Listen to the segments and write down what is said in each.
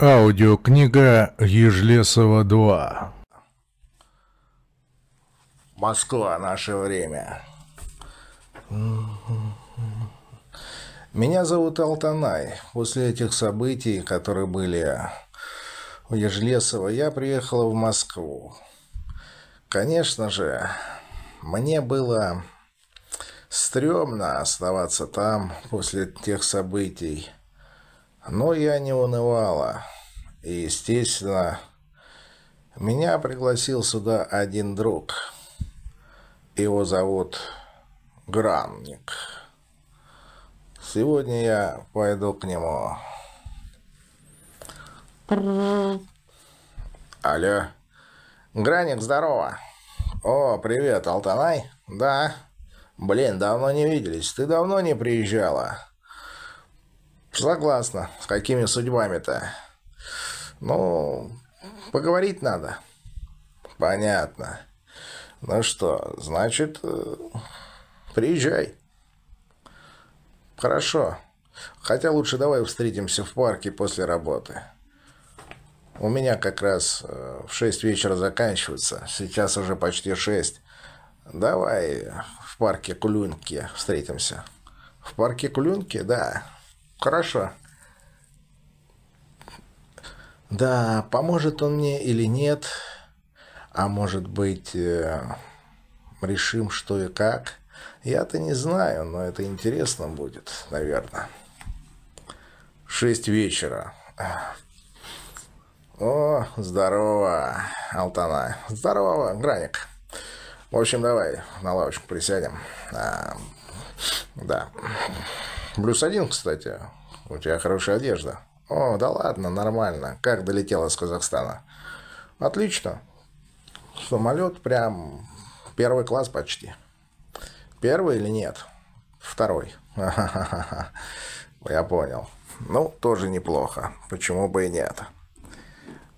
Аудиокнига Ежлесова 2 Москва, наше время. Меня зовут Алтанай. После этих событий, которые были у Ежлесова, я приехала в Москву. Конечно же, мне было стрёмно оставаться там после тех событий. Но я не унывала. И, естественно, меня пригласил сюда один друг. Его зовут Гранник. Сегодня я пойду к нему. Алло. Граник, здорово. О, привет, Алтанай. Да. Блин, давно не виделись. Ты давно не приезжала. Согласна. С какими судьбами-то? Ну, поговорить надо. Понятно. Ну что, значит, э, приезжай. Хорошо. Хотя лучше давай встретимся в парке после работы. У меня как раз э, в шесть вечера заканчивается. Сейчас уже почти шесть. Давай в парке Кулюнки встретимся. В парке Кулюнки, да. Хорошо. Да, поможет он мне или нет, а может быть, э, решим что и как. Я-то не знаю, но это интересно будет, наверное. Шесть вечера. О, здорово, Алтана. Здорово, Граник. В общем, давай на лавочку присядем. А, да. Плюс один, кстати. У тебя хорошая одежда. О, да ладно, нормально. Как долетела из Казахстана? Отлично. Самолет прям первый класс почти. Первый или нет? Второй. Я понял. Ну, тоже неплохо. Почему бы и нет?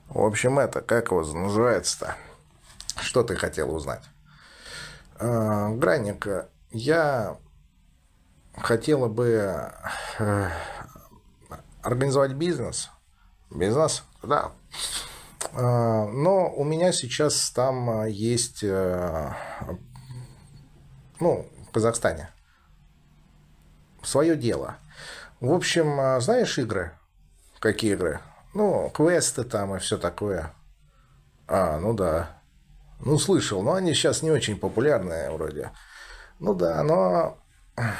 В общем, это, как его называется-то? Что ты хотел узнать? А, Гранник, я хотела бы э, организовать бизнес. Бизнес, да. А, но у меня сейчас там а, есть, э, ну, в Казахстане, свое дело. В общем, знаешь игры? Какие игры? Ну, квесты там и все такое. А, ну да. Ну, слышал, но они сейчас не очень популярные вроде. Ну да, но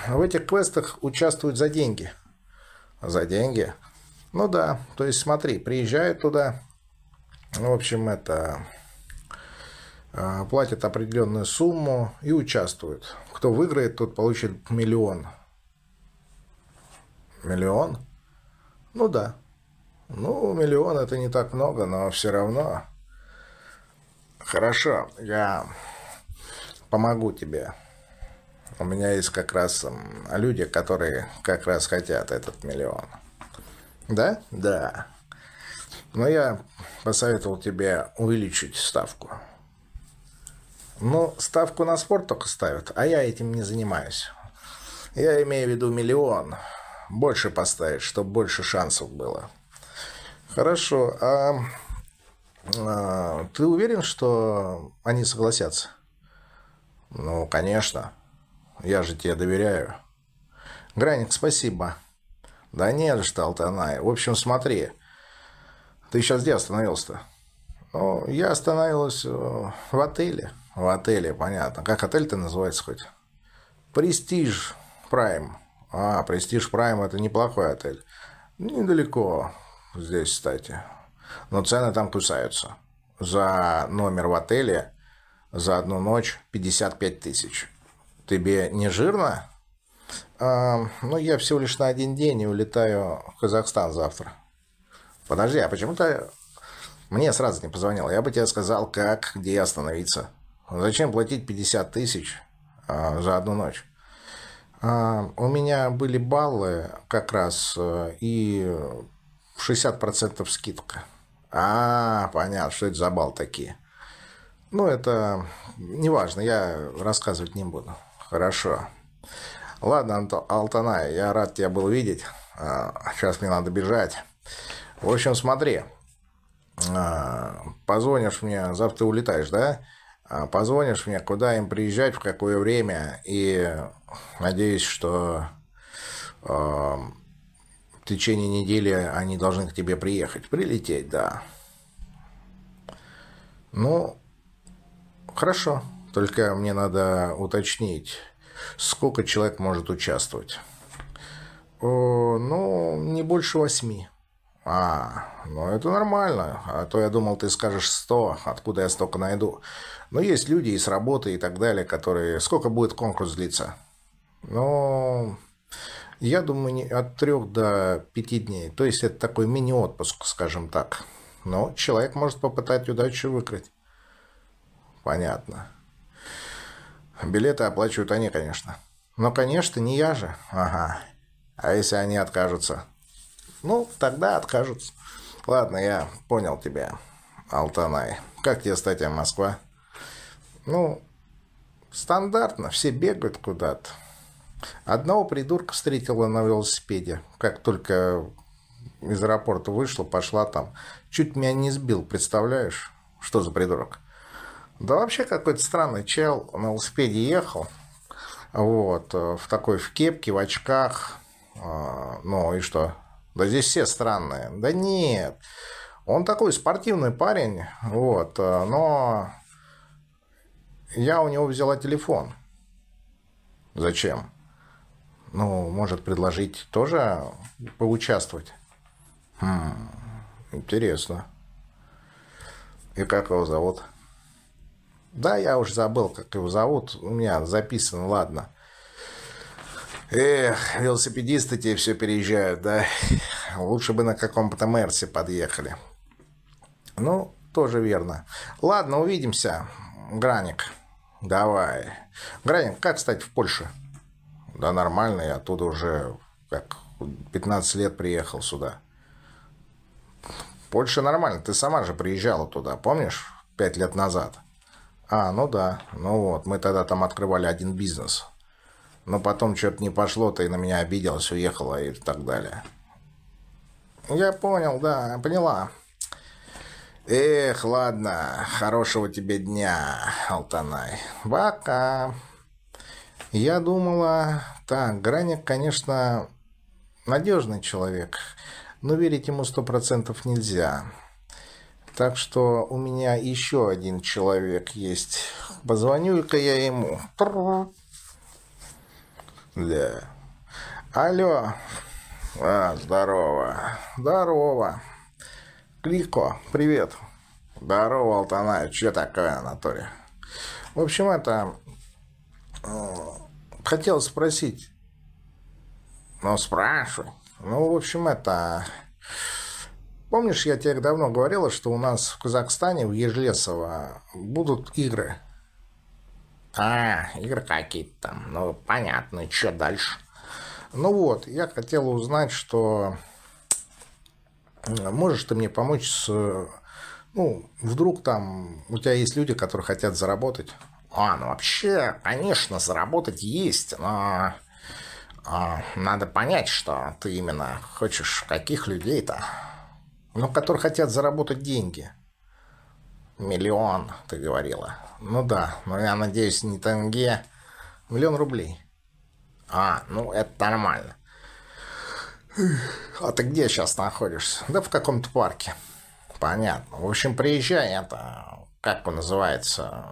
в этих квестах участвуют за деньги. За деньги? Ну да, то есть смотри, приезжают туда, в общем, это а, платят определенную сумму и участвуют. Кто выиграет, тот получит миллион. Миллион? Ну да. Ну, миллион это не так много, но все равно. Хорошо, я помогу тебе. У меня есть как раз люди, которые как раз хотят этот миллион. Да? Да. Но я посоветовал тебе увеличить ставку. Ну, ставку на спорт только ставят, а я этим не занимаюсь. Я имею в виду миллион. Больше поставить, чтобы больше шансов было. Хорошо. А, а ты уверен, что они согласятся? Ну, конечно. Я же тебе доверяю. Граник, спасибо. Да нет же что, Алтанай. В общем, смотри. Ты сейчас где остановился-то? Ну, я остановилась э, в отеле. В отеле, понятно. Как отель-то называется хоть? Престиж Прайм. А, Престиж Прайм это неплохой отель. Недалеко здесь, кстати. Но цены там кусаются. За номер в отеле за одну ночь 55 тысяч. Тебе не жирно? А, ну, я всего лишь на один день и улетаю в Казахстан завтра. Подожди, а почему ты мне сразу не позвонил? Я бы тебе сказал, как, где остановиться. Зачем платить 50 тысяч а, за одну ночь? А, у меня были баллы как раз а, и 60% скидка. А, понятно, что это за балл такие. Ну, это неважно, я рассказывать не буду. Хорошо. Ладно, Алтанай, я рад тебя был видеть. Сейчас мне надо бежать. В общем, смотри. А, позвонишь мне, завтра улетаешь, да? А, позвонишь мне, куда им приезжать, в какое время, и надеюсь, что в течение недели они должны к тебе приехать. Прилететь, да. Ну, хорошо. Только мне надо уточнить, сколько человек может участвовать. О, ну, не больше восьми. А, ну это нормально. А то я думал, ты скажешь сто. Откуда я столько найду? Но есть люди и с работы и так далее, которые... Сколько будет конкурс длиться? Ну, я думаю, не от трех до пяти дней. То есть это такой мини-отпуск, скажем так. Но человек может попытать удачу выиграть. Понятно. Билеты оплачивают они, конечно. Но, конечно, не я же. Ага. А если они откажутся? Ну, тогда откажутся. Ладно, я понял тебя, Алтанай. Как тебе статья Москва? Ну, стандартно, все бегают куда-то. Одного придурка встретила на велосипеде. Как только из аэропорта вышла, пошла там. Чуть меня не сбил, представляешь? Что за придурок? Да вообще какой-то странный чел на велосипеде ехал. Вот, в такой в кепке, в очках. А, ну и что? Да здесь все странные. Да нет. Он такой спортивный парень, вот, э, но я у него взяла телефон. Зачем? Ну, может предложить тоже поучаствовать. Хм, интересно. И как его зовут? Да, я уже забыл, как его зовут. У меня записано, ладно. Эх, велосипедисты тебе все переезжают, да? Лучше бы на каком-то Мерсе подъехали. Ну, тоже верно. Ладно, увидимся, Граник. Давай. Граник, как стать в Польше? Да нормально, я оттуда уже как 15 лет приехал сюда. Польша нормально, ты сама же приезжала туда, помнишь? Пять лет назад. А, ну да, ну вот, мы тогда там открывали один бизнес – но потом что-то не пошло, ты на меня обиделась, уехала и так далее. Я понял, да, поняла. Эх, ладно, хорошего тебе дня, Алтанай. Пока. Я думала, так, Граник, конечно, надежный человек, но верить ему сто процентов нельзя. Так что у меня еще один человек есть. Позвоню-ка я ему. Да. Алло. А, здорово. Здорово. Клико, привет. Здорово, Алтанай. Че такое, Анатолий? В общем, это... Э, хотел спросить. Ну, спрашивай. Ну, в общем, это... Помнишь, я тебе давно говорила, что у нас в Казахстане, в Ежлесово, будут игры – а, игры какие-то там. Ну, понятно. Что дальше? Ну вот, я хотел узнать, что можешь ты мне помочь с... Ну, вдруг там у тебя есть люди, которые хотят заработать? А, ну вообще, конечно, заработать есть, но а, надо понять, что ты именно хочешь каких людей-то. Ну, которые хотят заработать деньги. Миллион, ты говорила. Ну да, но я надеюсь, не тенге. Миллион рублей. А, ну это нормально. А ты где сейчас находишься? Да в каком-то парке. Понятно. В общем, приезжай, это, как он называется,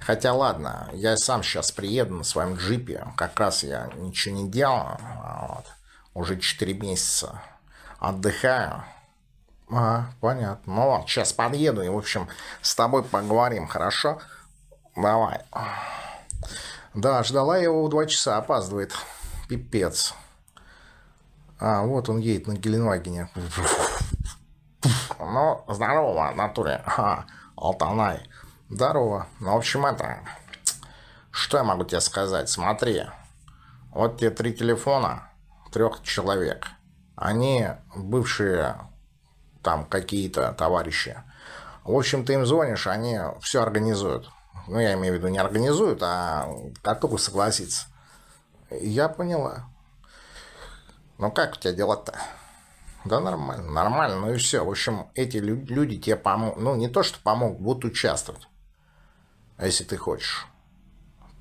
Хотя ладно, я сам сейчас приеду на своем джипе. Как раз я ничего не делал. Вот. Уже 4 месяца отдыхаю. А, понятно. Ну вот, сейчас подъеду и, в общем, с тобой поговорим, хорошо? Давай. Да, ждала его в два часа, опаздывает. Пипец. А, вот он едет на Геленвагене. Ну, здорово, натуре. А, Алтанай. Здорово. Ну, в общем, это... Что я могу тебе сказать? Смотри. Вот те три телефона трех человек. Они бывшие там какие-то товарищи. В общем, ты им звонишь, они все организуют. Ну, я имею в виду, не организуют, а как только согласиться. Я поняла. Ну, как у тебя дела-то? Да нормально, нормально, ну и все. В общем, эти люди тебе помогут. Ну, не то, что помогут, будут участвовать. Если ты хочешь.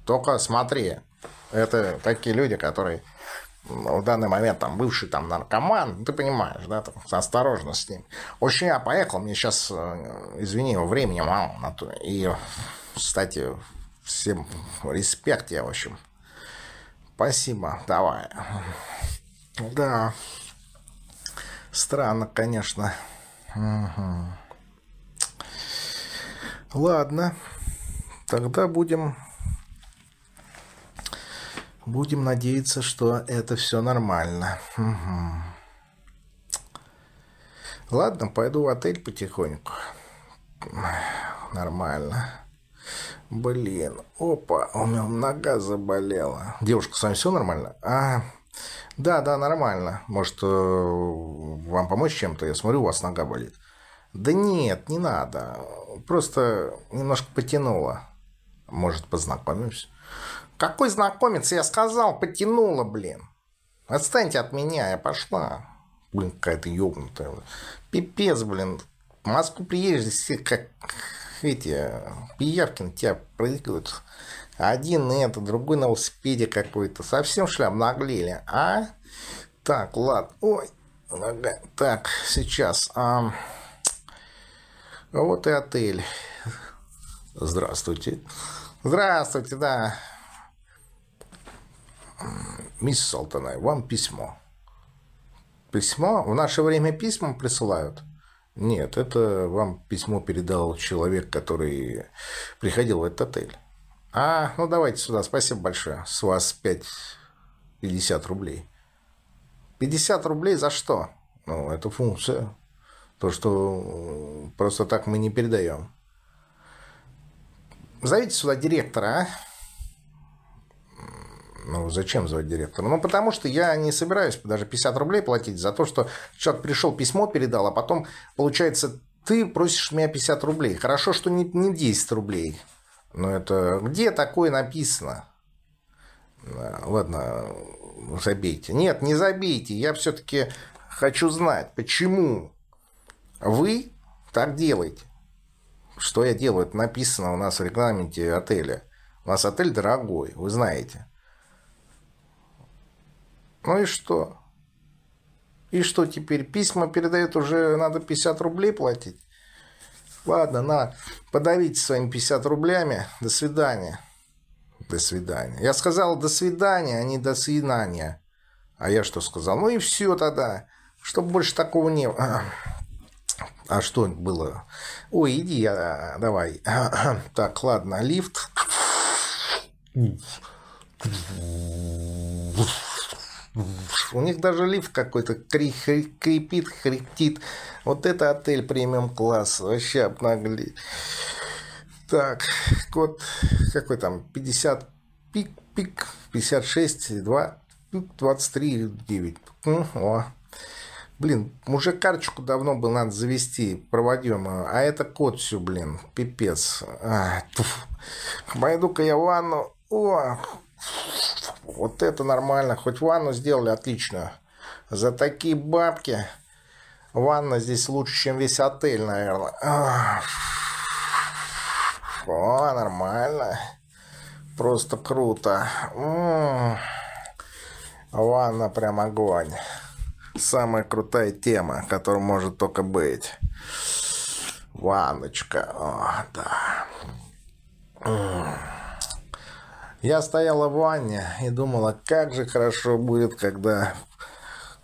Только смотри, это такие люди, которые в данный момент там бывший там наркоман, ты понимаешь, да, там, осторожно с ним. Общем, я поехал, мне сейчас, э, извини, времени мало на то. И, кстати, всем респект я, в общем. Спасибо, давай. Да. Странно, конечно. Угу. Ладно. Тогда будем... Будем надеяться, что это все нормально. Угу. Ладно, пойду в отель потихоньку. Нормально. Блин, опа, у меня нога заболела. Девушка, с вами все нормально? А, да, да, нормально. Может, э, вам помочь чем-то? Я смотрю, у вас нога болит. Да нет, не надо. Просто немножко потянуло. Может, познакомимся? Какой знакомец? Я сказал, потянуло, блин. Отстаньте от меня, я пошла. Блин, какая-то ёбнутая. Пипец, блин. В Москву приедешь, все как эти пиявки на тебя прыгают. Один это, другой на велосипеде какой-то. Совсем шлям наглели, а? Так, ладно. Ой, нога. Так, сейчас. А, вот и отель. Здравствуйте. Здравствуйте, да. Мисс Салтанай, вам письмо. Письмо? В наше время письма присылают? Нет, это вам письмо передал человек, который приходил в этот отель. А, ну давайте сюда, спасибо большое. С вас 5, 50 рублей. 50 рублей за что? Ну, это функция. То, что просто так мы не передаем. Зовите сюда директора, а? Ну, зачем звать директора? Ну, потому что я не собираюсь даже 50 рублей платить за то, что человек пришел, письмо передал, а потом, получается, ты просишь меня 50 рублей. Хорошо, что не, не 10 рублей. Но это где такое написано? Ладно, забейте. Нет, не забейте. Я все-таки хочу знать, почему вы так делаете. Что я делаю? Это написано у нас в регламенте отеля. У нас отель дорогой, вы знаете. Ну и что? И что теперь? Письма передают уже надо 50 рублей платить? Ладно, на, подавите своими 50 рублями. До свидания. До свидания. Я сказал до свидания, а не до свидания. А я что сказал? Ну и все тогда. Чтобы больше такого не было. А что было? Ой, иди, я, давай. Так, ладно, лифт. У них даже лифт какой-то крепит, хрипит. Вот это отель премиум класс. Вообще обнагли. Так, код какой там? 50 пик, пик, 56, 2, 23, 9. О. Блин, уже карточку давно было надо завести, проводимую. А это код все, блин, пипец. А, Пойду-ка я в ванну. О, вот это нормально. Хоть ванну сделали отлично. За такие бабки ванна здесь лучше, чем весь отель, наверное. О, нормально. Просто круто. М-м-м. Ванна прям огонь. Самая крутая тема, которая может только быть. Ванночка. О, да. Я стояла в ванне и думала, как же хорошо будет, когда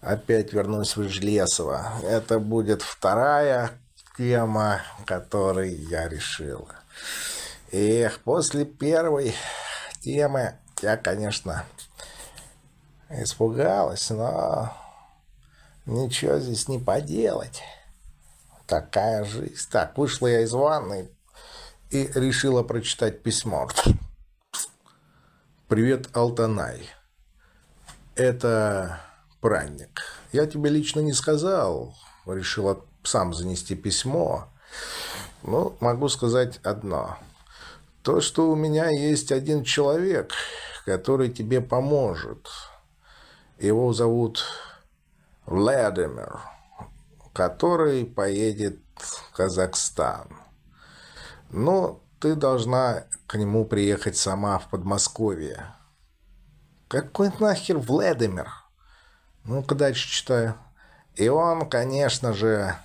опять вернусь в Ижлесово. Это будет вторая тема, которой я решил. Эх, после первой темы я, конечно, испугалась, но ничего здесь не поделать. Такая жизнь. Так, вышла я из ванны и решила прочитать письмо. Привет, Алтанай. Это Пранник. Я тебе лично не сказал. Решил сам занести письмо. Ну, могу сказать одно. То, что у меня есть один человек, который тебе поможет. Его зовут Владимир. который поедет в Казахстан. Но ты должна к нему приехать сама в Подмосковье. Какой нахер Владимир? Ну-ка дальше читаю. И он, конечно же,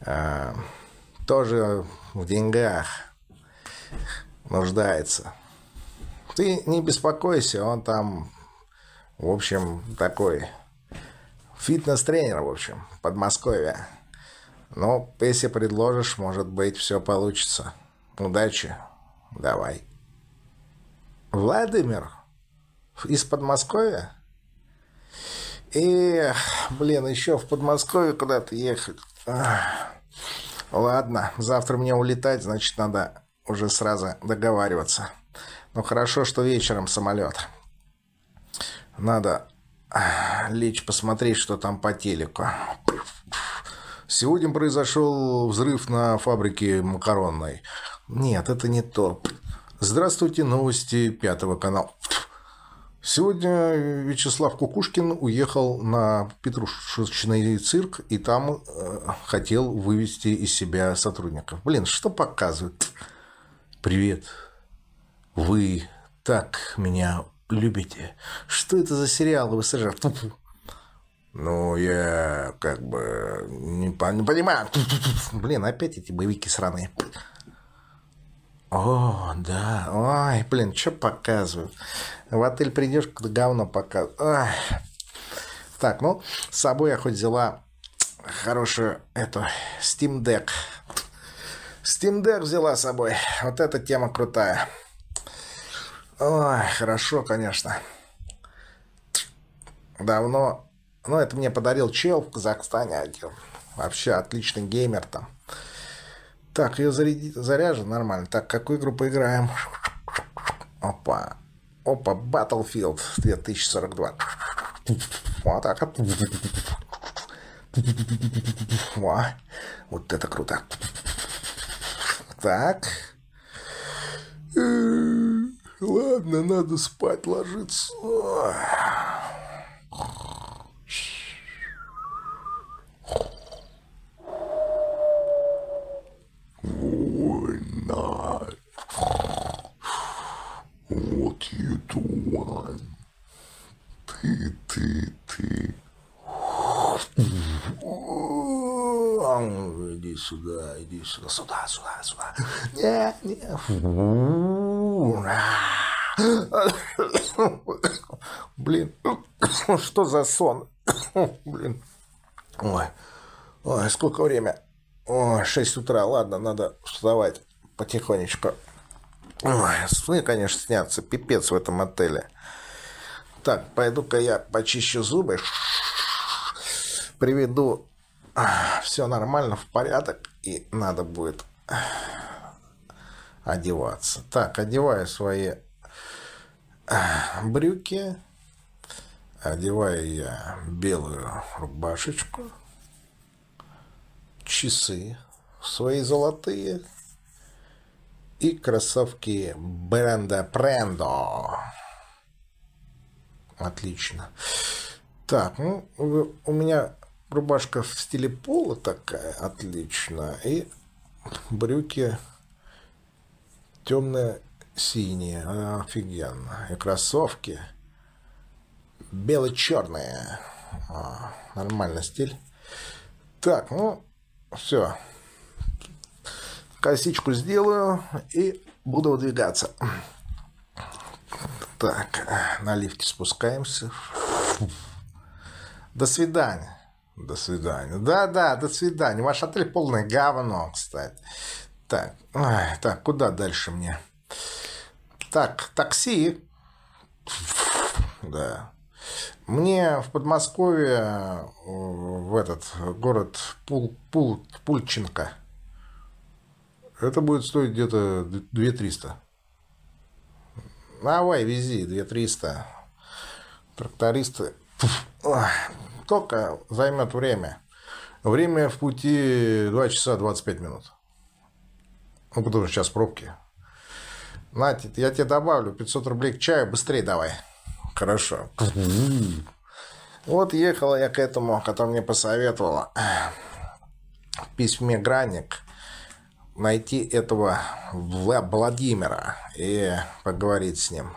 э, тоже в деньгах нуждается. Ты не беспокойся, он там, в общем, такой фитнес-тренер, в общем, Подмосковье. Ну, если предложишь, может быть, все получится. Удачи. Давай. Владимир? Из Подмосковья? И, блин, еще в Подмосковье куда-то ехать. Ладно, завтра мне улетать, значит, надо уже сразу договариваться. Ну, хорошо, что вечером самолет. Надо лечь посмотреть, что там по телеку. Сегодня произошел взрыв на фабрике макаронной. Нет, это не то. Здравствуйте, новости Пятого канала. Сегодня Вячеслав Кукушкин уехал на Петрушечный цирк и там э, хотел вывести из себя сотрудников. Блин, что показывают? Привет. Вы так меня любите. Что это за сериал вы сажали? Ну, я как бы не, не понимаю. Блин, опять эти боевики сраные. О, да. Ой, блин, что показывают? В отель придешь, когда говно показывают. Так, ну, с собой я хоть взяла хорошую эту Steam Deck. Steam Deck взяла с собой. Вот эта тема крутая. Ой, хорошо, конечно. Давно... Ну, это мне подарил чел в Казахстане один. Вообще отличный геймер там. Так, ее зарядить, заряжен нормально. Так, какую игру поиграем? Опа. Опа, Battlefield 2042. Вот так. Во. Вот это круто. Так. Ладно, надо спать ложиться. Сюда, иди сюда, сюда, сюда, сюда. Не, не. Блин, что за сон? Блин. Ой, ой, сколько время? Ой, 6 утра, ладно, надо вставать потихонечку. Ой, сны, конечно, снятся, пипец в этом отеле. Так, пойду-ка я почищу зубы, приведу все нормально, в порядок, и надо будет одеваться. Так, одеваю свои брюки, одеваю я белую рубашечку, часы свои золотые и кроссовки бренда Прендо. Отлично. Так, ну, у меня рубашка в стиле пола такая, отлично. И брюки темно-синие, офигенно. И кроссовки бело-черные. А, нормальный стиль. Так, ну, все. Косичку сделаю и буду выдвигаться. Так, на лифте спускаемся. До свидания. До свидания. Да-да, до свидания. Ваш отель полное говно, кстати. Так, ой, так, куда дальше мне? Так, такси. Да. Мне в Подмосковье, в этот город Пул, Пул, Пульченко. Это будет стоить где-то 2300. Давай, вези, 2300. Трактористы. Ой, только займет время. Время в пути 2 часа 25 минут. Ну, потому что сейчас пробки. Нате, я тебе добавлю 500 рублей к чаю, быстрее давай. Хорошо. Вот ехала я к этому, который мне посоветовала в письме Граник найти этого Владимира и поговорить с ним.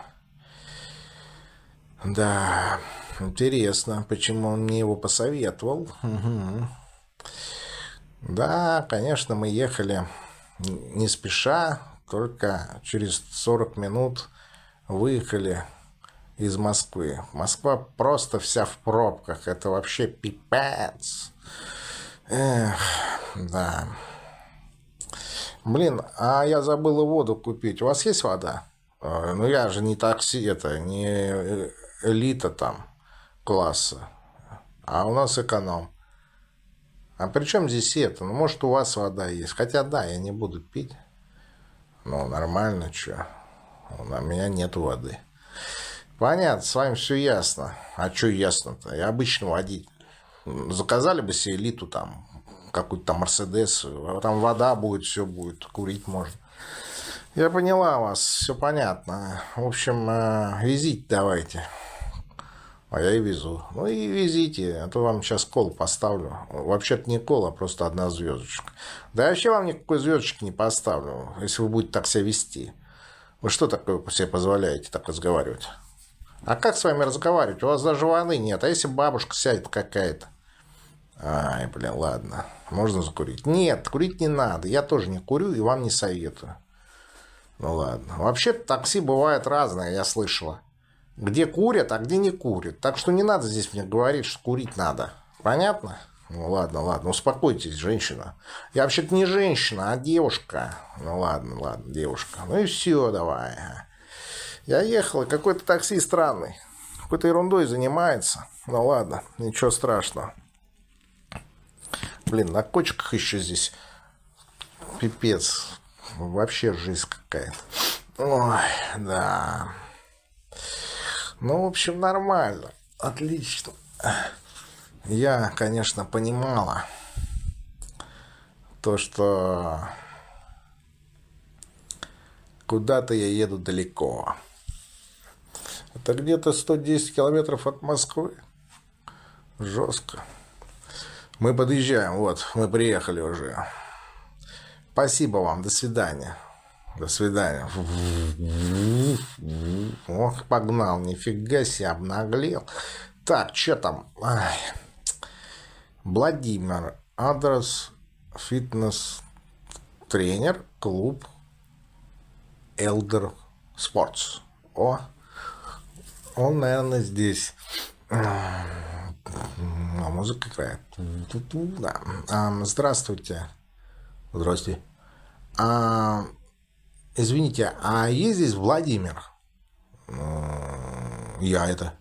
Да, интересно, почему он мне его посоветовал. Да, конечно, мы ехали не спеша, только через 40 минут выехали из Москвы. Москва просто вся в пробках. Это вообще пипец. Эх, да. Блин, а я забыла воду купить. У вас есть вода? А, ну, я же не такси, это, не элита там класса. А у нас эконом. А при чем здесь это? Ну, может, у вас вода есть. Хотя, да, я не буду пить. Ну, нормально, что? У меня нет воды. Понятно, с вами все ясно. А что ясно-то? Я обычно водитель. Заказали бы себе элиту там, какой-то там Мерседес, там вода будет, все будет, курить можно. Я поняла вас, все понятно. В общем, э, везите давайте. А я и везу. Ну и везите, а то вам сейчас кол поставлю. Вообще-то не кол, а просто одна звездочка. Да вообще вам никакой звездочки не поставлю, если вы будете так себя вести. Вы что такое себе позволяете так разговаривать? А как с вами разговаривать? У вас даже воды нет. А если бабушка сядет какая-то? Ай, блин, ладно. Можно закурить? Нет, курить не надо. Я тоже не курю и вам не советую. Ну ладно. Вообще такси бывает разное, я слышала. Где курят, а где не курят. Так что не надо здесь мне говорить, что курить надо. Понятно? Ну ладно, ладно, успокойтесь, женщина. Я вообще-то не женщина, а девушка. Ну ладно, ладно, девушка. Ну и все, давай. Я ехал, какой-то такси странный. Какой-то ерундой занимается. Ну ладно, ничего страшного. Блин, на кочках еще здесь пипец. Вообще жизнь какая-то. Ой, да. Ну, в общем, нормально. Отлично. Я, конечно, понимала то, что куда-то я еду далеко. Это где-то 110 километров от Москвы. Жестко. Мы подъезжаем, вот, мы приехали уже. Спасибо вам, до свидания. До свидания. Ох, погнал, нифига себе, обнаглел. Так, что там? Ай. Владимир, адрес, фитнес, тренер, клуб, Elder Sports. О, он, наверное, здесь. А музыка играет. Да. А, здравствуйте. Здравствуйте. А, извините, а есть здесь Владимир? Я это.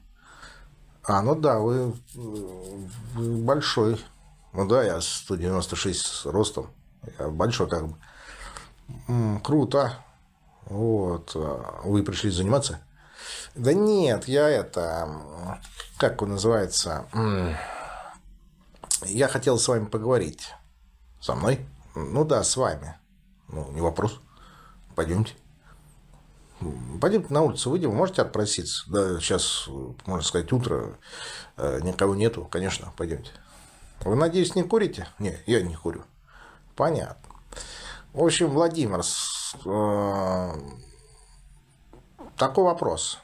А, ну да, вы, вы большой. Ну да, я 196 с ростом. Я большой как бы. Круто. Вот. А вы пришли заниматься? Да нет, я это... Как он называется? Я хотел с вами поговорить. Со мной? Ну да, с вами. Ну, не вопрос. Пойдемте. Пойдемте на улицу выйдем, можете отпроситься? Да, сейчас, можно сказать, утро, э, никого нету, конечно, пойдемте. Вы, надеюсь, не курите? Не, я не курю. Понятно. В общем, Владимир, э, такой вопрос.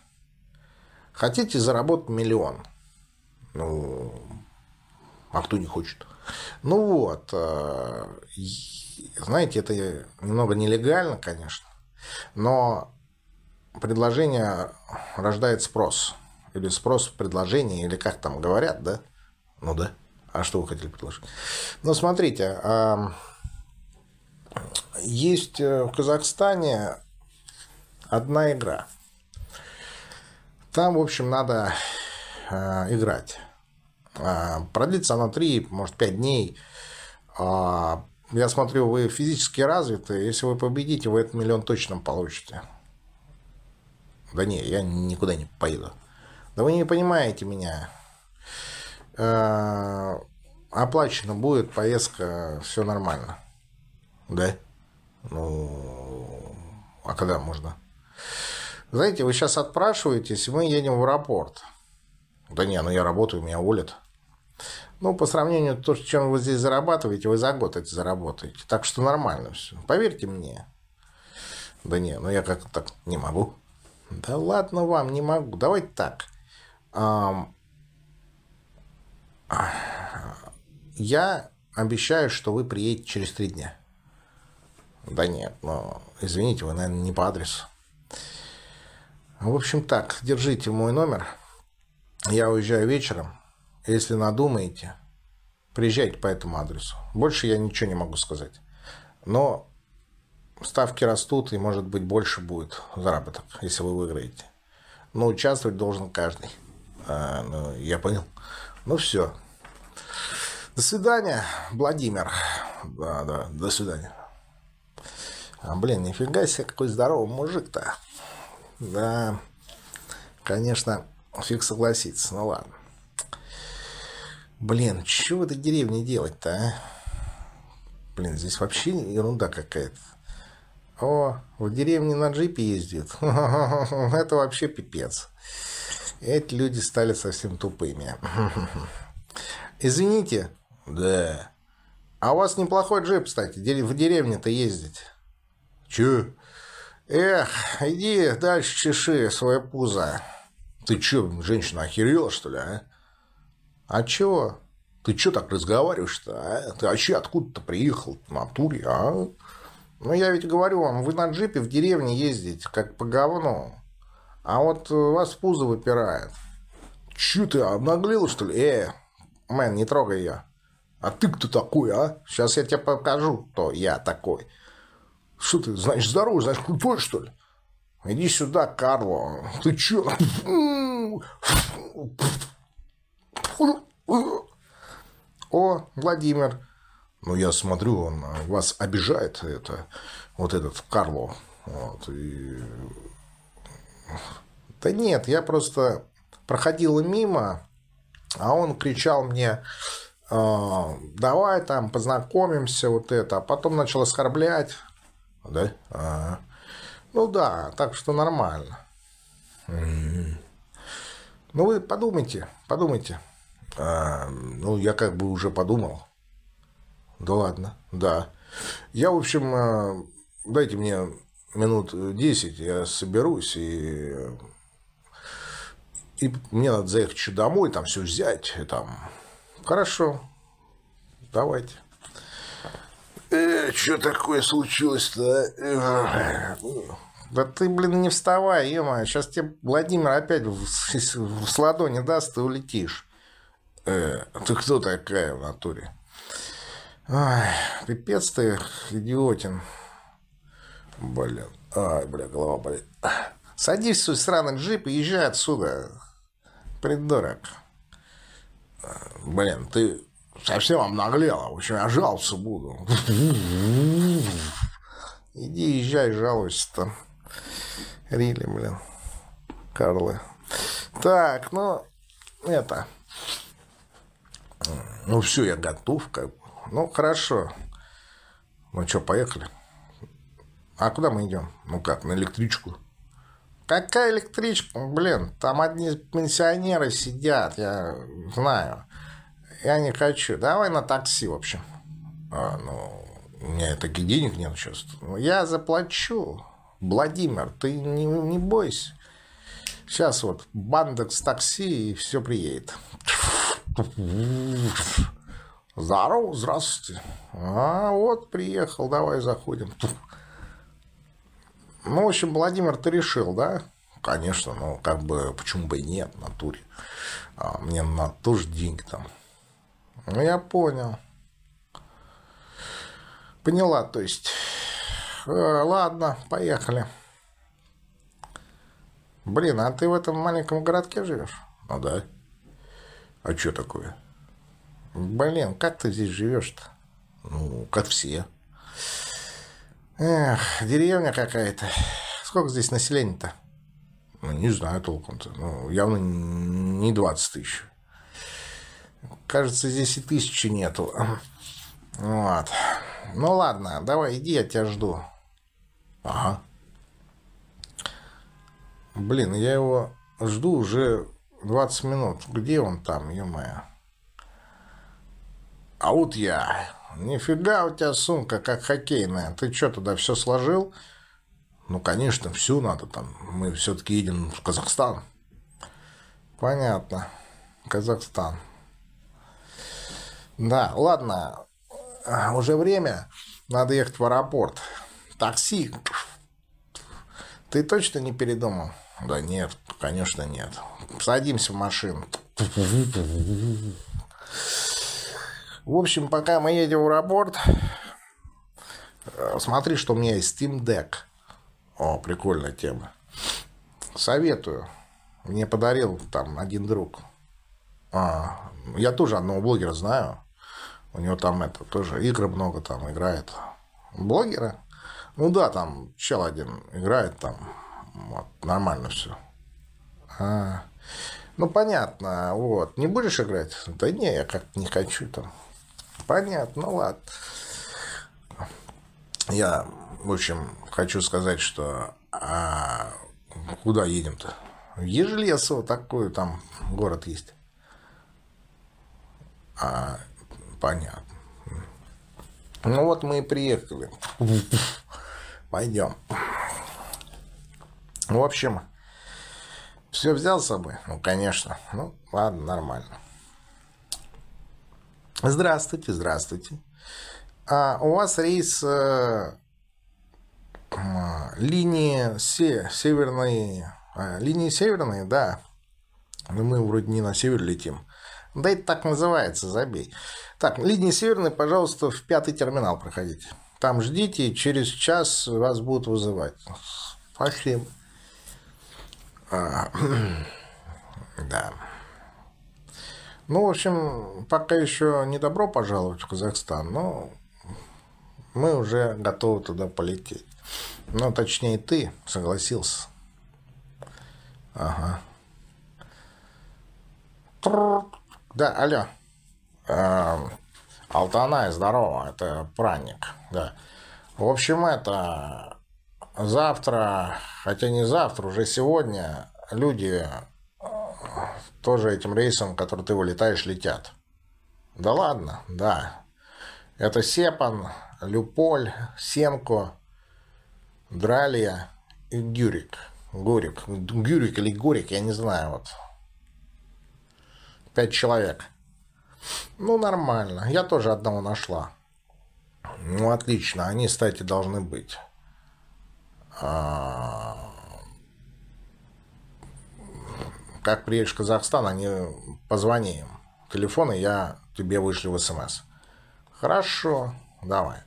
Хотите заработать миллион? Ну, а кто не хочет? Ну вот, э, знаете, это немного нелегально, конечно, но предложение рождает спрос. Или спрос в предложении, или как там говорят, да? Ну да. А что вы хотели предложить? Ну, смотрите, есть э, в Казахстане одна игра. Там, в общем, надо э, играть. Э, продлится она 3, может, 5 дней. Э, я смотрю, вы физически развиты. Если вы победите, вы этот миллион точно получите. Да не, я никуда не поеду. Да вы не понимаете меня. Э, оплачено будет, поездка, все нормально. Да? Ну, а когда можно? Знаете, вы сейчас отпрашиваетесь, мы едем в аэропорт. Да не, ну я работаю, меня уволят. Ну, по сравнению с то, чем вы здесь зарабатываете, вы за год это заработаете. Так что нормально все. Поверьте мне. Да не, ну я как-то так не могу. Да ладно вам, не могу. Давайте так. Я обещаю, что вы приедете через три дня. Да нет, ну, извините, вы, наверное, не по адресу. В общем так, держите мой номер. Я уезжаю вечером. Если надумаете, приезжайте по этому адресу. Больше я ничего не могу сказать. Но ставки растут, и, может быть, больше будет заработок, если вы выиграете. Но участвовать должен каждый. А, ну, я понял. Ну, все. До свидания, Владимир. Да, да, до свидания. А, блин, нифига себе, какой здоровый мужик-то. Да, конечно, фиг согласиться, ну ладно. Блин, что в этой деревне делать-то, а? Блин, здесь вообще ерунда какая-то. О, в деревне на джипе ездит. Это вообще пипец. Эти люди стали совсем тупыми. Извините. Да. А у вас неплохой джип, кстати. В деревне-то ездить. Че? Эх, иди дальше чеши свое пузо. Ты че, женщина охерела, что ли, а? А чего? Ты че так разговариваешь-то, а? Ты вообще откуда-то приехал на туре, а? Ну, я ведь говорю вам, вы на джипе в деревне ездите, как по говну. А вот вас пузо выпирает. Че ты, обнаглел, что ли? Э, мэн, не трогай ее. А ты кто такой, а? Сейчас я тебе покажу, кто я такой. Что ты, знаешь, здоровый, знаешь, крутой, что ли? Иди сюда, Карло. Ты чё? О, Владимир. Ну, я смотрю, он вас обижает, это, вот этот Карло. Вот, и... Да нет, я просто проходила мимо, а он кричал мне, давай там познакомимся, вот это. А потом начал оскорблять. Да? А, ну да, так что нормально. Ну вы подумайте, подумайте. А, ну, я как бы уже подумал. Да ладно, да. Я, в общем, а, дайте мне минут 10, я соберусь и... И мне надо заехать еще домой, там все взять, там... Хорошо, давайте. Э, что такое случилось-то? А? Да ты, блин, не вставай, ема. Сейчас тебе Владимир опять в, в, в ладони даст, ты улетишь. Э, ты кто такая в натуре? Ай, пипец ты, идиотин. Блин. Ай, бля, голова болит. Садись в свой сраный джип и езжай отсюда. Придурок. Блин, ты совсем обнаглела. Общем, я жаловаться буду. Иди, езжай, жалуйся-то. Рили, блин. Карлы. Так, ну, это... Ну, все, я готов, как бы. Ну, хорошо. Ну, что, поехали? А куда мы идем? Ну как, на электричку? Какая электричка? Блин, там одни пенсионеры сидят, я знаю. Я не хочу. Давай на такси, в общем. А, ну, у меня таких денег нет сейчас. Ну, я заплачу. Владимир, ты не, не бойся. Сейчас вот бандекс такси и все приедет. Здорово, здравствуйте. А, вот приехал, давай заходим. Ну, в общем, Владимир, ты решил, да? Конечно, ну, как бы, почему бы и нет, в натуре. А, мне на тоже деньги там. Ну, я понял. Поняла, то есть. Э, ладно, поехали. Блин, а ты в этом маленьком городке живешь? Ну да. А что такое? Блин, как ты здесь живешь-то? Ну, как все. Эх, деревня какая-то. Сколько здесь населения-то? Ну, не знаю толком-то. Ну, явно не 20 тысяч. Кажется, здесь и тысячи нету. Вот. Ну ладно, давай, иди, я тебя жду. Ага. Блин, я его жду уже 20 минут. Где он там, ё-моё? А вот я. Нифига у тебя сумка, как хоккейная. Ты что, туда все сложил? Ну, конечно, всю надо там. Мы все-таки едем в Казахстан. Понятно. Казахстан. Да, ладно. Уже время. Надо ехать в аэропорт. Такси. Ты точно не передумал? Да нет, конечно нет. Садимся в машину. В общем, пока мы едем в аэропорт, смотри, что у меня есть Steam Deck. О, прикольная тема. Советую. Мне подарил там один друг. А, я тоже одного блогера знаю. У него там это тоже игры много там играет. Блогера? Ну да, там чел один играет там. Вот, нормально все. А, ну понятно, вот. Не будешь играть? Да не, я как-то не хочу там. Понятно, ну ладно. Я, в общем, хочу сказать, что а, куда едем-то? Ежелесово такой там город есть. А, понятно. Ну вот мы и приехали. Пойдем. В общем, все взял с собой? Ну, конечно. Ну, ладно, нормально. Здравствуйте, здравствуйте. А у вас рейс э, линии се, северной... А, линии северной, да. Но мы вроде не на север летим. Да это так называется, забей. Так, линии северной, пожалуйста, в пятый терминал проходите. Там ждите, через час вас будут вызывать. Спасибо. А, да. Ну, в общем, пока еще не добро пожаловать в Казахстан, но мы уже готовы туда полететь. Ну, точнее, ты согласился. Ага. Да, алло. Э, Алтанай, здорово, это праздник, да. В общем, это завтра, хотя не завтра, уже сегодня люди тоже этим рейсом, который ты вылетаешь, летят. Да ладно, да. Это Сепан, Люполь, Сенко, Дралия и Гюрик. Гурик. Гюрик или Гурик, я не знаю. Вот. Пять человек. Ну, нормально. Я тоже одного нашла. Ну, отлично. Они, кстати, должны быть. А, как приедешь в Казахстан, они позвони им. Телефоны я тебе вышлю в СМС. Хорошо, давай.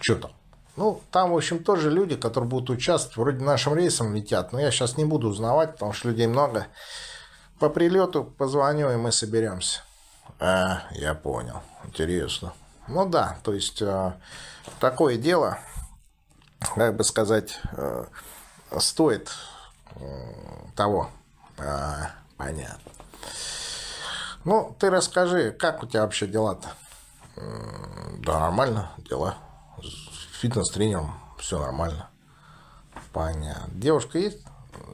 Что там? Ну, там, в общем, тоже люди, которые будут участвовать, вроде нашим рейсом летят, но я сейчас не буду узнавать, потому что людей много. По прилету позвоню, и мы соберемся. А, я понял. Интересно. Ну да, то есть э, такое дело, как бы сказать, э, стоит того. А, понятно. Ну, ты расскажи, как у тебя вообще дела-то? Да, нормально, дела. С фитнес-тренером все нормально. Понятно. Девушка есть?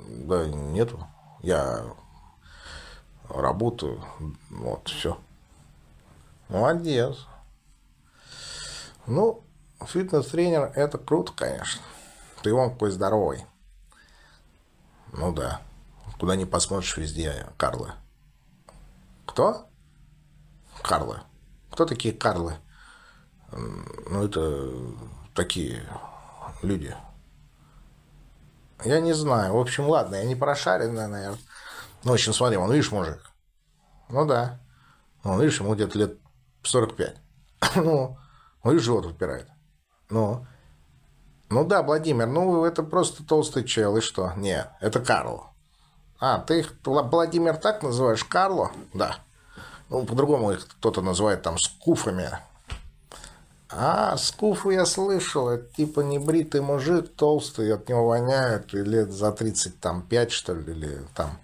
Да, нету. Я работаю. Вот, все. Молодец. Ну, фитнес-тренер это круто, конечно. Ты он какой здоровый. Ну да. Куда не посмотришь, везде Карлы. Кто? Карлы. Кто такие Карлы? Ну, это такие люди. Я не знаю. В общем, ладно, я не прошаренная, наверное. Ну, в общем, смотри, он, видишь, мужик? Ну, да. Он, видишь, ему где-то лет 45. ну, он, видишь, живот выпирает. Ну, ну да, Владимир, ну это просто толстый чел, и что? Не, это Карл. А, ты их, Владимир, так называешь? Карло? Да. Ну, по-другому их кто-то называет там скуфами. А, скуфу я слышал, это типа небритый мужик, толстый, от него воняет, и лет за 30, там, 5, что ли, или там...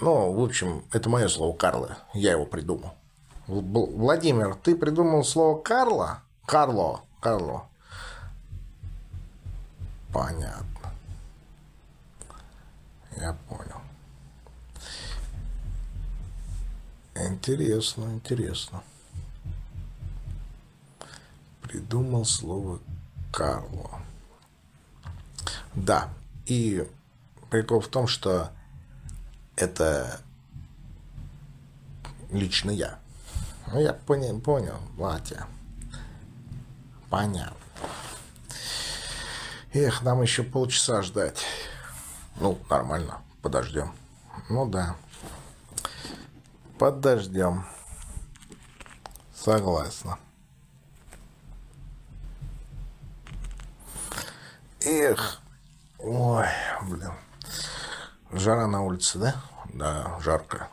Ну, в общем, это мое слово Карла. Я его придумал. Владимир, ты придумал слово Карла? Карло. Карло. Понятно. Я понял. Интересно, интересно. Придумал слово Карло. Да, и прикол в том, что это лично я. Ну, я понял, понял, Ватя. Понятно. Эх, нам еще полчаса ждать. Ну, нормально, подождем. Ну да. Подождем. Согласна. Эх. Ой, блин. Жара на улице, да? Да, жарко.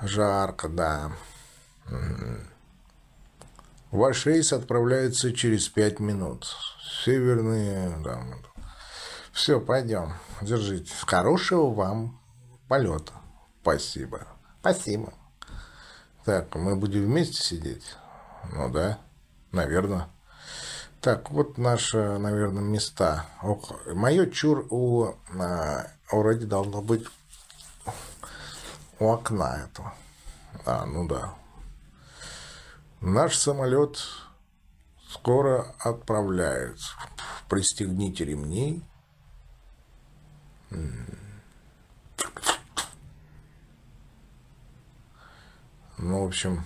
Жарко, да. Ваш рейс отправляется через пять минут. Северные, да. Все, пойдем. Держите. Хорошего вам полета. Спасибо. Спасибо. Так, мы будем вместе сидеть? Ну да, наверное. Так, вот наши, наверное, места. Мое чур у, а, Ради должно быть у окна этого. А, ну да. Наш самолет скоро отправляется. Пристегните ремни. Ну, в общем,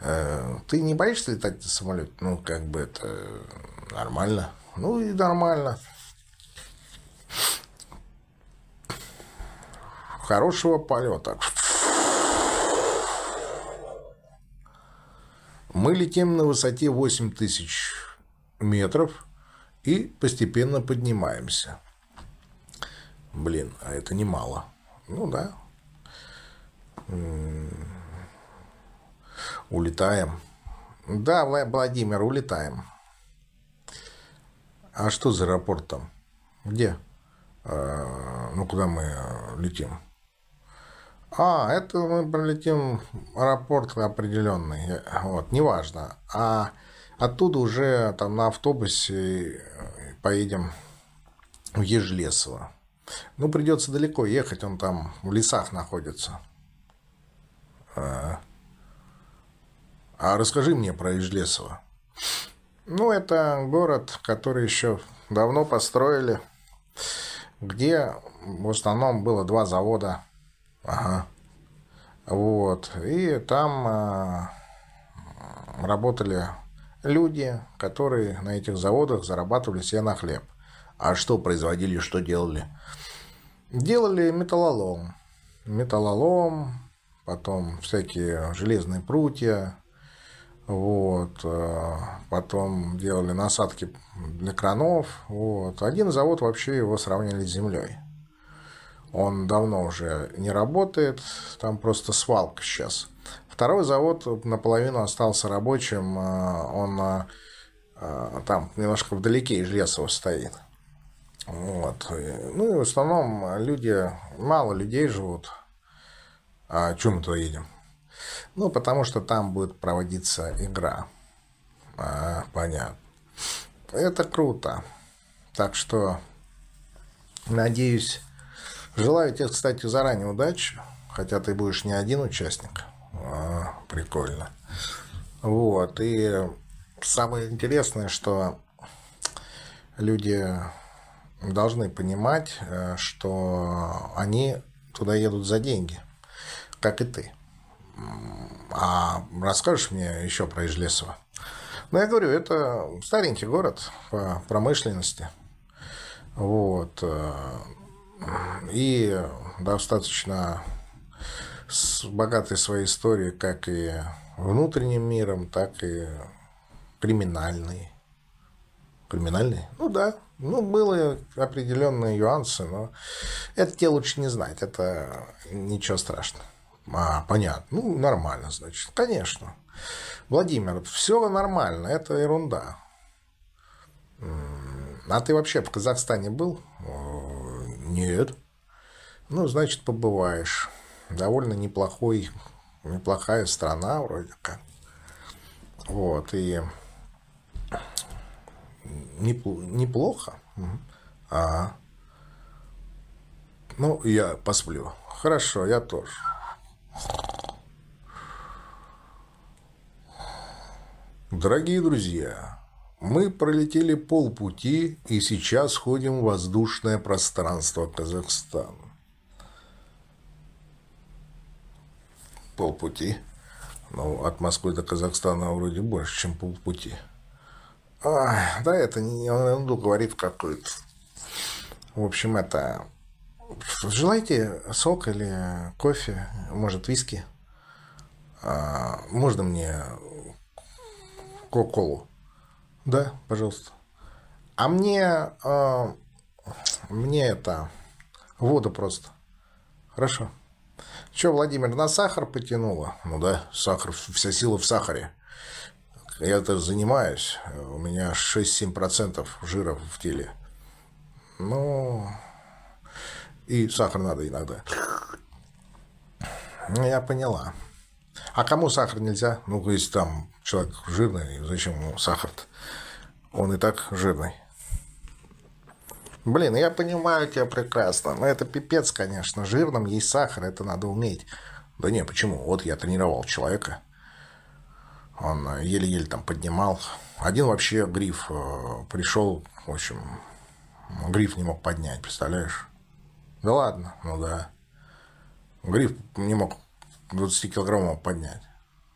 э, ты не боишься летать на самолете? Ну, как бы это нормально. Ну и нормально. Хорошего полета. Мы летим на высоте 8000 метров и постепенно поднимаемся. Блин, а это немало. Ну да. Улетаем. Да, Владимир, улетаем. А что за аэропорт там? Где? А, ну, куда мы летим? А, это мы пролетим аэропорт определенный. Вот, неважно. А оттуда уже там на автобусе поедем в Ежлесово. Ну, придется далеко ехать, он там в лесах находится. А, а расскажи мне про Ижлесово. Ну, это город, который еще давно построили, где в основном было два завода Ага. Вот. И там а, работали люди, которые на этих заводах зарабатывали себе на хлеб. А что производили, что делали? Делали металлолом. Металлолом, потом всякие железные прутья, вот, а, потом делали насадки для кранов, вот. Один завод вообще его сравнили с землей. Он давно уже не работает, там просто свалка сейчас. Второй завод наполовину остался рабочим, э, он э, э, там немножко вдалеке из леса стоит. Вот. Ну и в основном люди, мало людей живут. А чем мы туда едем? Ну, потому что там будет проводиться игра. А, понятно. Это круто. Так что, надеюсь, Желаю тебе, кстати, заранее удачи, хотя ты будешь не один участник. А, прикольно. Вот, и самое интересное, что люди должны понимать, э, что они туда едут за деньги, как и ты. А расскажешь мне еще про Ижлесово? Ну, я говорю, это старенький город по промышленности. Вот. И достаточно с богатой своей историей, как и внутренним миром, так и криминальной. Криминальный? Ну да. Ну, были определенные нюансы, но это тебе лучше не знать. Это ничего страшного. А, понятно. Ну, нормально, значит. Конечно. Владимир, все нормально, это ерунда. А ты вообще в Казахстане был? Нет. Ну, значит, побываешь. Довольно неплохой, неплохая страна вроде как. Вот, и неплохо. А, ну, я посплю. Хорошо, я тоже. Дорогие друзья, мы пролетели полпути и сейчас ходим в воздушное пространство Казахстана. Полпути. Ну, от Москвы до Казахстана вроде больше, чем полпути. А, да, это не ерунду говорит какую-то. В общем, это... Желаете сок или кофе? Может, виски? А, можно мне Кока-Колу? Да, пожалуйста. А мне... А, мне это... Воду просто. Хорошо. Че, Владимир, на сахар потянуло? Ну да, сахар, вся сила в сахаре. Я это занимаюсь. У меня 6-7% жира в теле. Ну, и сахар надо иногда. Ну, я поняла. А кому сахар нельзя? Ну, если там человек жирный, зачем ему сахар-то? Он и так жирный. Блин, я понимаю тебя прекрасно. Но это пипец, конечно. Жирным есть сахар, это надо уметь. Да не, почему? Вот я тренировал человека. Он еле-еле там поднимал. Один вообще гриф э, пришел, в общем, гриф не мог поднять, представляешь? Да ладно, ну да. Гриф не мог 20 килограммов поднять.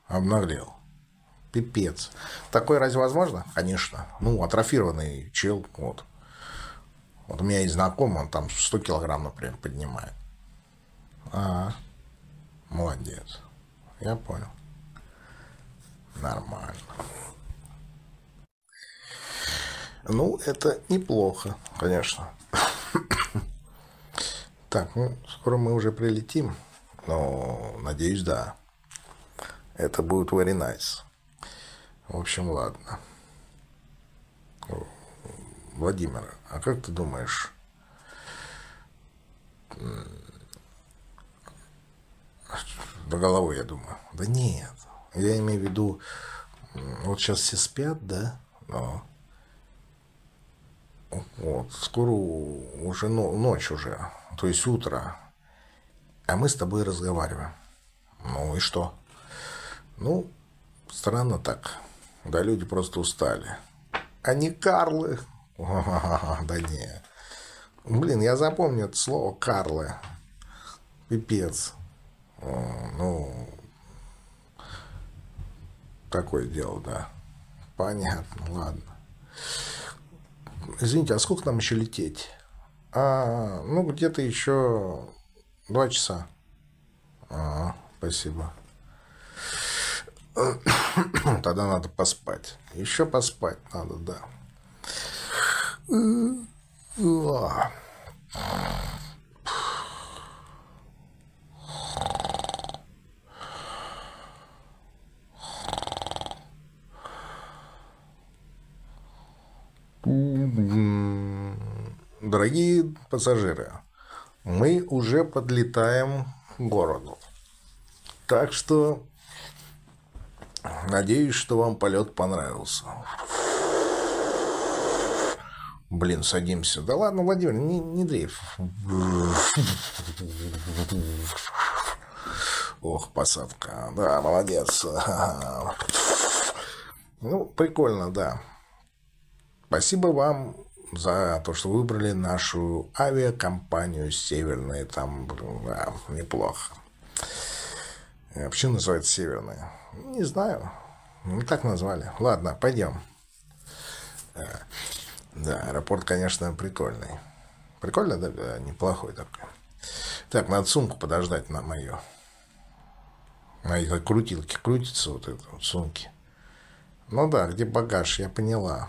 Обнаглел. Пипец. Такое разве возможно? Конечно. Ну, атрофированный чел, вот. Вот у меня есть знакомый, он там 100 килограмм, например, поднимает. А, молодец. Я понял. Нормально. Ну, это неплохо, конечно. Так, ну, скоро мы уже прилетим. Но, надеюсь, да. Это будет very nice. В общем, ладно. Владимир, а как ты думаешь, до головы, я думаю. Да нет. Я имею в виду, вот сейчас все спят, да? Но вот, скоро уже ночь уже, то есть утро. А мы с тобой разговариваем. Ну и что? Ну, странно так. Да люди просто устали. Они Карлы. Да не. Блин, я запомню это слово Карлы. Пипец. Ну, такое дело, да. Понятно, ладно. Извините, а сколько нам еще лететь? А, ну, где-то еще два часа. А, спасибо. Тогда надо поспать. Еще поспать надо, да. Дорогие пассажиры, мы уже подлетаем к городу. Так что надеюсь, что вам полет понравился. Блин, садимся. Да ладно, Владимир, не, не дрейф. Ох, посадка. Да, молодец. Ну, прикольно, да. Спасибо вам за то, что выбрали нашу авиакомпанию Северная. Там да, неплохо. Почему называется Северная? Не знаю. Ну, так назвали. Ладно, пойдем. Э, да, аэропорт, конечно, прикольный. Прикольно, да? да неплохой такой. Так, надо сумку подождать на мою. Мои крутилки крутятся, вот это вот сумки. Ну да, где багаж, я поняла.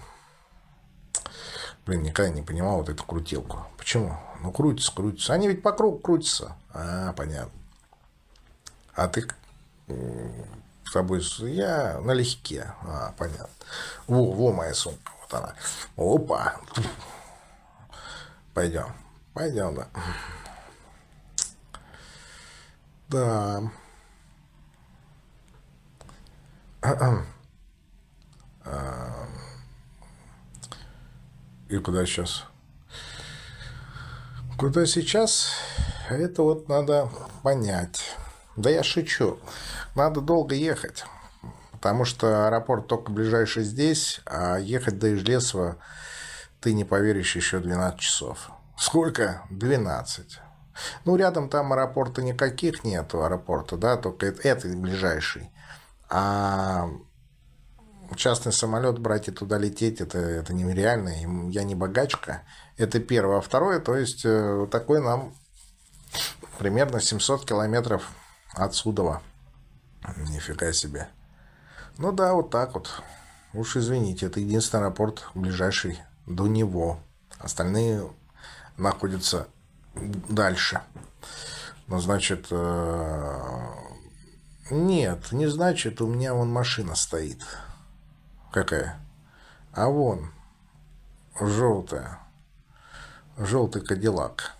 Блин, никогда не понимал вот эту крутилку. Почему? Ну, крутится, крутится. Они ведь по кругу крутятся. А, понятно. А ты с тобой... Я налегке. А, понятно. Во, во моя сумка. Вот она. Опа. Пойдем. Пойдем, да. Да. А, и куда сейчас? Куда сейчас? Это вот надо понять. Да я шучу. Надо долго ехать. Потому что аэропорт только ближайший здесь, а ехать до Ижлесова ты не поверишь еще 12 часов. Сколько? 12. Ну, рядом там аэропорта никаких нету, аэропорта, да, только это, это ближайший. А частный самолет брать и туда лететь, это, это нереально. Я не богачка. Это первое. А второе, то есть, э, такой нам примерно 700 километров отсюда. Нифига себе. Ну да, вот так вот. Уж извините, это единственный аэропорт ближайший до него. Остальные находятся дальше. Ну, значит, э, нет, не значит, у меня вон машина стоит. Какая? А вон, желтая. Желтый кадиллак.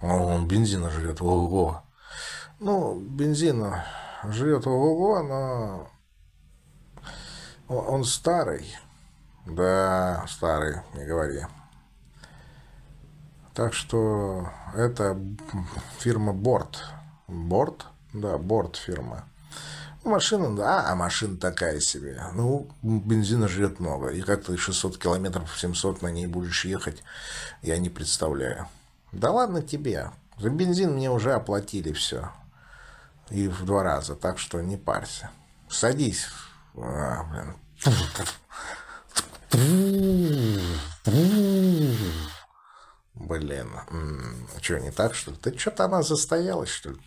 Он бензина жрет, ого. Ну, бензина жрет ого, но он старый. Да, старый, не говори. Так что это фирма Борт. Борт? Да, Борт фирма. Машина, да, а машина такая себе. Ну, бензина жрет много. И как ты 600 километров, 700 на ней будешь ехать, я не представляю. Да ладно тебе. За бензин мне уже оплатили все. И в два раза, так что не парься. Садись. А, блин. Блин, что, не так, что ли? Ты что-то она застоялась, что ли?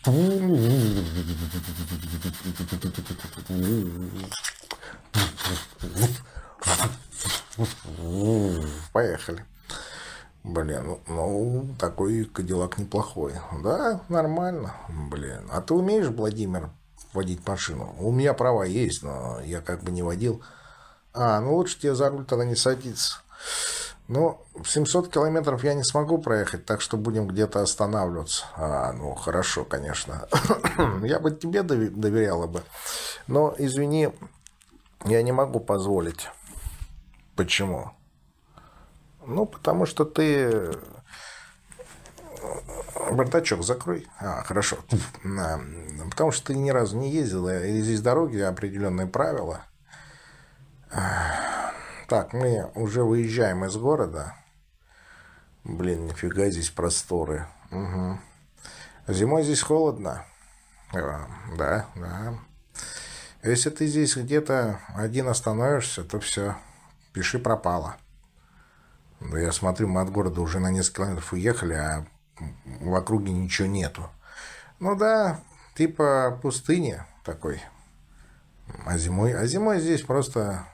Поехали. Блин, ну, ну, такой кадиллак неплохой. Да, нормально. Блин, а ты умеешь, Владимир, водить машину? У меня права есть, но я как бы не водил. А, ну лучше тебе за руль тогда не садиться. Ну, 700 километров я не смогу проехать, так что будем где-то останавливаться. А, ну, хорошо, конечно. я бы тебе доверяла бы. Но, извини, я не могу позволить. Почему? Ну, потому что ты... Бардачок закрой. А, хорошо. Потому что ты ни разу не ездил, и здесь дороги определенные правила. Так, мы уже выезжаем из города. Блин, нифига здесь просторы. Угу. Зимой здесь холодно. А, да, да. Если ты здесь где-то один остановишься, то все, пиши пропало. Да я смотрю, мы от города уже на несколько километров уехали, а в округе ничего нету. Ну да, типа пустыни такой. А зимой, а зимой здесь просто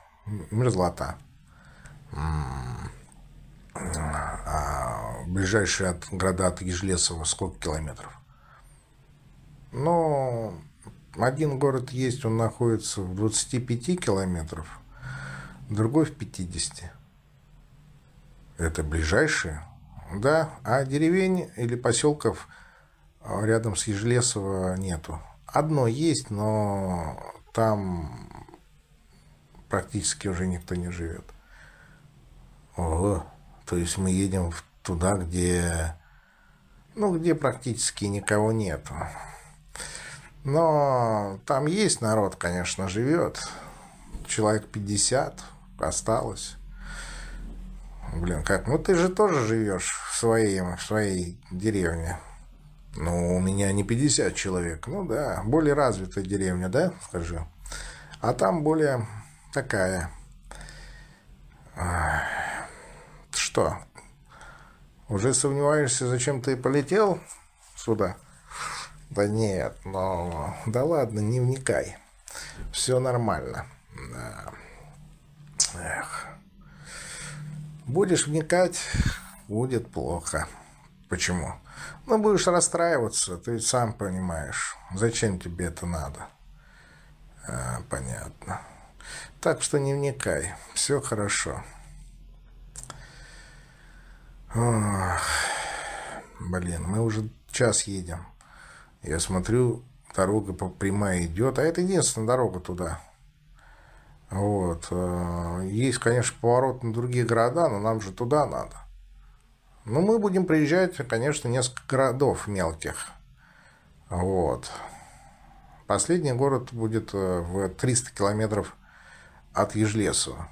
мерзлота. А ближайшие от города от Ежлесова сколько километров? Ну, один город есть, он находится в 25 километров, другой в 50. Это ближайшие? Да, а деревень или поселков рядом с Ежелесово нету. Одно есть, но там практически уже никто не живет. Ого, то есть мы едем туда, где, ну, где практически никого нету. Но там есть народ, конечно, живет. Человек 50 осталось. Блин, как? Ну ты же тоже живешь в своей, в своей деревне. Ну, у меня не 50 человек. Ну да, более развитая деревня, да, скажи. А там более такая что? Уже сомневаешься, зачем ты полетел сюда? Да нет, ну, да ладно, не вникай. Все нормально. Эх. Будешь вникать, будет плохо. Почему? Ну, будешь расстраиваться, ты сам понимаешь, зачем тебе это надо. А, понятно. Так что не вникай, все хорошо. Ох, блин, мы уже час едем. Я смотрю, дорога прямая идет, а это единственная дорога туда. Вот. Э, есть, конечно, поворот на другие города, но нам же туда надо. Ну, мы будем приезжать, конечно, несколько городов мелких. Вот. Последний город будет э, в 300 километров от Ежлесова.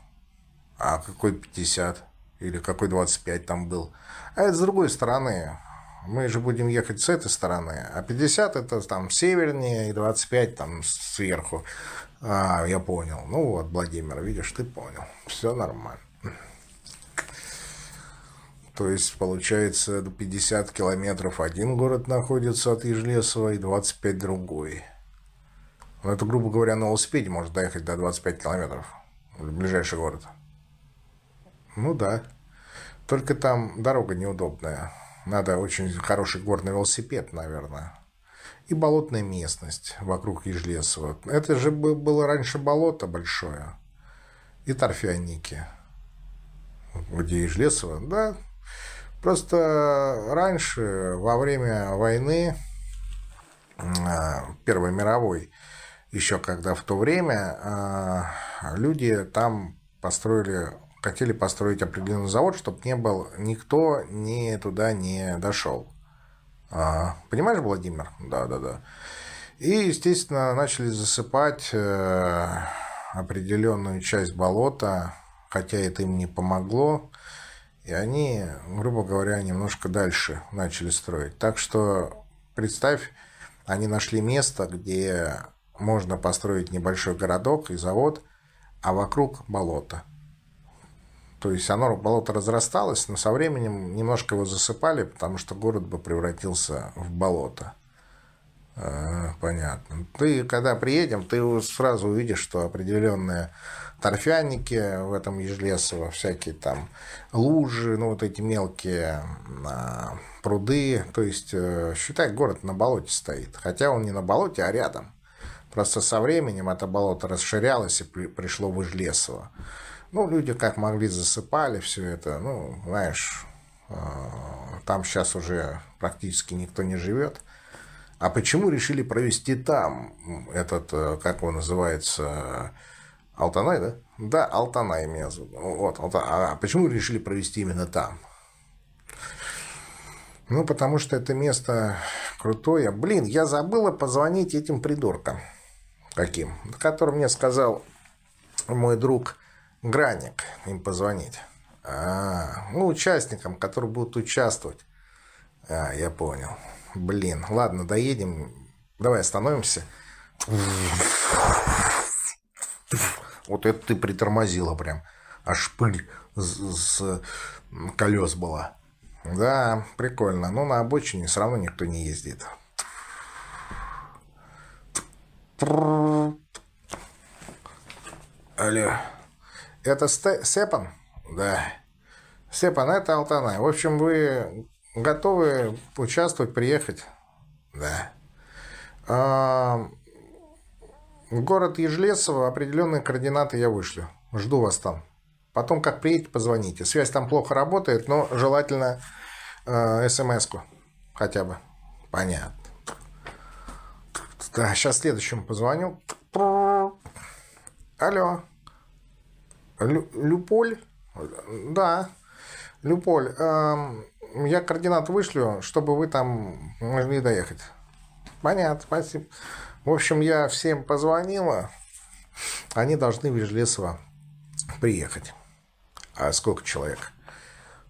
А какой 50? Или какой 25 там был? А это с другой стороны. Мы же будем ехать с этой стороны. А 50 это там севернее и 25 там сверху. А, я понял. Ну вот, Владимир, видишь, ты понял. Все нормально. То есть, получается, 50 километров один город находится от Ежлесова и 25 другой. Ну, это, грубо говоря, на велосипеде может доехать до 25 километров в ближайший город. Ну да. Только там дорога неудобная. Надо очень хороший горный велосипед, наверное. И болотная местность вокруг Ежлесова. Это же было раньше болото большое. И торфяники. Где Ежлесово, да. Просто раньше, во время войны, а, Первой мировой, еще когда в то время а, люди там построили хотели построить определенный завод, чтобы не был никто ни туда не дошел. А, понимаешь, Владимир? Да, да, да. И, естественно, начали засыпать э, определенную часть болота, хотя это им не помогло. И они, грубо говоря, немножко дальше начали строить. Так что представь, они нашли место, где можно построить небольшой городок и завод, а вокруг болото. То есть оно, болото разрасталось, но со временем немножко его засыпали, потому что город бы превратился в болото. А, понятно. Ты, когда приедем, ты сразу увидишь, что определенные торфяники в этом Ежлесово, всякие там лужи, ну вот эти мелкие а, пруды. То есть, э, считай, город на болоте стоит. Хотя он не на болоте, а рядом. Просто со временем это болото расширялось и при, пришло в Ижлесово. Ну, люди как могли засыпали все это. Ну, знаешь, э, там сейчас уже практически никто не живет. А почему решили провести там этот, э, как он называется, Алтанай, да? Да, Алтанай меня зовут. Вот, а почему решили провести именно там? Ну, потому что это место крутое. Блин, я забыла позвонить этим придуркам. Каким? Который мне сказал мой друг Граник им позвонить. А, ну, участникам, которые будут участвовать. А, я понял. Блин, ладно, доедем. Давай остановимся. Вот это ты притормозила прям. Аж пыль с колес была. Да, прикольно. Но на обочине все равно никто не ездит. Алло. Это Степан? Да. Степан, это Алтанай. В общем, вы готовы участвовать, приехать? Да. А, в город Ежлесово определенные координаты я вышлю. Жду вас там. Потом, как приедете, позвоните. Связь там плохо работает, но желательно э, смс-ку хотя бы. Понятно. Да, сейчас следующему позвоню. Алло. Лю, Люполь? Да. Люполь. Э, я координат вышлю, чтобы вы там могли доехать. Понятно, спасибо. В общем, я всем позвонила. Они должны в Вежлесово приехать. А сколько человек?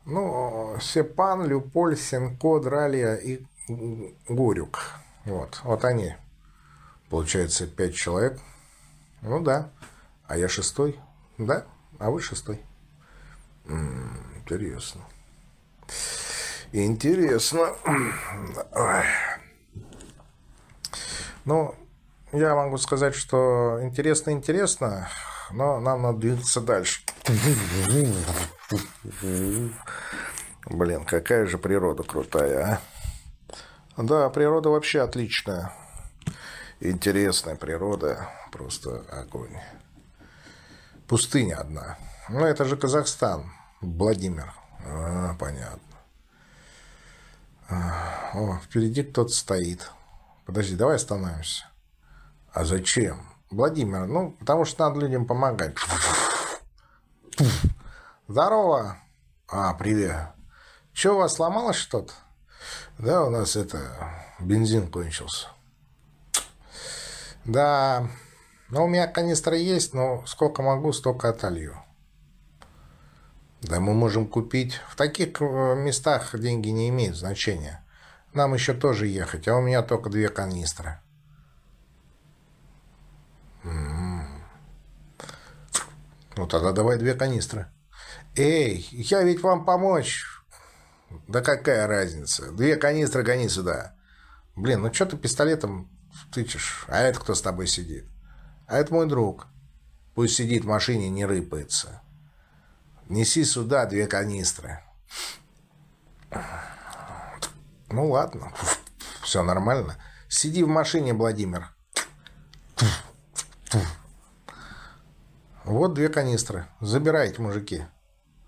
Ну, Сепан, Люполь, Сенко, Дралия и Горюк. Вот, вот они. Получается, пять человек. Ну да. А я шестой. Да? А вы шестой. Интересно. Интересно. Ну, я могу сказать, что интересно-интересно, но нам надо двигаться дальше. Блин, какая же природа крутая, а? Да, природа вообще отличная. Интересная природа, просто огонь. Пустыня одна. Ну, это же Казахстан, Владимир. А, понятно. А, о, впереди кто-то стоит. Подожди, давай остановимся. А зачем? Владимир, ну, потому что надо людям помогать. Здорово. А, привет. Че, у вас сломалось что-то? Да, у нас это, бензин кончился. Да, но у меня канистра есть, но сколько могу, столько отолью. Да мы можем купить. В таких э, местах деньги не имеют значения. Нам еще тоже ехать, а у меня только две канистры. М-м. Ну тогда давай две канистры. Эй, я ведь вам помочь. Да какая разница? Две канистры гони сюда. Блин, ну что ты пистолетом тычешь? А это кто с тобой сидит? А это мой друг. Пусть сидит в машине, не рыпается. Неси сюда две канистры. Ну ладно, все нормально. Сиди в машине, Владимир. Вот две канистры. Забирайте, мужики.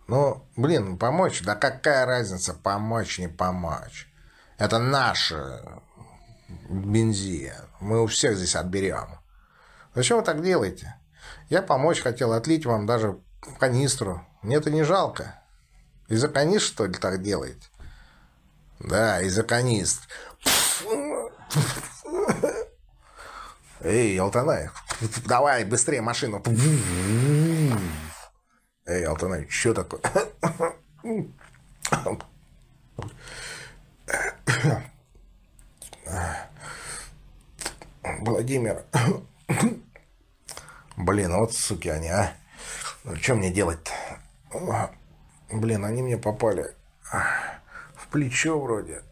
Ну, блин, помочь? Да какая разница, помочь, не помочь? Это наше бензин. Мы у всех здесь отберем. Зачем вы так делаете? Я помочь хотел, отлить вам даже канистру. Мне это не жалко. Из-за канистр, что ли, так делаете? Да, из-за канистр. Эй, Алтанай, давай быстрее машину. Эй, Алтанай, что такое? Владимир. Блин, вот суки они, а. Что мне делать-то? Блин, они мне попали в плечо вроде.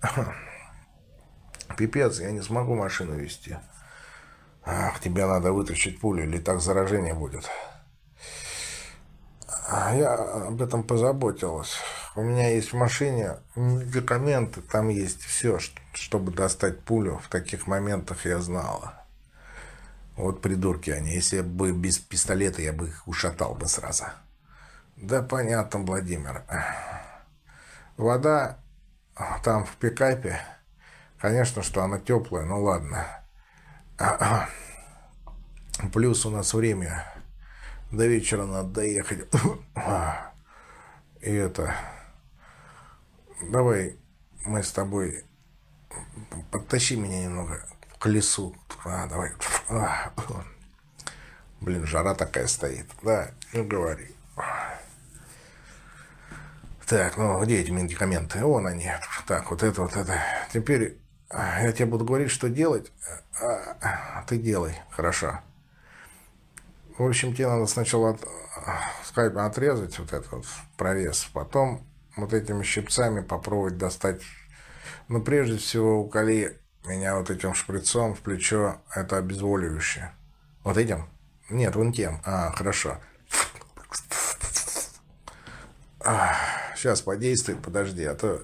Пипец, я не смогу машину вести. Ах, тебе надо вытащить пулю, или так заражение будет. Я об этом позаботилась. У меня есть в машине медикаменты, там есть все, чтобы достать пулю. В таких моментах я знала. Вот придурки они. Если бы без пистолета, я бы их ушатал бы сразу. Да понятно, Владимир. Вода там в пикапе, конечно, что она теплая, ну ладно. Плюс у нас время. До вечера надо доехать. И это... Давай мы с тобой... Подтащи меня немного лесу. А, давай. А. Блин, жара такая стоит. Да, не говори. Так, ну где эти медикаменты? Вон они. Так, вот это, вот это. Теперь а, я тебе буду говорить, что делать. А, ты делай. Хорошо. В общем, тебе надо сначала от, скажем, отрезать вот этот вот прорез. Потом вот этими щипцами попробовать достать. Но прежде всего уколи меня вот этим шприцом в плечо. Это обезболивающее. Вот этим? Нет, вон тем. А, хорошо. А, сейчас подействует, подожди, а то...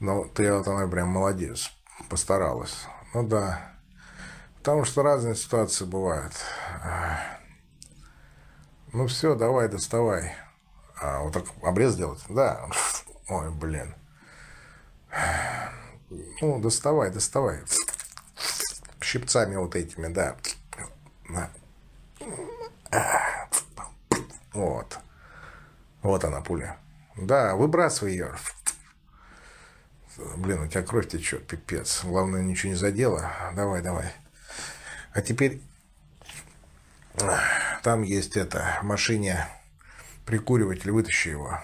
Ну, ты вот она прям молодец, постаралась. Ну да, потому что разные ситуации бывают. Ну все, давай, доставай. А, вот так обрез делать? Да. Ой, блин. Ну, доставай, доставай. Щипцами вот этими, да. Вот. Вот она, пуля. Да, выбрасывай ее. Блин, у тебя кровь течет, пипец. Главное, ничего не задело. Давай, давай. А теперь там есть это, машине прикуриватель, вытащи его.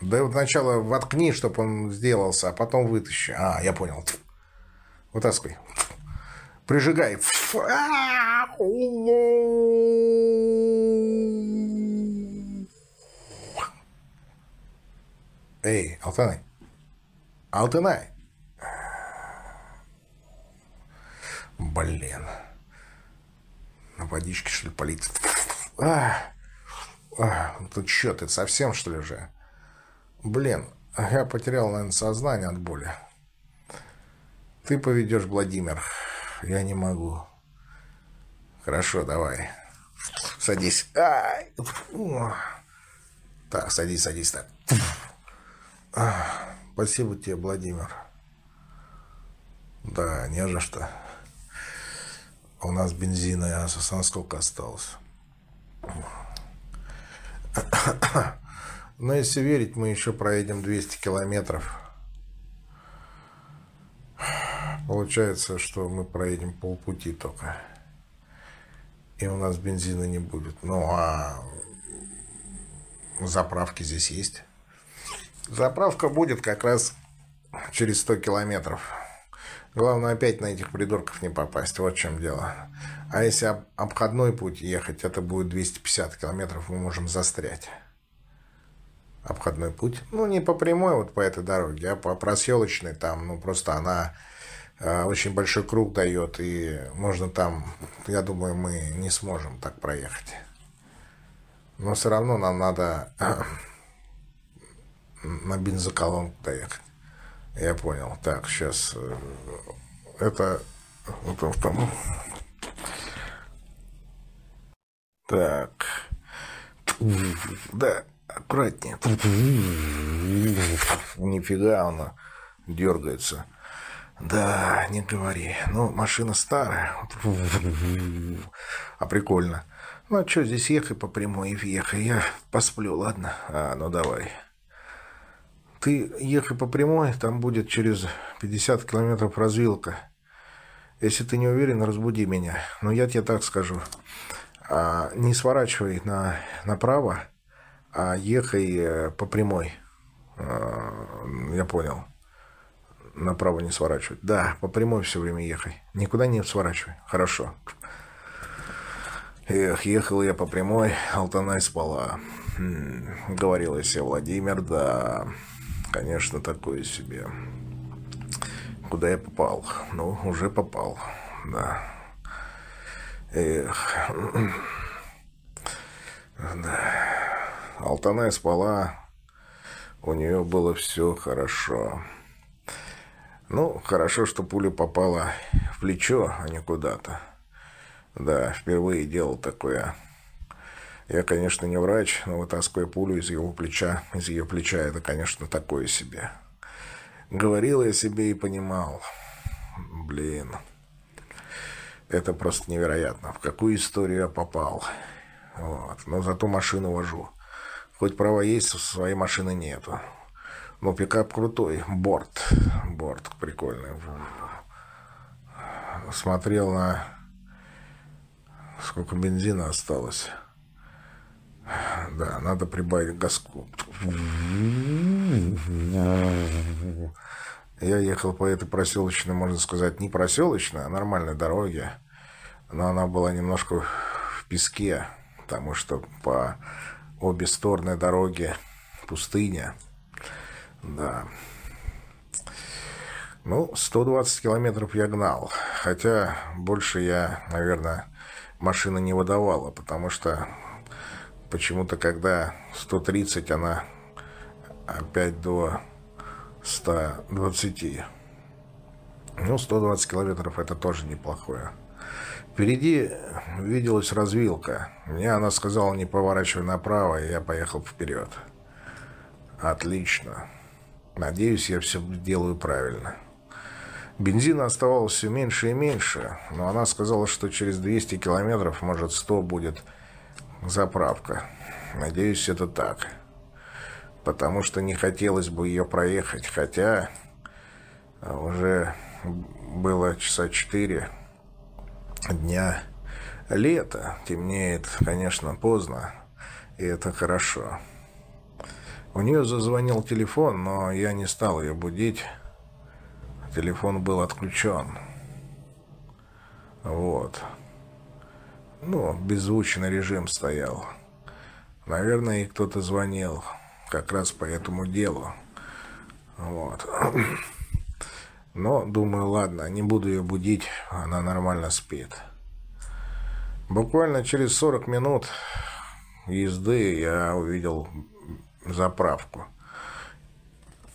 Да вот сначала воткни, чтобы он сделался, а потом вытащи. А, я понял. Вытаскивай. Прижигай. Эй, Алтанай. Алтанай. Блин. На водичке, что ли, полить? А, а, ты что, ты совсем, что ли, уже? Блин, я потерял, наверное, сознание от боли. Ты поведешь, Владимир. Я не могу. Хорошо, давай. Садись. Ай. Так, садись, садись так. Спасибо тебе, Владимир. Да, не за что. У нас бензина, а сколько осталось? Но если верить, мы еще проедем 200 километров. Получается, что мы проедем полпути только. И у нас бензина не будет. Ну, а заправки здесь есть. Заправка будет как раз через 100 километров. Главное опять на этих придурков не попасть. Вот в чем дело. А если обходной путь ехать, это будет 250 километров, мы можем застрять. Обходной путь. Ну, не по прямой вот по этой дороге, а по проселочной. Там, ну, просто она э, очень большой круг дает. И можно там, я думаю, мы не сможем так проехать. Но все равно нам надо на бензоколонку доехать. Я понял. Так, сейчас. Э, это... Вот там. Так. Да, аккуратнее. Нифига она дергается. Да, не говори. Ну, машина старая. А прикольно. Ну, а что здесь ехай по прямой и въехай. Я посплю, ладно? А, ну давай. Ты ехай по прямой, там будет через 50 километров развилка. Если ты не уверен, разбуди меня. Но я тебе так скажу. А, не сворачивай на, направо, а ехай э, по прямой. А, я понял. Направо не сворачивать. Да, по прямой все время ехай. Никуда не сворачивай. Хорошо. Эх, ехал я по прямой, Алтанай спала. М -м, говорил я себе, Владимир, да... Конечно, такое себе. Куда я попал? Ну, уже попал, да. Эх. Да. Алтаная спала. У нее было все хорошо. Ну, хорошо, что пуля попала в плечо, а не куда-то. Да, впервые делал такое. Я, конечно, не врач, но вытаскивая пулю из его плеча, из ее плеча, это, конечно, такое себе. Говорил я себе и понимал. Блин. Это просто невероятно. В какую историю я попал. Вот. Но зато машину вожу. Хоть права есть, своей машины нету. Но пикап крутой. Борт. Борт прикольный. Смотрел на... Сколько бензина осталось. Да, надо прибавить газку. Я ехал по этой проселочной, можно сказать, не проселочной, а нормальной дороге. Но она была немножко в песке, потому что по обе стороны дороги пустыня. Да. Ну, 120 километров я гнал. Хотя больше я, наверное, машина не выдавала, потому что почему-то, когда 130, она опять до 120. Ну, 120 километров это тоже неплохое. Впереди виделась развилка. Мне она сказала, не поворачивай направо, и я поехал вперед. Отлично. Надеюсь, я все делаю правильно. Бензина оставалось все меньше и меньше, но она сказала, что через 200 километров, может, 100 будет заправка. Надеюсь, это так. Потому что не хотелось бы ее проехать, хотя уже было часа четыре дня. Лето, темнеет, конечно, поздно, и это хорошо. У нее зазвонил телефон, но я не стал ее будить. Телефон был отключен. Вот. Ну, беззвучный режим стоял. Наверное, и кто-то звонил как раз по этому делу. Вот. Но, думаю, ладно, не буду ее будить, она нормально спит. Буквально через 40 минут езды я увидел заправку.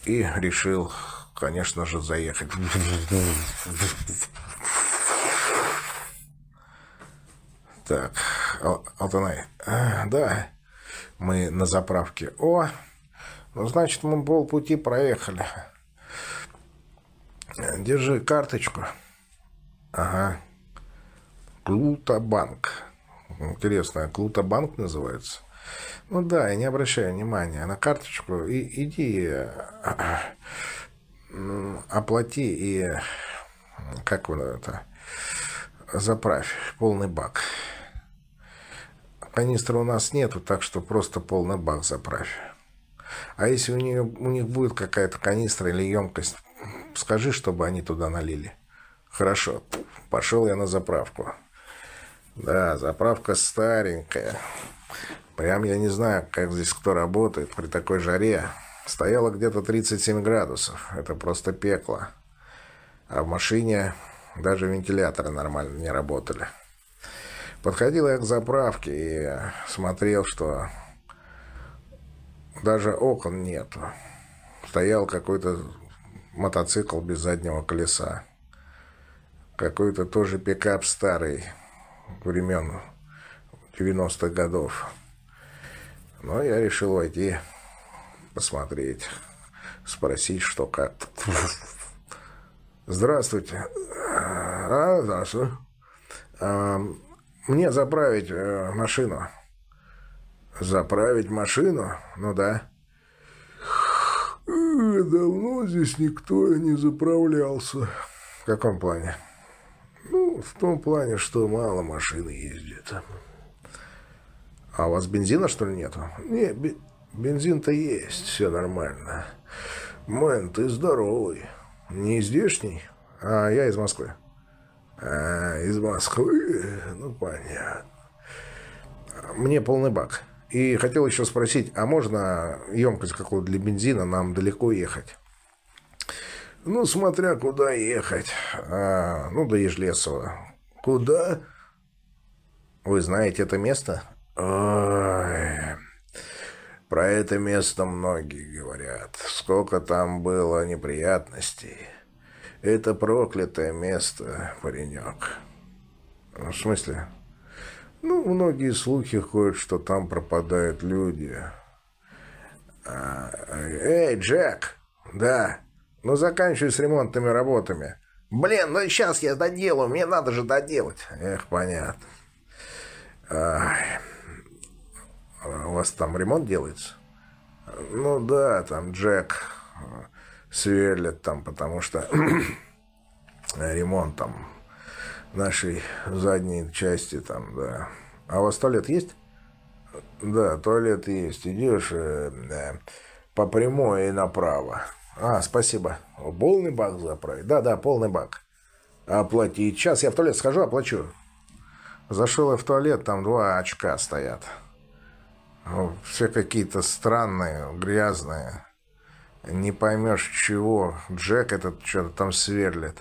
И решил, конечно же, заехать. Так, Алтанай. А, да, мы на заправке. О, ну, значит, мы полпути проехали. Держи карточку. Ага. Клутобанк. Интересно, Клутобанк называется? Ну да, я не обращаю внимания на карточку. И, иди, оплати и как вы это, заправь, полный бак. Канистры у нас нету, так что просто полный бак заправь. А если у, нее, у них будет какая-то канистра или емкость, скажи, чтобы они туда налили. Хорошо, пошел я на заправку. Да, заправка старенькая. Прям я не знаю, как здесь кто работает при такой жаре. Стояло где-то 37 градусов. Это просто пекло. А в машине даже вентиляторы нормально не работали. Подходил я к заправке и смотрел, что даже окон нету. Стоял какой-то мотоцикл без заднего колеса. Какой-то тоже пикап старый времен 90-х годов. Но я решил войти, посмотреть, спросить, что как. Здравствуйте. А, здравствуй. А, мне заправить э, машину. Заправить машину? Ну да. Давно здесь никто не заправлялся. В каком плане? Ну, в том плане, что мало машин ездит. А у вас бензина, что ли, нету? Не, бензин-то есть, все нормально. Мэн, ты здоровый. Не здешний? А я из Москвы. А, из Москвы? Ну, понятно. Мне полный бак. И хотел еще спросить, а можно емкость какую-то для бензина? Нам далеко ехать. Ну, смотря куда ехать. А, ну, до Ежлесова. Куда? Вы знаете это место? Ой, про это место многие говорят. Сколько там было неприятностей. Это проклятое место, паренек. В смысле? Ну, многие слухи ходят, что там пропадают люди. А, эй, Джек! Да. Ну, заканчивай с ремонтными работами. Блин, ну сейчас я доделаю, мне надо же доделать. Эх, понятно. Ай. У вас там ремонт делается? Ну да, там Джек сверлит там, потому что ремонт там нашей задней части там, да. А у вас туалет есть? Да, туалет есть. Идешь э, э, по прямой и направо. А, спасибо. Полный бак заправить? Да, да, полный бак. Оплатить. Сейчас я в туалет схожу, оплачу. Зашел я в туалет, там два очка стоят. Все какие-то странные, грязные. Не поймешь чего. Джек этот что-то там сверлит.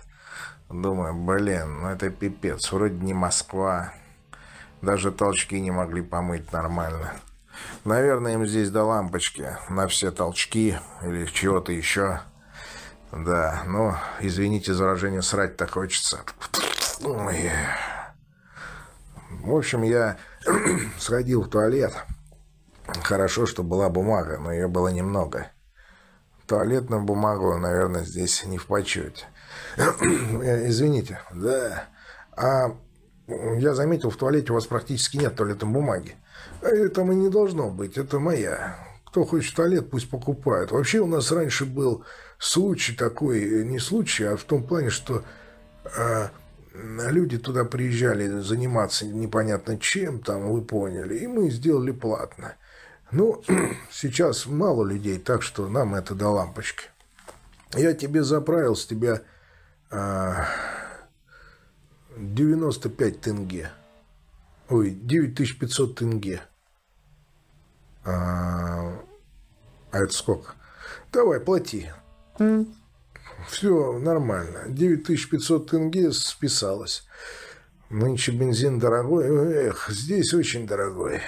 Думаю, блин, ну это пипец. Вроде не Москва. Даже толчки не могли помыть нормально. Наверное, им здесь до лампочки на все толчки или чего-то еще. Да, ну, извините за выражение, срать так хочется. Ой. В общем, я сходил в туалет. Хорошо, что была бумага, но ее было немного. Туалетную бумагу, наверное, здесь не в почете. Э, извините. Да. А я заметил, в туалете у вас практически нет туалетной бумаги. А этого не должно быть. Это моя. Кто хочет туалет, пусть покупает. Вообще у нас раньше был случай такой, не случай, а в том плане, что а, люди туда приезжали заниматься непонятно чем, там, вы поняли, и мы сделали платно. Ну, сейчас мало людей, так что нам это до лампочки. Я тебе заправил с тебя 95 тенге. Ой, 9500 тенге. А, а это сколько? Давай, плати. Mm. Все нормально. 9500 тенге списалось. Нынче бензин дорогой. Эх, здесь очень дорогой.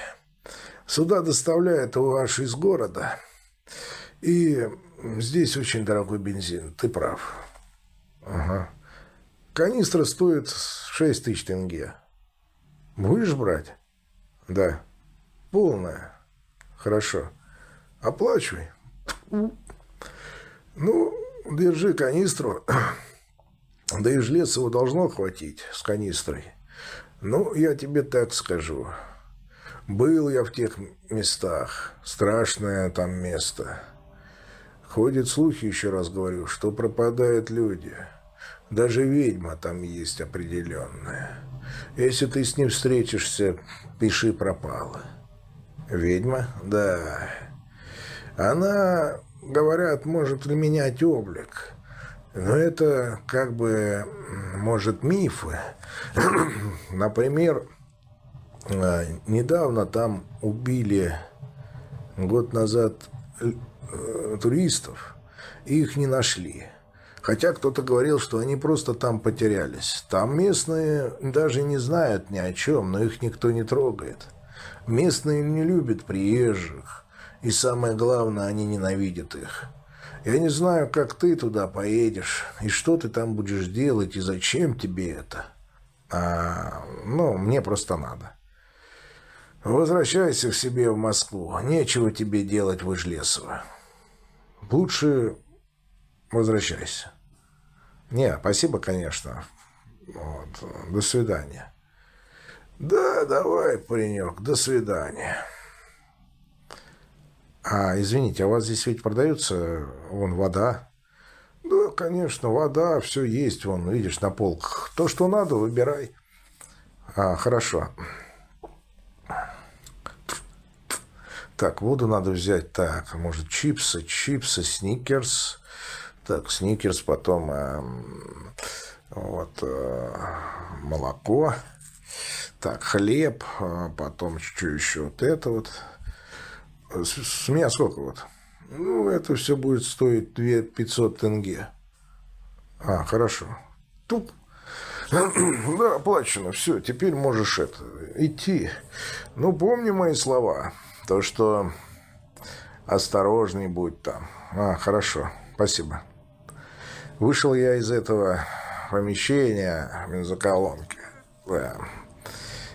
Сюда доставляют его аж из города. И здесь очень дорогой бензин. Ты прав. Ага. Канистра стоит 6 тысяч тенге. Будешь брать? Да. Полная. Хорошо. Оплачивай. Ну, держи канистру. Да и Жлецова должно хватить с канистрой. Ну, я тебе так скажу. Был я в тех местах. Страшное там место. Ходят слухи, еще раз говорю, что пропадают люди. Даже ведьма там есть определенная. Если ты с ним встретишься, пиши пропало. Ведьма? Да. Она, говорят, может менять облик. Но это как бы, может, мифы. Например, а, недавно там убили год назад э, туристов, их не нашли. Хотя кто-то говорил, что они просто там потерялись. Там местные даже не знают ни о чем, но их никто не трогает. Местные не любят приезжих. И самое главное, они ненавидят их. Я не знаю, как ты туда поедешь, и что ты там будешь делать, и зачем тебе это. А, ну, мне просто надо. Возвращайся к себе в Москву. Нечего тебе делать в Ижлесово. Лучше возвращайся. Не, спасибо, конечно. Вот. До свидания. Да, давай, паренек, до свидания. А, извините, а у вас здесь ведь продается вон вода? Да, конечно, вода, все есть, вон, видишь, на полках. То, что надо, выбирай. А, хорошо. Так, воду надо взять. Так, может, чипсы, чипсы, сникерс. Так, сникерс, потом э, вот э, молоко. Так, хлеб, э, потом что еще вот это вот. С, с меня сколько вот? Ну, это все будет стоить 2 500 тенге. А, хорошо. Тут да, оплачено, все, теперь можешь это, идти. Ну, помни мои слова, то, что осторожней будь там. А, хорошо, спасибо. Вышел я из этого помещения бензоколонки. Да.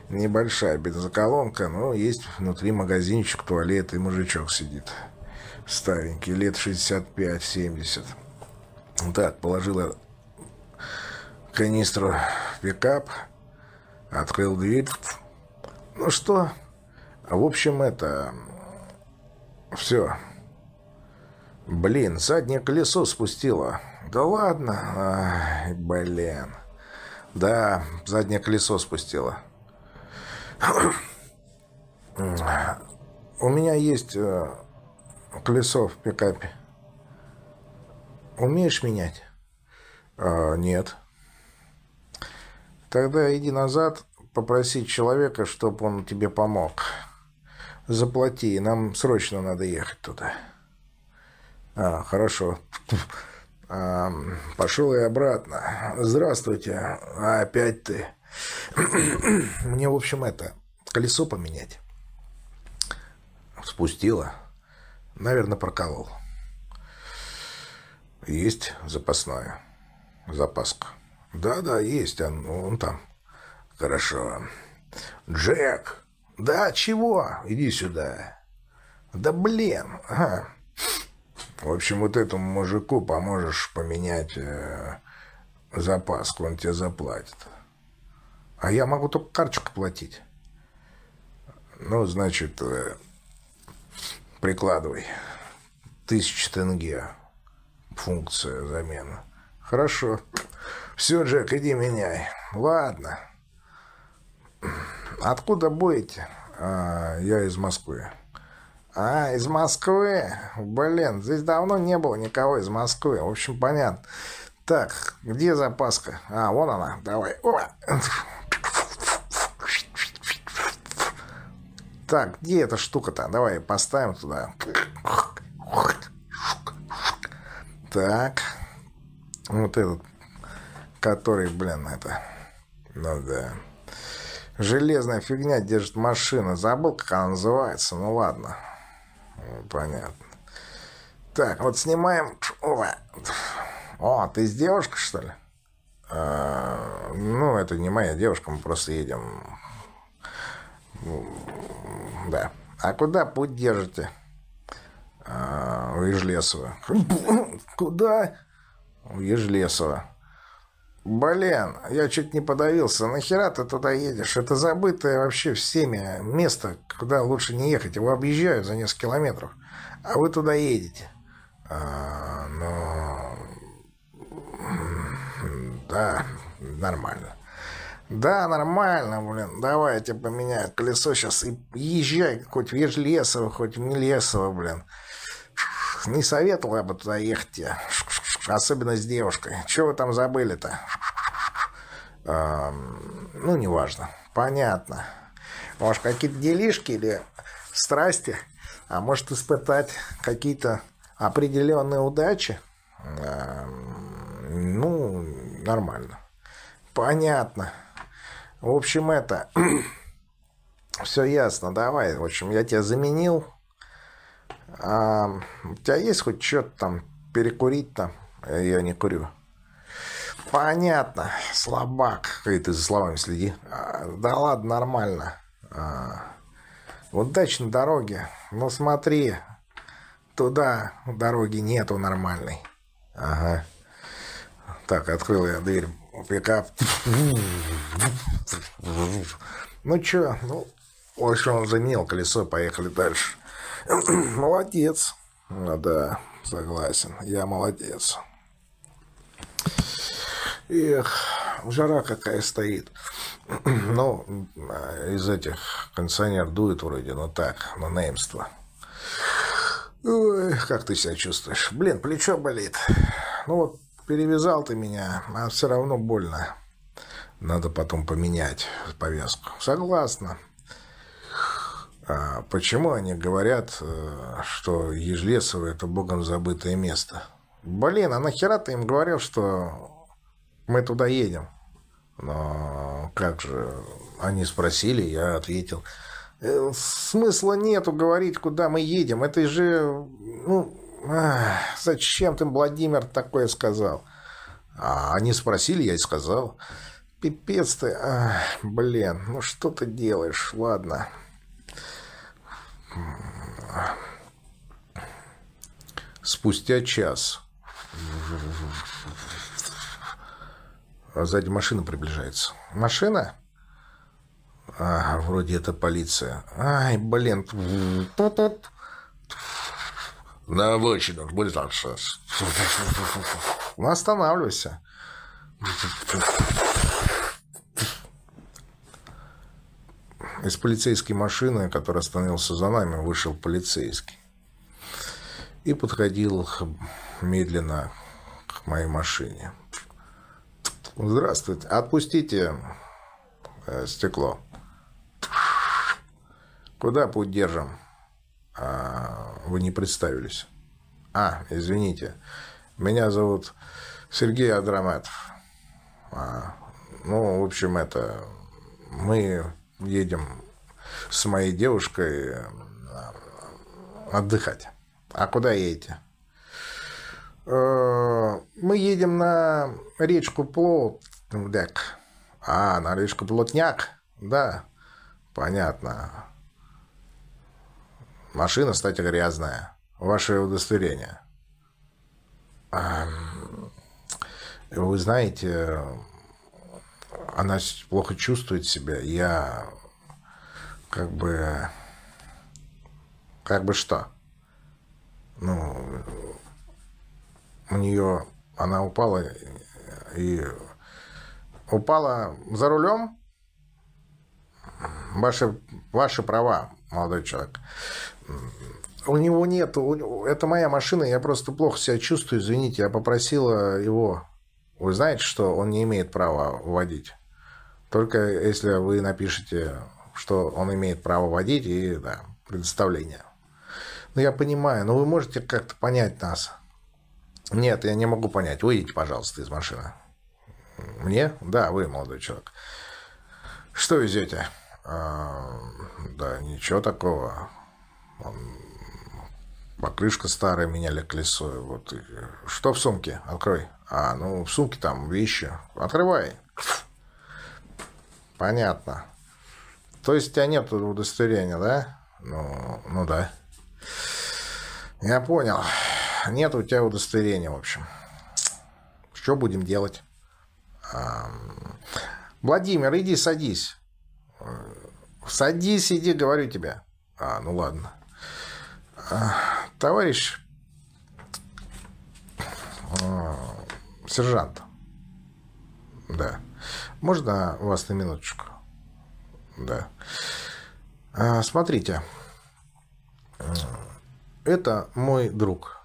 Небольшая бензоколонка, но есть внутри магазинчик, туалет и мужичок сидит. Старенький, лет 65-70. Так, положила канистру в пикап, открыл дверь. Ну что, в общем, это... Все. Блин, заднее колесо спустило. Да ладно. Ай, блин. Да, заднее колесо спустило. У меня есть э, колесо в пикапе. Умеешь менять? А, нет. Тогда иди назад, попроси человека, чтобы он тебе помог. Заплати, нам срочно надо ехать туда. А, хорошо. А, пошел я обратно. Здравствуйте. А опять ты. Мне, в общем, это, колесо поменять. Спустила. Наверное, проколол. Есть запасное. Запаска. Да-да, есть. Он, он там. Хорошо. Джек. Да, чего? Иди сюда. Да блин. Ага. В общем, вот этому мужику поможешь поменять э, запаску, он тебе заплатит. А я могу только карточку платить. Ну, значит, э, прикладывай. Тысяча тенге. Функция замены. Хорошо. Все, Джек, иди меняй. Ладно. Откуда будете? А, я из Москвы. А, из Москвы? Блин, здесь давно не было никого из Москвы. В общем, понятно. Так, где запаска? А, вон она. Давай. О! Так, где эта штука-то? Давай поставим туда. Так. Вот этот, который, блин, это... Ну да. Железная фигня держит машину. Забыл, как она называется. Ну ладно. Понятно. Так, вот снимаем... О, ты с девушкой, что ли? А, ну, это не моя девушка, мы просто едем. Да. А куда путь держите? А, в Ижлесово. Куда? В Ижлесово. Блин, я чуть не подавился. Нахера ты туда едешь? Это забытое вообще всеми место, куда лучше не ехать. Его объезжают за несколько километров. А вы туда едете. А, ну... да, нормально. Да, нормально, блин. Давай я тебе поменяю колесо сейчас и езжай хоть в Ежлесово, хоть в Мелесово, блин. Не советовал я бы туда ехать тебе. Особенно с девушкой. Чего вы там забыли-то? Ну, неважно. Понятно. Может, какие-то делишки или страсти? А может, испытать какие-то определенные удачи? Ну, нормально. Понятно. В общем, это... Все ясно, давай. В общем, я тебя заменил. А, у тебя есть хоть что-то там перекурить там? Я не курю. Понятно, слабак. И ты за словами следи. А, да ладно, нормально. А, удачи на дороге. Но смотри, туда дороги нету нормальной. Ага. Так, открыл я дверь пикап. Ну чё, ну, в общем, он заменил колесо, поехали дальше. Молодец. Ну да, согласен, я молодец. Эх, жара какая стоит. Ну, из этих кондиционер дует вроде, но так, на наемство. Ой, как ты себя чувствуешь? Блин, плечо болит. Ну вот, перевязал ты меня, а все равно больно. Надо потом поменять повязку. Согласна. А почему они говорят, э, что Ежлесово это богом забытое место? Блин, а нахера ты им говорил, что мы туда едем? Но как же, они спросили, я ответил. Э, смысла нету говорить, куда мы едем. Это же, ну, зачем ты, Владимир, такое сказал? А они спросили, я и сказал. Пипец ты, а, блин, ну что ты делаешь? Ладно. Спустя час. А сзади машина приближается. Машина? А, вроде это полиция. Ай, блин. На обочину, будет сейчас. Ну, останавливайся. Из полицейской машины, которая остановился за нами, вышел полицейский. И подходил медленно к моей машине. Здравствуйте. Отпустите э, стекло. Куда путь держим? А, вы не представились. А, извините. Меня зовут Сергей Адраматов. А, ну, в общем, это... Мы едем с моей девушкой а, отдыхать. А куда едете? Э, мы едем на речку Плотняк. А, на речку Плотняк? Да, понятно. Машина, кстати, грязная. Ваше удостоверение. Вы знаете, она плохо чувствует себя. Я как бы... Как бы что? Ну, у нее... Она упала и... Упала за рулем? Ваши, ваши права, молодой человек. У него нет, это моя машина, я просто плохо себя чувствую, извините, я попросила его. Вы знаете, что он не имеет права водить. Только если вы напишете, что он имеет право водить и да, предоставление. Ну, я понимаю, но вы можете как-то понять нас. Нет, я не могу понять. Выйдите, пожалуйста, из машины. Мне? Да, вы, молодой человек. Что везете? А, да, ничего такого. Покрышка старая, меняли колесо. Вот. Что в сумке? Открой. А, ну, в сумке там вещи. Открывай. Понятно. То есть у тебя нет удостоверения, да? Ну, ну да. Я понял. Нет у тебя удостоверения, в общем. Что будем делать? Владимир, иди садись. Садись, иди, говорю тебе. А, ну ладно. Товарищ сержант, Да. Можно вас на минуточку? Да. А, смотрите. Это мой друг.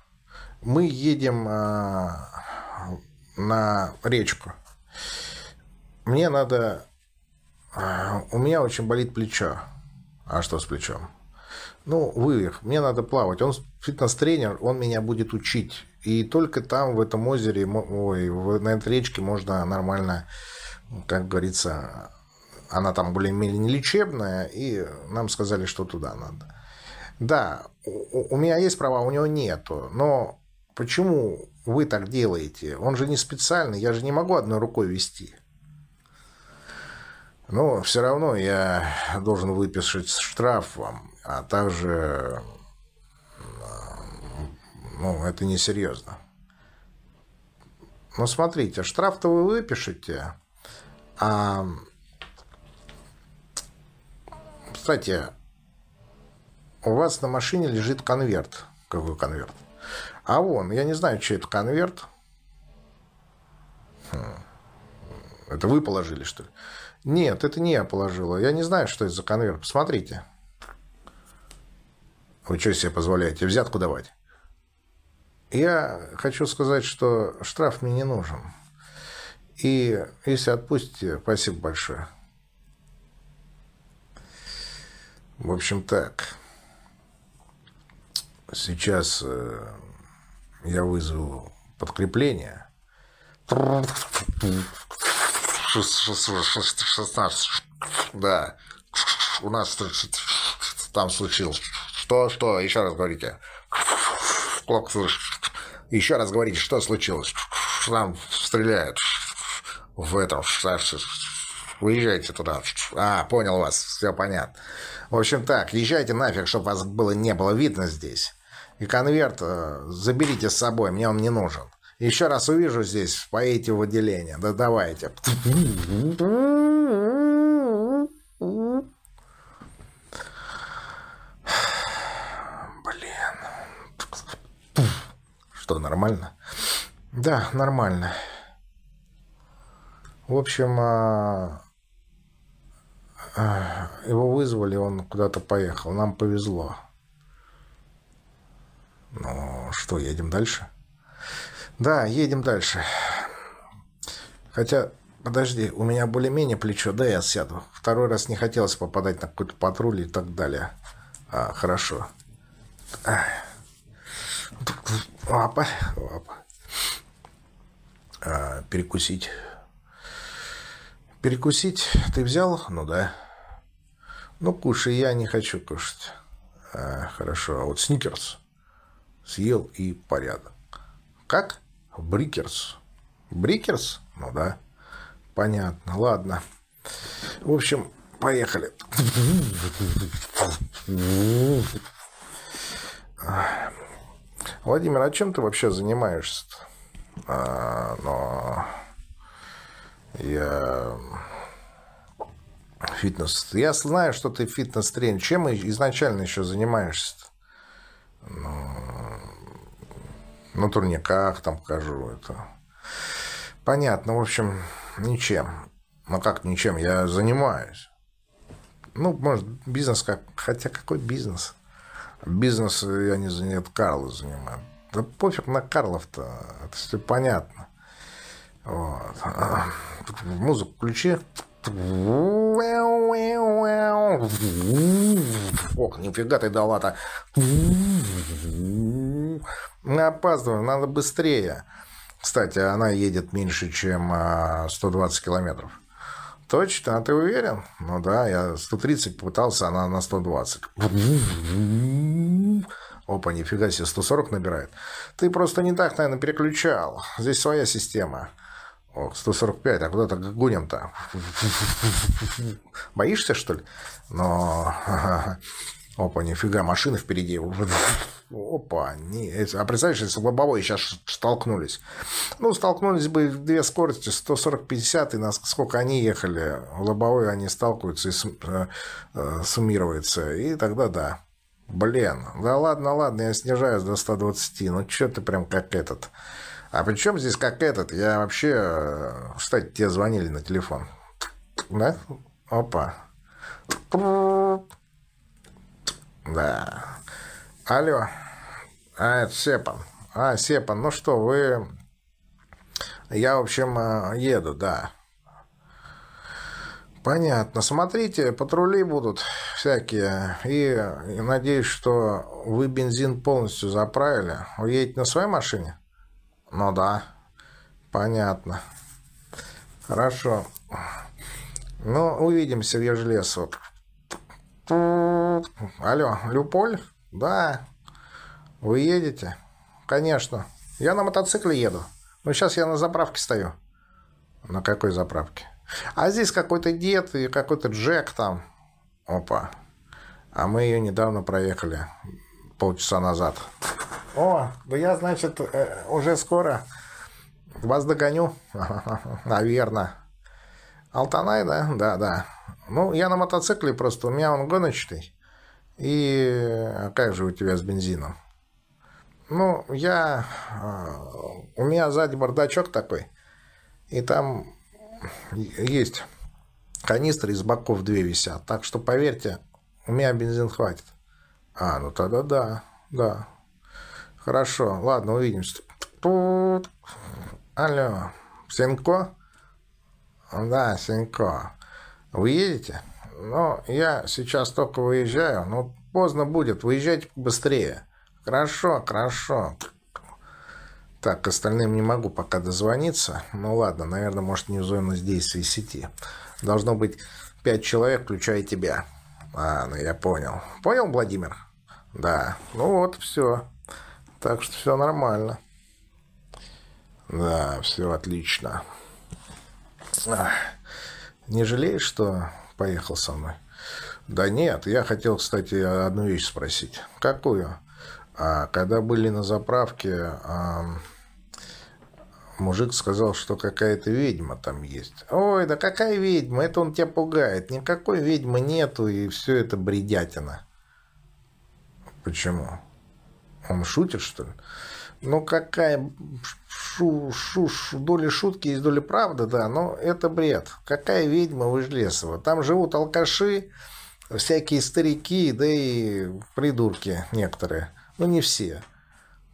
Мы едем а, на речку. Мне надо... А, у меня очень болит плечо. А что с плечом? Ну, вывих. Мне надо плавать. Он фитнес-тренер, он меня будет учить. И только там, в этом озере, ой, на этой речке можно нормально, как говорится, она там более-менее не лечебная, и нам сказали, что туда надо. Да, у меня есть права, у него нету, но почему вы так делаете? Он же не специальный, я же не могу одной рукой вести. Но все равно я должен выписать штраф вам, а также, ну, это несерьезно. Ну, смотрите, штраф-то вы выпишете, а кстати, у вас на машине лежит конверт. Какой конверт? А вон, я не знаю, чей это конверт. Хм. Это вы положили, что ли? Нет, это не я положила. Я не знаю, что это за конверт. Посмотрите. Вы что себе позволяете? Взятку давать? Я хочу сказать, что штраф мне не нужен. И если отпустите, спасибо большое. В общем, так. Сейчас э, я вызову подкрепление. 16. Да. У нас там случилось. Что, что? Еще раз говорите. Еще раз говорите, что случилось? Там стреляют в этом. Выезжайте туда. А, понял вас. Все понятно. В общем так, езжайте нафиг, чтобы вас было не было видно здесь. И конверт э, заберите с собой, мне он не нужен. Еще раз увижу здесь, поедете в отделение. Да давайте. Блин. Что, нормально? Да, нормально. В общем, а, его вызвали, он куда-то поехал. Нам повезло. Ну что, едем дальше? Да, едем дальше. Хотя, подожди, у меня более-менее плечо, да я сяду. Второй раз не хотелось попадать на какой-то патруль и так далее. А, хорошо. Лапа, лапа. А, перекусить. Перекусить ты взял? Ну да. Ну, кушай, я не хочу кушать. А, хорошо, а вот сникерс съел и порядок. Как? Брикерс. Брикерс? Ну да. Понятно, ладно. В общем, поехали. Владимир, а чем ты вообще занимаешься? -то? А, но я Фитнес. Я знаю, что ты фитнес-тренер. Чем изначально еще занимаешься? -то? Ну, на турниках там покажу это. Понятно, в общем, ничем. Ну как ничем, я занимаюсь. Ну, может, бизнес как... Хотя какой бизнес? Бизнес я не занимаю, Карлы занимаю. Да пофиг на Карлов-то, это все понятно. Вот. Музыку включи. Ох, нифига ты дала-то. Опаздываем, надо быстрее. Кстати, она едет меньше, чем 120 а, километров. Точно? А ты уверен? Ну да, я 130 пытался, она на 120. Опа, нифига себе, 140 набирает. Ты просто не так, наверное, переключал. Здесь своя система. Ох, 145, а куда-то гоним-то? Боишься, что ли? Но... Опа, нифига, машины впереди. Опа, не... а представляешь, если лобовой сейчас столкнулись. Ну, столкнулись бы две скорости, 140-50, и нас, сколько они ехали, лобовой они сталкиваются и э, э, суммируются, и тогда да. Блин, да ладно, ладно, я снижаюсь до 120, ну что ты прям как этот А при чем здесь как этот? Я вообще... э, Кстати, тебе звонили на телефон. Да? Опа. Да. Алло. А, это Сепан. А, Сепан, ну что, вы... Я, в общем, э, еду, да. Понятно. Смотрите, патрули будут всякие. И, надеюсь, что вы бензин полностью заправили. Вы едете на своей машине? Ну да. Понятно. Хорошо. Ну, увидимся в Ежелесово. Алло, Люполь? Да. Вы едете? Конечно. Я на мотоцикле еду. Но сейчас я на заправке стою. На какой заправке? А здесь какой-то дед и какой-то Джек там. Опа. А мы ее недавно проехали. Полчаса назад. О, да я, значит, э, уже скоро вас догоню. Наверное. Алтанай, да? Да, да. Ну, я на мотоцикле просто. У меня он гоночный. И а как же у тебя с бензином? Ну, я... э, У меня сзади бардачок такой. И там есть канистры из боков две висят. Так что, поверьте, у меня бензин хватит. А, ну тогда да, да. Хорошо, ладно, увидимся. Тут. Алло, Сенко? Да, Сенко. Вы едете? Ну, я сейчас только выезжаю. Ну, поздно будет. Выезжайте быстрее. Хорошо, хорошо. Так, к остальным не могу пока дозвониться. Ну ладно, наверное, может, не в зону действия сети. Должно быть пять человек, включая тебя. А, ну я понял. Понял, Владимир? Да. Ну вот, все. Так что все нормально. Да, все отлично. Не жалеешь, что поехал со мной? Да нет, я хотел, кстати, одну вещь спросить. Какую? А, когда были на заправке, а, мужик сказал, что какая-то ведьма там есть. Ой, да какая ведьма? Это он тебя пугает. Никакой ведьмы нету, и все это бредятина. Почему? Он шутит, что ли? Ну, какая шу, шу, шу, доля шутки есть доля правды, да, но это бред. Какая ведьма в Ижлесово? Там живут алкаши, всякие старики, да и придурки некоторые. Ну, не все.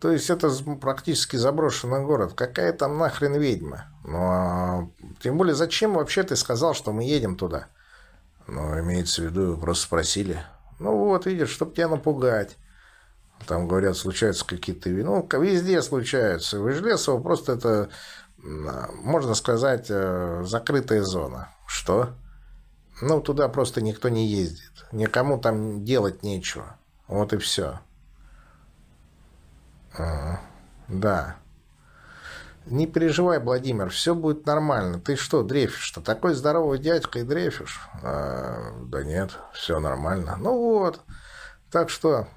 То есть это практически заброшенный город. Какая там нахрен ведьма? Ну, а тем более, зачем вообще ты сказал, что мы едем туда? Ну, имеется в виду, просто спросили. Ну вот, видишь, чтобы тебя напугать. Там, говорят, случаются какие-то... Ну, везде случаются. В Ижлесово просто это, можно сказать, э, закрытая зона. Что? Ну, туда просто никто не ездит. Никому там делать нечего. Вот и все. А, да. Не переживай, Владимир, все будет нормально. Ты что, дрейфишь-то? Такой здоровый дядька и дрейфишь? А, да нет, все нормально. Ну вот. Так что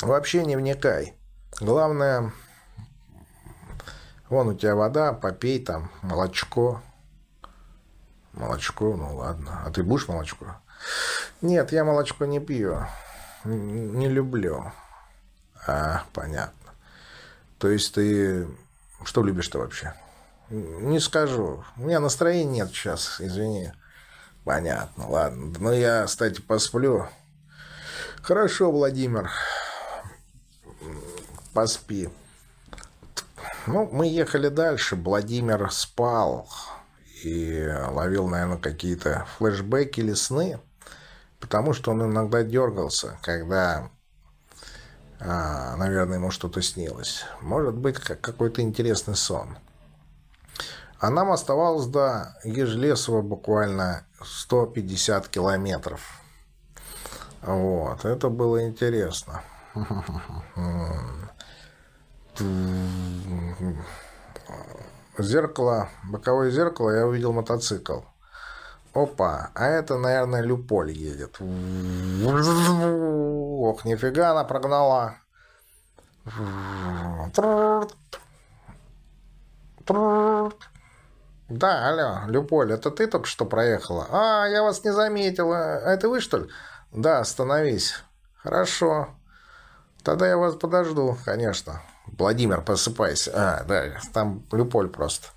вообще не вникай. Главное, вон у тебя вода, попей там, молочко. Молочко, ну ладно. А ты будешь молочко? Нет, я молочко не пью. Не люблю. А, понятно. То есть ты что любишь-то вообще? Не скажу. У меня настроения нет сейчас, извини. Понятно, ладно. Ну, я, кстати, посплю. Хорошо, Владимир. Поспи. Ну, мы ехали дальше. Владимир спал и ловил, наверное, какие-то флешбеки или сны, потому что он иногда дергался, когда а, наверное, ему что-то снилось. Может быть, как какой-то интересный сон. А нам оставалось до Ежелесова буквально 150 километров. Вот, это было интересно. Зеркало, боковое зеркало, я увидел мотоцикл. Опа, а это, наверное, Люполь едет. Ох, нифига она прогнала. Да, алло, Люполь, это ты только что проехала? А, я вас не заметила. А это вы, что ли? Да, остановись. Хорошо. Тогда я вас подожду, конечно. Владимир, просыпайся. А, да, там Люполь просто.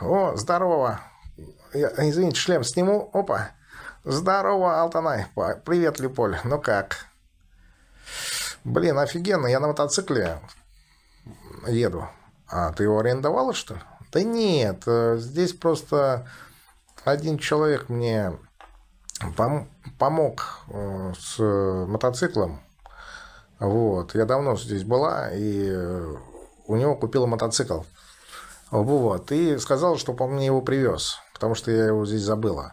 О, здорово. Я, извините, шлем сниму. Опа. Здорово, Алтанай. Привет, Люполь. Ну как? Блин, офигенно. Я на мотоцикле еду. А, ты его арендовала, что ли? Да нет, э, здесь просто один человек мне пом помог э, с мотоциклом. Вот. Я давно здесь была, и у него купила мотоцикл. Вот. И сказал, чтобы он мне его привез, потому что я его здесь забыла.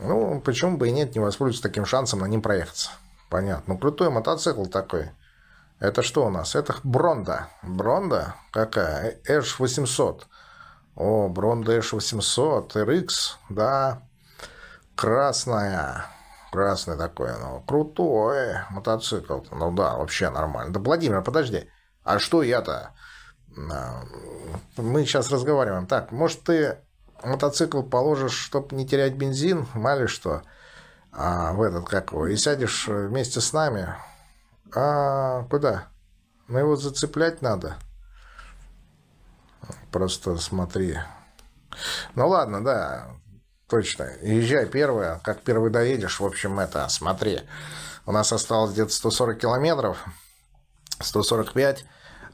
Ну, почему бы и нет, не воспользоваться таким шансом на ним проехаться. Понятно. Ну, крутой мотоцикл такой. Это что у нас? Это Бронда. Бронда? Какая? Эш 800. О, Бронда Эш 800. RX, да. Красная. Красный такой, ну, крутой мотоцикл. Ну да, вообще нормально. Да, Владимир, подожди. А что я-то? А, мы сейчас разговариваем. Так, может, ты мотоцикл положишь, чтобы не терять бензин, мало что, а, в этот, как его, и сядешь вместе с нами. А куда? Ну, его зацеплять надо. Просто смотри. Ну, ладно, да, точно. Езжай первый, как первый доедешь, в общем, это, смотри. У нас осталось где-то 140 километров, 145.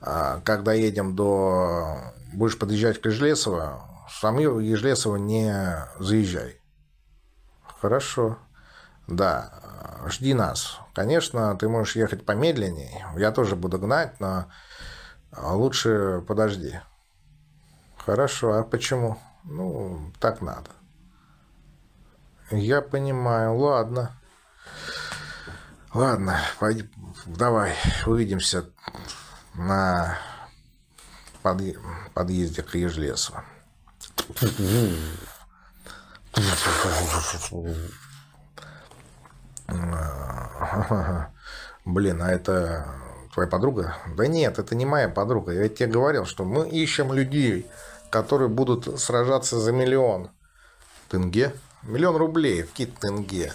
А, когда едем до... Будешь подъезжать к Ижлесово, сами Ижлесово не заезжай. Хорошо. Да, жди нас. Конечно, ты можешь ехать помедленнее. Я тоже буду гнать, но лучше подожди. Хорошо, а почему? Ну, так надо. Я понимаю, ладно. Ладно, пойди, давай, увидимся на подъезде к Ежлесу. Блин, а это твоя подруга? Да нет, это не моя подруга. Я тебе говорил, что мы ищем людей, которые будут сражаться за миллион. Тенге? Миллион рублей в кит тенге.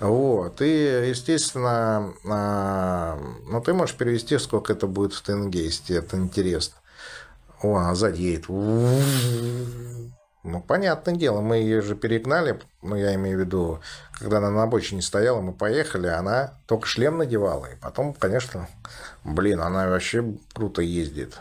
Вот. И, естественно, ну, ты можешь перевести, сколько это будет в тенге, если это интересно. О, а сзади едет. Ну, понятное дело, мы ее же перегнали, ну, я имею в виду, когда она на обочине стояла, мы поехали, она только шлем надевала. И потом, конечно, блин, она вообще круто ездит.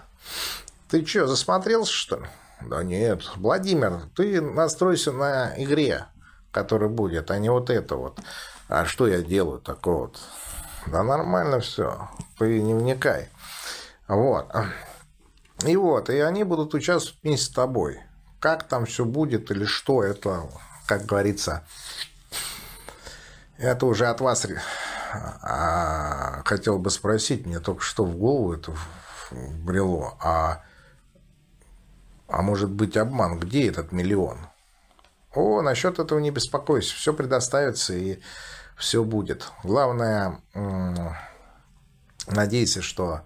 Ты что, засмотрелся, что ли? Да нет. Владимир, ты настройся на игре, которая будет, а не вот это вот. А что я делаю такое вот? Да нормально все. Ты не вникай. Вот. И вот, и они будут участвовать вместе с тобой. Как там все будет или что, это, как говорится, это уже от вас а, хотел бы спросить, мне только что в голову это брело, а, а может быть обман, где этот миллион? О, насчет этого не беспокойся, все предоставится и все будет. Главное, надейся, что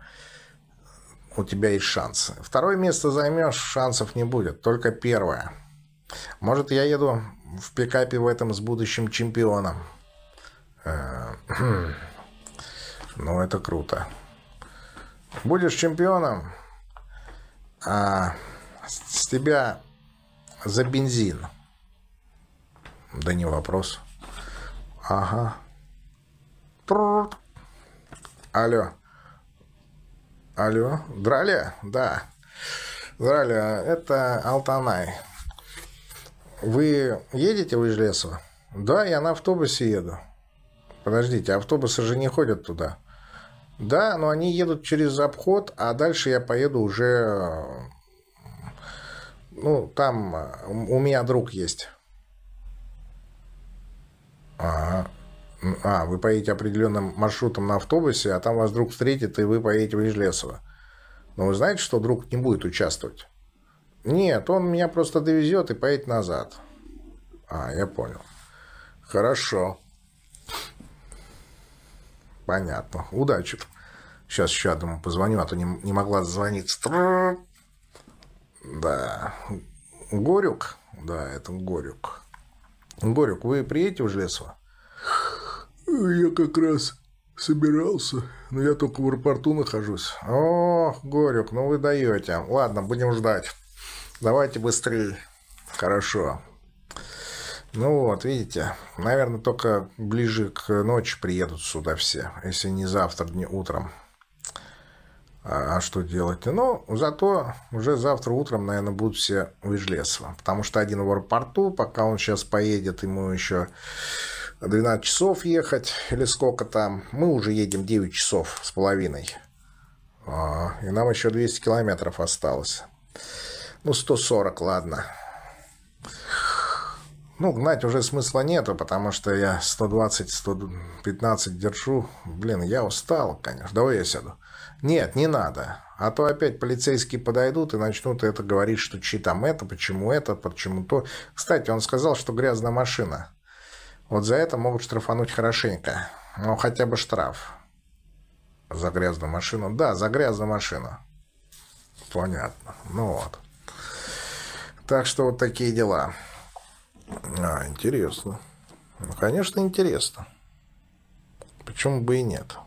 у тебя есть шансы. Второе место займешь, шансов не будет, только первое. Может, я еду в пикапе в этом с будущим чемпионом. Э, ну, это круто. Будешь чемпионом, а с тебя за бензин. Да не вопрос. Ага. Алло. Алло, Драля? Да. Драля, это Алтанай. Вы едете в Ижлесово? Да, я на автобусе еду. Подождите, автобусы же не ходят туда. Да, но они едут через обход, а дальше я поеду уже... Ну, там у меня друг есть. Ага. А, вы поедете определенным маршрутом на автобусе, а там вас друг встретит, и вы поедете в Ижлесово. Но вы знаете, что друг не будет участвовать? Нет, он меня просто довезет и поедет назад. А, я понял. Хорошо. Понятно. Удачи. Сейчас еще одному позвоню, а то не, не могла звониться. Да. Горюк? Да, это Горюк. Горюк, вы приедете в Жлесово? Я как раз собирался, но я только в аэропорту нахожусь. О, Горюк, ну вы даете. Ладно, будем ждать. Давайте быстрее. Хорошо. Ну вот, видите, наверное, только ближе к ночи приедут сюда все, если не завтра дни утром. А, а что делать? Ну, зато уже завтра утром, наверное, будут все в Ижлесово. Потому что один в аэропорту, пока он сейчас поедет, ему еще 12 часов ехать или сколько там. Мы уже едем 9 часов с половиной. А, и нам еще 200 километров осталось. Ну, 140, ладно. Ну, гнать уже смысла нету, потому что я 120-115 держу. Блин, я устал, конечно. Давай я сяду. Нет, не надо. А то опять полицейские подойдут и начнут это говорить, что чьи там это, почему это, почему то. Кстати, он сказал, что грязная машина. Вот за это могут штрафануть хорошенько. Ну, хотя бы штраф. За грязную машину. Да, за грязную машину. Понятно. Ну вот. Так что вот такие дела. А, интересно. Ну, конечно, интересно. Почему бы и нет?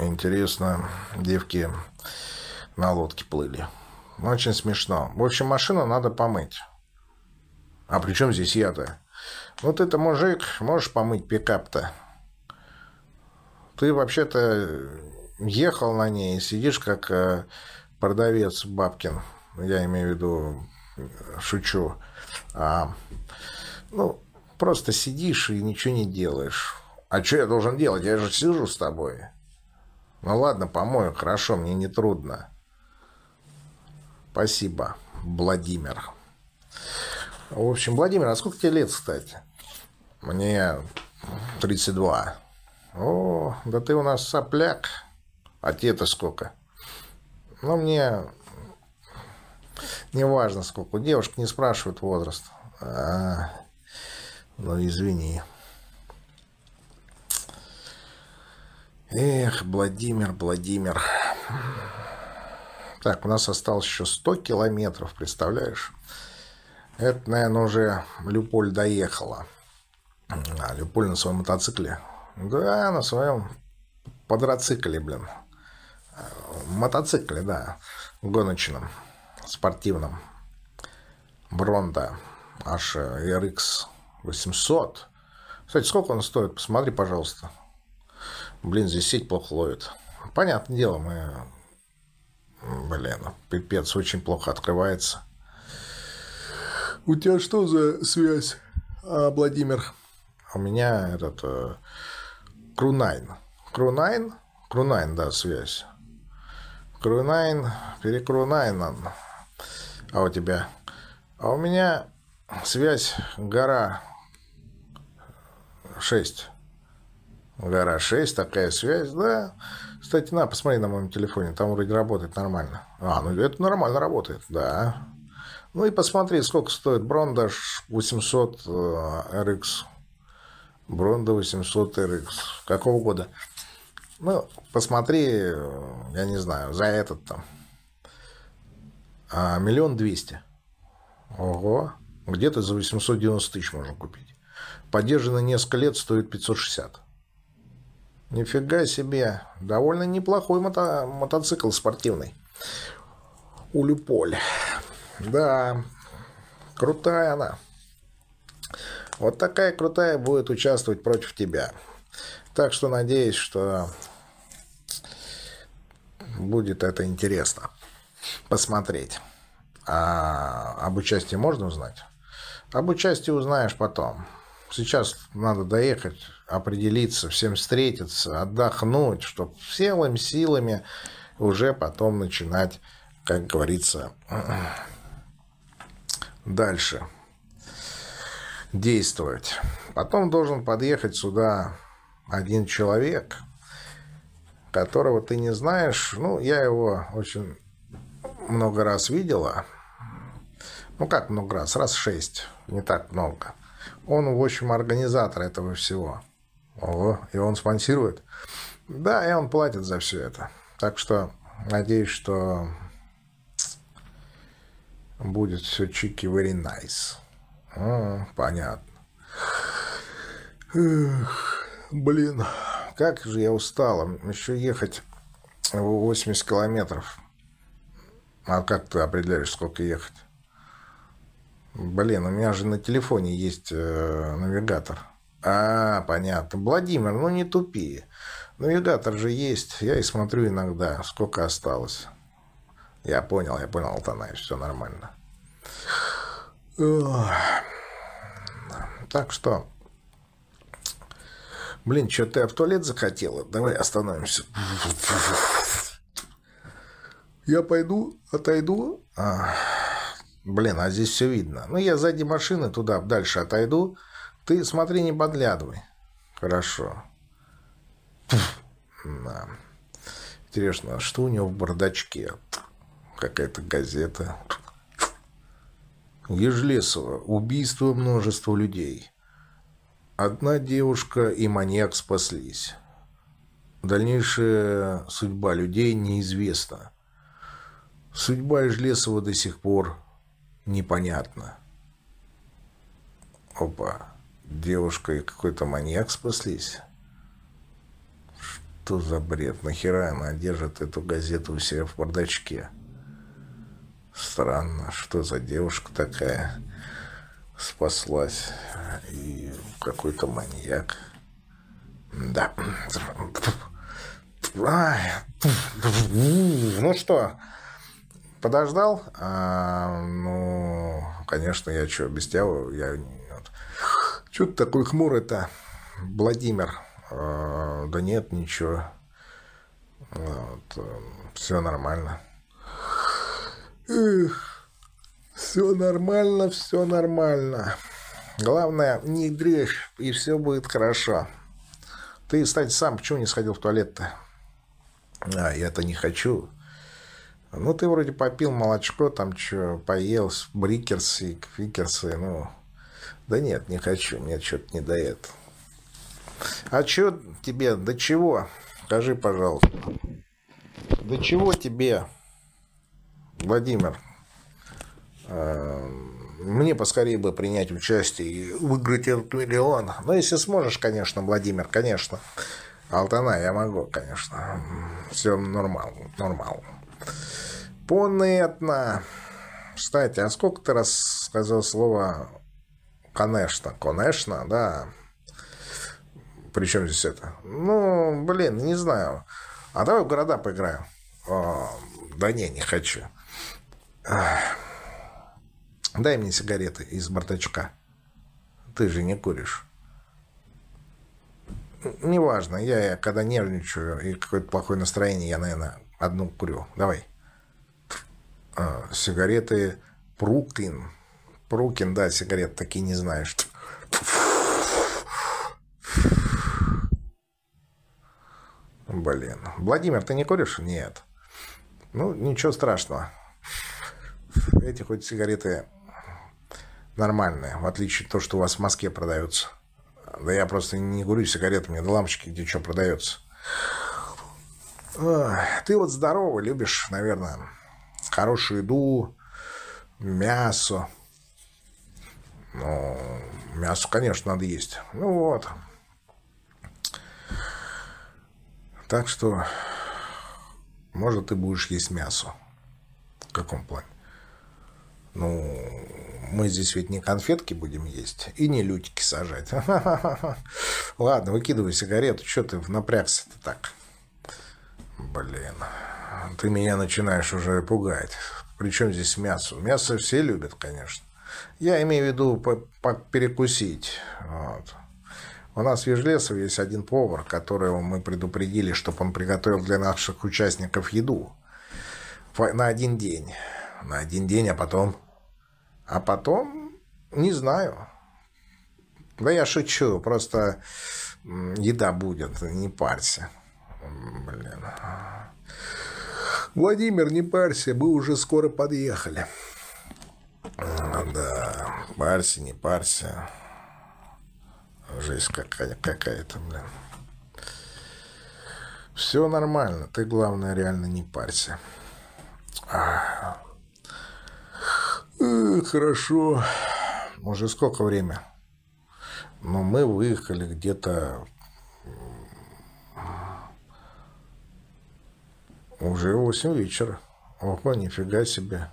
Интересно, девки на лодке плыли. Очень смешно. В общем, машину надо помыть. А при чем здесь я-то? Ну, ты-то мужик, можешь помыть пикап-то. Ты вообще-то ехал на ней сидишь как э, продавец Бабкин. Я имею в виду шучу. А, ну, просто сидишь и ничего не делаешь. А что я должен делать? Я же сижу с тобой. Ну ладно, помою, хорошо, мне не трудно. Спасибо, Владимир. В общем, Владимир, а сколько тебе лет, кстати? Мне 32. О, да ты у нас сопляк. А тебе-то сколько? Ну, мне Неважно сколько. Девушек не спрашивают возраст. А, ну, извини. Эх, Владимир, Владимир. Так, у нас осталось еще 100 километров, представляешь? Это, наверное, уже Люполь доехала. А, Люполь на своем мотоцикле. Да, на своем подроцикле, блин. Мотоцикле, да, гоночном спортивном. Бронда аж RX 800. Кстати, сколько он стоит? Посмотри, пожалуйста. Блин, здесь сеть плохо ловит. Понятное дело, мы... Блин, пипец, очень плохо открывается. У тебя что за связь, а, Владимир? У меня этот... Э, Крунайн. Крунайн? Крунайн, да, связь. Крунайн, перекрунайнан. А у тебя? А у меня связь гора 6. Гора 6, такая связь, да. Кстати, на, посмотри на моем телефоне, там вроде работает нормально. А, ну это нормально работает, да. Ну и посмотри, сколько стоит Брондаш 800 RX. Бронда 800 RX. Какого года? Ну, посмотри, я не знаю, за этот там а миллион двести. Ого. Где-то за 890 тысяч можно купить. Поддержанный несколько лет стоит 560. Нифига себе. Довольно неплохой мото мотоцикл спортивный. Улюполь. Да, крутая она. Вот такая крутая будет участвовать против тебя. Так что надеюсь, что будет это интересно посмотреть. А об участии можно узнать? Об участии узнаешь потом. Сейчас надо доехать, определиться, всем встретиться, отдохнуть, чтобы целыми силами уже потом начинать, как говорится, дальше действовать. Потом должен подъехать сюда один человек, которого ты не знаешь. Ну, я его очень много раз видела. Ну, как много раз? Раз шесть. Не так много. Он, в общем, организатор этого всего. Ого, и он спонсирует. Да, и он платит за все это. Так что надеюсь, что будет все чики very nice. А, понятно. Эх, блин. Как же я устал. Еще ехать 80 километров. А как ты определяешь, сколько ехать? Блин, у меня же на телефоне есть э, навигатор. А, понятно. Владимир, ну не тупи. Навигатор же есть. Я и смотрю иногда, сколько осталось. Я понял, я понял, Алтанай, все нормально. Так что... Блин, что ты в туалет захотела? Давай остановимся. Я пойду, отойду. А, блин, а здесь все видно. Ну, я сзади машины туда дальше отойду. Ты смотри, не подглядывай. Хорошо. Да. Интересно, а что у него в бардачке? Какая-то газета. Ежлесово. Убийство множества людей. Одна девушка и маньяк спаслись. Дальнейшая судьба людей неизвестна. Судьба Ижлесова до сих пор непонятна. Опа. Девушка и какой-то маньяк спаслись. Что за бред? Нахера она держит эту газету у себя в бардачке? Странно, что за девушка такая спаслась. И какой-то маньяк. Да. Ну что, подождал? А, ну, конечно, я что, без тебя, я... Что ты такой хмурый-то, Владимир? А, да нет, ничего. Вот, все нормально. Эх, все нормально, все нормально. Главное, не дрейфь, и все будет хорошо. Ты, кстати, сам почему не сходил в туалет-то? А, я-то не хочу. Ну, ты вроде попил молочко, там что, поел, брикерсы, квикерсы, ну... Да нет, не хочу, мне что-то не до этого. А что тебе, до чего? Скажи, пожалуйста. До чего тебе, Владимир, э, мне поскорее бы принять участие и выиграть этот миллион. Ну, если сможешь, конечно, Владимир, конечно. Алтана, я могу, конечно. Все нормал, нормал. Понятно. Кстати, а сколько ты раз сказал слово «конечно»? «Конечно», да. Причем здесь это? Ну, блин, не знаю. А давай в города поиграем. О, да не, не хочу. Дай мне сигареты из бардачка. Ты же не куришь. Неважно, я, я когда нервничаю и какое-то плохое настроение, я, наверное, одну курю. Давай. А, сигареты Прукин. Прукин, да, сигарет такие не знаешь. Блин. Владимир, ты не куришь? Нет. Ну, ничего страшного. Эти хоть сигареты нормальные, в отличие от того, что у вас в Москве продаются. Да я просто не курю сигареты, мне до лампочки где что продается. Ты вот здоровый, любишь, наверное, хорошую еду, мясо. Ну, мясо, конечно, надо есть. Ну вот. Так что, может, ты будешь есть мясо. В каком плане? Ну, мы здесь ведь не конфетки будем есть и не лютики сажать. Ладно, выкидывай сигарету. Что ты напрягся-то так? Блин, ты меня начинаешь уже пугать. Причем здесь мясо? Мясо все любят, конечно. Я имею в виду перекусить. Вот. У нас в Ежлесово есть один повар, которого мы предупредили, чтобы он приготовил для наших участников еду. На один день. На один день, а потом... А потом, не знаю. Да я шучу, просто еда будет, не парься. Блин. Владимир, не парься, мы уже скоро подъехали. Да, парься, не парься. Жизнь какая- какая-то, блин. Все нормально, ты, главное, реально не парься. Хорошо. Уже сколько время? Но мы выехали где-то уже 8 вечера. Ого, нифига себе.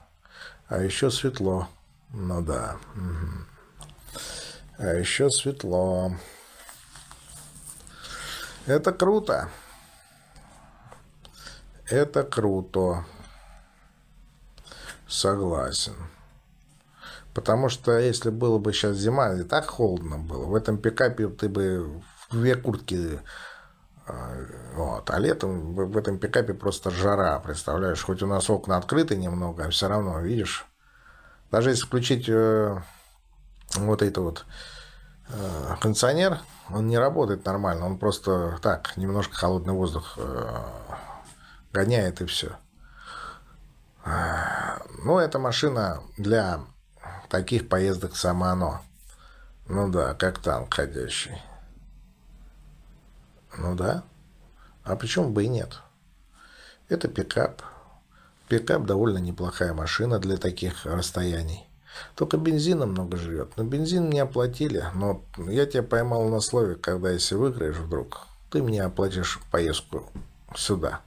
А еще светло. Ну да. А еще светло. Это круто. Это круто. Согласен. Потому что если было бы сейчас зима, и так холодно было, в этом пикапе ты бы две куртки а, вот. А летом в этом пикапе просто жара, представляешь? Хоть у нас окна открыты немного, а все равно, видишь? Даже если включить э, вот это вот э, кондиционер, он не работает нормально. Он просто так, немножко холодный воздух э, гоняет и все. Ну, эта машина для таких поездок само оно. Ну да, как танк ходящий. Ну да. А почему бы и нет? Это пикап. Пикап довольно неплохая машина для таких расстояний. Только бензина много жрет. Но бензин не оплатили. Но я тебя поймал на слове, когда если выиграешь вдруг, ты мне оплатишь поездку сюда.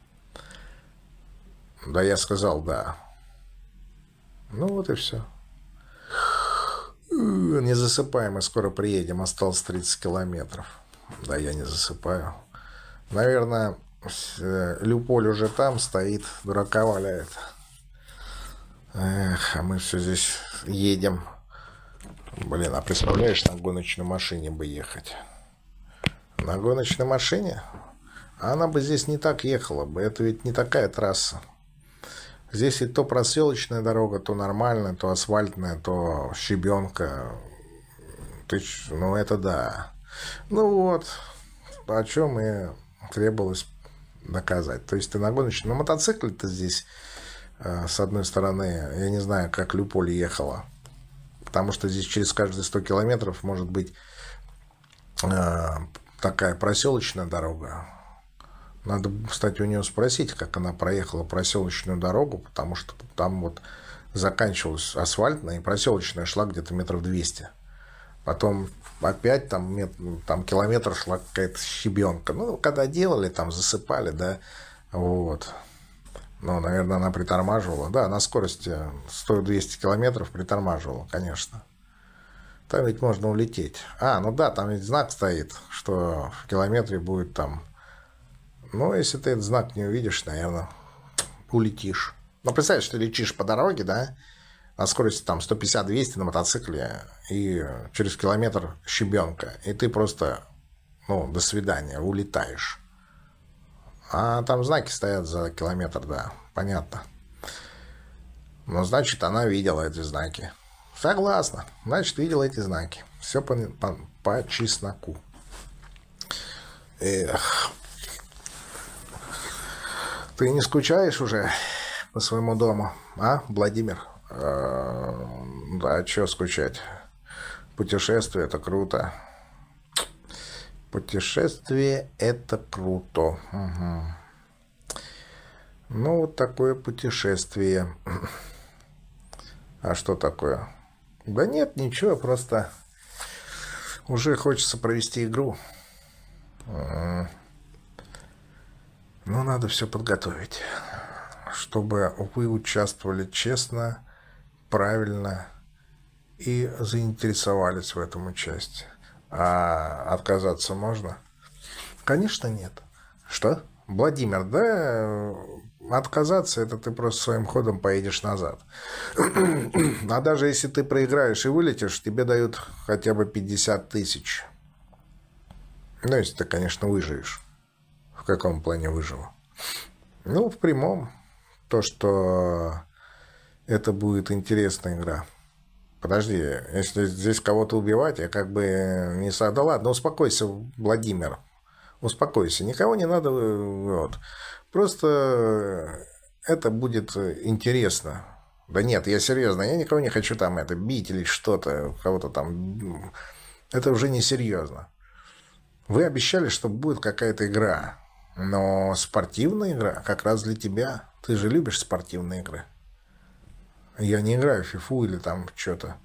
Да, я сказал да. Ну вот и все. Не засыпаем, мы скоро приедем. Осталось 30 километров. Да, я не засыпаю. Наверное, э, Люполь уже там стоит, дурака валяет. Эх, а мы все здесь едем. Блин, а представляешь, на гоночной машине бы ехать? На гоночной машине? Она бы здесь не так ехала бы. Это ведь не такая трасса. Здесь и то проселочная дорога, то нормальная, то асфальтная, то щебенка. Ты, ну, это да. Ну вот, о чем и требовалось доказать. То есть ты на гоночном... Мотоцикле-то здесь, э, с одной стороны, я не знаю, как Люполь ехала. Потому что здесь через каждые 100 километров может быть э, такая проселочная дорога. Надо, кстати, у нее спросить, как она проехала проселочную дорогу, потому что там вот заканчивалась асфальтная и проселочная шла где-то метров 200. Потом опять там, там километр шла какая-то щебенка. Ну, когда делали, там засыпали, да, вот. Ну, наверное, она притормаживала. Да, на скорости 100-200 километров притормаживала, конечно. Там ведь можно улететь. А, ну да, там ведь знак стоит, что в километре будет там ну, если ты этот знак не увидишь, наверное, улетишь. Ну, представь, что летишь по дороге, да, на скорости там 150-200 на мотоцикле, и через километр щебенка, и ты просто, ну, до свидания, улетаешь. А там знаки стоят за километр, да, понятно. Ну, значит, она видела эти знаки. Согласна. Значит, видела эти знаки. Все по, по, по чесноку. Эх. Ты не скучаешь уже по своему дому, а, Владимир? А, да, что скучать? Путешествие – это круто. Путешествие – это круто. Угу. Ну, вот такое путешествие. А что такое? Да нет, ничего, просто уже хочется провести игру. Но надо все подготовить, чтобы вы участвовали честно, правильно и заинтересовались в этом участии. А отказаться можно? Конечно, нет. Что? Владимир, да, отказаться, это ты просто своим ходом поедешь назад. а даже если ты проиграешь и вылетишь, тебе дают хотя бы 50 тысяч. Ну, если ты, конечно, выживешь. В каком плане выживу? Ну, в прямом. То, что это будет интересная игра. Подожди, если здесь кого-то убивать, я как бы не... Да ладно, успокойся, Владимир. Успокойся. Никого не надо... Вот. Просто это будет интересно. Да нет, я серьезно, я никого не хочу там это бить или что-то, кого-то там. Это уже не серьезно. Вы обещали, что будет какая-то игра. Но спортивная игра как раз для тебя. Ты же любишь спортивные игры. Я не играю в фифу или там что-то.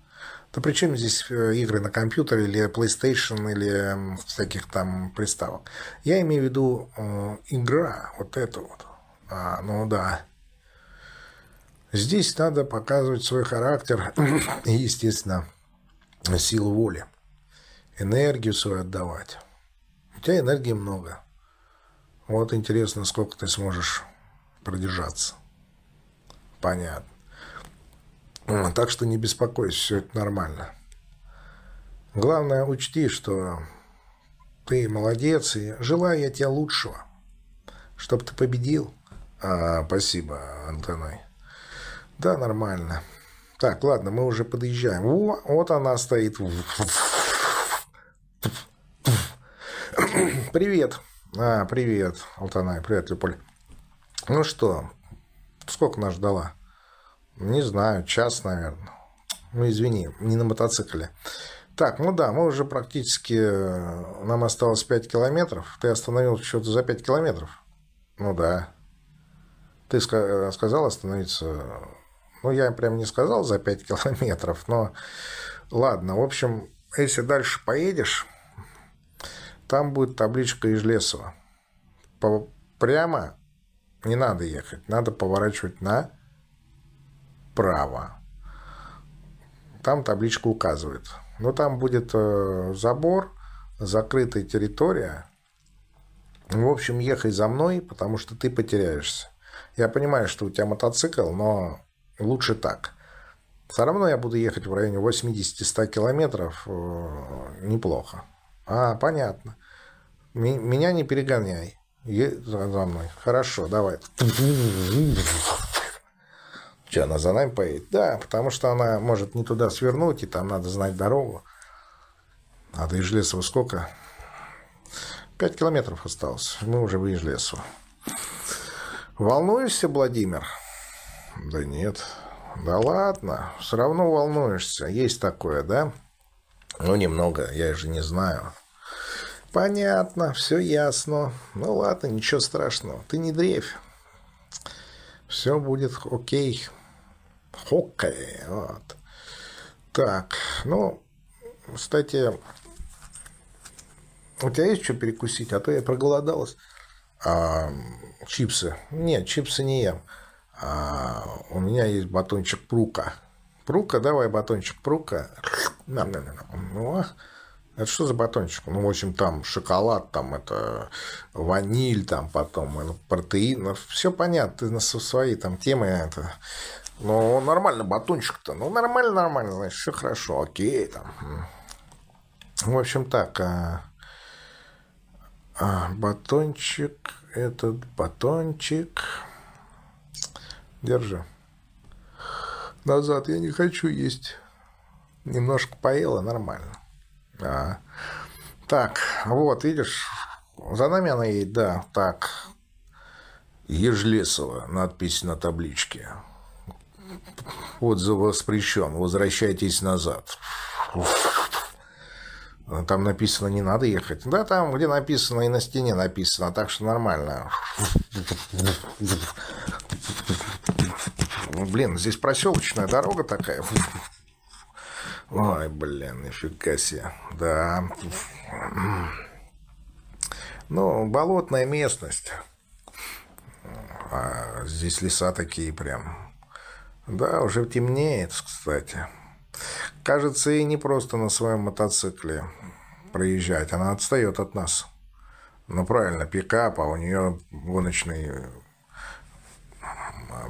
Да при чем здесь э, игры на компьютере или PlayStation или всяких там приставок? Я имею в виду э, игра, вот это вот. А, ну да. Здесь надо показывать свой характер и, естественно, силу воли. Энергию свою отдавать. У тебя энергии много. Вот интересно, сколько ты сможешь продержаться. Понятно. Так что не беспокойся, все это нормально. Главное, учти, что ты молодец, и желаю я тебе лучшего. Чтоб ты победил. А, спасибо, Антоной. Да, нормально. Так, ладно, мы уже подъезжаем. Во, вот она стоит. Привет. А, привет, Алтанай. Привет, Люполь. Ну что, сколько нас ждала? Не знаю, час, наверное. Ну, извини, не на мотоцикле. Так, ну да, мы уже практически... Нам осталось 5 километров. Ты остановил что-то за 5 километров? Ну да. Ты сказал остановиться... Ну, я прям не сказал за 5 километров, но... Ладно, в общем, если дальше поедешь, там будет табличка Ижлесова. Прямо не надо ехать, надо поворачивать на право. Там табличка указывает. Но там будет э, забор, закрытая территория. В общем, ехай за мной, потому что ты потеряешься. Я понимаю, что у тебя мотоцикл, но лучше так. Все равно я буду ехать в районе 80-100 километров. Э, неплохо. А, понятно. Меня не перегоняй. За мной. Хорошо, давай. Че, она за нами поедет? Да, потому что она может не туда свернуть, и там надо знать дорогу. А до Ижлесова сколько? Пять километров осталось. Мы уже в Ижлесу. Волнуешься, Владимир? Да нет. Да ладно, все равно волнуешься. Есть такое, да? Ну, немного, я же не знаю. Понятно, все ясно. Ну ладно, ничего страшного. Ты не дрейфь. Все будет окей. Хоккей. Вот. Так, ну, кстати, у тебя есть что перекусить? А то я проголодалась. А, чипсы. Нет, чипсы не ем. А, у меня есть батончик прука. Прука, давай батончик прука. На, на, на, на. Ну, это что за батончик? Ну, в общем, там шоколад, там это ваниль, там потом протеин. Ну, все понятно, ты со своей там темы это. Ну, нормально, батончик-то. Ну, нормально, нормально, значит, все хорошо, окей, там. В общем, так. А, а, батончик, этот батончик. Держи. Назад я не хочу есть. Немножко поела, нормально. А. Так, вот, видишь, за нами она едет, да, так. Ежлесова, надпись на табличке. Отзыв воспрещен, возвращайтесь назад. Там написано, не надо ехать. Да, там, где написано, и на стене написано, так что нормально. Блин, здесь проселочная дорога такая. Ой, блин, нифига себе. Да. Ну, болотная местность. А здесь леса такие прям. Да, уже темнеет, кстати. Кажется, и не просто на своем мотоцикле проезжать. Она отстает от нас. Ну, правильно, пикап, а у нее гоночный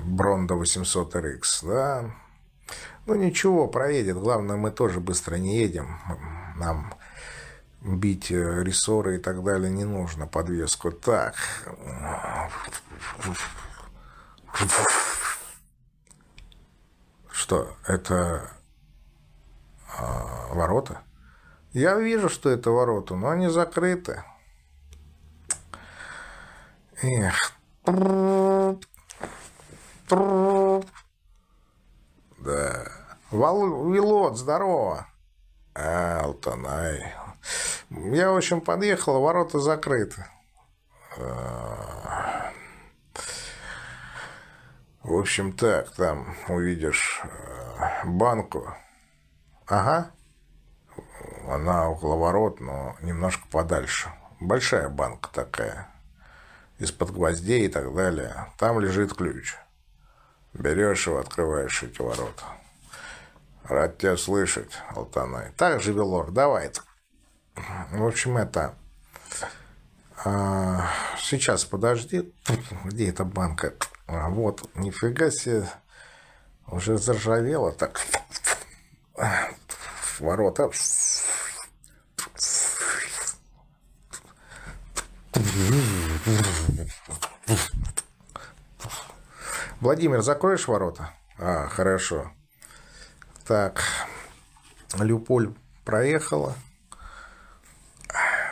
Бронда 800 RX, да. Ну ничего, проедет. Главное, мы тоже быстро не едем. Нам бить э, рессоры и так далее не нужно, подвеску. Так. Что, это а, ворота? Я вижу, что это ворота, но они закрыты. Эх. Да. Вал... Вилот, здорово. А, Алтанай. Я, в общем, подъехал, ворота закрыты. А. В общем, так, там увидишь э, банку Ага. Она около ворот, но немножко подальше. Большая банка такая. Из-под гвоздей и так далее. Там лежит ключ. Берешь его, открываешь эти ворота. Рад тебя слышать, Алтанай. Так же, Велор, давай. В общем, это... А, сейчас, подожди. Где эта банка? А, вот, нифига себе. Уже заржавела так. Ворота. Владимир, закроешь ворота? А, хорошо. Так, Люполь проехала.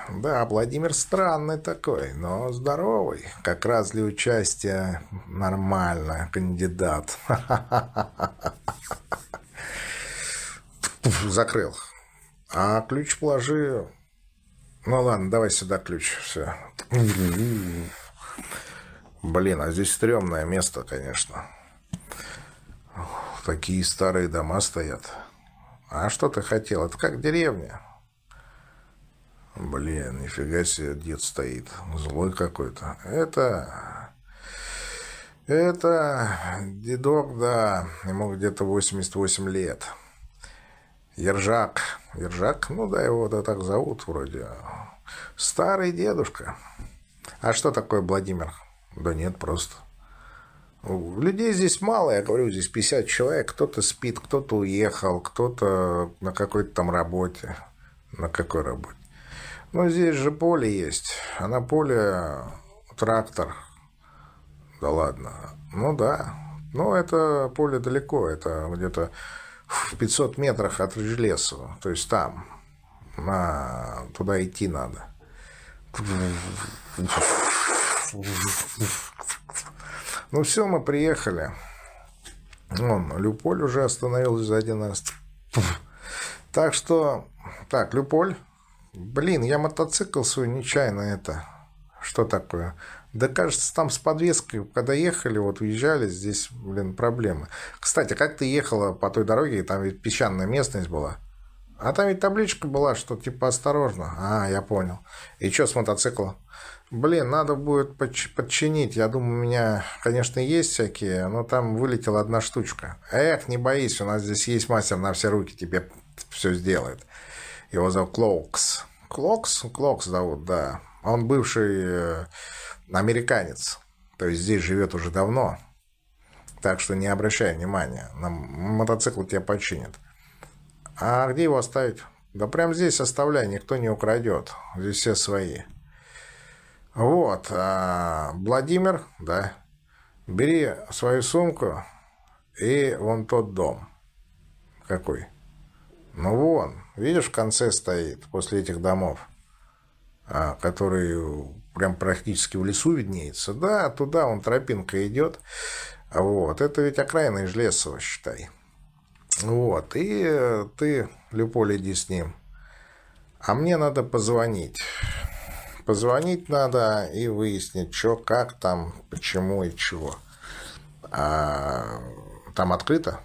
Да, Владимир странный такой, но здоровый. Как раз для участия нормально кандидат. Закрыл. А ключ положи... Ну ладно, давай сюда ключ. Все. Блин, а здесь стрёмное место, конечно. Такие старые дома стоят. А что ты хотел? Это как деревня. Блин, нифига себе дед стоит. Злой какой-то. Это... Это дедок, да, ему где-то 88 лет. Ержак. Ержак, ну да, его да так зовут вроде. Старый дедушка. А что такое Владимир? Да нет, просто. Людей здесь мало, я говорю, здесь 50 человек. Кто-то спит, кто-то уехал, кто-то на какой-то там работе. На какой работе? Ну, здесь же поле есть. А на поле трактор. Да ладно. Ну, да. Но это поле далеко. Это где-то в 500 метрах от лесу. То есть там. На... Туда идти надо. Ну все, мы приехали. Вон, Люполь уже остановилась сзади нас. Так что... Так, Люполь. Блин, я мотоцикл свой нечаянно это... Что такое? Да, кажется, там с подвеской, когда ехали, вот уезжали, здесь, блин, проблемы. Кстати, как ты ехала по той дороге, там ведь песчаная местность была. А там ведь табличка была, что типа осторожно. А, я понял. И что с мотоцикла? Блин, надо будет подчинить. Я думаю, у меня, конечно, есть всякие, но там вылетела одна штучка. Эх, не боись, у нас здесь есть мастер на все руки, тебе все сделает. Его зовут Клокс. Клокс? Клокс зовут, да. Он бывший э, американец. То есть здесь живет уже давно. Так что не обращай внимания. На мотоцикл тебя починят. А где его оставить? Да прям здесь оставляй, никто не украдет. Здесь все свои. Вот, а Владимир, да, бери свою сумку и вон тот дом. Какой? Ну вон, видишь, в конце стоит, после этих домов, а, который прям практически в лесу виднеется. Да, туда вон тропинка идет. Вот, это ведь окраина из леса, считай. Вот, и ты, Люполь, иди с ним. А мне надо позвонить. Позвонить надо и выяснить, что, как там, почему и чего. А, там открыто?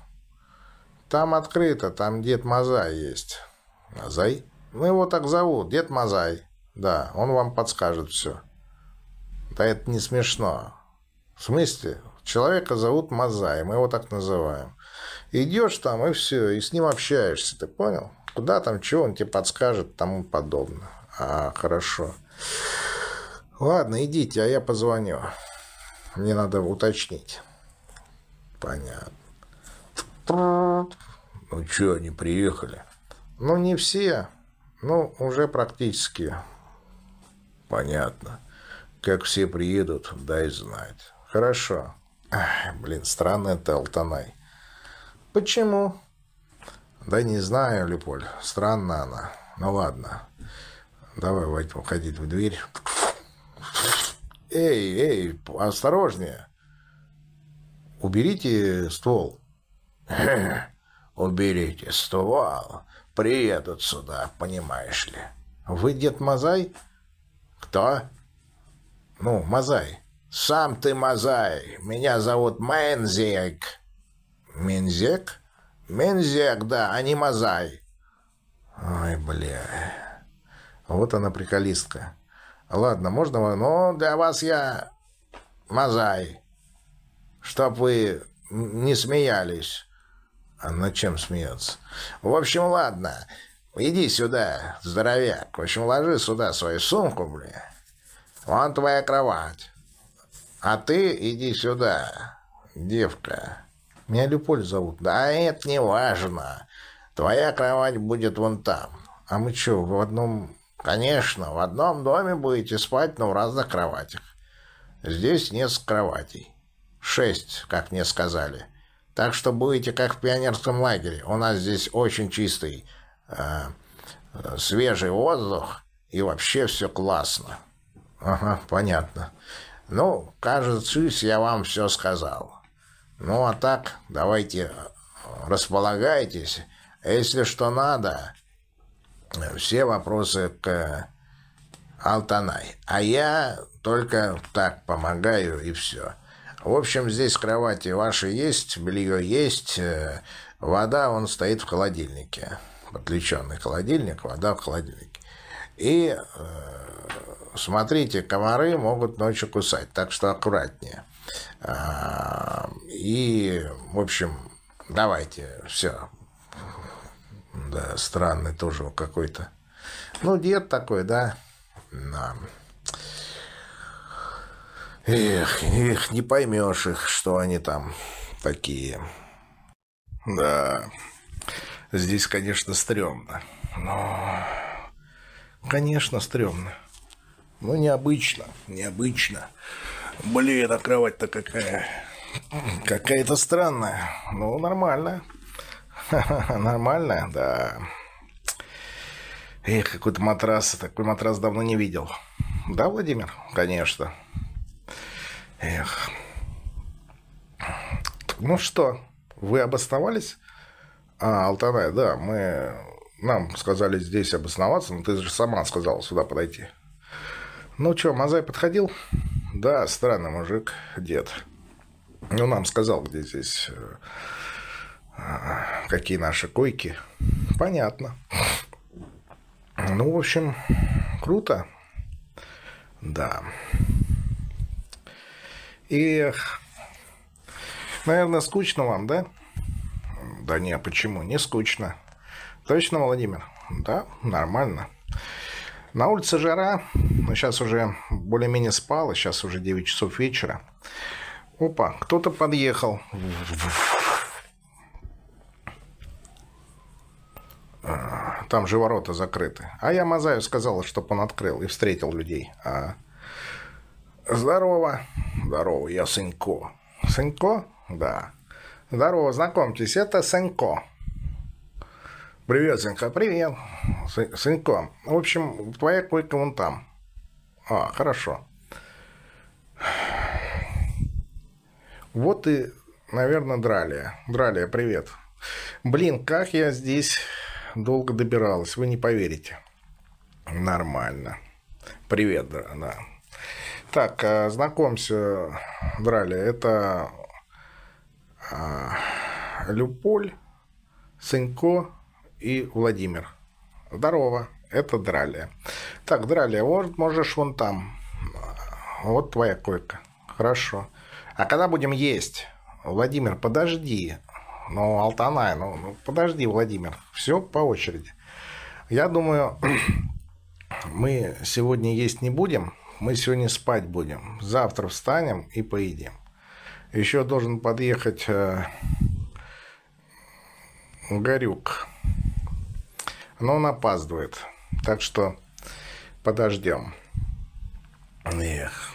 Там открыто, там дед Мазай есть. Мазай? Ну, его так зовут, дед Мазай. Да, он вам подскажет все. Да это не смешно. В смысле? Человека зовут Мазай, мы его так называем. Идешь там и все, и с ним общаешься, ты понял? Куда там, чего он тебе подскажет, тому подобное. А, хорошо. Ладно, идите, а я позвоню. Мне надо уточнить. Понятно. Ну что, они приехали? Ну, не все. Ну, уже практически. Понятно. Как все приедут, дай знать. Хорошо. Ах, блин, странная ты, Алтанай. Почему? Да не знаю, Леполь. Странно она. Ну ладно. Давай, Вадь, входить в дверь. Эй, эй, осторожнее. Уберите ствол. Уберите ствол. Приедут сюда, понимаешь ли. Вы дед Мазай? Кто? Ну, Мазай. Сам ты Мазай. Меня зовут Мензек. Мензек? Мензек, да, а не Мазай. Ой, бля. Вот она приколистка. Ладно, можно, но для вас я Мазай. Чтоб вы не смеялись. А над чем смеется? В общем, ладно. Иди сюда, здоровяк. В общем, ложи сюда свою сумку, бля. Вон твоя кровать. А ты иди сюда, девка. Меня Люполь зовут. Да это не важно. Твоя кровать будет вон там. А мы что, в одном... Конечно, в одном доме будете спать, но в разных кроватях. Здесь несколько кроватей. Шесть, как мне сказали. Так что будете как в пионерском лагере. У нас здесь очень чистый, э, свежий воздух, и вообще все классно. Ага, понятно. Ну, кажется, я вам все сказал. Ну, а так, давайте располагайтесь. Если что надо, все вопросы к Алтанай. А я только так помогаю и все. В общем, здесь кровати ваши есть, белье есть, э, вода, он стоит в холодильнике. Подключенный холодильник, вода в холодильнике. И э, смотрите, комары могут ночью кусать, так что аккуратнее. А, и, в общем, давайте, все. Да, странный тоже какой-то. Ну, дед такой, да. Да. Эх, их не поймешь их, что они там такие. Да, здесь, конечно, стрёмно. Но, конечно, стрёмно. Ну, необычно, необычно. Блин, а кровать-то какая. Какая-то странная. Ну, нормально. Нормально, да. Эх, какой-то матрас. Такой матрас давно не видел. Да, Владимир? Конечно. Эх. Ну что, вы обосновались? А, Алтанай, да, мы... Нам сказали здесь обосноваться, но ты же сама сказала сюда подойти. Ну что, Мазай подходил? Да, странный мужик, дед. Ну, нам сказал, где здесь... Э, какие наши койки. Понятно. Ну, в общем, круто. Да. И, наверное, скучно вам, да? Да не, почему? Не скучно. Точно, Владимир? Да, нормально. На улице жара, но сейчас уже более-менее спало, сейчас уже 9 часов вечера. Опа, кто-то подъехал. А, там же ворота закрыты. А я Мазаю сказала, чтобы он открыл и встретил людей. А... Здорово. Здорово, я Сынько. Сынько? Да. Здорово, знакомьтесь, это Сынько. Привет, Сынько. Привет. Сынько. В общем, твоя койка вон там. А, хорошо. Вот и, наверное, Дралия. Дралия, привет. Блин, как я здесь долго добиралась, вы не поверите. Нормально. Привет, да. Так, а, знакомься, Драли, это а, Люполь, Сынько и Владимир. Здорово, это Дралия. Так, Дралия, вот можешь вон там. Вот твоя койка. Хорошо. А когда будем есть? Владимир, подожди. Ну, Алтанай, ну, ну подожди, Владимир. Все по очереди. Я думаю, мы сегодня есть не будем, мы сегодня спать будем. Завтра встанем и поедим. Еще должен подъехать э, Горюк. Но он опаздывает. Так что подождем. Эх.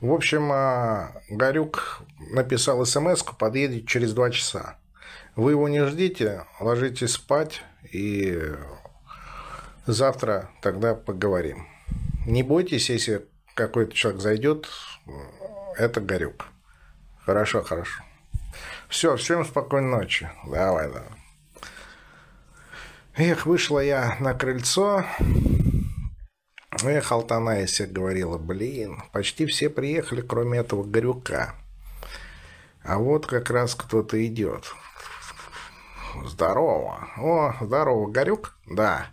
В общем, э, Горюк написал смс подъедет через два часа. Вы его не ждите, ложитесь спать и завтра тогда поговорим. Не бойтесь, если какой-то человек зайдет, это Горюк. Хорошо, хорошо. Все, всем спокойной ночи. Давай, давай. Эх, вышла я на крыльцо. Эх, Алтана себе говорила, блин, почти все приехали, кроме этого Горюка. А вот как раз кто-то идет. Здорово. О, здорово, Горюк? Да.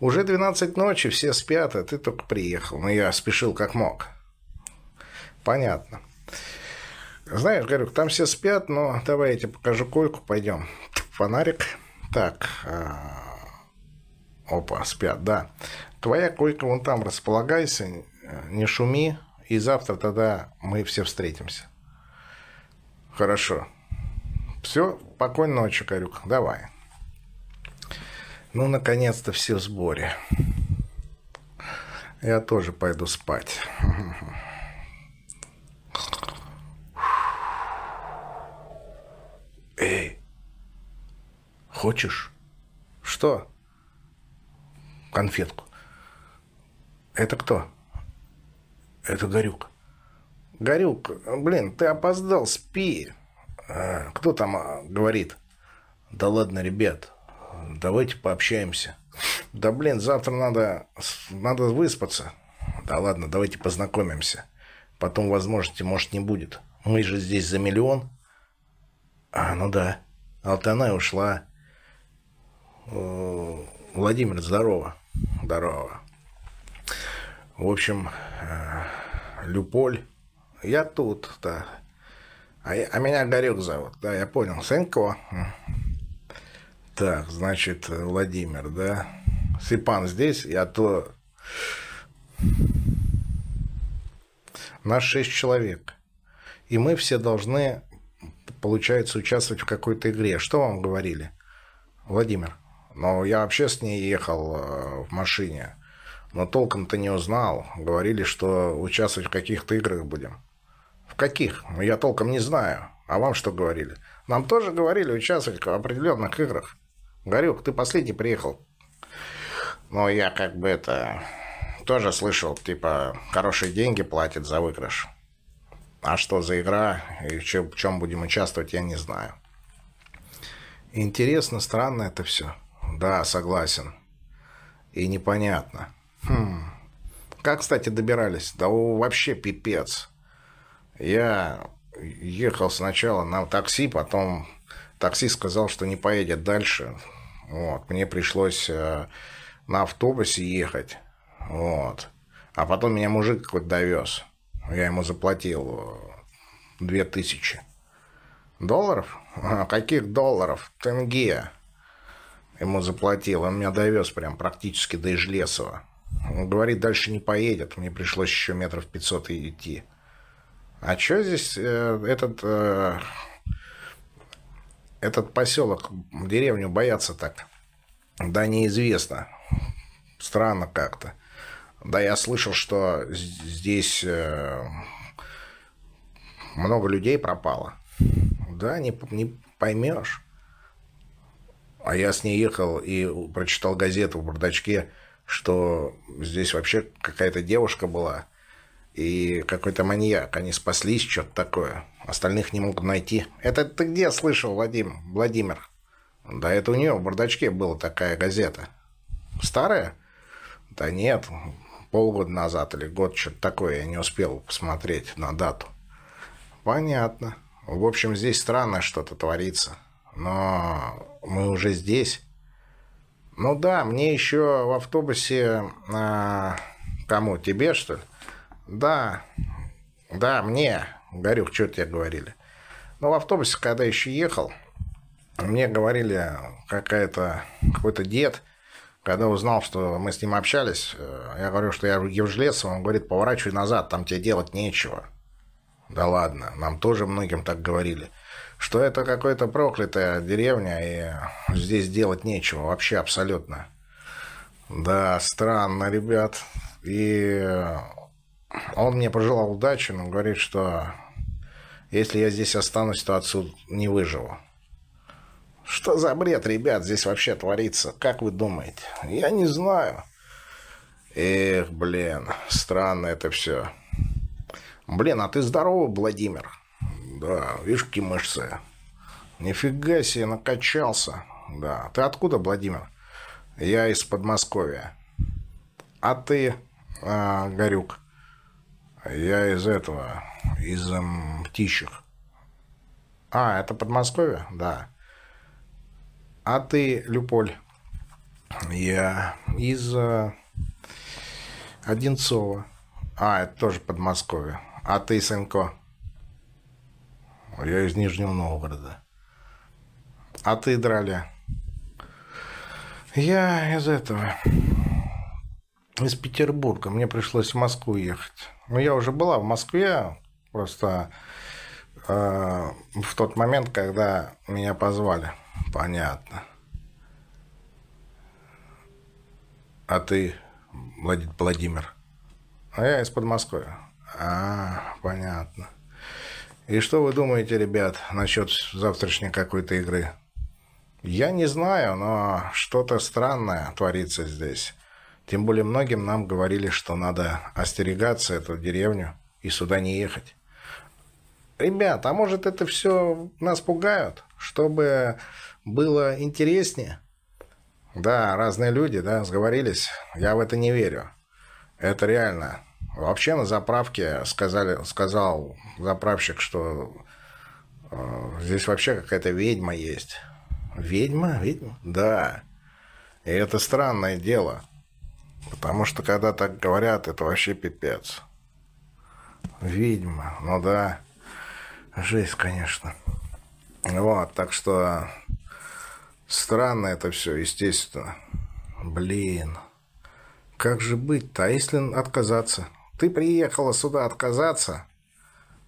Уже 12 ночи, все спят, а ты только приехал. Но я спешил как мог. Понятно. Знаешь, Горюк, там все спят, но давай я тебе покажу койку, пойдем. Фонарик. Так. А... Опа, спят, да. Твоя койка вон там, располагайся, не шуми, и завтра тогда мы все встретимся. Хорошо. Все, спокойной ночи, Корюк. Давай. Ну, наконец-то все в сборе. Я тоже пойду спать. Эй, хочешь? Что? Конфетку. Это кто? Это Горюк. Горюк, блин, ты опоздал, спи. А, кто там а, говорит? Да ладно, ребят, давайте пообщаемся. Да блин, завтра надо, надо выспаться. Да ладно, давайте познакомимся. Потом возможности, может, не будет. Мы же здесь за миллион. А, ну да. Алтана ушла. Владимир, здорово. Здорово. В общем, э, Люполь. Я тут, да. А, я, а меня Горюк зовут, да, я понял. Сенько. Так, значит, Владимир, да. Сипан здесь, я то... Нас шесть человек. И мы все должны, получается, участвовать в какой-то игре. Что вам говорили? Владимир. Но я вообще с ней ехал э, в машине. Но толком-то не узнал. Говорили, что участвовать в каких-то играх будем. В каких? Ну, я толком не знаю. А вам что говорили? Нам тоже говорили участвовать в определенных играх. Горюк, ты последний приехал. Но я как бы это... Тоже слышал, типа, хорошие деньги платят за выигрыш. А что за игра и в чем будем участвовать, я не знаю. Интересно, странно это все. Да, согласен. И непонятно. Хм. Как, кстати, добирались? Да вообще пипец. Я ехал сначала на такси, потом такси сказал, что не поедет дальше. Вот. Мне пришлось э, на автобусе ехать. Вот. А потом меня мужик какой-то довез. Я ему заплатил э, две тысячи. Долларов? А, каких долларов? Тенге. Ему заплатил. Он меня довез прям практически до Ижлесова. Он говорит, дальше не поедет. Мне пришлось еще метров 500 идти. А что здесь э, этот, э, этот поселок, деревню боятся так? Да неизвестно. Странно как-то. Да я слышал, что здесь э, много людей пропало. Да, не, не поймешь. А я с ней ехал и прочитал газету в бардачке – что здесь вообще какая-то девушка была и какой-то маньяк. Они спаслись, что-то такое. Остальных не могут найти. Это ты где слышал, Вадим? Владимир? Да это у нее в бардачке была такая газета. Старая? Да нет, полгода назад или год, что-то такое. Я не успел посмотреть на дату. Понятно. В общем, здесь странно что-то творится. Но мы уже здесь. Ну да, мне еще в автобусе... А, кому? Тебе, что ли? Да, да, мне. Горюх, что тебе говорили? Ну, в автобусе, когда еще ехал, мне говорили какая-то, какой-то дед, когда узнал, что мы с ним общались, э, я говорю, что я Евжлесов, он говорит, поворачивай назад, там тебе делать нечего. Да ладно, нам тоже многим так говорили что это какая-то проклятая деревня, и здесь делать нечего вообще абсолютно. Да, странно, ребят. И он мне пожелал удачи, но говорит, что если я здесь останусь, то отсюда не выживу. Что за бред, ребят, здесь вообще творится? Как вы думаете? Я не знаю. Эх, блин, странно это все. Блин, а ты здоровый, Владимир? Да, видишь, какие мышцы. Нифига себе, накачался. Да. Ты откуда, Владимир? Я из Подмосковья. А ты, а, Горюк? Я из этого, из эм, Птичьих. А, это Подмосковье? Да. А ты, Люполь? Я из uh, Одинцова. А, это тоже Подмосковье. А ты, Сынко? Я из Нижнего Новгорода. А ты, Драля? Я из этого... Из Петербурга. Мне пришлось в Москву ехать. Ну, я уже была в Москве, просто э, в тот момент, когда меня позвали. Понятно. А ты, Владимир? А я из Подмосковья. А, понятно. И что вы думаете, ребят, насчет завтрашней какой-то игры? Я не знаю, но что-то странное творится здесь. Тем более многим нам говорили, что надо остерегаться эту деревню и сюда не ехать. Ребят, а может это все нас пугают, чтобы было интереснее? Да, разные люди, да, сговорились. Я в это не верю. Это реально. Вообще на заправке сказали, сказал заправщик, что э, здесь вообще какая-то ведьма есть. Ведьма? Ведьма? Да. И это странное дело. Потому что когда так говорят, это вообще пипец. Ведьма, ну да. Жесть, конечно. Вот, так что странно это все, естественно. Блин, как же быть-то, а если отказаться? Ты приехала сюда отказаться?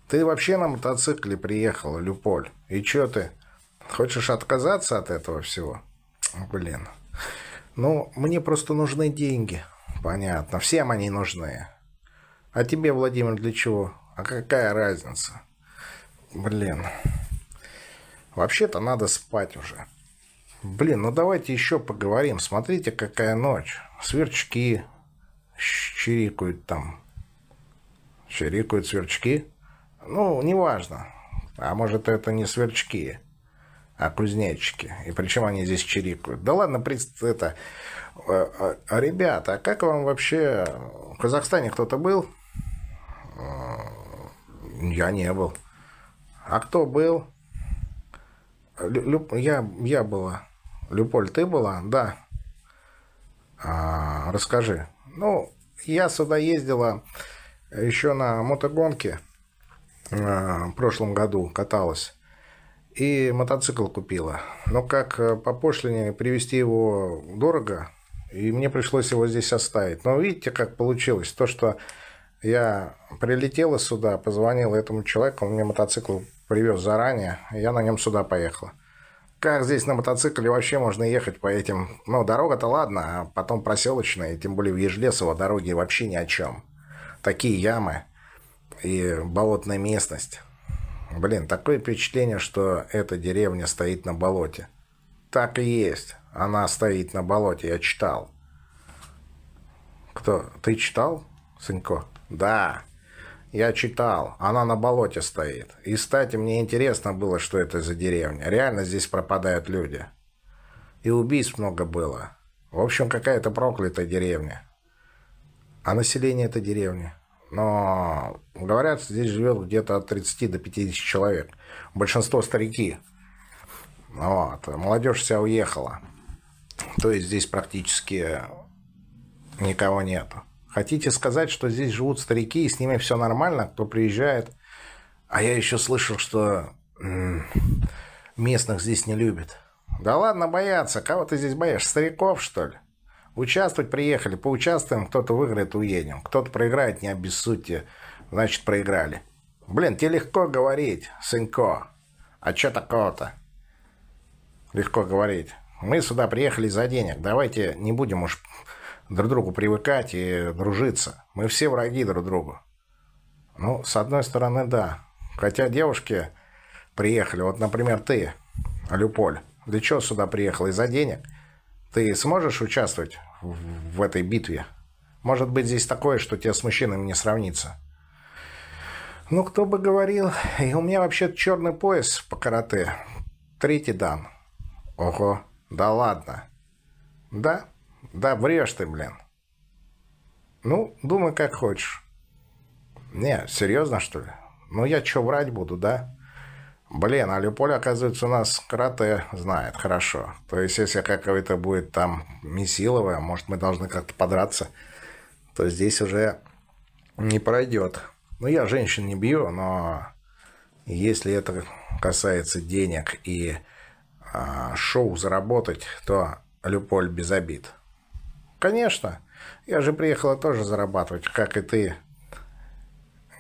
Ты вообще на мотоцикле приехала, Люполь. И чё ты, хочешь отказаться от этого всего? Блин. Ну, мне просто нужны деньги. Понятно, всем они нужны. А тебе, Владимир, для чего? А какая разница? Блин. Вообще-то надо спать уже. Блин, ну давайте еще поговорим. Смотрите, какая ночь. Сверчки чирикают там. Чирикают сверчки? Ну, неважно. А может, это не сверчки, а кузнечики. И причем они здесь чирикают? Да ладно, это... А, а, а, ребята, а как вам вообще... В Казахстане кто-то был? Я не был. А кто был? Лю, я, я была. Люполь, ты была? Да. А, расскажи. Ну, я сюда ездила еще на мотогонке а, в прошлом году, каталась. И мотоцикл купила. Но как э, по пошлине привезти его дорого, и мне пришлось его здесь оставить. Но видите, как получилось? То, что я прилетела сюда, позвонила этому человеку, он мне мотоцикл привез заранее, и я на нем сюда поехала. Как здесь на мотоцикле вообще можно ехать по этим... Ну, дорога-то ладно, а потом проселочная, тем более в Ежлесово дороги вообще ни о чем. Такие ямы и болотная местность. Блин, такое впечатление, что эта деревня стоит на болоте. Так и есть. Она стоит на болоте, я читал. Кто? Ты читал, Санько? Да, я читал. Она на болоте стоит. И, кстати, мне интересно было, что это за деревня. Реально здесь пропадают люди. И убийств много было. В общем, какая-то проклятая деревня. А население этой деревни? Но, говорят, здесь живет где-то от 30 до 50 человек. Большинство старики. Вот. Молодежь вся уехала. То есть здесь практически никого нету. Хотите сказать, что здесь живут старики, и с ними все нормально, кто приезжает? А я еще слышал, что местных здесь не любят. Да ладно бояться, кого ты здесь боишься? Стариков, что ли? Участвовать приехали, поучаствуем, кто-то выиграет, уедем. Кто-то проиграет, не обессудьте, значит проиграли. Блин, тебе легко говорить, сынко. А что такого-то? Легко говорить. Мы сюда приехали за денег. Давайте не будем уж друг другу привыкать и дружиться. Мы все враги друг другу. Ну, с одной стороны, да. Хотя девушки приехали. Вот, например, ты, Люполь. Ты что сюда приехал? Из-за денег? Ты сможешь участвовать в, этой битве? Может быть, здесь такое, что тебе с мужчинами не сравнится. Ну, кто бы говорил. И у меня вообще черный пояс по карате. Третий дан. Ого, да ладно. Да? Да, врешь ты, блин. Ну, думай, как хочешь. Не, серьезно, что ли? Ну, я что, врать буду, да? Блин, а Люполь, оказывается, у нас карате знает хорошо. То есть, если какое-то будет там месиловое, может, мы должны как-то подраться, то здесь уже не пройдет. Ну, я женщин не бью, но если это касается денег и а, шоу заработать, то Люполь без обид. Конечно, я же приехала тоже зарабатывать, как и ты,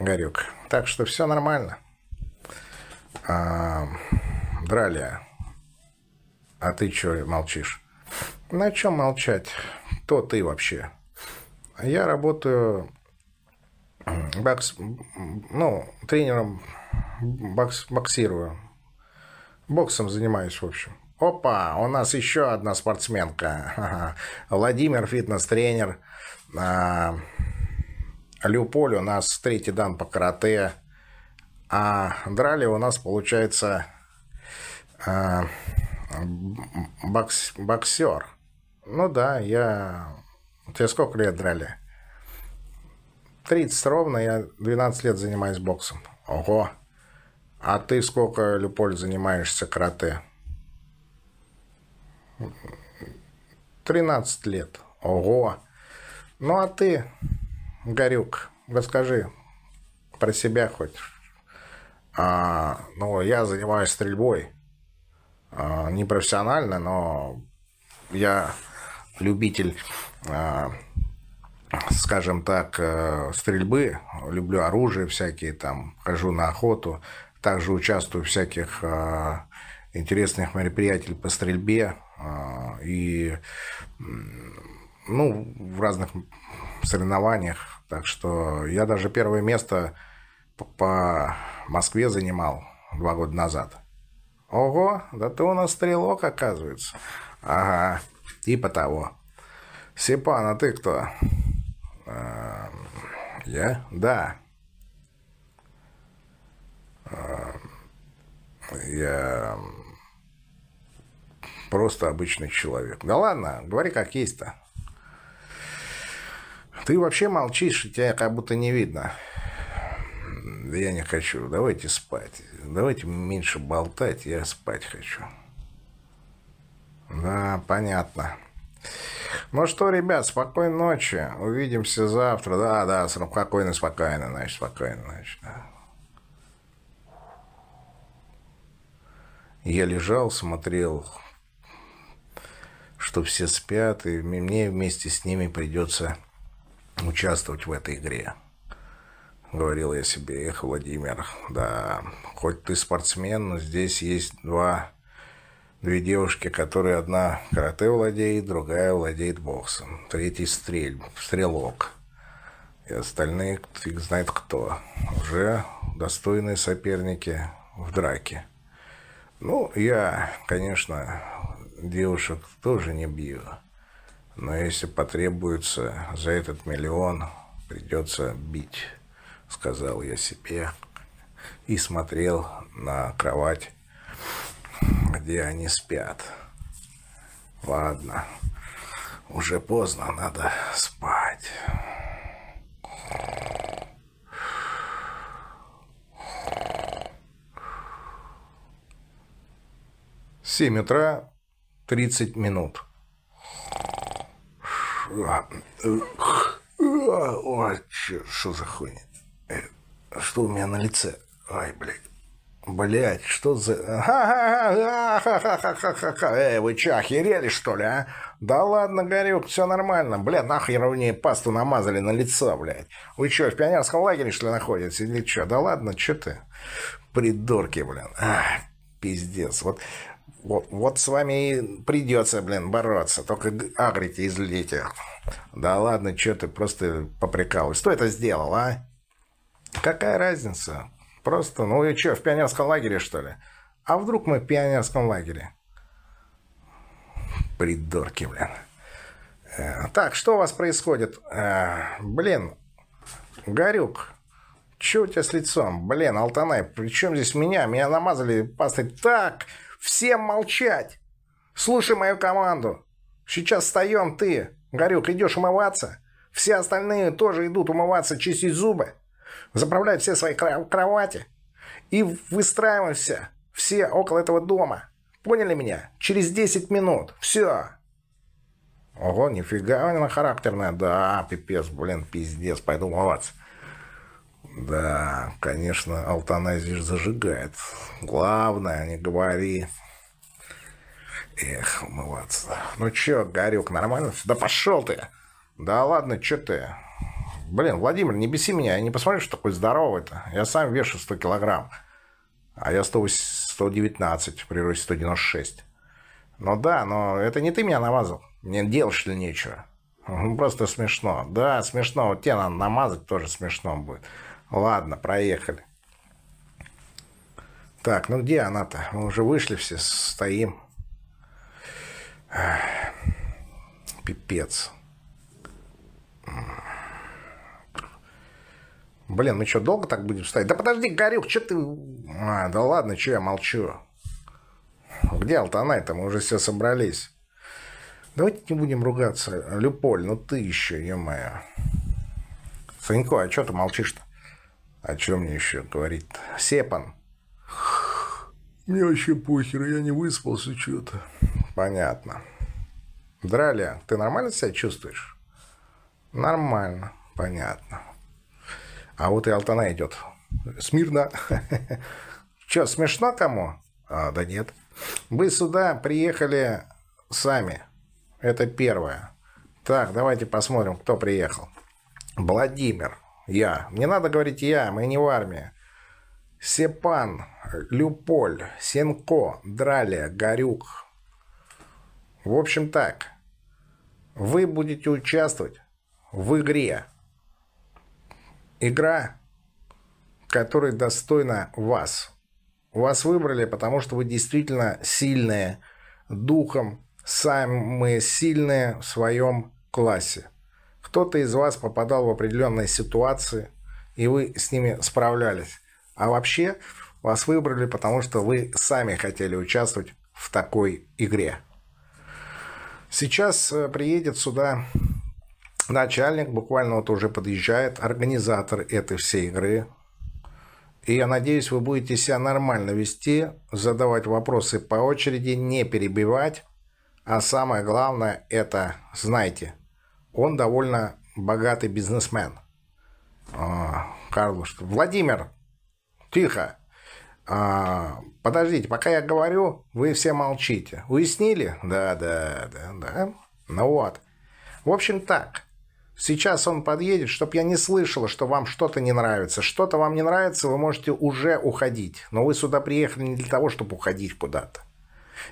Горюк. Так что все нормально. А, Дралия, а ты что молчишь? На чем молчать? То ты вообще. Я работаю бокс, ну, тренером бокс, боксирую. Боксом занимаюсь, в общем. Опа, у нас еще одна спортсменка. Владимир, фитнес-тренер. А, Люполь у нас третий дан по карате. А Драли у нас получается а, бокс, боксер. Ну да, я... Тебе сколько лет драли? 30 ровно, я 12 лет занимаюсь боксом. Ого! А ты сколько, Люполь, занимаешься карате? 13 лет. Ого! Ну а ты, Горюк, расскажи про себя хоть. А, ну, я занимаюсь стрельбой. А, не профессионально, но я любитель а, скажем так, э, стрельбы, люблю оружие всякие, там, хожу на охоту, также участвую в всяких э, интересных мероприятиях по стрельбе э, и, ну, в разных соревнованиях. Так что я даже первое место по Москве занимал два года назад. Ого, да ты у нас стрелок, оказывается. Ага, типа того. Степан, а ты кто? Я? Да. Я просто обычный человек. Да ладно, говори как есть-то. Ты вообще молчишь, тебя как будто не видно. Да я не хочу. Давайте спать. Давайте меньше болтать, я спать хочу. Да, понятно. Ну что, ребят, спокойной ночи. Увидимся завтра. Да, да, спокойно, спокойно, значит, спокойно, значит. Да. Я лежал, смотрел, что все спят, и мне вместе с ними придется участвовать в этой игре. Говорил я себе, эх, Владимир, да, хоть ты спортсмен, но здесь есть два Две девушки, которые одна карате владеет, другая владеет боксом. Третий стрель, стрелок. И остальные, фиг знает кто. Уже достойные соперники в драке. Ну, я, конечно, девушек тоже не бью. Но если потребуется за этот миллион, придется бить, сказал я себе. И смотрел на кровать где они спят. Ладно, уже поздно, надо спать. Семь утра, тридцать минут. Ой, что за хуйня? Что у меня на лице? Ай, блядь. Блять, что за... Эй, вы че, охерели, что ли, а? Да ладно, Горюк, все нормально. Блядь, нахер мне пасту намазали на лицо, блядь. Вы что, в пионерском лагере, что ли, находитесь? Или что? Да ладно, что ты? Придурки, блин. Ах, пиздец. Вот, вот, вот с вами и придется, блин, бороться. Только агрите и злите. Да ладно, что ты, просто поприкалывайся. Кто это сделал, а? Какая разница? Просто, ну и что, в пионерском лагере, что ли? А вдруг мы в пионерском лагере? Придурки, блин. Э, так, что у вас происходит? Э, блин, Горюк, что у тебя с лицом? Блин, Алтанай, при чем здесь меня? Меня намазали пастой. Так, всем молчать. Слушай мою команду. Сейчас встаем, ты, Горюк, идешь умываться. Все остальные тоже идут умываться, чистить зубы заправлять все свои кровати и выстраиваемся Все около этого дома. Поняли меня? Через 10 минут. Все. Ого, нифига она характерная. Да, пипец, блин, пиздец, пойду умываться. Да, конечно, Алтана здесь зажигает. Главное, не говори. Эх, умываться. Ну чё, Горюк, нормально? Да пошел ты. Да ладно, чё ты? Блин, Владимир, не беси меня. Я не посмотрю, что такой здоровый-то. Я сам вешу 100 килограмм. А я 100, 119, при росте 196. Ну да, но это не ты меня намазал. Мне делать, что ли, нечего. Просто смешно. Да, смешно. Вот тебе надо намазать, тоже смешно будет. Ладно, проехали. Так, ну где она-то? Мы уже вышли все, стоим. Пипец. Блин, мы что, долго так будем стоять? Да подожди, Горюх, что ты... А, да ладно, что я молчу. Где Алтанай-то? Мы уже все собрались. Давайте не будем ругаться. Люполь, ну ты еще, ё-моё. Санько, а что ты молчишь-то? О чем мне еще говорить -то? Сепан. Мне вообще похер, я не выспался что-то. Понятно. Драля, ты нормально себя чувствуешь? Нормально, понятно. А вот и Алтана идет. Смирно. Че, смешно кому? А, да нет. Вы сюда приехали сами. Это первое. Так, давайте посмотрим, кто приехал. Владимир. Я. Не надо говорить я, мы не в армии. Сепан, Люполь, Сенко, Дралия, Горюк. В общем так, вы будете участвовать в игре. Игра, которая достойна вас. Вас выбрали, потому что вы действительно сильные духом, самые сильные в своем классе. Кто-то из вас попадал в определенные ситуации, и вы с ними справлялись. А вообще вас выбрали, потому что вы сами хотели участвовать в такой игре. Сейчас э, приедет сюда начальник, буквально вот уже подъезжает, организатор этой всей игры. И я надеюсь, вы будете себя нормально вести, задавать вопросы по очереди, не перебивать. А самое главное, это, знайте, он довольно богатый бизнесмен. А, Карлуш, Владимир, тихо. А, подождите, пока я говорю, вы все молчите. Уяснили? Да, да, да, да. Ну вот. В общем так. Сейчас он подъедет, чтобы я не слышала, что вам что-то не нравится. Что-то вам не нравится, вы можете уже уходить. Но вы сюда приехали не для того, чтобы уходить куда-то.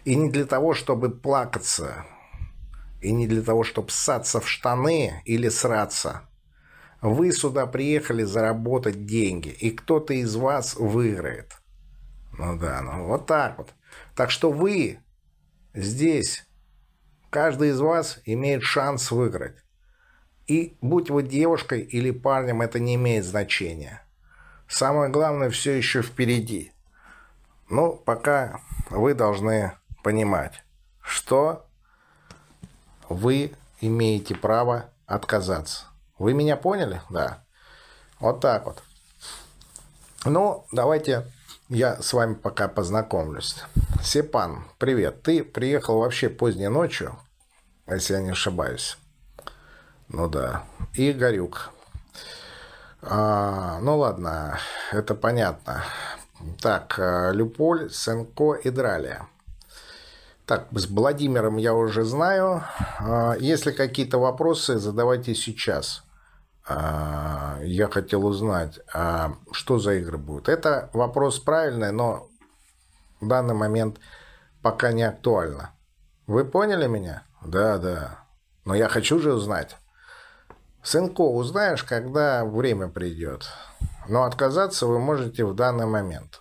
И не для того, чтобы плакаться. И не для того, чтобы ссаться в штаны или сраться. Вы сюда приехали заработать деньги. И кто-то из вас выиграет. Ну да, ну вот так вот. Так что вы здесь, каждый из вас имеет шанс выиграть. И будь вы девушкой или парнем, это не имеет значения. Самое главное все еще впереди. Ну, пока вы должны понимать, что вы имеете право отказаться. Вы меня поняли? Да. Вот так вот. Ну, давайте я с вами пока познакомлюсь. Сепан, привет. Ты приехал вообще поздней ночью, если я не ошибаюсь. Ну да. И Горюк. А, ну ладно, это понятно. Так, э, Люполь, Сенко и Дралия. Так, с Владимиром я уже знаю. А, если какие-то вопросы, задавайте сейчас. А, я хотел узнать, а что за игры будут. Это вопрос правильный, но в данный момент пока не актуально. Вы поняли меня? Да, да. Но я хочу же узнать. Сынко, узнаешь, когда время придет. Но отказаться вы можете в данный момент.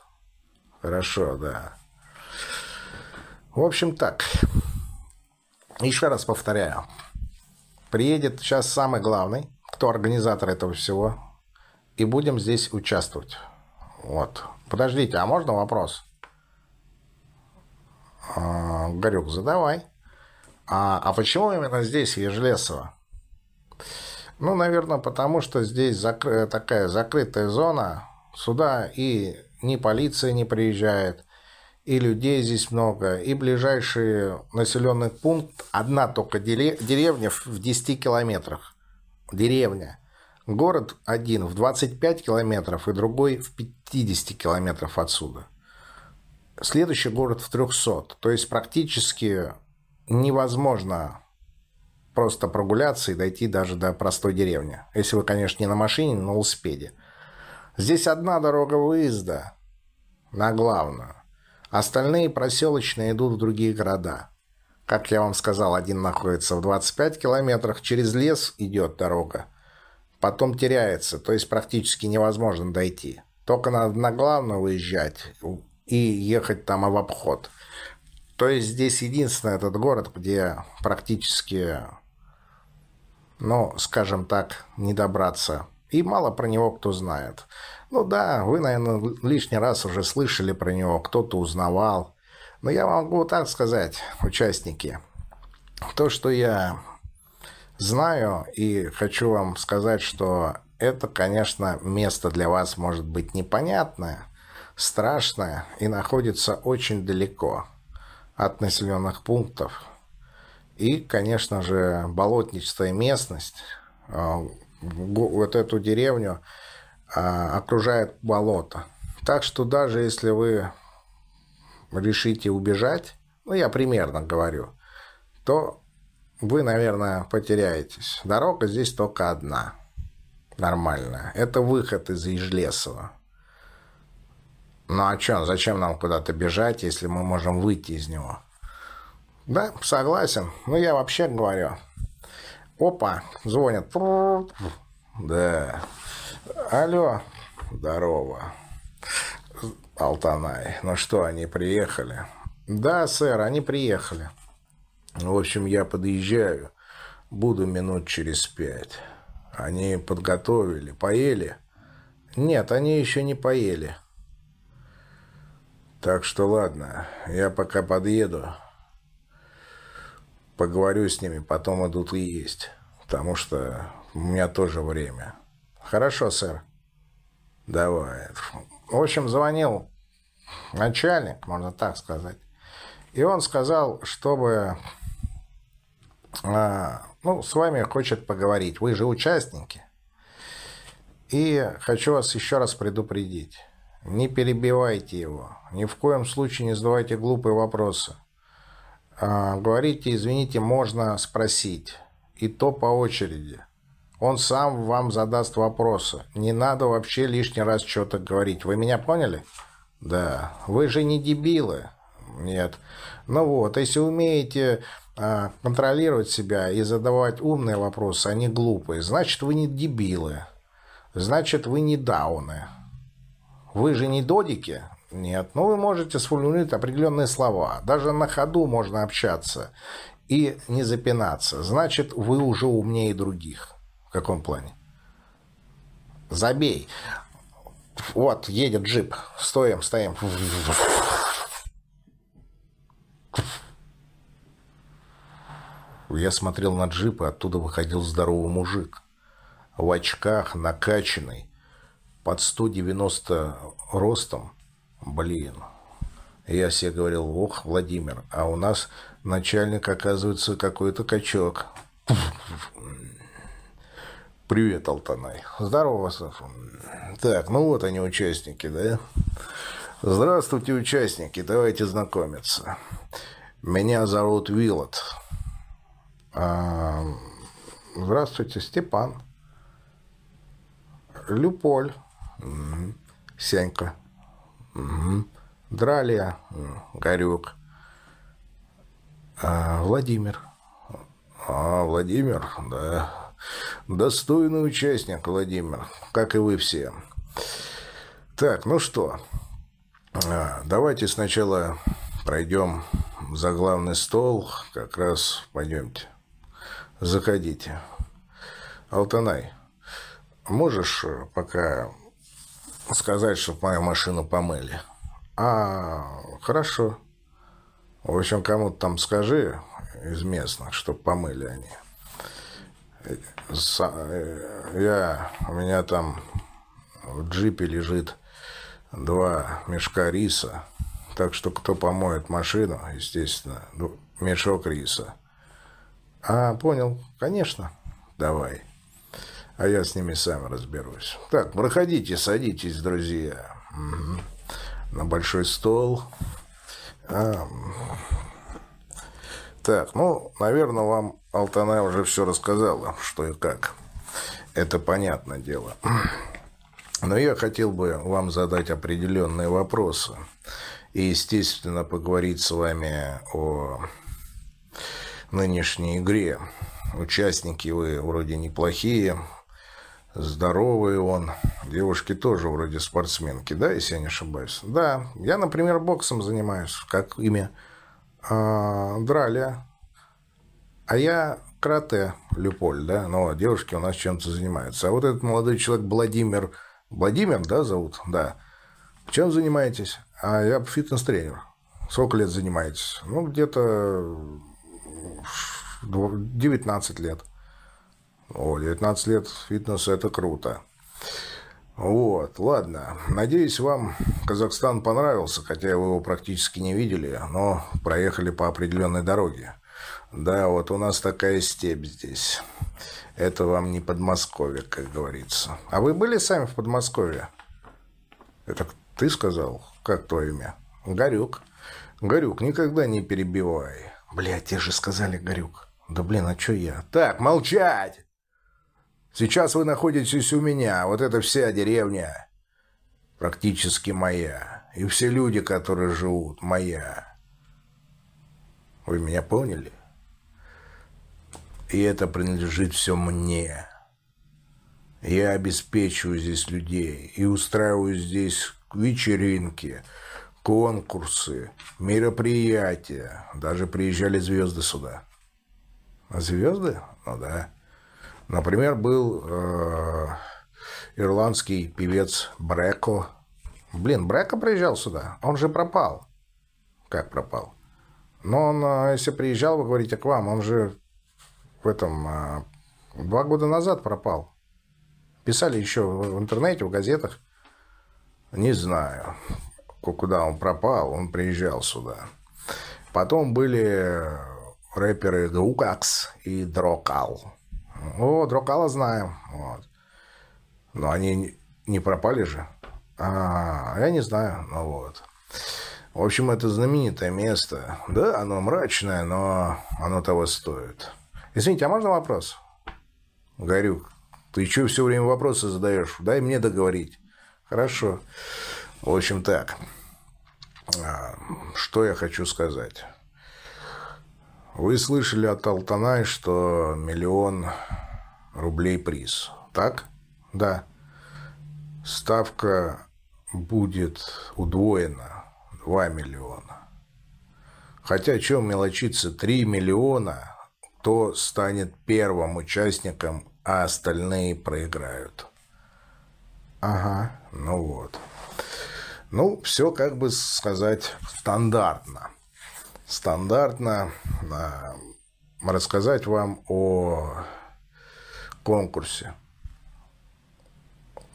Хорошо, да. В общем так. Еще раз повторяю. Приедет сейчас самый главный, кто организатор этого всего. И будем здесь участвовать. Вот. Подождите, а можно вопрос? А, Горюк, задавай. А, а почему именно здесь, Ежелесово? Ну, наверное, потому что здесь закры... такая закрытая зона. Сюда и ни полиция не приезжает, и людей здесь много, и ближайший населенный пункт, одна только деревня в 10 километрах. Деревня. Город один в 25 километров и другой в 50 километров отсюда. Следующий город в 300. То есть практически невозможно просто прогуляться и дойти даже до простой деревни. Если вы, конечно, не на машине, но на велосипеде. Здесь одна дорога выезда на главную. Остальные проселочные идут в другие города. Как я вам сказал, один находится в 25 километрах, через лес идет дорога. Потом теряется, то есть практически невозможно дойти. Только надо на главную выезжать и ехать там в обход. То есть здесь единственный этот город, где практически, ну, скажем так, не добраться. И мало про него кто знает. Ну да, вы, наверное, лишний раз уже слышали про него, кто-то узнавал. Но я могу так сказать, участники. То, что я знаю и хочу вам сказать, что это, конечно, место для вас может быть непонятное, страшное и находится очень далеко от населенных пунктов. И, конечно же, болотнистая местность, а, вот эту деревню – а, окружает болото. Так что даже если вы решите убежать, ну я примерно говорю, то вы, наверное, потеряетесь. Дорога здесь только одна, нормальная. Это выход из Ижлесова. Ну а что, зачем нам куда-то бежать, если мы можем выйти из него? Да, согласен. Ну я вообще говорю. Опа, звонят. Да, Алло. Здорово. Алтанай. Ну что, они приехали? Да, сэр, они приехали. В общем, я подъезжаю. Буду минут через пять. Они подготовили. Поели? Нет, они еще не поели. Так что ладно, я пока подъеду. Поговорю с ними, потом идут и есть. Потому что у меня тоже время. Хорошо, сэр. Давай. В общем, звонил начальник, можно так сказать. И он сказал, чтобы а, ну, с вами хочет поговорить. Вы же участники. И хочу вас еще раз предупредить. Не перебивайте его. Ни в коем случае не задавайте глупые вопросы. А, говорите, извините, можно спросить. И то по очереди. Он сам вам задаст вопросы. Не надо вообще лишний раз что-то говорить. Вы меня поняли? Да. Вы же не дебилы. Нет. Ну вот, если умеете а, контролировать себя и задавать умные вопросы, а не глупые, значит, вы не дебилы. Значит, вы не дауны. Вы же не додики? Нет. Ну, вы можете сформулировать определенные слова. Даже на ходу можно общаться и не запинаться. Значит, вы уже умнее других. В каком плане? Забей. Вот, едет джип. Стоим, стоим. Я смотрел на джип, и оттуда выходил здоровый мужик. В очках, накачанный, под 190 ростом. Блин. Я себе говорил, ох, Владимир, а у нас начальник, оказывается, какой-то качок. Привет, Алтанай. Здорово, Сафа. Так, ну вот они, участники, да? Здравствуйте, участники. Давайте знакомиться. Меня зовут Вилот. А, здравствуйте, Степан. Люполь. Сенька. Угу. Дралия. Горюк. А, Владимир. А, Владимир, да. Достойный участник, Владимир, как и вы все. Так, ну что, а, давайте сначала пройдем за главный стол, как раз пойдемте. Заходите. Алтанай, можешь пока сказать, чтобы мою машину помыли? А, хорошо. В общем, кому-то там скажи из местных, чтобы помыли они. Э, я, у меня там в джипе лежит два мешка риса, Так что кто помоет машину, естественно, ну, мешок риса. А, понял. Конечно. Давай. А я с ними сам разберусь. Так, проходите, садитесь, друзья. Угу. На большой стол. А, так, ну, наверное, вам Алтана уже все рассказала, что и как. Это понятное дело. Но я хотел бы вам задать определенные вопросы. И, естественно, поговорить с вами о нынешней игре. Участники вы вроде неплохие, здоровые он. Девушки тоже вроде спортсменки, да, если я не ошибаюсь? Да, я, например, боксом занимаюсь. Как имя? А, Драля. А я карате, Люполь, да, но девушки у нас чем-то занимаются. А вот этот молодой человек Владимир, Владимир, да, зовут? Да. Чем занимаетесь? А я фитнес-тренер. Сколько лет занимаетесь? Ну, где-то 19 лет. О, 19 лет фитнеса – это круто. Вот, ладно. Надеюсь, вам Казахстан понравился, хотя вы его практически не видели, но проехали по определенной дороге. Да, вот у нас такая степь здесь. Это вам не Подмосковье, как говорится. А вы были сами в Подмосковье? Это ты сказал? Как твое имя? Горюк. Горюк, никогда не перебивай. Блядь, те же сказали Горюк. Да блин, а что я? Так, молчать! Сейчас вы находитесь у меня. Вот эта вся деревня практически моя. И все люди, которые живут, моя. Вы меня поняли? И это принадлежит все мне. Я обеспечиваю здесь людей и устраиваю здесь вечеринки, конкурсы, мероприятия. Даже приезжали звезды сюда. Звезды? Ну да. Например, был э, ирландский певец Бреко. Блин, Бреко приезжал сюда. Он же пропал. Как пропал? Но он, э, если приезжал, вы говорите, к вам, он же в этом э, два года назад пропал. Писали еще в интернете, в газетах. Не знаю, куда он пропал. Он приезжал сюда. Потом были рэперы Гукакс и Дрокал. О, Дрокала знаем. Вот. Но они не пропали же. А, я не знаю. Ну вот. В общем, это знаменитое место. Да, оно мрачное, но оно того стоит. Извините, а можно вопрос? Горюк, ты что все время вопросы задаешь? Дай мне договорить. Хорошо. В общем, так. А, что я хочу сказать? Вы слышали от Алтанай, что миллион рублей приз, так? Да. Ставка будет удвоена, 2 миллиона. Хотя, чем мелочиться, 3 миллиона, кто станет первым участником, а остальные проиграют. Ага, ну вот. Ну, все, как бы сказать, стандартно стандартно рассказать вам о конкурсе.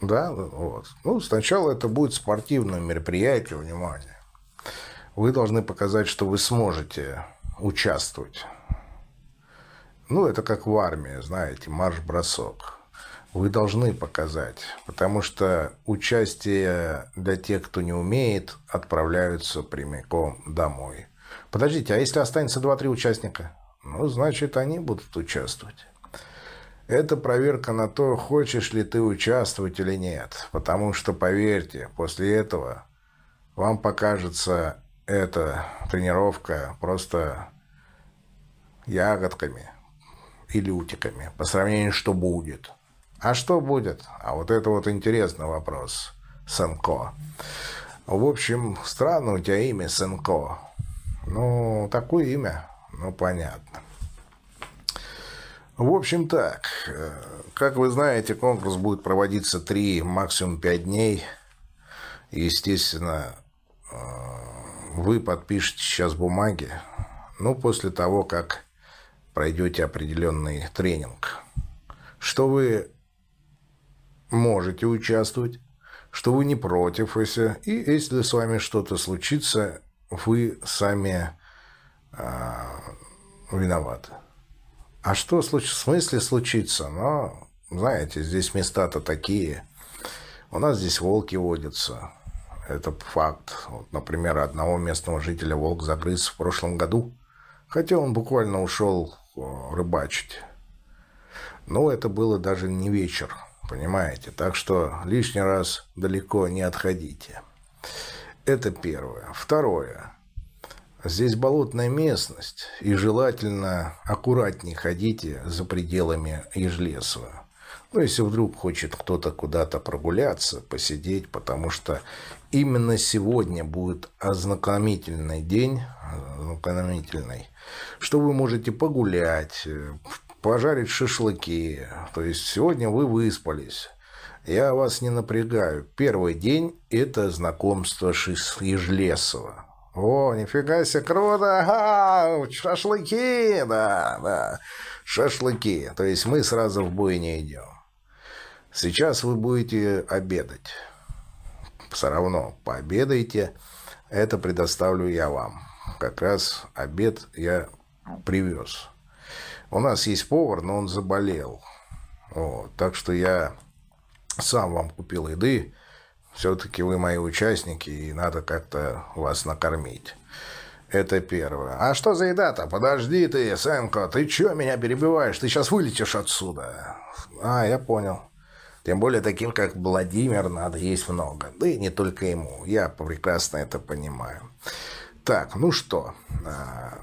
Да, вот. Ну, сначала это будет спортивное мероприятие, внимание. Вы должны показать, что вы сможете участвовать. Ну, это как в армии, знаете, марш-бросок. Вы должны показать, потому что участие для тех, кто не умеет, отправляются прямиком домой. Подождите, а если останется 2-3 участника? Ну, значит, они будут участвовать. Это проверка на то, хочешь ли ты участвовать или нет. Потому что, поверьте, после этого вам покажется эта тренировка просто ягодками или утиками по сравнению, что будет. А что будет? А вот это вот интересный вопрос, Сенко. В общем, странно у тебя имя Сенко. Ну, такое имя, ну, понятно. В общем так, э, как вы знаете, конкурс будет проводиться 3, максимум 5 дней. Естественно, э, вы подпишете сейчас бумаги, ну, после того, как пройдете определенный тренинг, что вы можете участвовать, что вы не против, если, и если с вами что-то случится, вы сами а, виноваты. А что случится? В смысле случится? Но, знаете, здесь места-то такие. У нас здесь волки водятся. Это факт. Вот, например, одного местного жителя волк загрыз в прошлом году. Хотя он буквально ушел рыбачить. Но это было даже не вечер, понимаете? Так что лишний раз далеко не отходите. Это первое. Второе. Здесь болотная местность, и желательно аккуратнее ходите за пределами Ежлесова. Ну, если вдруг хочет кто-то куда-то прогуляться, посидеть, потому что именно сегодня будет ознакомительный день, ознакомительный, что вы можете погулять, пожарить шашлыки. То есть сегодня вы выспались. Я вас не напрягаю. Первый день – это знакомство с Ежлесово. О, нифига себе, круто! Ага, шашлыки, да, да, шашлыки. То есть мы сразу в бой не идем. Сейчас вы будете обедать. Все равно пообедайте. Это предоставлю я вам. Как раз обед я привез. У нас есть повар, но он заболел. Вот, так что я сам вам купил еды. Все-таки вы мои участники, и надо как-то вас накормить. Это первое. А что за еда-то? Подожди ты, Сенко, ты чё меня перебиваешь? Ты сейчас вылетишь отсюда. А, я понял. Тем более таким, как Владимир, надо есть много. Да и не только ему. Я прекрасно это понимаю. Так, ну что, а,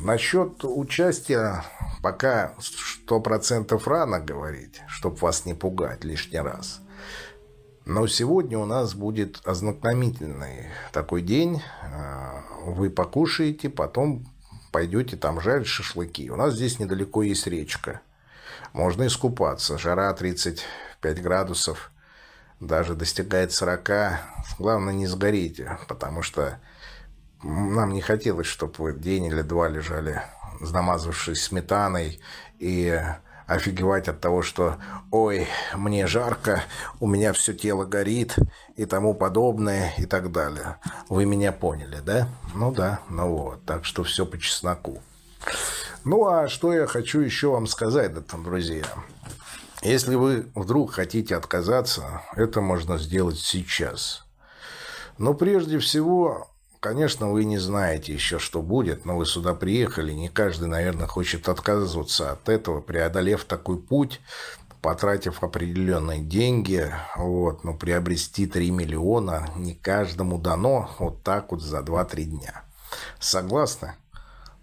насчет участия пока сто процентов рано говорить, чтобы вас не пугать лишний раз. Но сегодня у нас будет ознакомительный такой день. А, вы покушаете, потом пойдете там жарить шашлыки. У нас здесь недалеко есть речка. Можно искупаться. Жара 35 градусов, даже достигает 40. Главное, не сгорите, потому что нам не хотелось, чтобы день или два лежали, намазавшись сметаной и офигевать от того, что «Ой, мне жарко, у меня все тело горит» и тому подобное и так далее. Вы меня поняли, да? Ну да, ну вот. Так что все по чесноку. Ну а что я хочу еще вам сказать, друзья? Если вы вдруг хотите отказаться, это можно сделать сейчас. Но прежде всего Конечно, вы не знаете еще, что будет, но вы сюда приехали. Не каждый, наверное, хочет отказываться от этого, преодолев такой путь, потратив определенные деньги, вот, но приобрести 3 миллиона не каждому дано вот так вот за 2-3 дня. Согласны?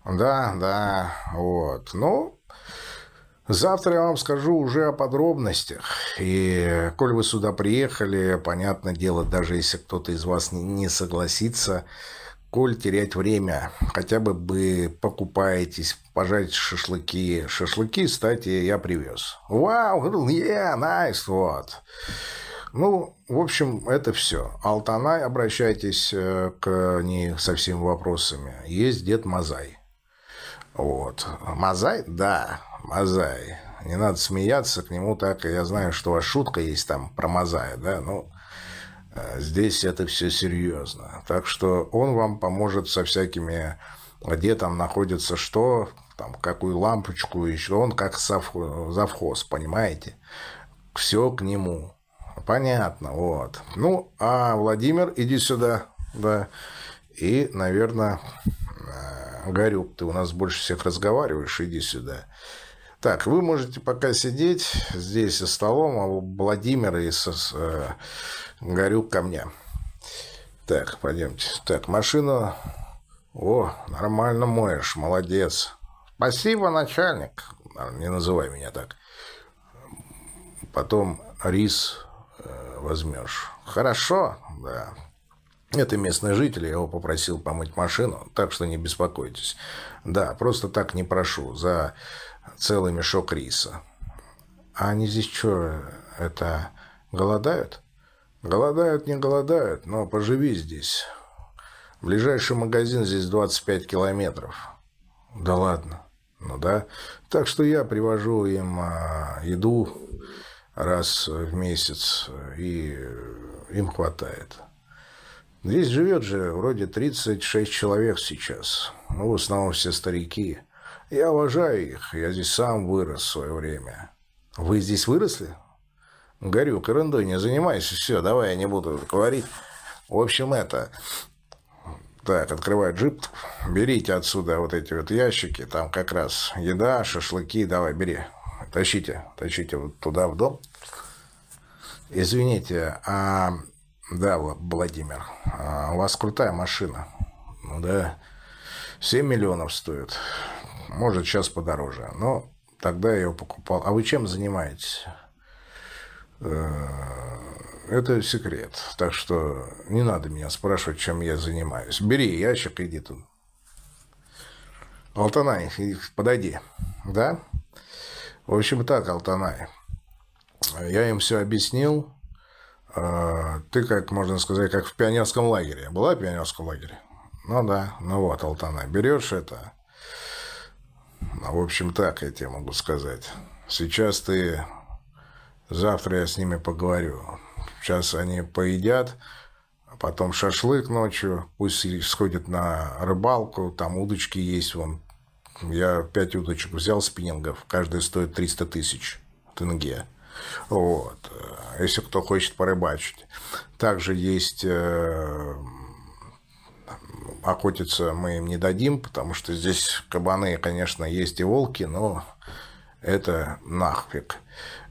Да, да, вот. Ну, Завтра я вам скажу уже о подробностях. И коль вы сюда приехали, понятное дело, даже если кто-то из вас не согласится, коль терять время, хотя бы вы покупаетесь, пожарить шашлыки. Шашлыки, кстати, я привез. Вау, yeah, nice, вот. Ну, в общем, это все. Алтанай, обращайтесь э, к ней со всеми вопросами. Есть дед Мазай. Вот. Мазай? Да. Мазай. Не надо смеяться к нему так. Я знаю, что у вас шутка есть там про Мазая, да, ну, э, здесь это все серьезно. Так что он вам поможет со всякими, где там находится что, там, какую лампочку еще. Он как завхоз, понимаете? Все к нему. Понятно, вот. Ну, а Владимир, иди сюда, да. И, наверное, э, Горюк, ты у нас больше всех разговариваешь, иди сюда. Так, вы можете пока сидеть здесь за столом, а Владимир и с, э, Горюк ко мне. Так, пойдемте. Так, машину... О, нормально моешь, молодец. Спасибо, начальник. Не называй меня так. Потом рис э, возьмешь. Хорошо, да. Это местный житель, я его попросил помыть машину, так что не беспокойтесь. Да, просто так не прошу. За целый мешок риса. А они здесь что, это, голодают? Голодают, не голодают, но поживи здесь. Ближайший магазин здесь 25 километров. Да ладно. Ну да. Так что я привожу им а, еду раз в месяц, и им хватает. Здесь живет же вроде 36 человек сейчас. Ну, в основном все старики. Я уважаю их. Я здесь сам вырос в свое время. Вы здесь выросли? Горю, ерундой не занимайся. Все, давай я не буду говорить. В общем, это... Так, открывай джип, берите отсюда вот эти вот ящики, там как раз еда, шашлыки, давай, бери, тащите, тащите вот туда в дом. Извините, а... Да, Владимир, а у вас крутая машина. Ну да, 7 миллионов стоит. Может, сейчас подороже. Но тогда я его покупал. А вы чем занимаетесь? Э, это секрет. Так что не надо меня спрашивать, чем я занимаюсь. Бери ящик, иди тут. Алтанай, подойди. Да? В общем, так, Алтанай. Я им все объяснил. Э, ты, как можно сказать, как в пионерском лагере. Была в пионерском лагере? Ну да, ну вот, Алтанай. Берешь это, а, в общем, так я тебе могу сказать. Сейчас ты... Завтра я с ними поговорю. Сейчас они поедят, а потом шашлык ночью. Пусть сходят на рыбалку, там удочки есть вон. Я пять удочек взял спиннингов, каждая стоит 300 тысяч тенге. Вот. Если кто хочет порыбачить. Также есть э, охотиться мы им не дадим, потому что здесь кабаны, конечно, есть и волки, но это нахфиг.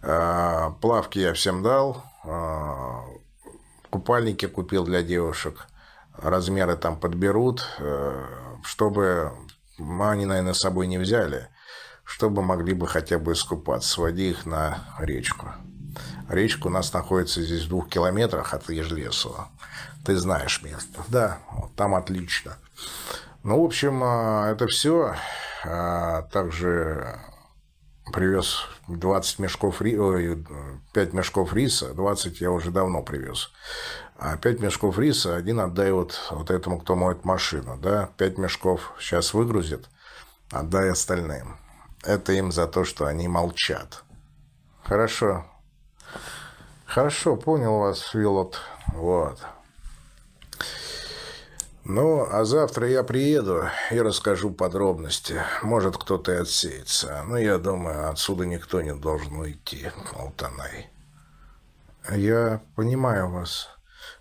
А, плавки я всем дал, а, купальники купил для девушек, размеры там подберут, э, чтобы они, наверное, с собой не взяли, чтобы могли бы хотя бы искупаться, своди их на речку. Речка у нас находится здесь в двух километрах от Ежлесова. Ты знаешь место. Да, вот там отлично. Ну, в общем, а, это все. А, также привез 20 мешков ой, 5 мешков риса, 20 я уже давно привез. А 5 мешков риса один отдай вот, вот этому, кто моет машину. Да? 5 мешков сейчас выгрузит, отдай остальным. Это им за то, что они молчат. Хорошо. Хорошо, понял вас, Вилот. Вот. Ну, а завтра я приеду и расскажу подробности. Может, кто-то и отсеется. Но я думаю, отсюда никто не должен уйти, Алтанай. Я понимаю вас.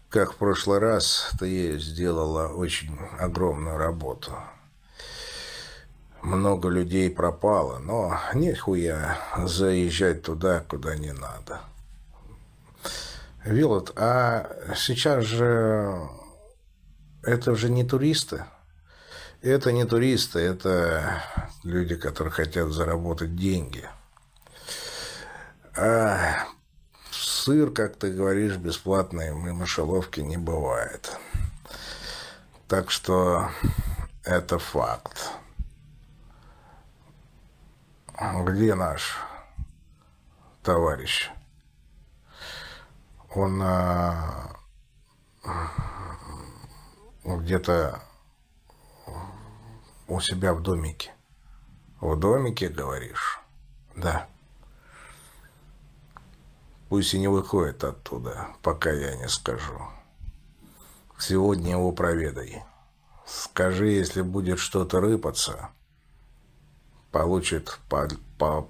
Как в прошлый раз, ты сделала очень огромную работу. Много людей пропало, но нихуя заезжать туда, куда не надо. Вилот, а сейчас же это же не туристы. Это не туристы, это люди, которые хотят заработать деньги. А сыр, как ты говоришь, бесплатный в мышеловке не бывает. Так что это факт. Где наш товарищ? Он а, где-то у себя в домике. В домике, говоришь? Да. Пусть и не выходит оттуда, пока я не скажу. Сегодня его проведай. Скажи, если будет что-то рыпаться, получит по, по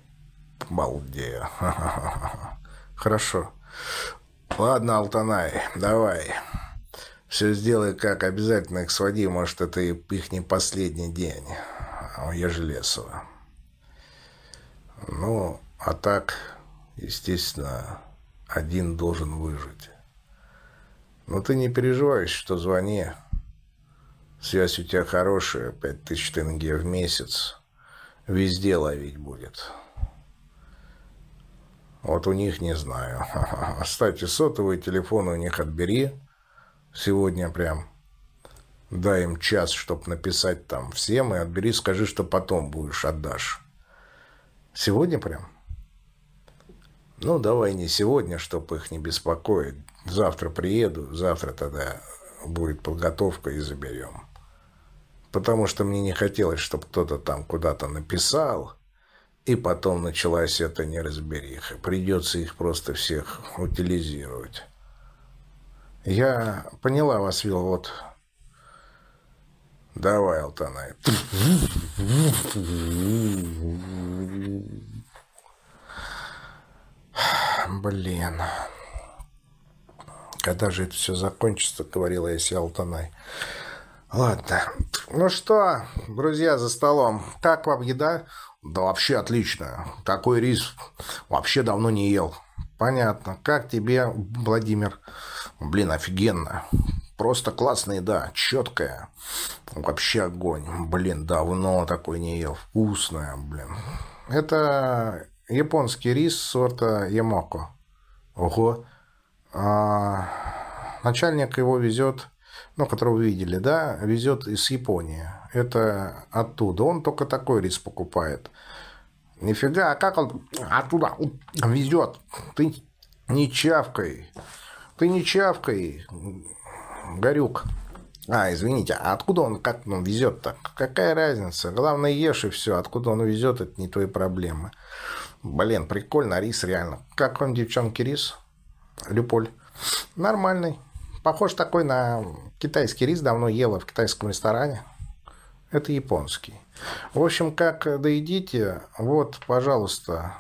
балде. Хорошо. Ладно, Алтанай, давай. Все сделай как обязательно их своди, может, это их не последний день у Ежелесова. Ну, а так, естественно, один должен выжить. Но ты не переживай, что звони. Связь у тебя хорошая, пять тысяч тенге в месяц. Везде ловить будет. Вот у них не знаю. Кстати, сотовый телефон у них отбери сегодня прям. Дай им час, чтобы написать там всем, и отбери, скажи, что потом будешь, отдашь. Сегодня прям? Ну, давай не сегодня, чтобы их не беспокоить. Завтра приеду, завтра тогда будет подготовка и заберем. Потому что мне не хотелось, чтобы кто-то там куда-то написал, и потом началась эта неразбериха. Придется их просто всех утилизировать. Я поняла вас, Вилл, вот. Давай, Алтанай. Блин. Когда же это все закончится, говорила я себе Алтанай. Ладно. Ну что, друзья за столом, как вам еда? Да вообще отлично. Такой рис вообще давно не ел. Понятно. Как тебе, Владимир? Блин, офигенно. Просто классная еда, четкая. Вообще огонь. Блин, давно такой не ел. Вкусная, блин. Это японский рис сорта Ямоко. Ого. А, начальник его везет, ну, которого видели, да, везет из Японии. Это оттуда. Он только такой рис покупает. Нифига, а как он оттуда везет? Ты не чавкой. Ты не чавкой, Горюк. А, извините, а откуда он, как он везет-то? Какая разница? Главное, ешь и все. Откуда он везет, это не твои проблемы. Блин, прикольно, рис реально. Как вам, девчонки, рис? Люполь. Нормальный. Похож такой на китайский рис. Давно ела в китайском ресторане. Это японский. В общем, как доедите, вот, пожалуйста,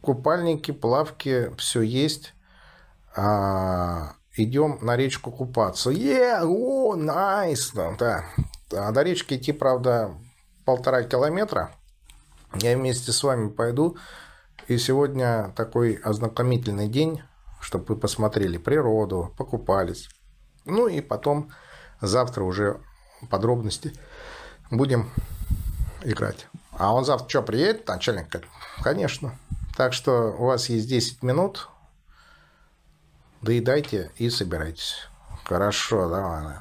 купальники, плавки, все есть. А, идем на речку купаться. Е, о, найс, да. А до речки идти, правда, полтора километра. Я вместе с вами пойду. И сегодня такой ознакомительный день, чтобы вы посмотрели природу, покупались. Ну и потом завтра уже подробности будем играть. А он завтра что, приедет, начальник? Конечно. Так что у вас есть 10 минут. Доедайте и собирайтесь. Хорошо, давай.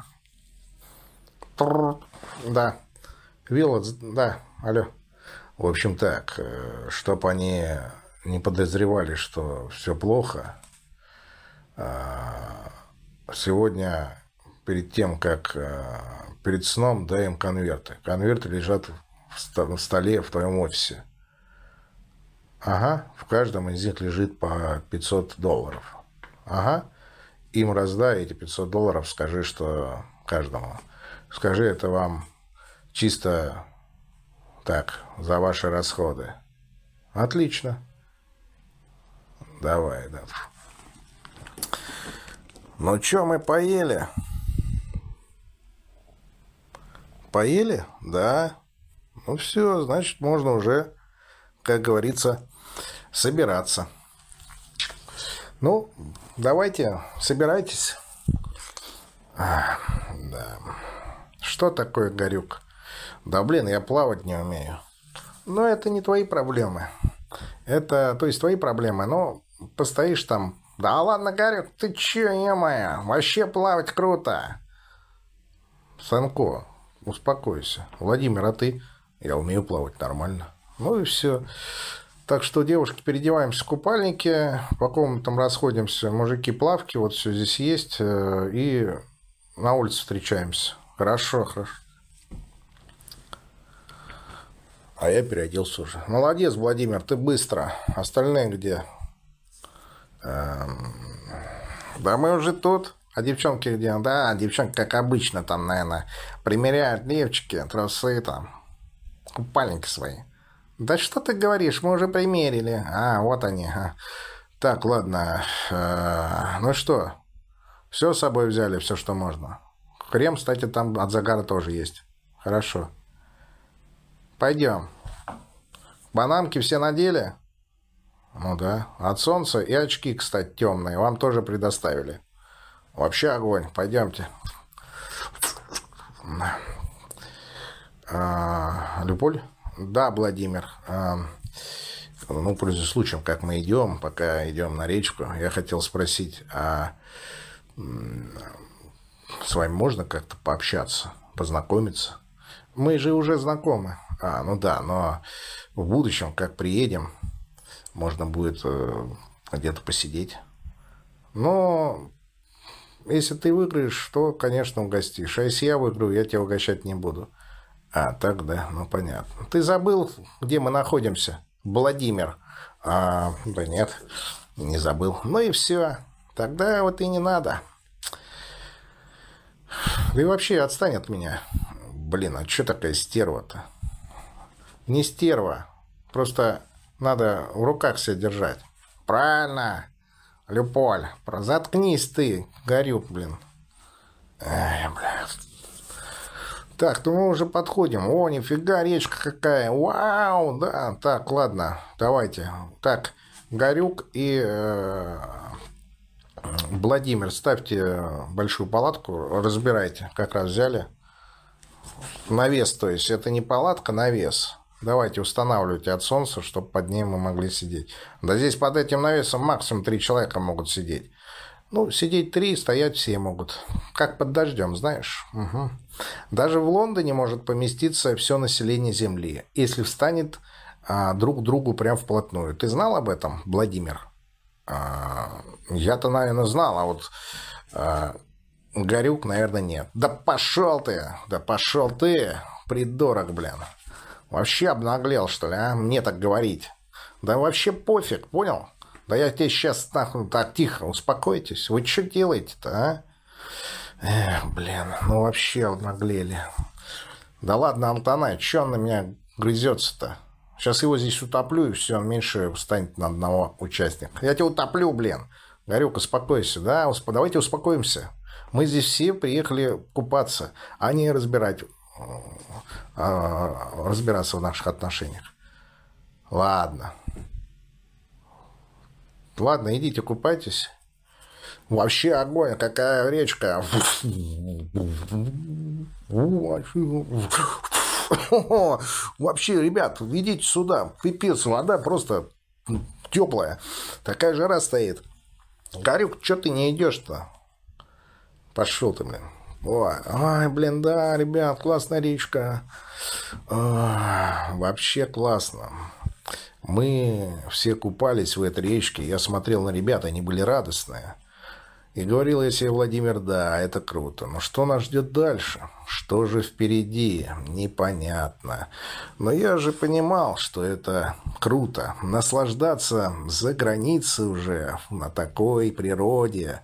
Да. Вилла, да, алло. В общем так, э, чтобы они не подозревали, что все плохо, а, сегодня перед тем, как э, перед сном, дай им конверты. Конверты лежат в столе в твоем офисе. Ага, в каждом из них лежит по 500 долларов. Ага, им раздай эти 500 долларов, скажи, что каждому. Скажи, это вам чисто так, за ваши расходы. Отлично. Давай, да. Ну что, мы поели? Поели? Да. Ну все, значит, можно уже, как говорится, собираться. Ну, давайте, собирайтесь. А, да. Что такое горюк? Да блин, я плавать не умею. Но это не твои проблемы. Это, то есть твои проблемы, но постоишь там. Да ладно, Гарик, ты чё, е моя, вообще плавать круто. Санко, успокойся. Владимир, а ты? Я умею плавать нормально. Ну и все. Так что, девушки, переодеваемся в купальники, по комнатам расходимся, мужики плавки, вот все здесь есть, э, и на улице встречаемся. Хорошо, хорошо. А я переоделся уже. Молодец, Владимир, ты быстро. Остальные где? Эм... Да мы уже тут. А девчонки где? Да, девчонки, как обычно, там, наверное, примеряют левчики, трусы там, купальники свои. Да что ты говоришь, мы уже примерили. А, вот они. Так, ладно. Э, ну что, все с собой взяли, все, что можно. Крем, кстати, там от загара тоже есть. Хорошо. Пойдем. Бананки все надели? Ну да. От солнца и очки, кстати, темные. Вам тоже предоставили. Вообще огонь. Пойдемте. А, Люполь? Да, Владимир. А, ну, пользуясь случаем, как мы идем, пока идем на речку, я хотел спросить, а с вами можно как-то пообщаться, познакомиться? Мы же уже знакомы. А, ну да, но в будущем, как приедем, можно будет э, где-то посидеть. Но если ты выиграешь, то, конечно, угостишь. А если я выиграю, я тебя угощать не буду. А, так, да, ну понятно. Ты забыл, где мы находимся? Владимир. А, да нет, не забыл. Ну и все. Тогда вот и не надо. И вообще отстань от меня. Блин, а что такая стерва-то? Не стерва. Просто надо в руках себя держать. Правильно. Люполь, заткнись ты, горюк, блин. Блядь. Так, ну мы уже подходим. О, нифига, речка какая. Вау, да. Так, ладно, давайте. Так, Горюк и э, Владимир, ставьте большую палатку, разбирайте. Как раз взяли. Навес, то есть это не палатка, навес. Давайте устанавливайте от солнца, чтобы под ней мы могли сидеть. Да здесь под этим навесом максимум три человека могут сидеть. Ну, сидеть три, стоять все могут. Как под дождем, знаешь. Угу. Даже в Лондоне может поместиться все население Земли, если встанет а, друг другу прям вплотную. Ты знал об этом, Владимир? А, я-то, наверное, знал, а вот а, Горюк, наверное, нет. Да пошел ты, да пошел ты, придурок, блин. Вообще обнаглел, что ли, а? Мне так говорить. Да вообще пофиг, понял? Да я тебе сейчас нахуй так тихо, успокойтесь. Вы что делаете-то, а? Эх, блин, ну вообще обнаглели. Да ладно, Антонай, что он на меня грызется-то? Сейчас его здесь утоплю, и все, меньше станет на одного участника. Я тебя утоплю, блин. Горюк, успокойся, да? Давайте успокоимся. Мы здесь все приехали купаться, а не разбирать, разбираться в наших отношениях. Ладно. Ладно, идите купайтесь. Вообще огонь, какая речка. Вообще, ребят, идите сюда. Пипец, вода просто теплая. Такая жара стоит. Горюк, что ты не идешь-то? Пошел ты, блин. Ой, ой, блин, да, ребят, классная речка. Ой, вообще классно. Мы все купались в этой речке. Я смотрел на ребят, они были радостные. И говорил я себе, Владимир, да, это круто. Но что нас ждет дальше? Что же впереди? Непонятно. Но я же понимал, что это круто. Наслаждаться за границей уже, на такой природе.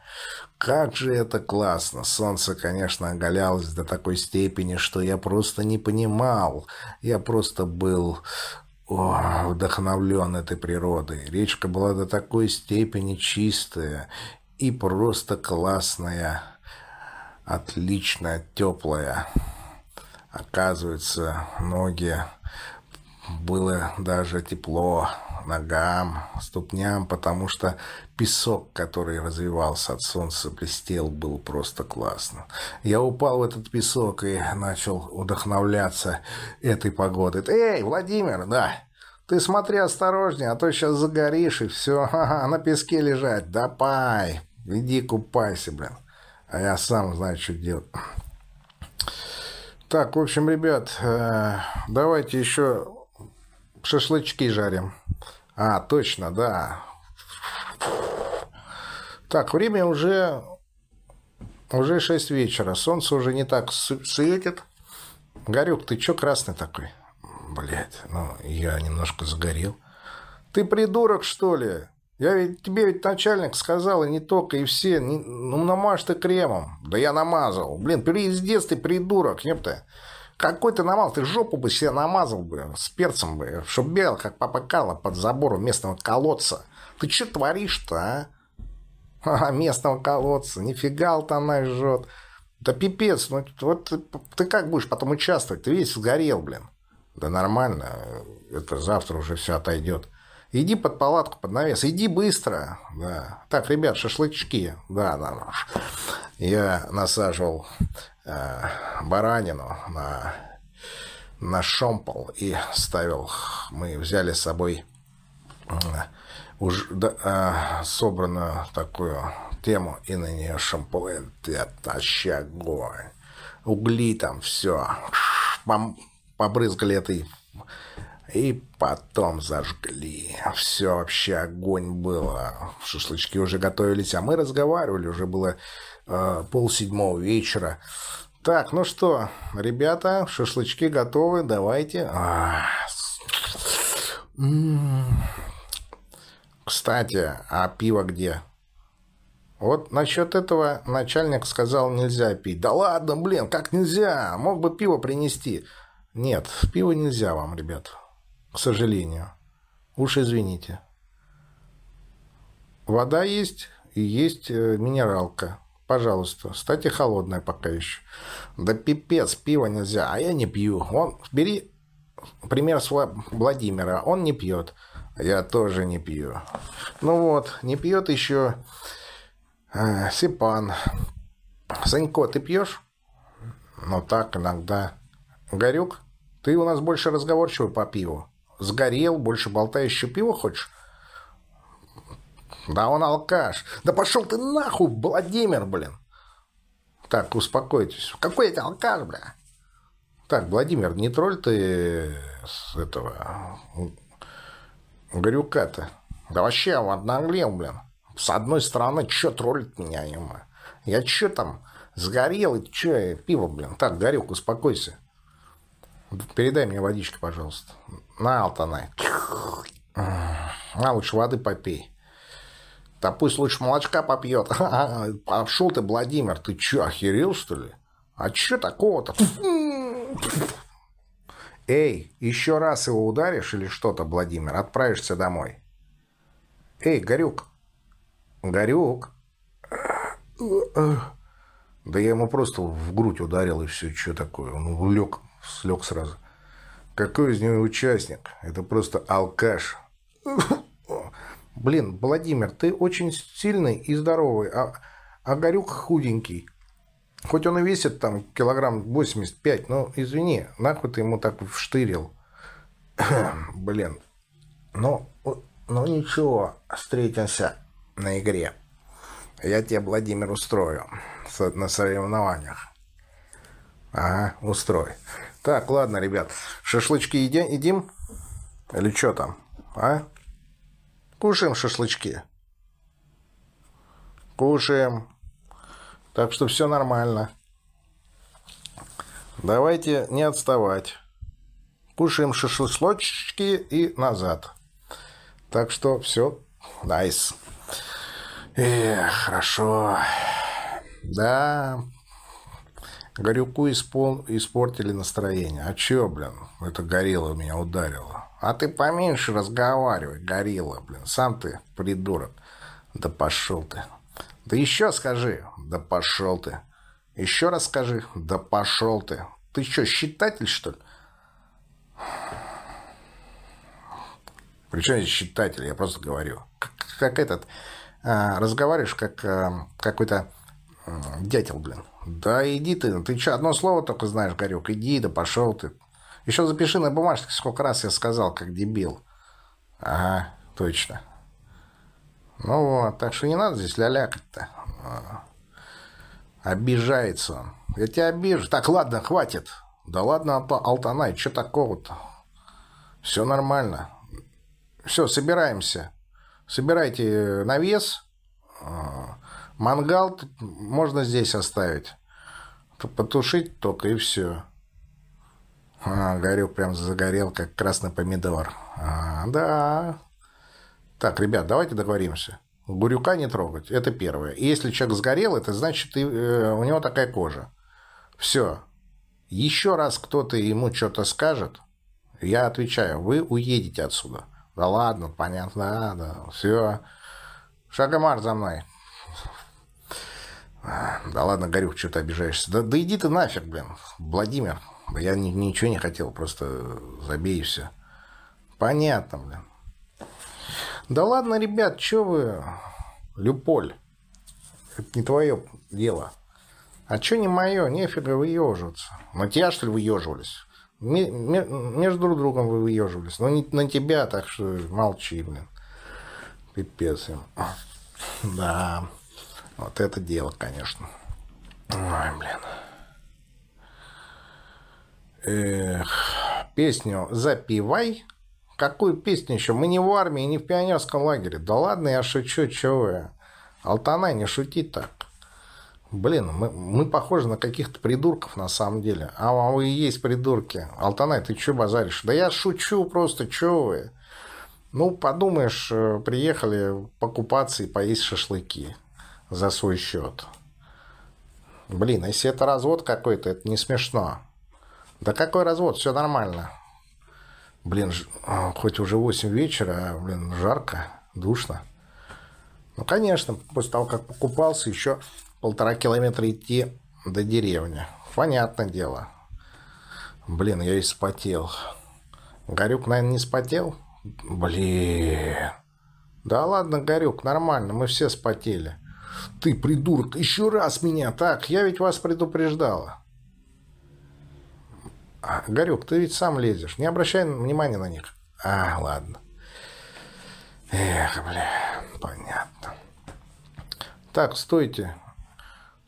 Как же это классно. Солнце, конечно, оголялось до такой степени, что я просто не понимал. Я просто был о, вдохновлен этой природой. Речка была до такой степени чистая и просто классная, отличная, теплая. Оказывается, ноги было даже тепло ногам, ступням, потому что песок, который развивался от солнца, блестел, был просто классно. Я упал в этот песок и начал вдохновляться этой погодой. «Эй, Владимир, да, ты смотри осторожнее, а то сейчас загоришь и все, ага, на песке лежать. Давай, иди купайся, блин. А я сам знаю, что делать. Так, в общем, ребят, э, давайте еще шашлычки жарим. А, точно, да. Так, время уже уже 6 вечера. Солнце уже не так светит. Горюк, ты чё красный такой? Блять, ну, я немножко загорел. Ты придурок, что ли? Я ведь тебе ведь начальник сказал, и не только, и все. Не, ну, намажь ты кремом. Да я намазал. Блин, пиздец ты придурок, ёпта. Какой ты намазал? Ты жопу бы себе намазал бы с перцем бы, чтоб бегал, как папа Кала под забором местного колодца. Ты что творишь-то, а? а? Местного колодца. Нифига алтана жжет. Да пипец, ну вот ты как будешь потом участвовать? Ты весь сгорел, блин. Да нормально, это завтра уже все отойдет. Иди под палатку, под навес, иди быстро. Да. Так, ребят, шашлычки. Да, да. Я насаживал э, баранину на, на шомпол и ставил. Мы взяли с собой э, уж да, э, собранную такую тему и на нее шомпол. Это огонь. Угли там все побрызгали этой и потом зажгли. Все вообще огонь было. Шашлычки уже готовились, а мы разговаривали. Уже было э, полседьмого вечера. Так, ну что, ребята, шашлычки готовы, давайте. А, Кстати, а пиво где? Вот насчет этого начальник сказал, нельзя пить. Да ладно, блин, как нельзя? Мог бы пиво принести. Нет, пиво нельзя вам, ребят. К сожалению. Уж извините. Вода есть и есть э, минералка. Пожалуйста, кстати, холодная пока еще. Да пипец, пиво нельзя, а я не пью. Он, бери пример с Владимира, он не пьет. Я тоже не пью. Ну вот, не пьет еще э, Сипан. Санько, ты пьешь? Ну так, иногда. Горюк, ты у нас больше разговорчивый по пиву. Сгорел, больше болтающего пива хочешь? Да он алкаш. Да пошел ты нахуй, Владимир, блин. Так, успокойтесь. Какой я алкаш, бля? Так, Владимир, не тролль ты с этого Горюка-то. Да вообще, он обнаглел, блин. С одной стороны, чё троллит меня, ему? Я чё там, сгорел, и чё, я пиво, блин. Так, Горюк, успокойся. Передай мне водички, пожалуйста. На, Алтанай. На, лучше воды попей. Да пусть лучше молочка попьет. Пошел ты, Владимир, ты чё, охерел, что ли? А чё такого-то? Эй, еще раз его ударишь или что-то, Владимир, отправишься домой. Эй, Горюк. Горюк. Да я ему просто в грудь ударил, и все, что такое. Он лег, слег сразу. Какой из него участник? Это просто алкаш. Блин, Владимир, ты очень сильный и здоровый, а, а Горюк худенький. Хоть он и весит там килограмм 85, но извини, нахуй ты ему так вштырил. Блин. Ну, ну ничего, встретимся на игре. Я тебе, Владимир, устрою на соревнованиях. Ага, устрой. Так, ладно, ребят. Шашлычки едим? едим? Или что там? А? Кушаем шашлычки. Кушаем. Так что все нормально. Давайте не отставать. Кушаем шашлычки и назад. Так что все, найс. Эх, хорошо. Да, Горюку испол... испортили настроение. А чё, блин, это горилла меня ударила. А ты поменьше разговаривай, горилла, блин. Сам ты придурок. Да пошел ты. Да еще скажи. Да пошел ты. Еще раз скажи. Да пошел ты. Ты что, считатель, что ли? Причем здесь считатель, я просто говорю. Как, как этот, а, разговариваешь, как а, какой-то дятел, блин. Да иди ты, ты что, одно слово только знаешь, Горюк, иди, да пошел ты. Еще запиши на бумажке, сколько раз я сказал, как дебил. Ага, точно. Ну вот, так что не надо здесь лялякать-то. Обижается он. Я тебя обижу. Так, ладно, хватит. Да ладно, Алтанай, что такого-то? Все нормально. Все, собираемся. Собирайте навес. Мангал можно здесь оставить. Потушить только и все. А, Горюк прям загорел, как красный помидор. А, да. Так, ребят, давайте договоримся. Гурюка не трогать, это первое. И если человек сгорел, это значит, э, у него такая кожа. Все. Еще раз кто-то ему что-то скажет, я отвечаю, вы уедете отсюда. Да ладно, понятно, да, да, все. Шагомар за мной. Да ладно, Горюх, что ты обижаешься? Да, да иди ты нафиг, блин, Владимир. Я ни, ничего не хотел, просто забей и все. Понятно, блин. Да ладно, ребят, что вы, Люполь, это не твое дело. А что не мое, нефига выеживаться. На тебя, что ли, выеживались? Между друг другом вы выеживались. Но не на тебя, так что молчи, блин. Пипец им. Да, вот это дело, конечно. Ой, блин. Эх, песню «Запивай» Какую песню еще? Мы не в армии, не в пионерском лагере. Да ладно, я шучу, чего вы. Алтанай, не шути так. Блин, мы, мы похожи на каких-то придурков на самом деле. А вы и есть придурки. Алтанай, ты что базаришь? Да я шучу просто, чего вы? Ну, подумаешь, э, приехали покупаться и поесть шашлыки. За свой счет. Блин, если это развод какой-то, это не смешно. Да какой развод, все нормально. Блин, ж- а, хоть уже 8 вечера, а, блин, жарко, душно. Ну, конечно, после того, как покупался, еще полтора километра идти до деревни. Понятное дело. Блин, я и спотел. Горюк, наверное, не спотел? Блин. Да ладно, Горюк, нормально, мы все спотели. Ты, придурок, еще раз меня так, я ведь вас предупреждала. А, Горюк, ты ведь сам лезешь, не обращай внимания на них. А, ладно. Эх, бля, понятно. Так, стойте.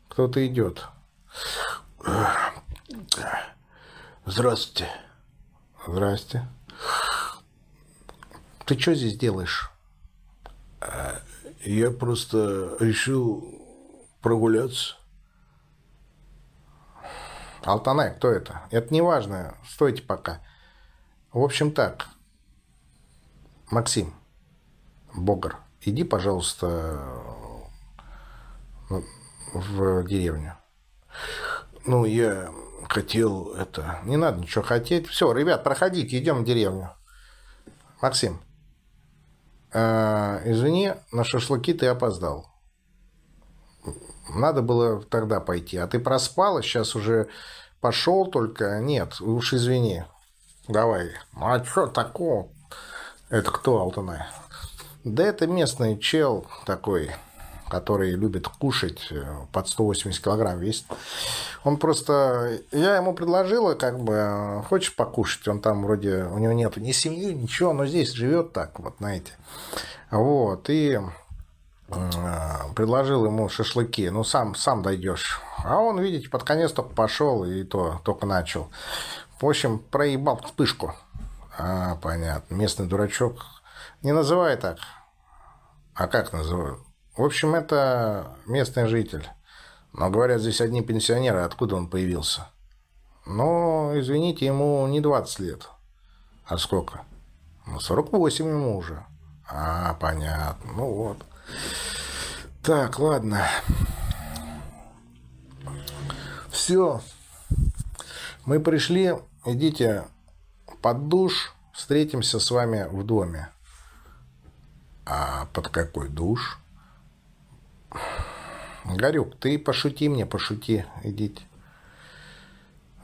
Кто-то идет. Здравствуйте. Здрасте. Ты что здесь делаешь? Я просто решил прогуляться. Алтанай, кто это? Это не важно. Стойте пока. В общем так. Максим. Богар. Иди, пожалуйста, в деревню. Ну, я хотел это... Не надо ничего хотеть. Все, ребят, проходите, идем в деревню. Максим, э, извини, на шашлыки ты опоздал. Надо было тогда пойти. А ты проспал, а сейчас уже пошел только. Нет, уж извини. Давай. А что такого? Это кто, Алтанай? Да это местный чел такой, который любит кушать, э, под 180 килограмм весит. Он просто... Я ему предложила, как бы, э, хочешь покушать? Он там вроде... У него нету ни семьи, ничего, но здесь живет так, вот, знаете. Вот, и э, предложил ему шашлыки. Ну, сам, сам дойдешь. А он, видите, под конец только пошел и то только начал. В общем, проебал вспышку. А, понятно. Местный дурачок. Не называй так. А как называют? В общем, это местный житель. Но, говорят, здесь одни пенсионеры. Откуда он появился? Ну, извините, ему не 20 лет. А сколько? Ну, 48 ему уже. А, понятно. Ну вот. Так, ладно. Все. Мы пришли. Идите под душ. Встретимся с вами в доме. А под какой душ? Горюк, ты пошути мне, пошути. Идите.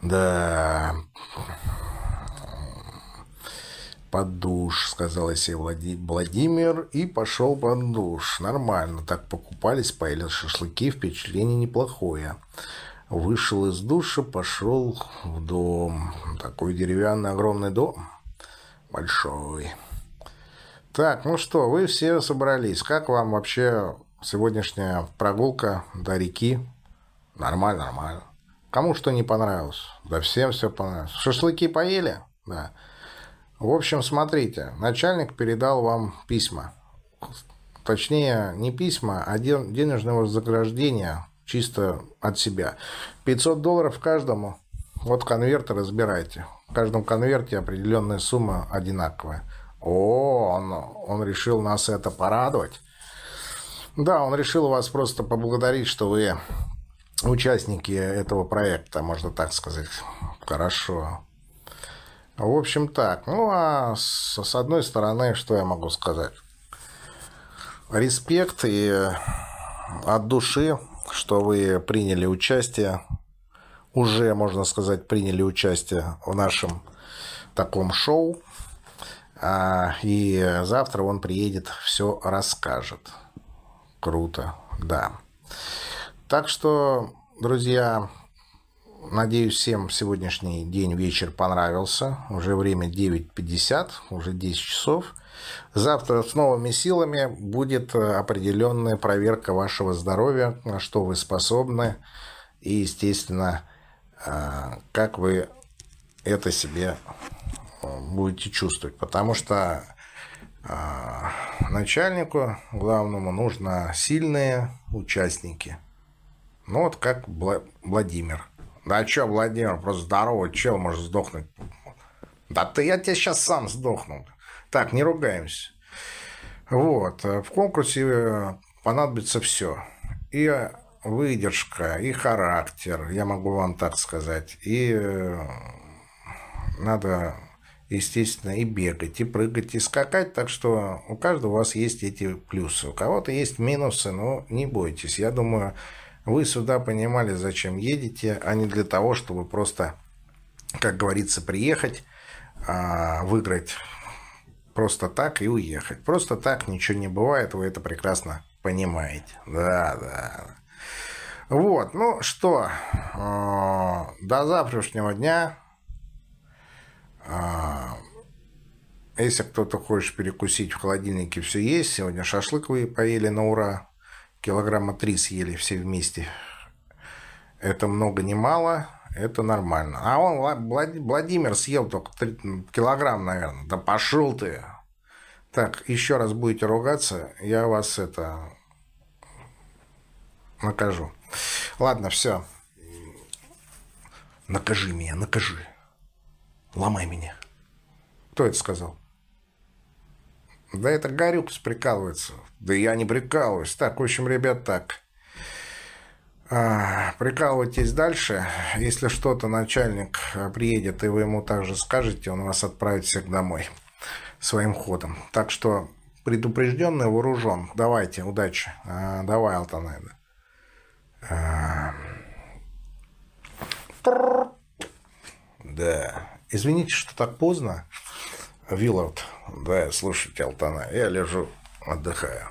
Да. Под душ, сказал себе Влади- Владимир, и пошел под душ. Нормально. Так покупались, поели шашлыки, впечатление неплохое. Вышел из душа, пошел в дом. Такой деревянный огромный дом. Большой. Так, ну что, вы все собрались. Как вам вообще сегодняшняя прогулка до реки? Нормально, нормально. Кому что не понравилось? Да всем все понравилось. Шашлыки поели? Да. В общем, смотрите, начальник передал вам письма. Точнее, не письма, а ден- денежное вознаграждение чисто от себя. 500 долларов каждому. Вот конверты разбирайте. В каждом конверте определенная сумма одинаковая. О, он, он решил нас это порадовать. Да, он решил вас просто поблагодарить, что вы участники этого проекта, можно так сказать. Хорошо. В общем, так. Ну, а с, с одной стороны, что я могу сказать? Респект и от души, что вы приняли участие, уже, можно сказать, приняли участие в нашем таком шоу. А, и завтра он приедет, все расскажет. Круто, да. Так что, друзья, надеюсь, всем сегодняшний день, вечер понравился. Уже время 9.50, уже 10 часов. Завтра с новыми силами будет определенная проверка вашего здоровья, на что вы способны. И, естественно, как вы это себе будете чувствовать. Потому что начальнику главному нужно сильные участники. Ну, вот как Владимир. Да что, Владимир, просто здоровый чел, может сдохнуть. Да ты, я тебе сейчас сам сдохну. Так, не ругаемся. Вот. В конкурсе понадобится все. и выдержка, и характер, я могу вам так сказать. И э, надо, естественно, и бегать, и прыгать, и скакать. Так что у каждого у вас есть эти плюсы. У кого-то есть минусы, но не бойтесь. Я думаю, вы сюда понимали, зачем едете, а не для того, чтобы просто, как говорится, приехать, а, выиграть просто так и уехать. Просто так ничего не бывает, вы это прекрасно понимаете. Да, да. Вот, ну что, э, до завтрашнего дня. Э, если кто-то хочет перекусить в холодильнике, все есть. Сегодня шашлык вы поели на ура. Килограмма три съели все вместе. Это много не мало, это нормально. А он, Владимир, съел только 3 килограмм, наверное. Да пошел ты. Так, еще раз будете ругаться, я вас это накажу. Ладно, все. Накажи меня, накажи. Ломай меня. Кто это сказал? Да это Горюк прикалывается. Да я не прикалываюсь. Так, в общем, ребят, так. А, прикалывайтесь дальше. Если что-то начальник приедет, и вы ему также скажете, он вас отправит всех домой своим ходом. Так что предупрежденный вооружен. Давайте, удачи. А, давай, Алтанайда. А... Да. Извините, что так поздно. Виллард. Да, слушайте, Алтана. Я лежу, отдыхаю.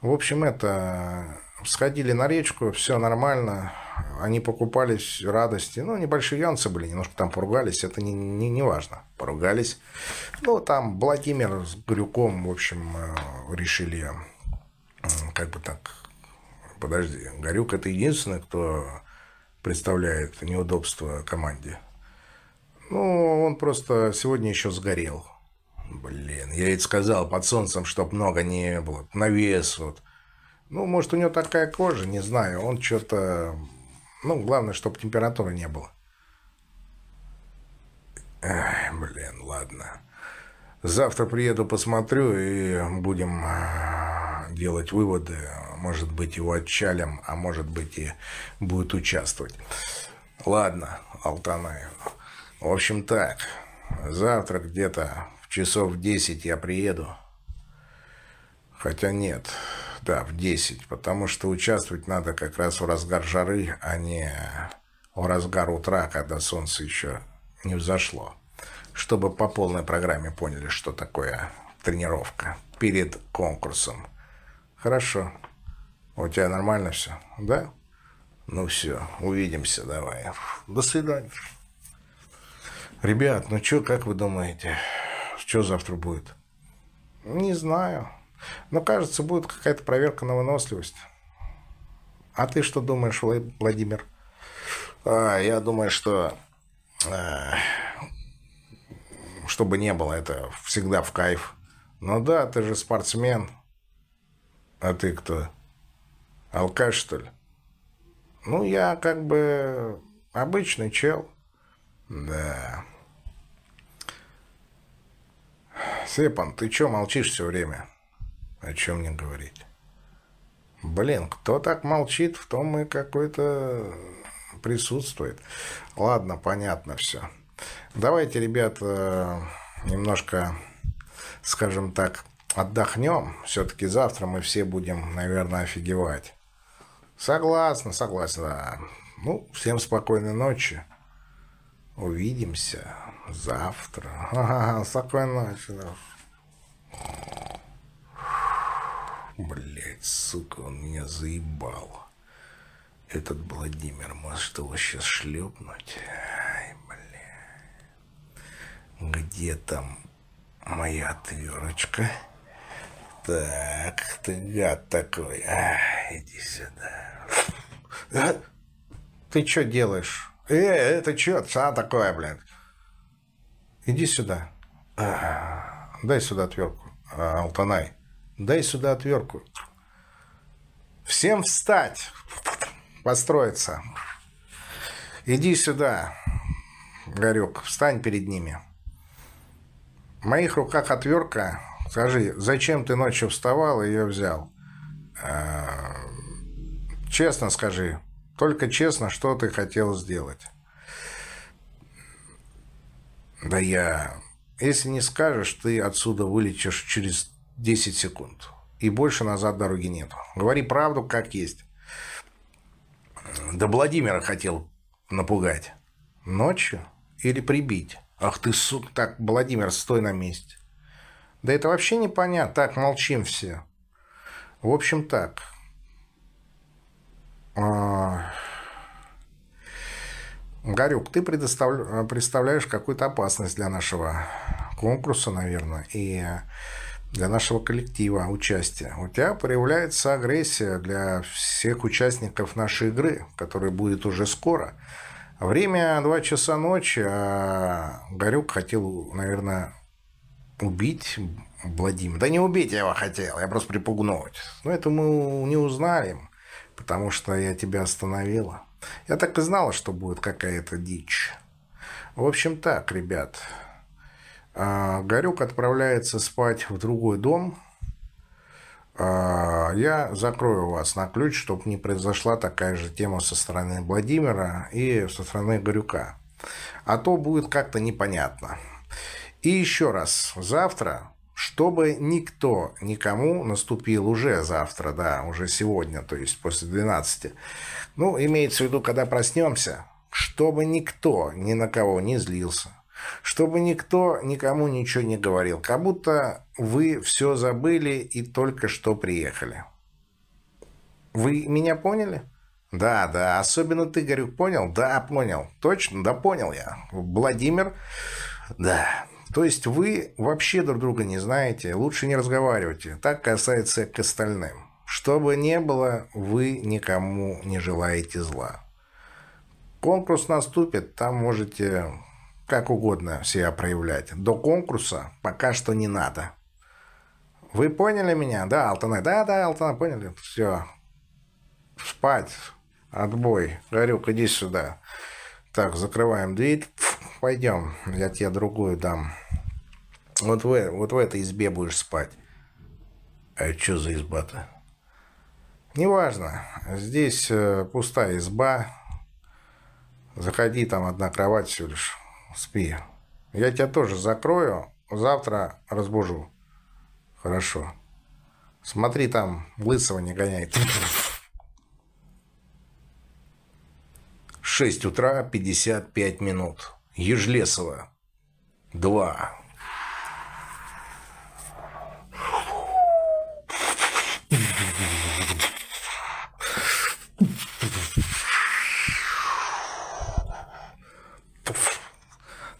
В общем, это сходили на речку, все нормально. Они покупались радости. Ну, небольшие янцы были, немножко там поругались, это не, не, не важно. Поругались. Ну, там Владимир с Грюком, в общем, э, решили, как бы так, подожди, Горюк это единственный, кто представляет неудобство команде. Ну, он просто сегодня еще сгорел. Блин, я ведь сказал под солнцем, чтоб много не было. Навес вот. Ну, может, у него такая кожа, не знаю. Он что-то... Ну, главное, чтобы температуры не было. Эх, блин, ладно. Завтра приеду, посмотрю, и будем а, делать выводы. Может быть, его отчалим, а может быть, и будет участвовать. Ладно, Алтанаев. В общем, так. Завтра где-то в часов 10 я приеду. Хотя нет, да, в 10, потому что участвовать надо как раз в разгар жары, а не в разгар утра, когда солнце еще не взошло. Чтобы по полной программе поняли, что такое тренировка перед конкурсом. Хорошо. У тебя нормально все, да? Ну все, увидимся, давай. До свидания. Ребят, ну что, как вы думаете, что завтра будет? Не знаю. Но, кажется, будет какая-то проверка на выносливость. А ты что думаешь, Владимир? А, я думаю, что а, чтобы не было, это всегда в кайф. Ну да, ты же спортсмен. А ты кто? Алкаш, что ли? Ну, я как бы обычный чел. Да. Сепан, ты чё молчишь все время? О чем мне говорить? Блин, кто так молчит, в том и какой-то присутствует. Ладно, понятно все. Давайте, ребята, немножко, скажем так, отдохнем. Все-таки завтра мы все будем, наверное, офигевать. Согласна, согласна. Ну, всем спокойной ночи. Увидимся завтра. Ага, спокойной ночи. Да. Блять, сука, он меня заебал. Этот Владимир, может его сейчас шлепнуть? Ай, бля. Где там моя отверточка? Так, ты гад такой. А, иди сюда. А? Ты что делаешь? Э, это что, что такое, блядь? Иди сюда. А, дай сюда отвертку, а, Алтанай. Дай сюда отвертку. Всем встать. Построиться. Иди сюда, Горюк. Встань перед ними. В моих руках отвертка. Скажи, зачем ты ночью вставал и ее взял? А, Честно скажи. Только честно, что ты хотел сделать. Да я... Если не скажешь, ты отсюда вылечишь через 10 секунд. И больше назад дороги нет. Говори правду, как есть. Да Владимира хотел напугать. Ночью? Или прибить? Ах ты, сука, так, Владимир, стой на месте. Да это вообще непонятно. Так, молчим все. В общем, так. А... Гарюк, ты представляешь какую-то опасность для нашего конкурса, наверное, и для нашего коллектива участия. У тебя проявляется агрессия для всех участников нашей игры, которая будет уже скоро. Время 2 часа ночи, а Горюк хотел, наверное, убить Владимира. Да не убить я его хотел, я просто припугнуть. Но это мы не узнаем, потому что я тебя остановила. Я так и знала, что будет какая-то дичь. В общем так, ребят. А, Горюк отправляется спать в другой дом. А, я закрою вас на ключ, чтобы не произошла такая же тема со стороны Владимира и со стороны Горюка. А то будет как-то непонятно. И еще раз, завтра, чтобы никто никому наступил уже завтра, да, уже сегодня, то есть после 12, ну, имеется в виду, когда проснемся, чтобы никто ни на кого не злился, чтобы никто никому ничего не говорил, как будто вы все забыли и только что приехали. Вы меня поняли? Да, да, особенно ты, Горюк, понял? Да, понял. Точно, да, понял я. Владимир, да. То есть вы вообще друг друга не знаете, лучше не разговаривайте. Так касается к остальным. Что бы ни было, вы никому не желаете зла. Конкурс наступит, там можете как угодно себя проявлять. До конкурса пока что не надо. Вы поняли меня? Да, Алтана? Да, да, Алтана, поняли? Все. Спать. Отбой. Горюк, иди сюда. Так, закрываем дверь. Пойдем, я тебе другую дам. Вот в, вот в этой избе будешь спать. А что за изба-то? Неважно. Здесь э, пустая изба. Заходи, там одна кровать всего лишь. Спи. Я тебя тоже закрою. Завтра разбужу. Хорошо. Смотри, там лысого не гоняй. 6 утра, 55 минут. Ежлесова. 2.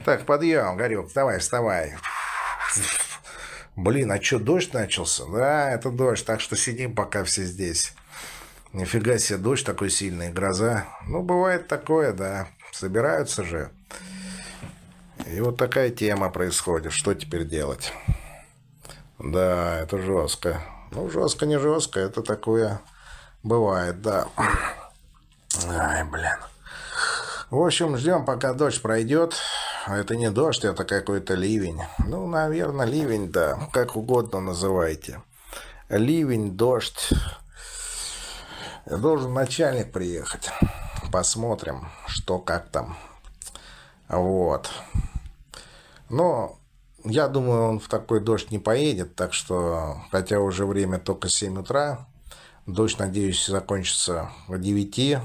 Так, подъем, Горек, давай, вставай. Блин, а что, дождь начался? Да, это дождь, так что сидим пока все здесь. Нифига себе, дождь такой сильный, гроза. Ну, бывает такое, да. Собираются же. И вот такая тема происходит. Что теперь делать? Да, это жестко. Ну, жестко, не жестко, это такое бывает, да. Ай, блин. В общем, ждем, пока дождь пройдет. Это не дождь, это какой-то ливень. Ну, наверное, ливень, да. Как угодно называйте. Ливень, дождь. Должен начальник приехать. Посмотрим, что как там. Вот. Но я думаю, он в такой дождь не поедет, так что, хотя уже время только 7 утра, дождь, надеюсь, закончится к 9,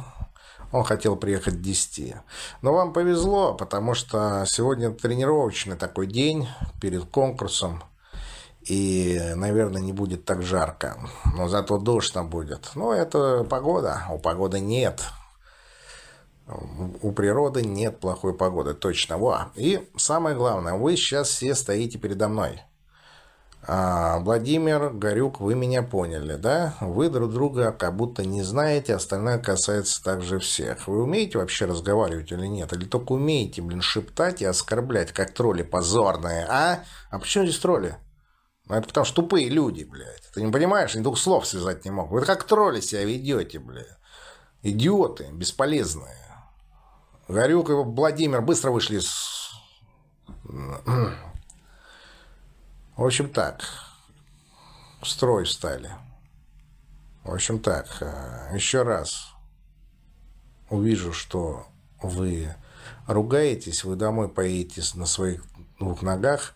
он хотел приехать к 10. Но вам повезло, потому что сегодня тренировочный такой день перед конкурсом. И, наверное, не будет так жарко. Но зато там будет. Но это погода. У погоды нет. У природы нет плохой погоды. Точно. Во. И самое главное, вы сейчас все стоите передо мной. А, Владимир Горюк, вы меня поняли, да? Вы друг друга как будто не знаете, остальное касается также всех. Вы умеете вообще разговаривать или нет? Или только умеете, блин, шептать и оскорблять, как тролли позорные, а? А почему здесь тролли? Ну, это потому что тупые люди, блядь. Ты не понимаешь, ни двух слов связать не могут. Вы как тролли себя ведете, блядь. Идиоты, бесполезные. Горюк и Владимир быстро вышли с в общем так, строй встали. В общем так, э, еще раз увижу, что вы ругаетесь, вы домой поедете на своих двух ногах,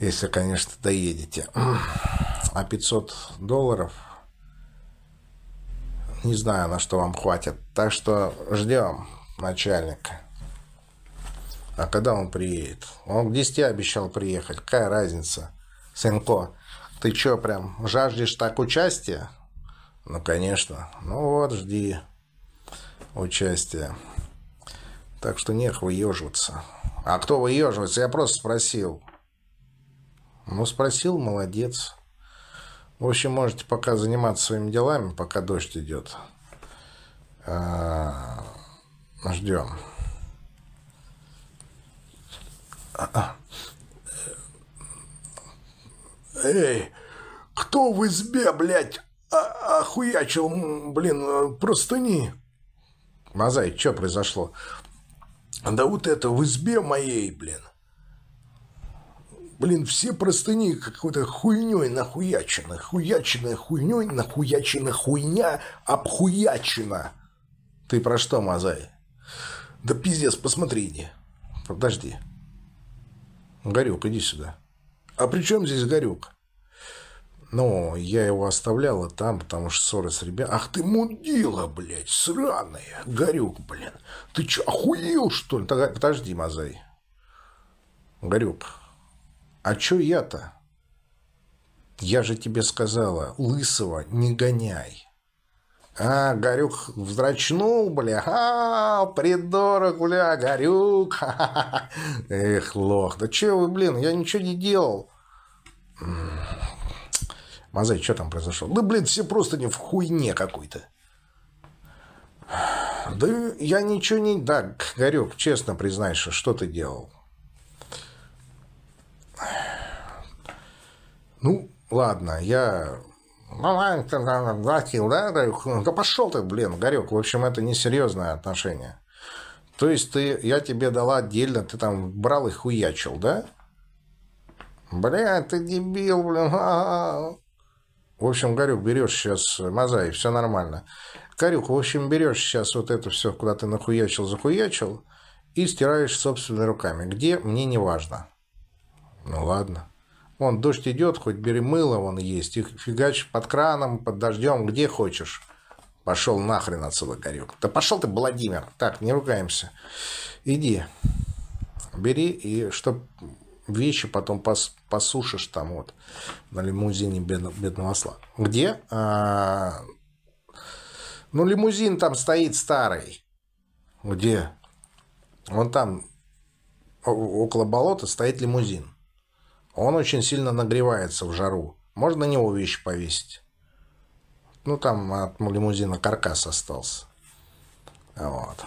если, конечно, доедете. А 500 долларов, не знаю, на что вам хватит. Так что ждем начальника. А когда он приедет? Он к 10 обещал приехать. Какая разница? Сынко, ты что, прям жаждешь так участия? Ну, конечно. Ну вот, жди участия. Так что нех выеживаться. А кто выеживается? Я просто спросил. Ну, спросил, молодец. В общем, можете пока заниматься своими делами, пока дождь идет. А, ждем. Эй, кто в избе, блядь, а охуячил, блин, простыни? Мазай, что произошло? Да вот это в избе моей, блин. Блин, все простыни какой-то хуйней нахуячены. Хуяченая хуйней, нахуячена хуйня, обхуячена. Ты про что, Мазай? Да пиздец, посмотрите. Подожди. Горюк, иди сюда. А при чем здесь Горюк? Ну, я его оставляла там, потому что ссоры с ребятами. Ах ты мудила, блядь, сраная. Горюк, блин. Ты че, охуел, что ли? Подожди, Мазай. Горюк, а чё я-то? Я же тебе сказала, лысого не гоняй. А, Горюк вздрачнул, бля. А, придурок, бля, Горюк. Эх, лох. Да че вы, блин, я ничего не делал. Мазай, что там произошло? Да, блин, все просто не в хуйне какой-то. Да я ничего не... Да, Горюк, честно признайся, что ты делал? Ну, ладно, я Платил, да? Да пошел ты, блин, Горек. В общем, это несерьезное отношение. То есть ты, я тебе дала отдельно, ты там брал и хуячил, да? Бля, ты дебил, блин. А-а-а. В общем, Горюк, берешь сейчас мозаи, все нормально. Горюк, в общем, берешь сейчас вот это все, куда ты нахуячил, захуячил, и стираешь собственными руками. Где, мне не важно. Ну ладно. Вон, дождь идет, хоть бери мыло, вон есть. Их фигач под краном, под дождем, где хочешь. Пошел нахрен отсюда, Горюк. Да пошел ты, Владимир. Так, не ругаемся. Иди. Бери, и чтоб вещи потом пос, посушишь там вот на лимузине бедного, бедного осла. Где? А, ну, лимузин там стоит старый. Где? Вон там, около болота, стоит лимузин. Он очень сильно нагревается в жару. Можно на него вещи повесить. Ну, там от лимузина каркас остался. Вот.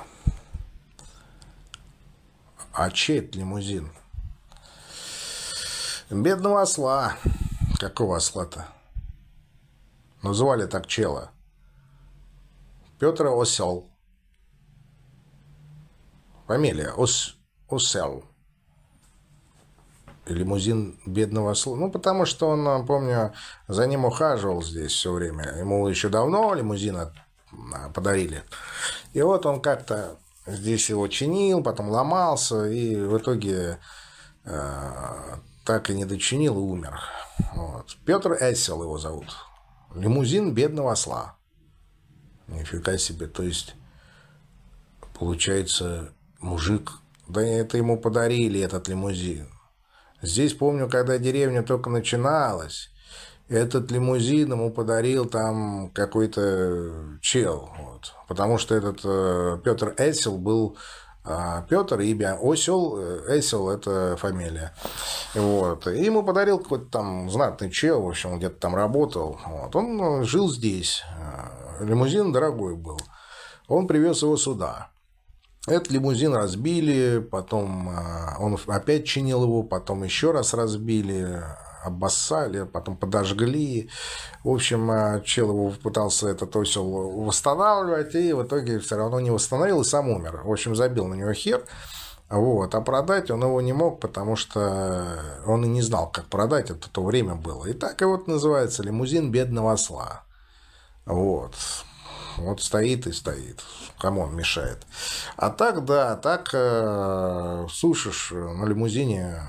А чей это лимузин? Бедного осла. Какого осла-то? Назвали так чела. Петр Осел. Фамилия Ос... Осел лимузин бедного слуга. Ну, потому что он, помню, за ним ухаживал здесь все время. Ему еще давно лимузина подарили. И вот он как-то здесь его чинил, потом ломался, и в итоге э, так и не дочинил и умер. Вот. Петр Эссел его зовут. Лимузин бедного осла. Нифига себе. То есть, получается, мужик... Да это ему подарили, этот лимузин. Здесь помню, когда деревня только начиналась, этот лимузин ему подарил там какой-то чел. Вот. Потому что этот э, Петр Эсел был э, Петр, имя Осел, э, Эсел – это фамилия. Вот. И ему подарил какой-то там знатный чел, в общем, где-то там работал. Вот. Он жил здесь. Э, лимузин дорогой был. Он привез его сюда. Этот лимузин разбили, потом а, он опять чинил его, потом еще раз разбили, обоссали, потом подожгли. В общем, а, чел его пытался этот осел восстанавливать, и в итоге все равно не восстановил и сам умер. В общем, забил на него хер. Вот. А продать он его не мог, потому что он и не знал, как продать, это то время было. И так и вот называется лимузин бедного осла. Вот. Вот стоит и стоит. Кому он мешает. А так, да, так э, слушаешь на лимузине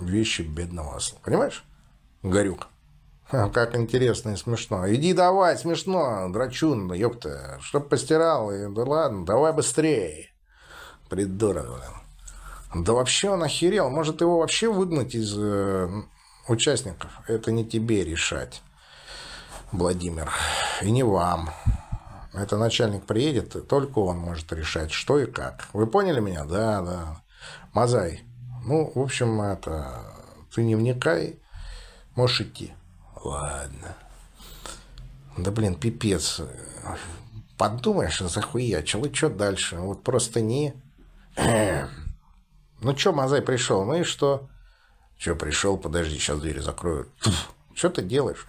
вещи бедного осла. Понимаешь? Горюк. А, как интересно и смешно. Иди давай, смешно, драчун, ёпта. Чтоб постирал, и, да ладно, давай быстрее. Придурок, блин. Да вообще он охерел. Может, его вообще выгнать из э, участников? Это не тебе решать, Владимир. И не вам. Это начальник приедет, и только он может решать, что и как. Вы поняли меня? Да, да. Мазай. Ну, в общем, это... Ты не вникай, можешь идти. Ладно. Да, блин, пипец. Подумаешь, захуячил. И что дальше? Вот просто не... Ну, что, Мазай пришел? Ну и что? Что, пришел? Подожди, сейчас двери закрою. Что ты делаешь?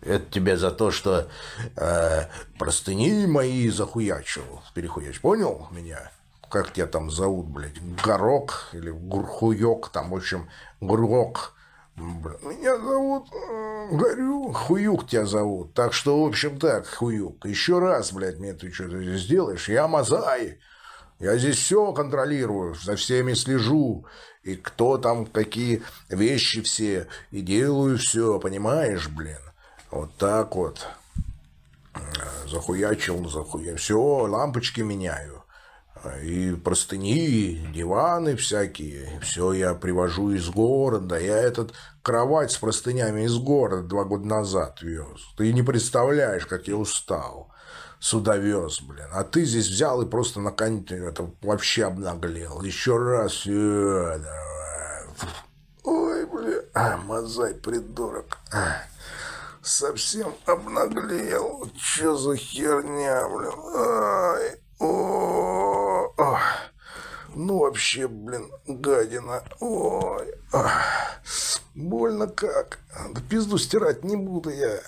Это тебе за то, что э, простыни мои захуячил. Перехуяч. Понял меня? Как тебя там зовут, блядь? Горок или Гурхуёк, там, в общем, Гурок. Меня зовут э, Горю, Хуюк тебя зовут. Так что, в общем, так, Хуюк, еще раз, блядь, мне ты что-то сделаешь. Я Мазай. Я здесь все контролирую, за всеми слежу. И кто там, какие вещи все. И делаю все, понимаешь, блин. Вот так вот. Захуячил, захуя. Все, лампочки меняю. И простыни, и диваны всякие. Все я привожу из города. Я этот кровать с простынями из города два года назад вез. Ты не представляешь, как я устал. Сюда вез, блин. А ты здесь взял и просто на каникулы это вообще обнаглел. Еще раз. Давай. Ой, блин. А, мозай, придурок. А совсем обнаглел. Че за херня, блин? Ай, о, о. Ну, вообще, блин, гадина. Ой, ой. больно как. Да пизду стирать не буду я.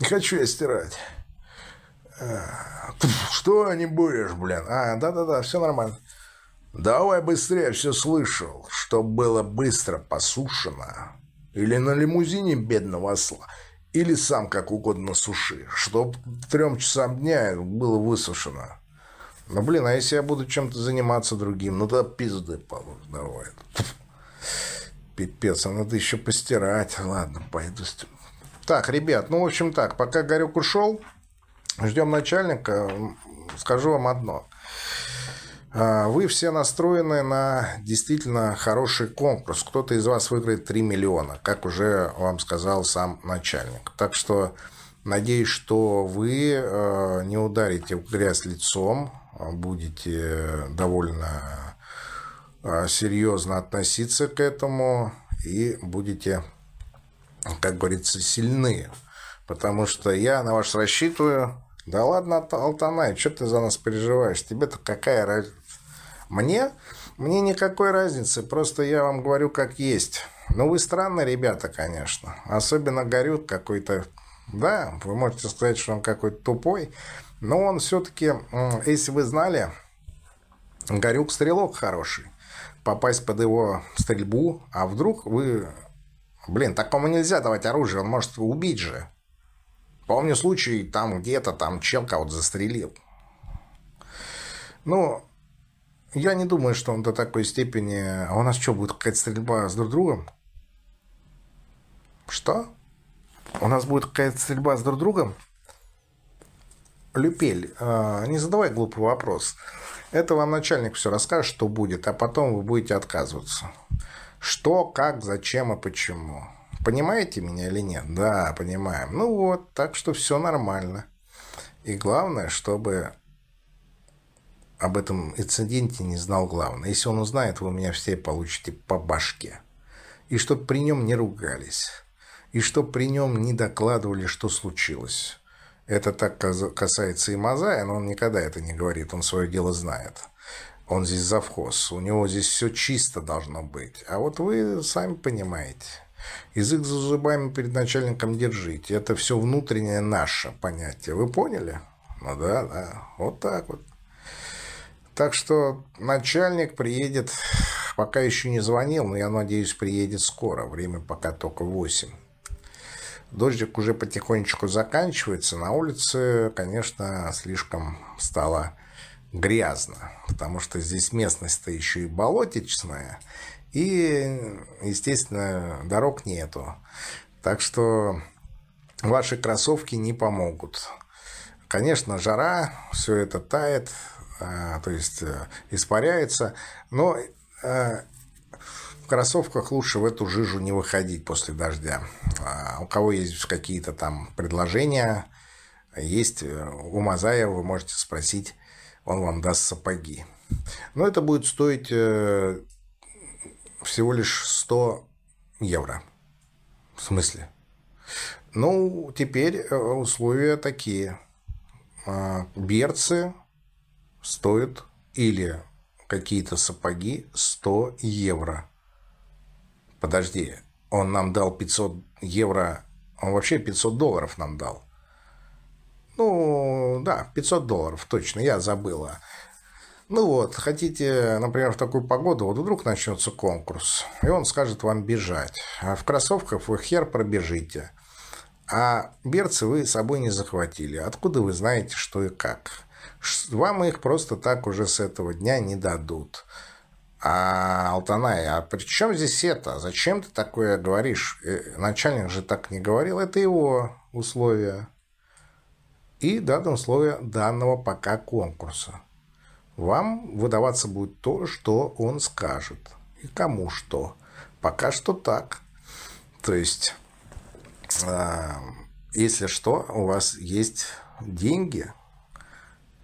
Не хочу я стирать. А, что не будешь, блин? А, да-да-да, все нормально. Давай быстрее, все слышал, что было быстро посушено. Или на лимузине бедного осла или сам как угодно суши, чтоб трем часам дня было высушено. Ну, блин, а если я буду чем-то заниматься другим, ну да пизды получишь, давай. Пипец, а надо еще постирать. Ладно, пойду. Так, ребят, ну, в общем так, пока Горюк ушел, ждем начальника, скажу вам одно – а, вы все настроены на действительно хороший конкурс. Кто-то из вас выиграет 3 миллиона, как уже вам сказал сам начальник. Так что надеюсь, что вы э, не ударите в грязь лицом, а будете довольно э, серьезно относиться к этому и будете, как говорится, сильны. Потому что я на вас рассчитываю. Да ладно, Алтанай, что ты за нас переживаешь? Тебе-то какая разница? Мне? Мне никакой разницы, просто я вам говорю как есть. Ну, вы странные ребята, конечно. Особенно Горют какой-то... Да, вы можете сказать, что он какой-то тупой, но он все-таки, если вы знали, Горюк стрелок хороший. Попасть под его стрельбу, а вдруг вы... Блин, такому нельзя давать оружие, он может убить же. Помню случай, там где-то там чел кого-то застрелил. Ну, я не думаю, что он до такой степени... А у нас что, будет какая-то стрельба с друг другом? Что? У нас будет какая-то стрельба с друг другом? Люпель, а, не задавай глупый вопрос. Это вам начальник все расскажет, что будет, а потом вы будете отказываться. Что, как, зачем и почему. Понимаете меня или нет? Да, понимаем. Ну вот, так что все нормально. И главное, чтобы об этом инциденте не знал главный. Если он узнает, вы у меня все получите по башке. И чтоб при нем не ругались. И чтоб при нем не докладывали, что случилось. Это так касается и Мазая, но он никогда это не говорит, он свое дело знает. Он здесь завхоз, у него здесь все чисто должно быть. А вот вы сами понимаете. Язык за зубами перед начальником держите. Это все внутреннее наше понятие. Вы поняли? Ну да, да. Вот так вот. Так что начальник приедет пока еще не звонил, но я надеюсь, приедет скоро. Время пока только 8. Дождик уже потихонечку заканчивается. На улице, конечно, слишком стало грязно, потому что здесь местность-то еще и болотичная, и, естественно, дорог нету. Так что ваши кроссовки не помогут. Конечно, жара, все это тает, а, то есть э, испаряется, но э, в кроссовках лучше в эту жижу не выходить после дождя. А у кого есть какие-то там предложения, есть э, у Мазая, вы можете спросить, он вам даст сапоги. Но это будет стоить всего лишь 100 евро. В смысле? Ну, теперь условия такие – а, берцы стоят или какие-то сапоги 100 евро. Подожди, он нам дал 500 евро, он вообще 500 долларов нам дал. Ну, да, 500 долларов, точно, я забыла. Ну вот, хотите, например, в такую погоду, вот вдруг начнется конкурс, и он скажет вам бежать. А в кроссовках вы хер пробежите. А берцы вы с собой не захватили. Откуда вы знаете, что и как? Вам их просто так уже с этого дня не дадут. А, Алтанай, а при здесь это? Зачем ты такое говоришь? Э, начальник же так не говорил. Это его условия. И данное условие данного пока конкурса. Вам выдаваться будет то, что он скажет. И кому что. Пока что так. То есть а, если что, у вас есть деньги,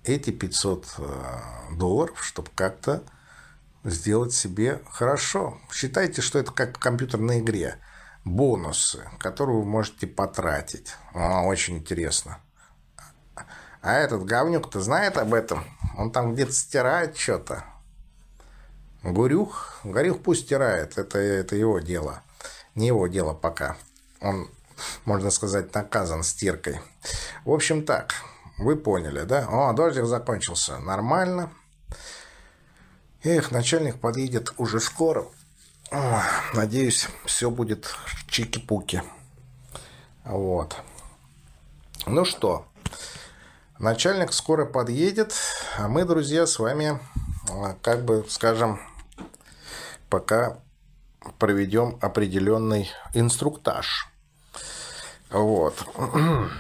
эти 500 а, долларов, чтобы как-то сделать себе хорошо. Считайте, что это как в компьютерной игре. Бонусы, которые вы можете потратить. Очень интересно. А этот говнюк-то знает об этом? Он там где-то стирает что-то. Гурюх? Горюх пусть стирает. Это, это его дело. Не его дело пока. Он можно сказать, наказан стиркой. В общем так, вы поняли, да? О, дождик закончился. Нормально. Эх, начальник подъедет уже скоро. О, надеюсь, все будет чики-пуки. Вот. Ну что, начальник скоро подъедет, а мы, друзья, с вами, а, как бы, скажем, пока проведем определенный инструктаж. Вот.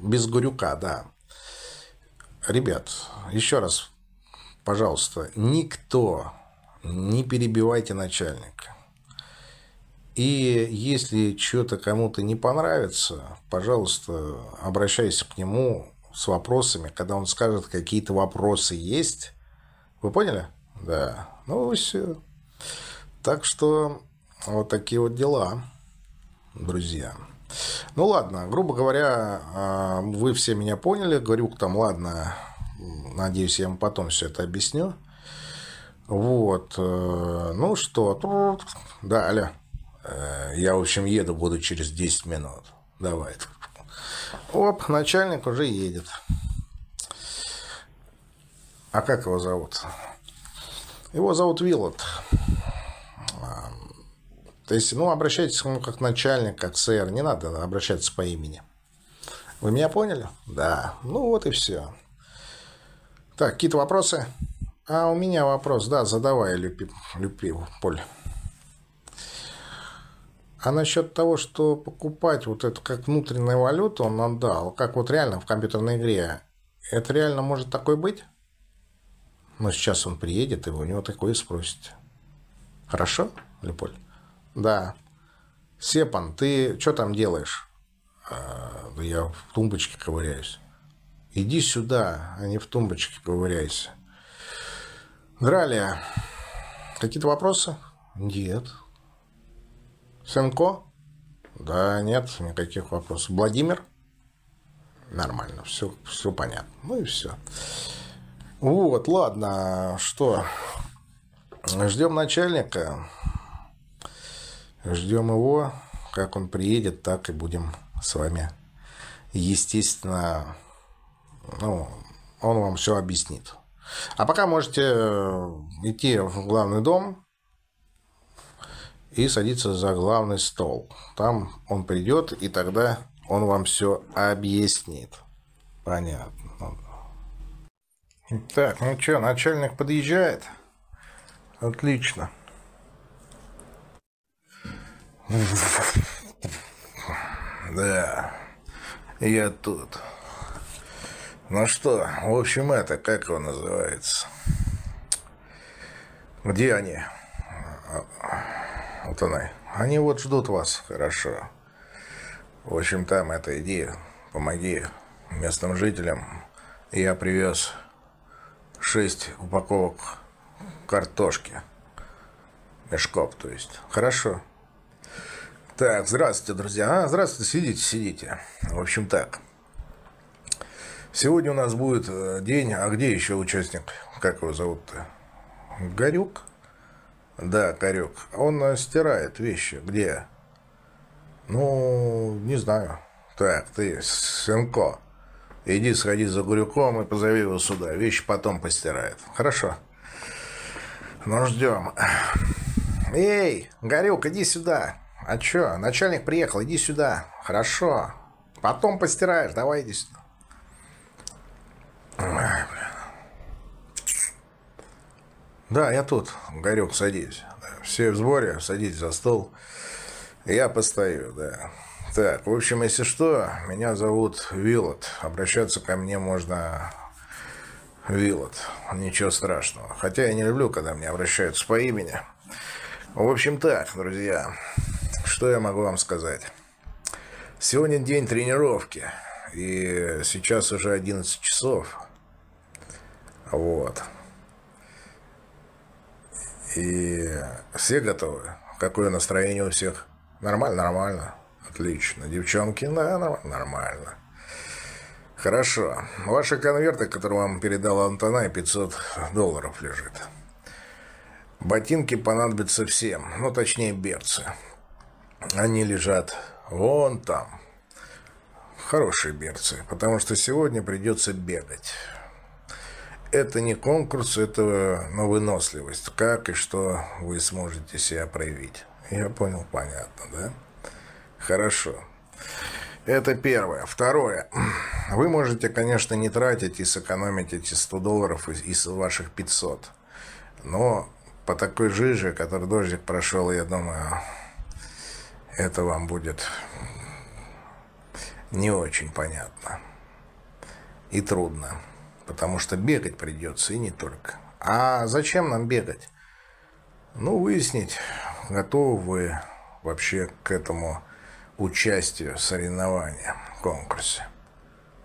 Без Гурюка, да. Ребят, еще раз, пожалуйста, никто не перебивайте начальника. И если что-то кому-то не понравится, пожалуйста, обращайся к нему с вопросами, когда он скажет, какие-то вопросы есть. Вы поняли? Да. Ну, все. Так что вот такие вот дела друзья. Ну ладно, грубо говоря, а, вы все меня поняли. Говорю там, ладно, надеюсь, я вам потом все это объясню. Вот, э, ну что, да, аля. Э, я, в общем, еду, буду через 10 минут. Давай. Оп, начальник уже едет. А как его зовут? Его зовут Виллот. То есть, ну, обращайтесь к нему как начальник, как сэр, не надо обращаться по имени. Вы меня поняли? Да. Ну, вот и все. Так, какие-то вопросы? А у меня вопрос, да, задавай, Люпи, Люпи, Поль. А насчет того, что покупать вот эту как внутреннюю валюту он нам дал, как вот реально в компьютерной игре, это реально может такое быть? Но сейчас он приедет, и у него такое спросите. Хорошо, Люполь? Да. Сепан, ты что там делаешь? А, да я в тумбочке ковыряюсь. Иди сюда, а не в тумбочке ковыряйся. Дралия, какие-то вопросы? Нет. Сенко? Да, нет, никаких вопросов. Владимир? Нормально, все, все понятно. Ну и все. Вот, ладно, что? Ждем начальника. Ждем его. Как он приедет, так и будем с вами. Естественно, ну, он вам все объяснит. А пока можете э, идти в главный дом и садиться за главный стол. Там он придет, и тогда он вам все объяснит. Понятно. Так, ну что, начальник подъезжает? Отлично. Да, я тут. Ну что, в общем, это, как его называется? Где они? Она. Они вот ждут вас, хорошо. В общем, там это, иди, помоги местным жителям. Я привез шесть упаковок картошки. Мешков, то есть. Хорошо. Так, здравствуйте, друзья. А, здравствуйте, сидите, сидите. В общем, так. Сегодня у нас будет э, день... А где еще участник? Как его зовут-то? Горюк? Да, Горюк. Он э, стирает вещи. Где? Ну, не знаю. Так, ты, сынко, иди сходи за Горюком и позови его сюда. Вещи потом постирает. Хорошо. Ну, ждем. Эй, Горюк, иди сюда. А чё, начальник приехал, иди сюда. Хорошо. Потом постираешь, давай иди сюда. Да, я тут. Горюк, садись. Все в сборе, садитесь за стол. Я постою, да. Так, в общем, если что, меня зовут Вилот. Обращаться ко мне можно Вилот. Ничего страшного. Хотя я не люблю, когда мне обращаются по имени. В общем так, друзья. Что я могу вам сказать? Сегодня день тренировки. И сейчас уже 11 часов. Вот. И все готовы? Какое настроение у всех? Нормально, нормально. Отлично. Девчонки, да, нормально. Хорошо. Ваши конверты, которые вам передала Антона, 500 долларов лежит. Ботинки понадобятся всем, ну, точнее, берцы. Они лежат вон там. Хорошие берцы, потому что сегодня придется бегать. Это не конкурс, это на выносливость. Как и что вы сможете себя проявить. Я понял, понятно, да? Хорошо. Это первое. Второе. Вы можете, конечно, не тратить и сэкономить эти 100 долларов из, из ваших 500. Но по такой жиже, который дождик прошел, я думаю, это вам будет не очень понятно и трудно, потому что бегать придется и не только. А зачем нам бегать? Ну, выяснить, готовы вы вообще к этому участию соревнования в конкурсе.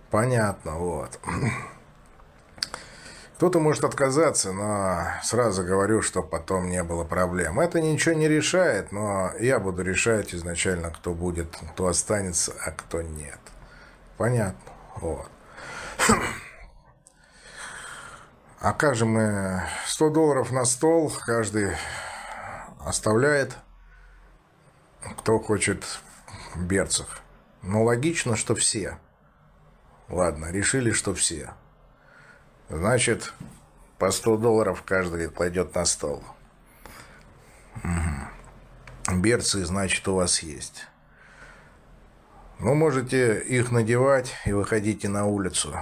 Понятно, вот. Кто-то может отказаться, но сразу говорю, что потом не было проблем. Это ничего не решает, но я буду решать изначально, кто будет, кто останется, а кто нет. Понятно. Вот. Как же мы 100 долларов на стол, каждый оставляет, кто хочет берцах. Ну, логично, что все. Ладно, решили, что все. Значит, по 100 долларов каждый кладет на стол. Угу. Берцы, значит, у вас есть. Ну, можете их надевать и выходите на улицу.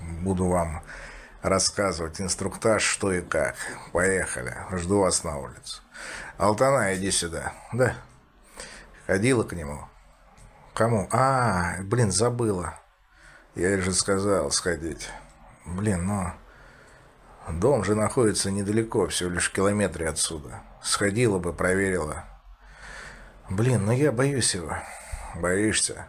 Буду вам рассказывать инструктаж, что и как. Поехали. Жду вас на улице. Алтана, иди сюда. Да. Ходила к нему. Кому? А, блин, забыла. Я же сказал сходить. Блин, но... Дом же находится недалеко, всего лишь в километре отсюда. Сходила бы, проверила. Блин, ну я боюсь его. Боишься?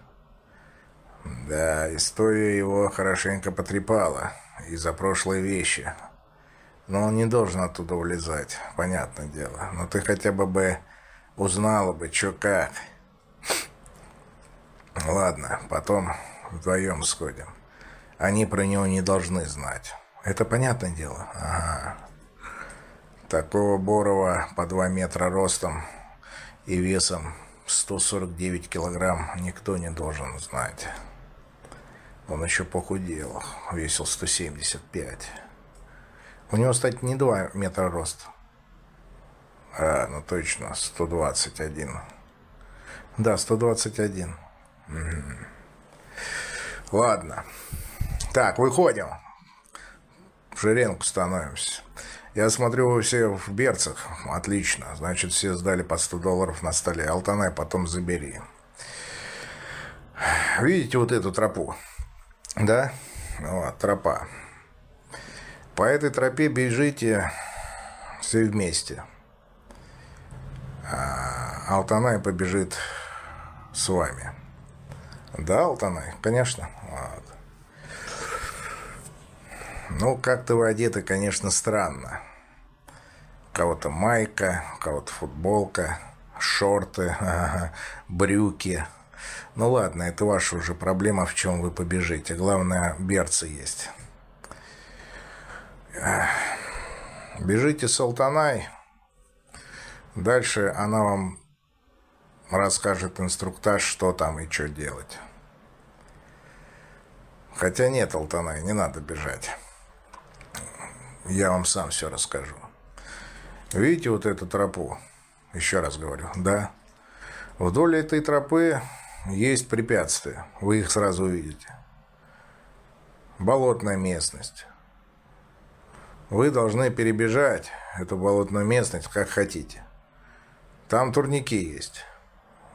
Да, история его хорошенько потрепала. Из-за прошлой вещи. Но он не должен оттуда улезать, понятное дело. Но ты хотя бы бы узнала бы, что как. Ладно, потом вдвоем сходим. Они про него не должны знать. Это понятное дело? Ага. Такого Борова по 2 метра ростом и весом 149 килограмм никто не должен знать. Он еще похудел, весил 175. У него, кстати, не 2 метра роста. А, ну точно, 121. Да, 121. Ладно. Так, выходим. В шеренку становимся. Я смотрю, вы все в берцах. Отлично. Значит, все сдали по 100 долларов на столе. Алтанай потом забери. Видите вот эту тропу? Да? Вот, тропа. По этой тропе бежите все вместе. А Алтанай побежит с вами. Да, Алтанай? Конечно. Вот. Ну, как-то вы одеты, конечно, странно. У кого-то майка, у кого-то футболка, шорты, брюки. Ну ладно, это ваша уже проблема, в чем вы побежите. Главное, берцы есть. Бежите с Алтанай. Дальше она вам расскажет инструктаж, что там и что делать. Хотя нет, Алтанай, не надо бежать. Я вам сам все расскажу. Видите вот эту тропу? Еще раз говорю, да. Вдоль этой тропы есть препятствия. Вы их сразу увидите. Болотная местность. Вы должны перебежать эту болотную местность как хотите. Там турники есть.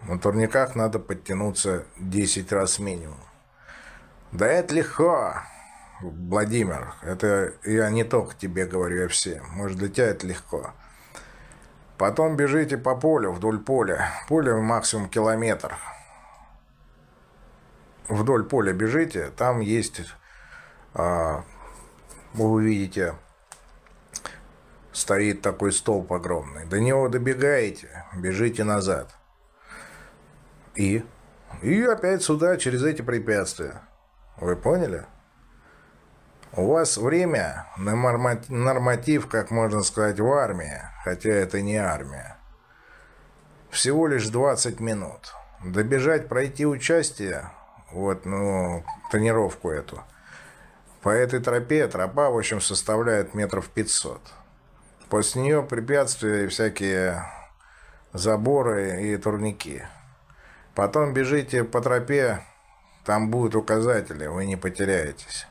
На турниках надо подтянуться 10 раз минимум. Да это легко, Владимир. Это я не только тебе говорю, я всем. Может, для тебя это легко. Потом бежите по полю, вдоль поля. Поле максимум километр. Вдоль поля бежите, там есть, а, вы увидите, стоит такой столб огромный. До него добегаете, бежите назад. И? И опять сюда, через эти препятствия. Вы поняли? У вас время на норматив, как можно сказать, в армии, хотя это не армия. Всего лишь 20 минут. Добежать, пройти участие, вот, ну, тренировку эту, по этой тропе, тропа, в общем, составляет метров 500. После нее препятствия и всякие заборы и турники. Потом бежите по тропе там будут указатели, вы не потеряетесь.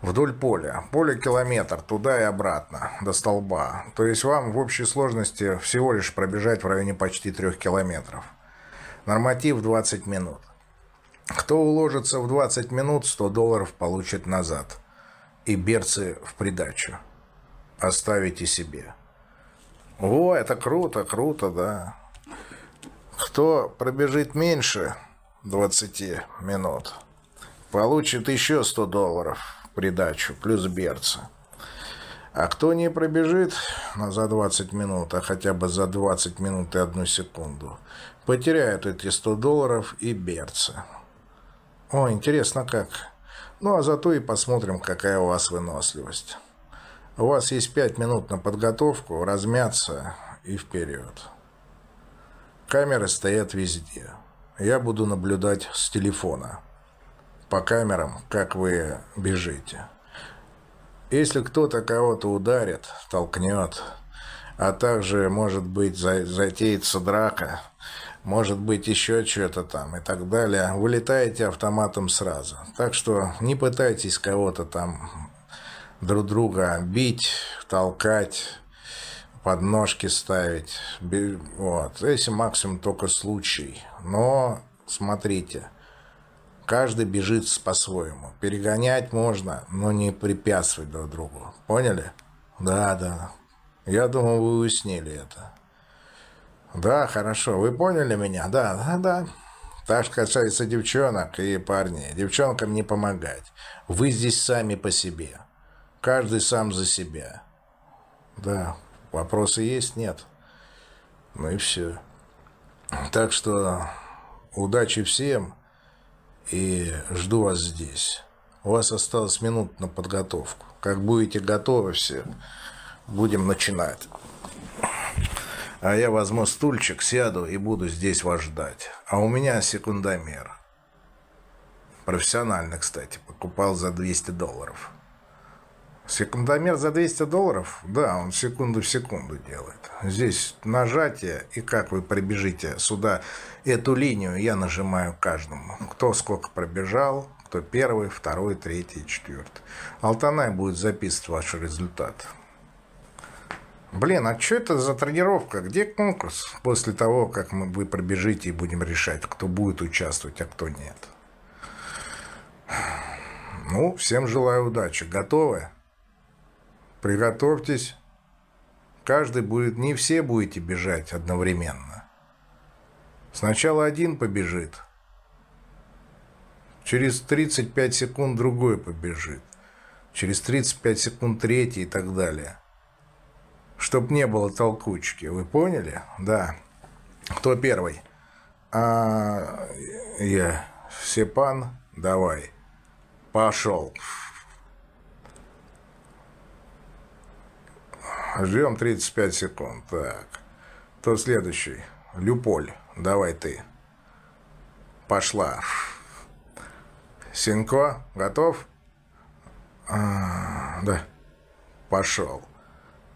Вдоль поля. Поле километр, туда и обратно, до столба. То есть вам в общей сложности всего лишь пробежать в районе почти трех километров. Норматив 20 минут. Кто уложится в 20 минут, 100 долларов получит назад. И берцы в придачу. Оставите себе. О, это круто, круто, да. Кто пробежит меньше, 20 минут. Получит еще 100 долларов придачу, плюс берца. А кто не пробежит за 20 минут, а хотя бы за 20 минут и одну секунду, потеряет эти 100 долларов и берца. О, интересно как. Ну, а зато и посмотрим, какая у вас выносливость. У вас есть 5 минут на подготовку, размяться и вперед. Камеры стоят везде. Я буду наблюдать с телефона по камерам, как вы бежите. Если кто-то кого-то ударит, толкнет, а также, может быть, затеется драка, может быть, еще что-то там и так далее, вылетаете автоматом сразу. Так что не пытайтесь кого-то там друг друга бить, толкать, подножки ставить. Вот. Если максимум только случай. Но смотрите, каждый бежит по-своему. Перегонять можно, но не препятствовать друг другу. Поняли? Да, да. Я думаю, вы уяснили это. Да, хорошо. Вы поняли меня? Да, да, да. Так касается девчонок и парней. Девчонкам не помогать. Вы здесь сами по себе. Каждый сам за себя. Да, Вопросы есть? Нет. Ну и все. Так что удачи всем и жду вас здесь. У вас осталось минут на подготовку. Как будете готовы все, будем начинать. А я возьму стульчик, сяду и буду здесь вас ждать. А у меня секундомер. Профессионально, кстати, покупал за 200 долларов. Секундомер за 200 долларов? Да, он секунду в секунду делает. Здесь нажатие, и как вы пробежите сюда эту линию, я нажимаю каждому. Кто сколько пробежал, кто первый, второй, третий, четвертый. Алтанай будет записывать ваш результат. Блин, а что это за тренировка? Где конкурс? После того, как мы, вы пробежите и будем решать, кто будет участвовать, а кто нет. Ну, всем желаю удачи. Готовы? Приготовьтесь. Каждый будет, не все будете бежать одновременно. Сначала один побежит. Через 35 секунд другой побежит. Через 35 секунд третий и так далее. Чтоб не было толкучки. Вы поняли? Да. Кто первый? А, я. Сепан, давай. Пошел. Ждем 35 секунд. Так. То следующий. Люполь. Давай ты. Пошла. Синко, готов? А, да. Пошел.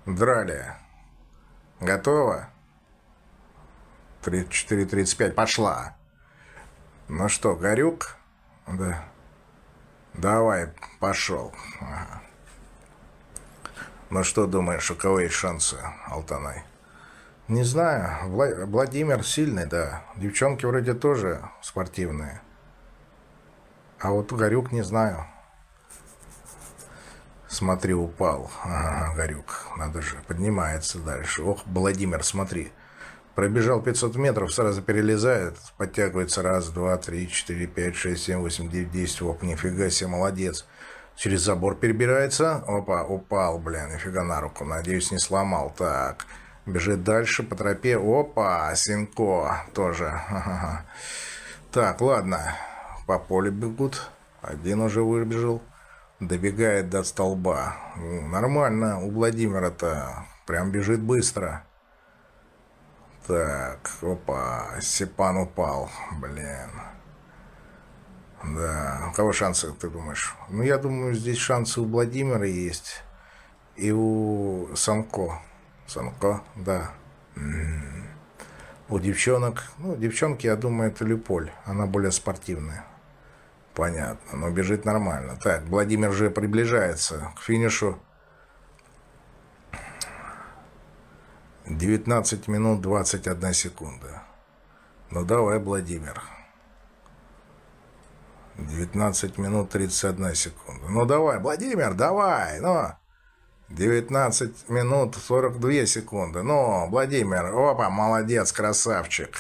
Дралия. Готова? 34-35. Пошла. Ну что, Горюк? Да. Давай, пошел. Ага. Ну что думаешь, у кого есть шансы, Алтанай? Не знаю. Владимир сильный, да. Девчонки вроде тоже спортивные. А вот Горюк не знаю. Смотри, упал. Ага, Горюк. Надо же, поднимается дальше. Ох, Владимир, смотри. Пробежал 500 метров, сразу перелезает, подтягивается раз, два, три, четыре, пять, шесть, семь, восемь, девять, десять. Оп, нифига себе, молодец. Через забор перебирается. Опа, упал, бля, нифига на руку. Надеюсь, не сломал. Так, бежит дальше по тропе. Опа, Синко тоже. Ага. Так, ладно. По полю бегут. Один уже выбежал. Добегает до столба. Нормально, у Владимира-то прям бежит быстро. Так, опа, Степан упал. Блин. Да. У кого шансы, ты думаешь? Ну, я думаю, здесь шансы у Владимира есть. И у Санко. Санко, да. М-м. У девчонок. Ну, девчонки, я думаю, это Люполь. Она более спортивная. Понятно. Но бежит нормально. Так, Владимир уже приближается к финишу. 19 минут 21 секунда. Ну давай, Владимир. 19 минут 31 секунда. Ну давай, Владимир, давай, ну. 19 минут 42 секунды. Ну, Владимир, опа, молодец, красавчик.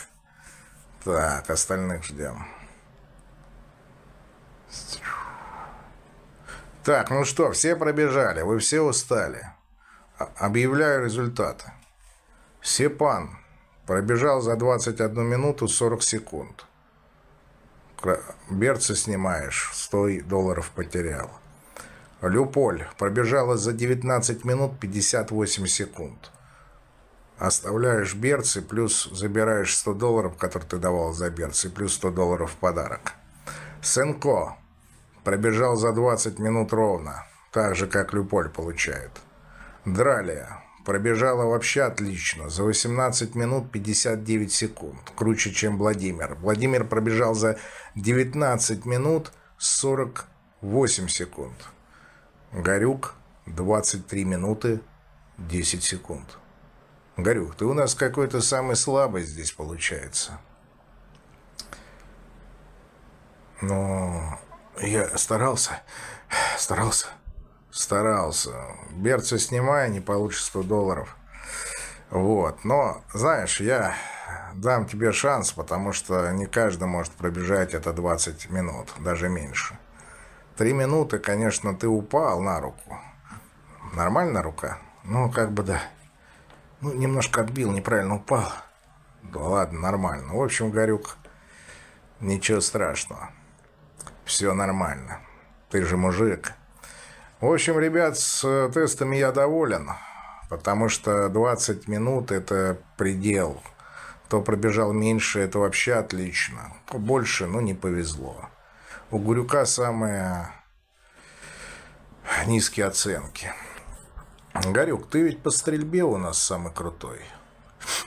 Так, остальных ждем. Так, ну что, все пробежали, вы все устали. Объявляю результаты. Сепан пробежал за 21 минуту 40 секунд. Берцы снимаешь, 100 долларов потерял. Люполь пробежала за 19 минут 58 секунд. Оставляешь берцы, плюс забираешь 100 долларов, которые ты давал за берцы, плюс 100 долларов в подарок. Сенко пробежал за 20 минут ровно, так же, как Люполь получает. Дралия пробежала вообще отлично, за 18 минут 59 секунд, круче, чем Владимир. Владимир пробежал за 19 минут 48 секунд. Горюк 23 минуты 10 секунд. Горюк, ты у нас какой-то самый слабый здесь получается. Но я старался, старался. Старался. Берцы снимая, не получишь 100 долларов. Вот. Но, знаешь, я дам тебе шанс, потому что не каждый может пробежать это 20 минут, даже меньше. Три минуты, конечно, ты упал на руку. Нормальная рука? Ну, как бы да. Ну, немножко отбил, неправильно упал. Да ладно, нормально. В общем, Горюк, ничего страшного. Все нормально. Ты же мужик. В общем, ребят, с э, тестами я доволен, потому что 20 минут – это предел. Кто пробежал меньше, это вообще отлично. Больше, ну, не повезло. У Гурюка самое низкие оценки. Горюк, ты ведь по стрельбе у нас самый крутой.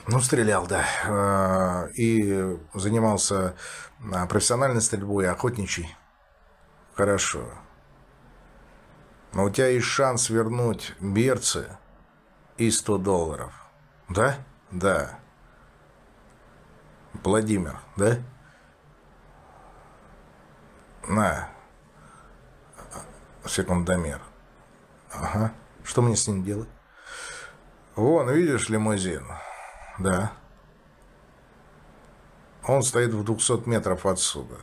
Ну, стрелял, да. А, и занимался а, профессиональной стрельбой, охотничий. Хорошо. Но у тебя есть шанс вернуть берцы и 100 долларов. Да? Да. Владимир, да? На. Секундомер. Ага. Что мне с ним делать? Вон, видишь лимузин? Да. Он стоит в 200 метров отсюда.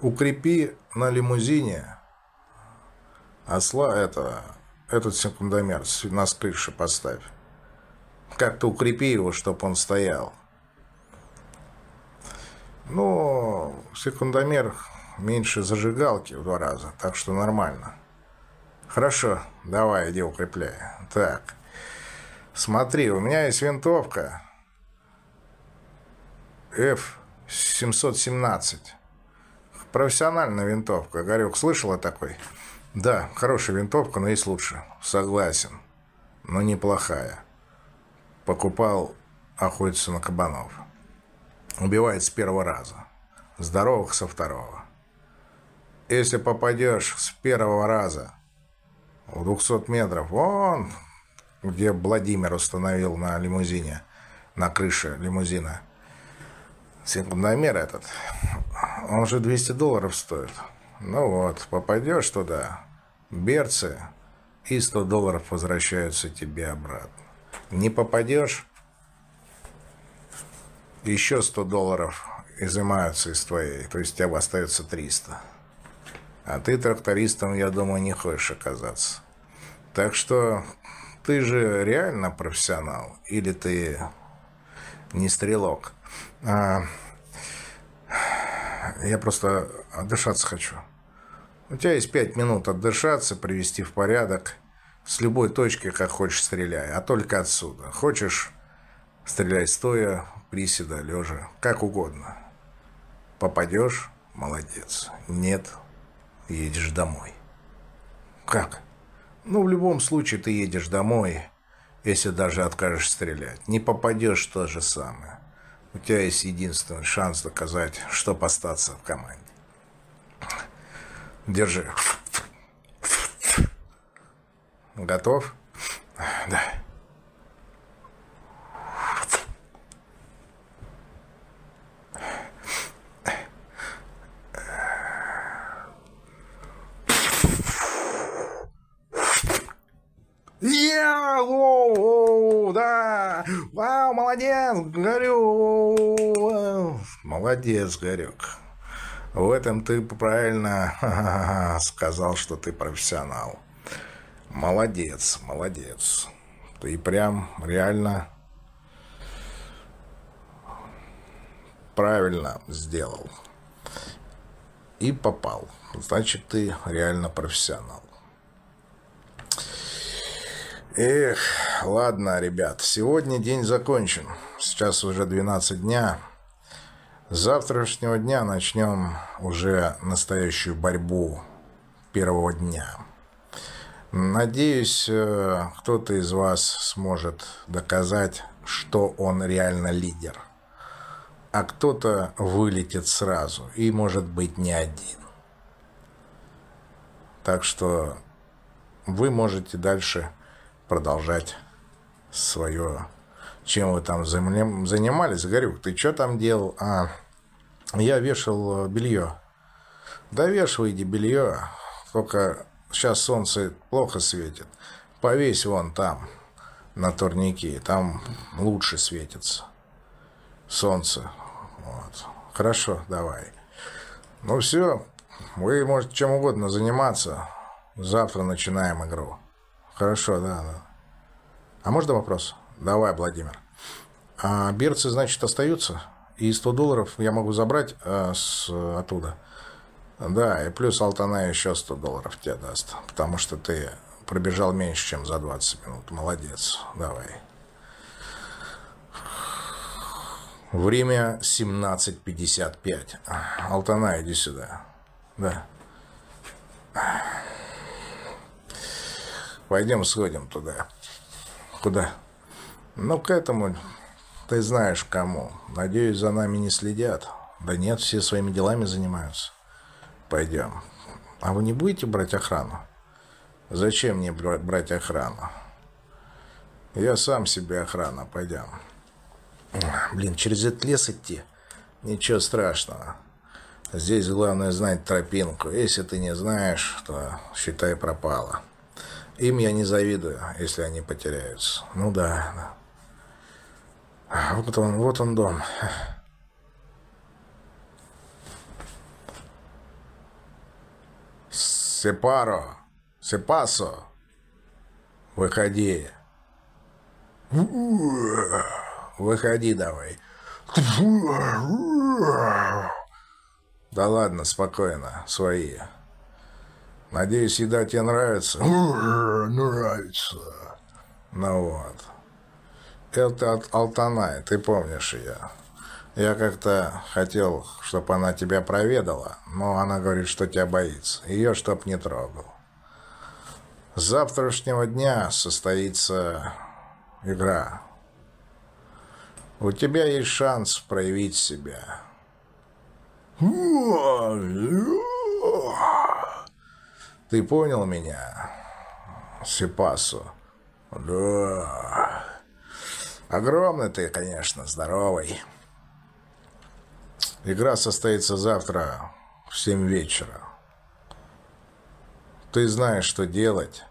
Укрепи на лимузине осла это, этот секундомер на крыше поставь. Как-то укрепи его, чтобы он стоял. Ну, секундомер меньше зажигалки в два раза, так что нормально. Хорошо, давай, иди укрепляй. Так, смотри, у меня есть винтовка F-717. Профессиональная винтовка. Горюк, слышала такой? Да, хорошая винтовка, но есть лучше. Согласен. Но неплохая. Покупал охотиться на кабанов. Убивает с первого раза. Здоровых со второго. Если попадешь с первого раза в 200 метров, вон, где Владимир установил на лимузине, на крыше лимузина, секундомер этот, он же 200 долларов стоит. Ну вот, попадешь туда, берцы, и 100 долларов возвращаются тебе обратно. Не попадешь, еще 100 долларов изымаются из твоей, то есть у тебя остается 300. А ты трактористом, я думаю, не хочешь оказаться. Так что ты же реально профессионал или ты не стрелок? А, я просто отдышаться хочу. У тебя есть пять минут отдышаться, привести в порядок. С любой точки, как хочешь, стреляй, а только отсюда. Хочешь, стреляй стоя, приседа, лежа, как угодно. Попадешь – молодец. Нет – едешь домой. Как? Ну, в любом случае ты едешь домой, если даже откажешь стрелять. Не попадешь то же самое. У тебя есть единственный шанс доказать, что остаться в команде. Держи. Готов? Да. Я, да, вау, молодец, Горюк, молодец, Горюк. В этом ты правильно сказал, что ты профессионал. Молодец, молодец. Ты прям реально правильно сделал. И попал. Значит, ты реально профессионал. Эх, ладно, ребят, сегодня день закончен. Сейчас уже 12 дня. С завтрашнего дня начнем уже настоящую борьбу первого дня. Надеюсь, э, кто-то из вас сможет доказать, что он реально лидер. А кто-то вылетит сразу и, может быть, не один. Так что вы можете дальше продолжать свое... Чем вы там занимались? Горюк, ты что там делал? А, я вешал э, белье. Да вешивайте белье. Только сейчас солнце плохо светит. Повесь вон там, на турнике. Там лучше светится. Солнце. Вот. Хорошо, давай. Ну все, вы можете чем угодно заниматься. Завтра начинаем игру. Хорошо, да, да. А можно вопрос? Давай, Владимир. А берцы, значит, остаются? И 100 долларов я могу забрать а, с, оттуда? Да, и плюс Алтана еще 100 долларов тебе даст. Потому что ты пробежал меньше, чем за 20 минут. Молодец. Давай. Время 17.55. Алтана, иди сюда. Да. Пойдем сходим туда. Куда? Ну, к этому ты знаешь кому. Надеюсь, за нами не следят. Да нет, все своими делами занимаются. Пойдем. А вы не будете брать охрану? Зачем мне брать охрану? Я сам себе охрана, пойдем. Блин, через этот лес идти? Ничего страшного. Здесь главное знать тропинку. Если ты не знаешь, то считай пропало. Им я не завидую, если они потеряются. Ну да. Вот он, вот он дом. Сепаро, Сепасо, выходи. Выходи давай. Да ладно, спокойно, свои. Надеюсь, еда тебе нравится? Нравится. Ну вот. Это от Алтанай, ты помнишь ее. Я как-то хотел, чтобы она тебя проведала, но она говорит, что тебя боится. Ее чтоб не трогал. С завтрашнего дня состоится игра. У тебя есть шанс проявить себя. Ты понял меня, Сипасу? Да. Огромный ты, конечно, здоровый. Игра состоится завтра в семь вечера. Ты знаешь, что делать.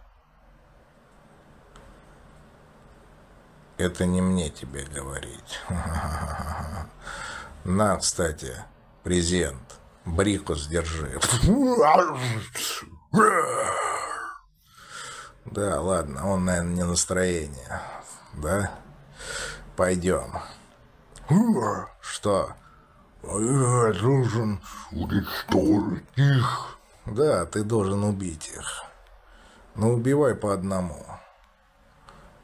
Это не мне тебе говорить. На, кстати, презент. Брикус держи. Да, ладно, он, наверное, не настроение. Да? Пойдем. Что? Я должен уничтожить их. Да, ты должен убить их. Но убивай по одному.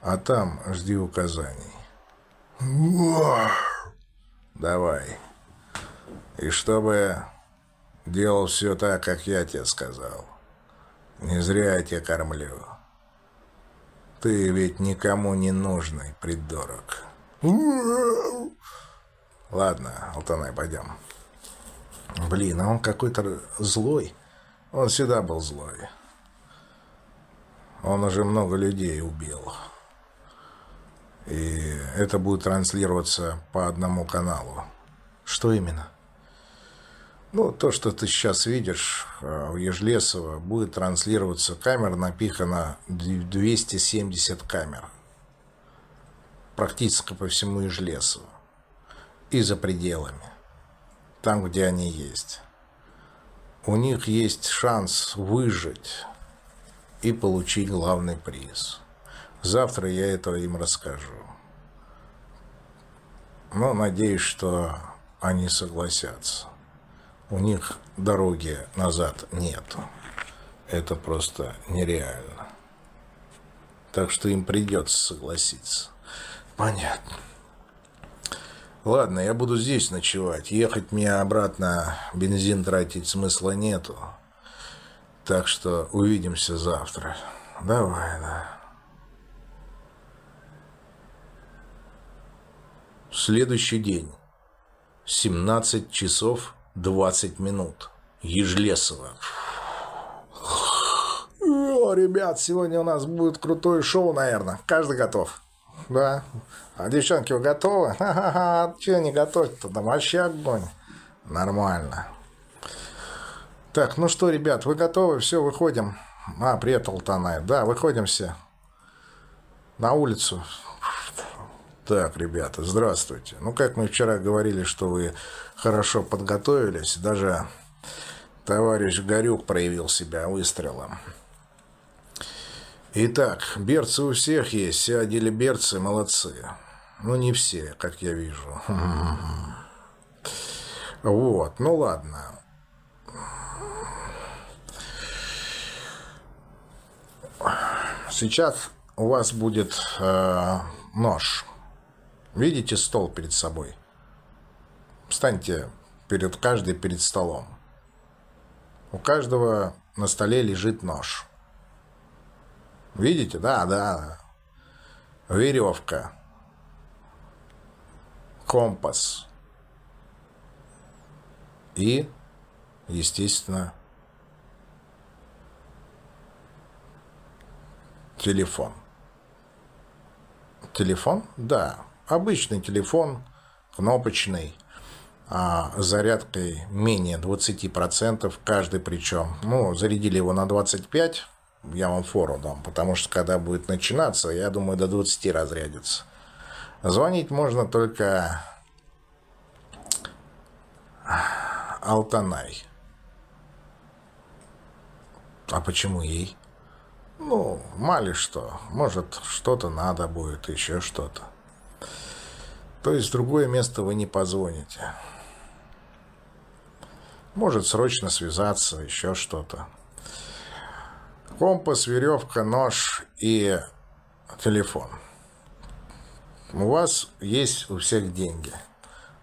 А там жди указаний. Давай. И чтобы делал все так, как я тебе сказал. Не зря я тебя кормлю. Ты ведь никому не нужный, придурок. Ладно, Алтанай, пойдем. Блин, а он какой-то злой. Он всегда был злой. Он уже много людей убил. И это будет транслироваться по одному каналу. Что именно? Ну, то, что ты сейчас видишь э, у Ежлесова, будет транслироваться камер, напихано 270 камер. Практически по всему Ежлесову. И за пределами. Там, где они есть. У них есть шанс выжить и получить главный приз. Завтра я это им расскажу. Но надеюсь, что они согласятся. У них дороги назад нету. Это просто нереально. Так что им придется согласиться. Понятно. Ладно, я буду здесь ночевать. Ехать мне обратно бензин тратить смысла нету. Так что увидимся завтра. Давай, да. Следующий день. 17 часов 20 минут. Ежлесово. О, ребят, сегодня у нас будет крутое шоу, наверное. Каждый готов. Да. А девчонки, вы готовы? Ха-ха-ха. Чего не готовить-то? Там вообще огонь. Нормально. Так, ну что, ребят, вы готовы? Все, выходим. А, привет, Алтанай. Да, выходим все. На улицу. Так, ребята, здравствуйте. Ну, как мы вчера говорили, что вы хорошо подготовились, даже товарищ Горюк проявил себя выстрелом. Итак, берцы у всех есть, все одели берцы, молодцы. Ну, не все, как я вижу. Вот, ну ладно. Сейчас у вас будет э, нож. Видите стол перед собой? Встаньте перед каждый перед столом. У каждого на столе лежит нож. Видите? Да, да. Веревка. Компас. И, естественно, телефон. Телефон? Да. Обычный телефон, кнопочный, а, зарядкой менее 20%, каждый причем. Ну, зарядили его на 25, я вам фору дам, потому что когда будет начинаться, я думаю, до 20 разрядится. Звонить можно только Алтанай. А почему ей? Ну, мало что. Может, что-то надо будет, еще что-то. То есть в другое место вы не позвоните. Может срочно связаться, еще что-то. Компас, веревка, нож и телефон. У вас есть у всех деньги.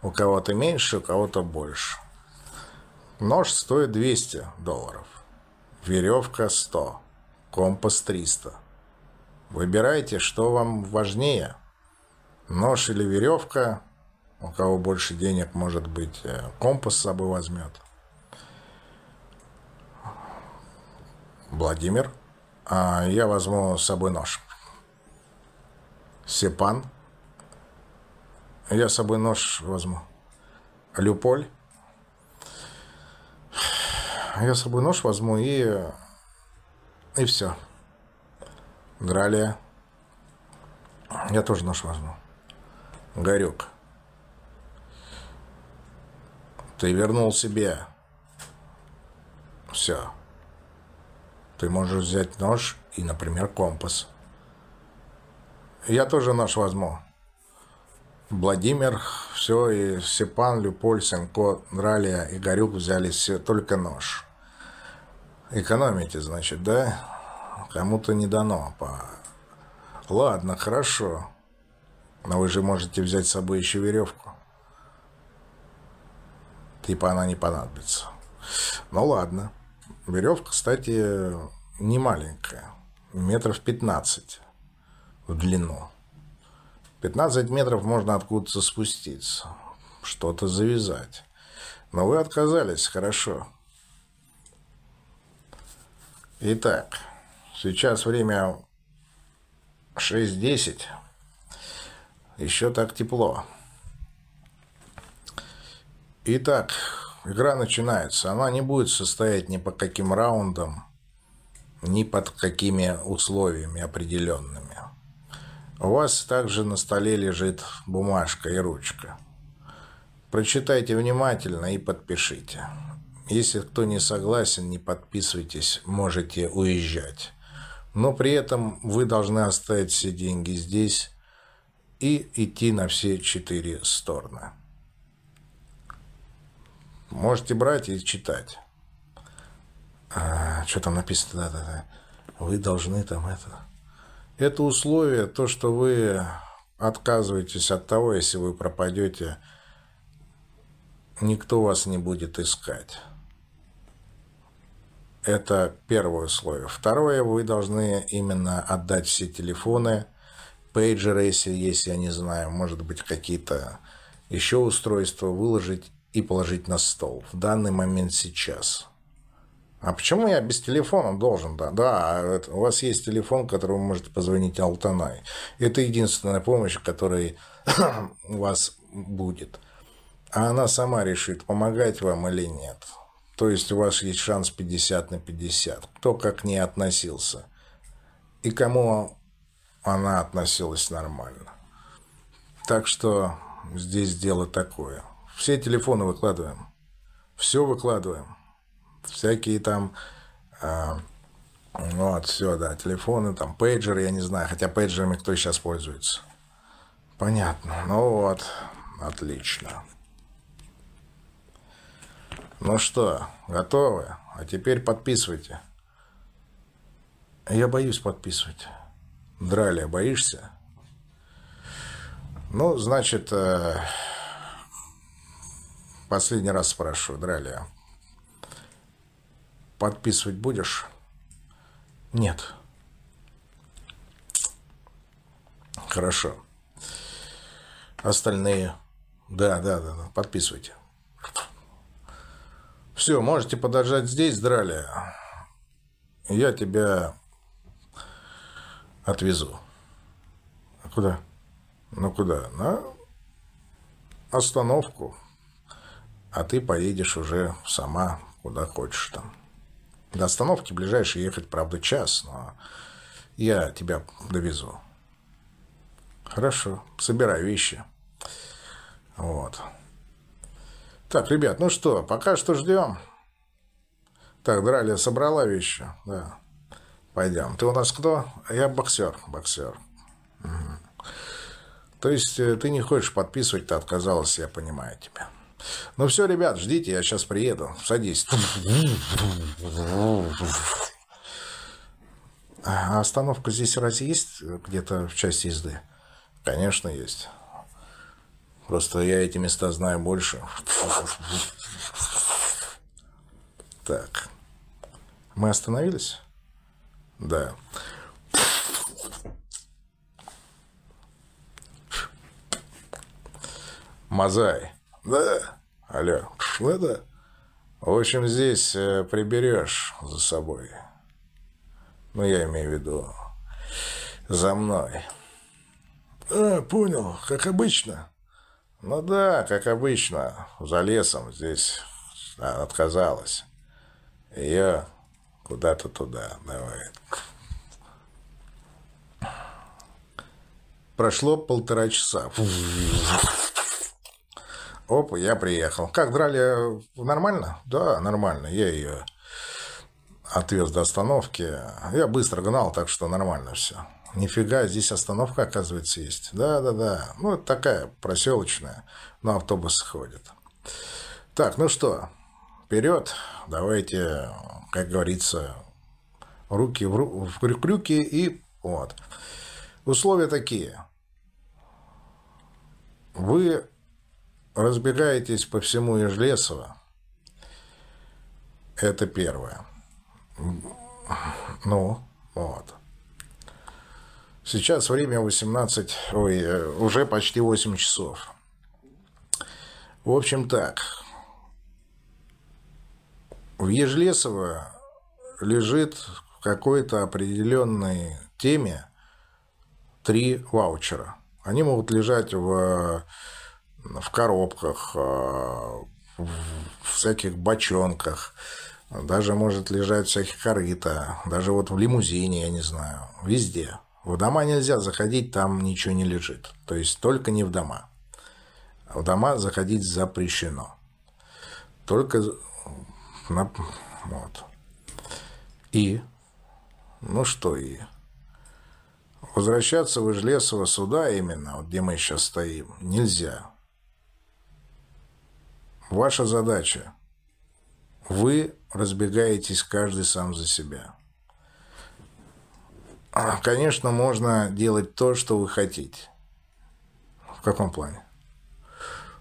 У кого-то меньше, у кого-то больше. Нож стоит 200 долларов. Веревка 100. Компас 300. Выбирайте, что вам важнее. Нож или веревка. У кого больше денег, может быть, э, компас с собой возьмет. Владимир. А я возьму с собой нож. Сепан. Я с собой нож возьму. Люполь. Я с собой нож возьму и... И все. Гралия. Я тоже нож возьму. Горюк. Ты вернул себе. Все. Ты можешь взять нож и, например, компас. Я тоже нож возьму. Владимир, все, и Степан, Люполь, Сенко, Дралия и Горюк взяли все, только нож. Экономите, значит, да? Кому-то не дано. По... Ладно, хорошо. Но вы же можете взять с собой еще веревку. Типа она не понадобится. Ну ладно. Веревка, кстати, не маленькая. Метров 15 в длину. 15 метров можно откуда-то спуститься. Что-то завязать. Но вы отказались, хорошо. Итак, сейчас время 6.10. Еще так тепло. Итак, игра начинается. Она не будет состоять ни по каким раундам, ни под какими условиями определенными. У вас также на столе лежит бумажка и ручка. Прочитайте внимательно и подпишите. Если кто не согласен, не подписывайтесь, можете уезжать. Но при этом вы должны оставить все деньги здесь и идти на все четыре стороны. Можете брать и читать. А, что там написано? Да-да-да. Вы должны там это... Это условие, то, что вы отказываетесь от того, если вы пропадете, никто вас не будет искать. Это первое условие. Второе, вы должны именно отдать все телефоны, пейджеры, если есть, я не знаю, может быть, какие-то еще устройства, выложить и положить на стол. В данный момент сейчас. А почему я без телефона должен? Да, да это, у вас есть телефон, который вы можете позвонить Алтанай. Это единственная помощь, которая у вас будет. А она сама решит, помогать вам или нет. То есть у вас есть шанс 50 на 50. Кто как не относился. И кому она относилась нормально. Так что здесь дело такое. Все телефоны выкладываем. Все выкладываем всякие там, э, вот, все, да, телефоны, там, пейджеры, я не знаю, хотя пейджерами кто сейчас пользуется. Понятно, ну вот, отлично. Ну что, готовы? А теперь подписывайте. Я боюсь подписывать. Драли, боишься? Ну, значит, э, последний раз спрашиваю, Драли, Подписывать будешь? Нет. Хорошо. Остальные. Да, да, да, да. подписывайте. Все, можете подождать здесь, драли. Я тебя отвезу. А куда? Ну куда? На остановку. А ты поедешь уже сама, куда хочешь там. До остановки ближайшей ехать, правда, час, но я тебя довезу. Хорошо, собирай вещи. Вот. Так, ребят, ну что, пока что ждем. Так, Драля собрала вещи, да. Пойдем. Ты у нас кто? Я боксер, боксер. Угу. То есть э, ты не хочешь подписывать, ты отказалась, я понимаю тебя. Ну все, ребят, ждите, я сейчас приеду. Садись. А остановка здесь разве есть где-то в части езды? Конечно, есть. Просто я эти места знаю больше. Так. Мы остановились? Да. Мазай. Да. Алло. Ну да. В общем, здесь э, приберешь за собой. Ну, я имею в виду за мной. А, понял, как обычно. Ну да, как обычно, за лесом здесь отказалась. Ее куда-то туда давай. Прошло полтора часа. Опа, я приехал. Как драли? Нормально? Да, нормально. Я ее отвез до остановки. Я быстро гнал, так что нормально все. Нифига, здесь остановка, оказывается, есть. Да, да, да. Ну, такая проселочная, но автобусы ходят. Так, ну что, вперед. Давайте, как говорится, руки в, ру... в крюки и вот. Условия такие. Вы разбегаетесь по всему Ижлесово. Это первое. Ну, вот. Сейчас время 18, ой, э, уже почти 8 часов. В общем так, в Ежлесово лежит в какой-то определенной теме три ваучера. Они могут лежать в, в коробках, э, в всяких бочонках, даже может лежать всяких корыта, даже вот в лимузине, я не знаю, везде. В дома нельзя заходить, там ничего не лежит. То есть только не в дома. В дома заходить запрещено. Только на... Вот. И, ну что и, возвращаться в Ижлесово суда именно, вот где мы сейчас стоим, нельзя. Ваша задача. Вы разбегаетесь каждый сам за себя. Конечно, можно делать то, что вы хотите. В каком плане?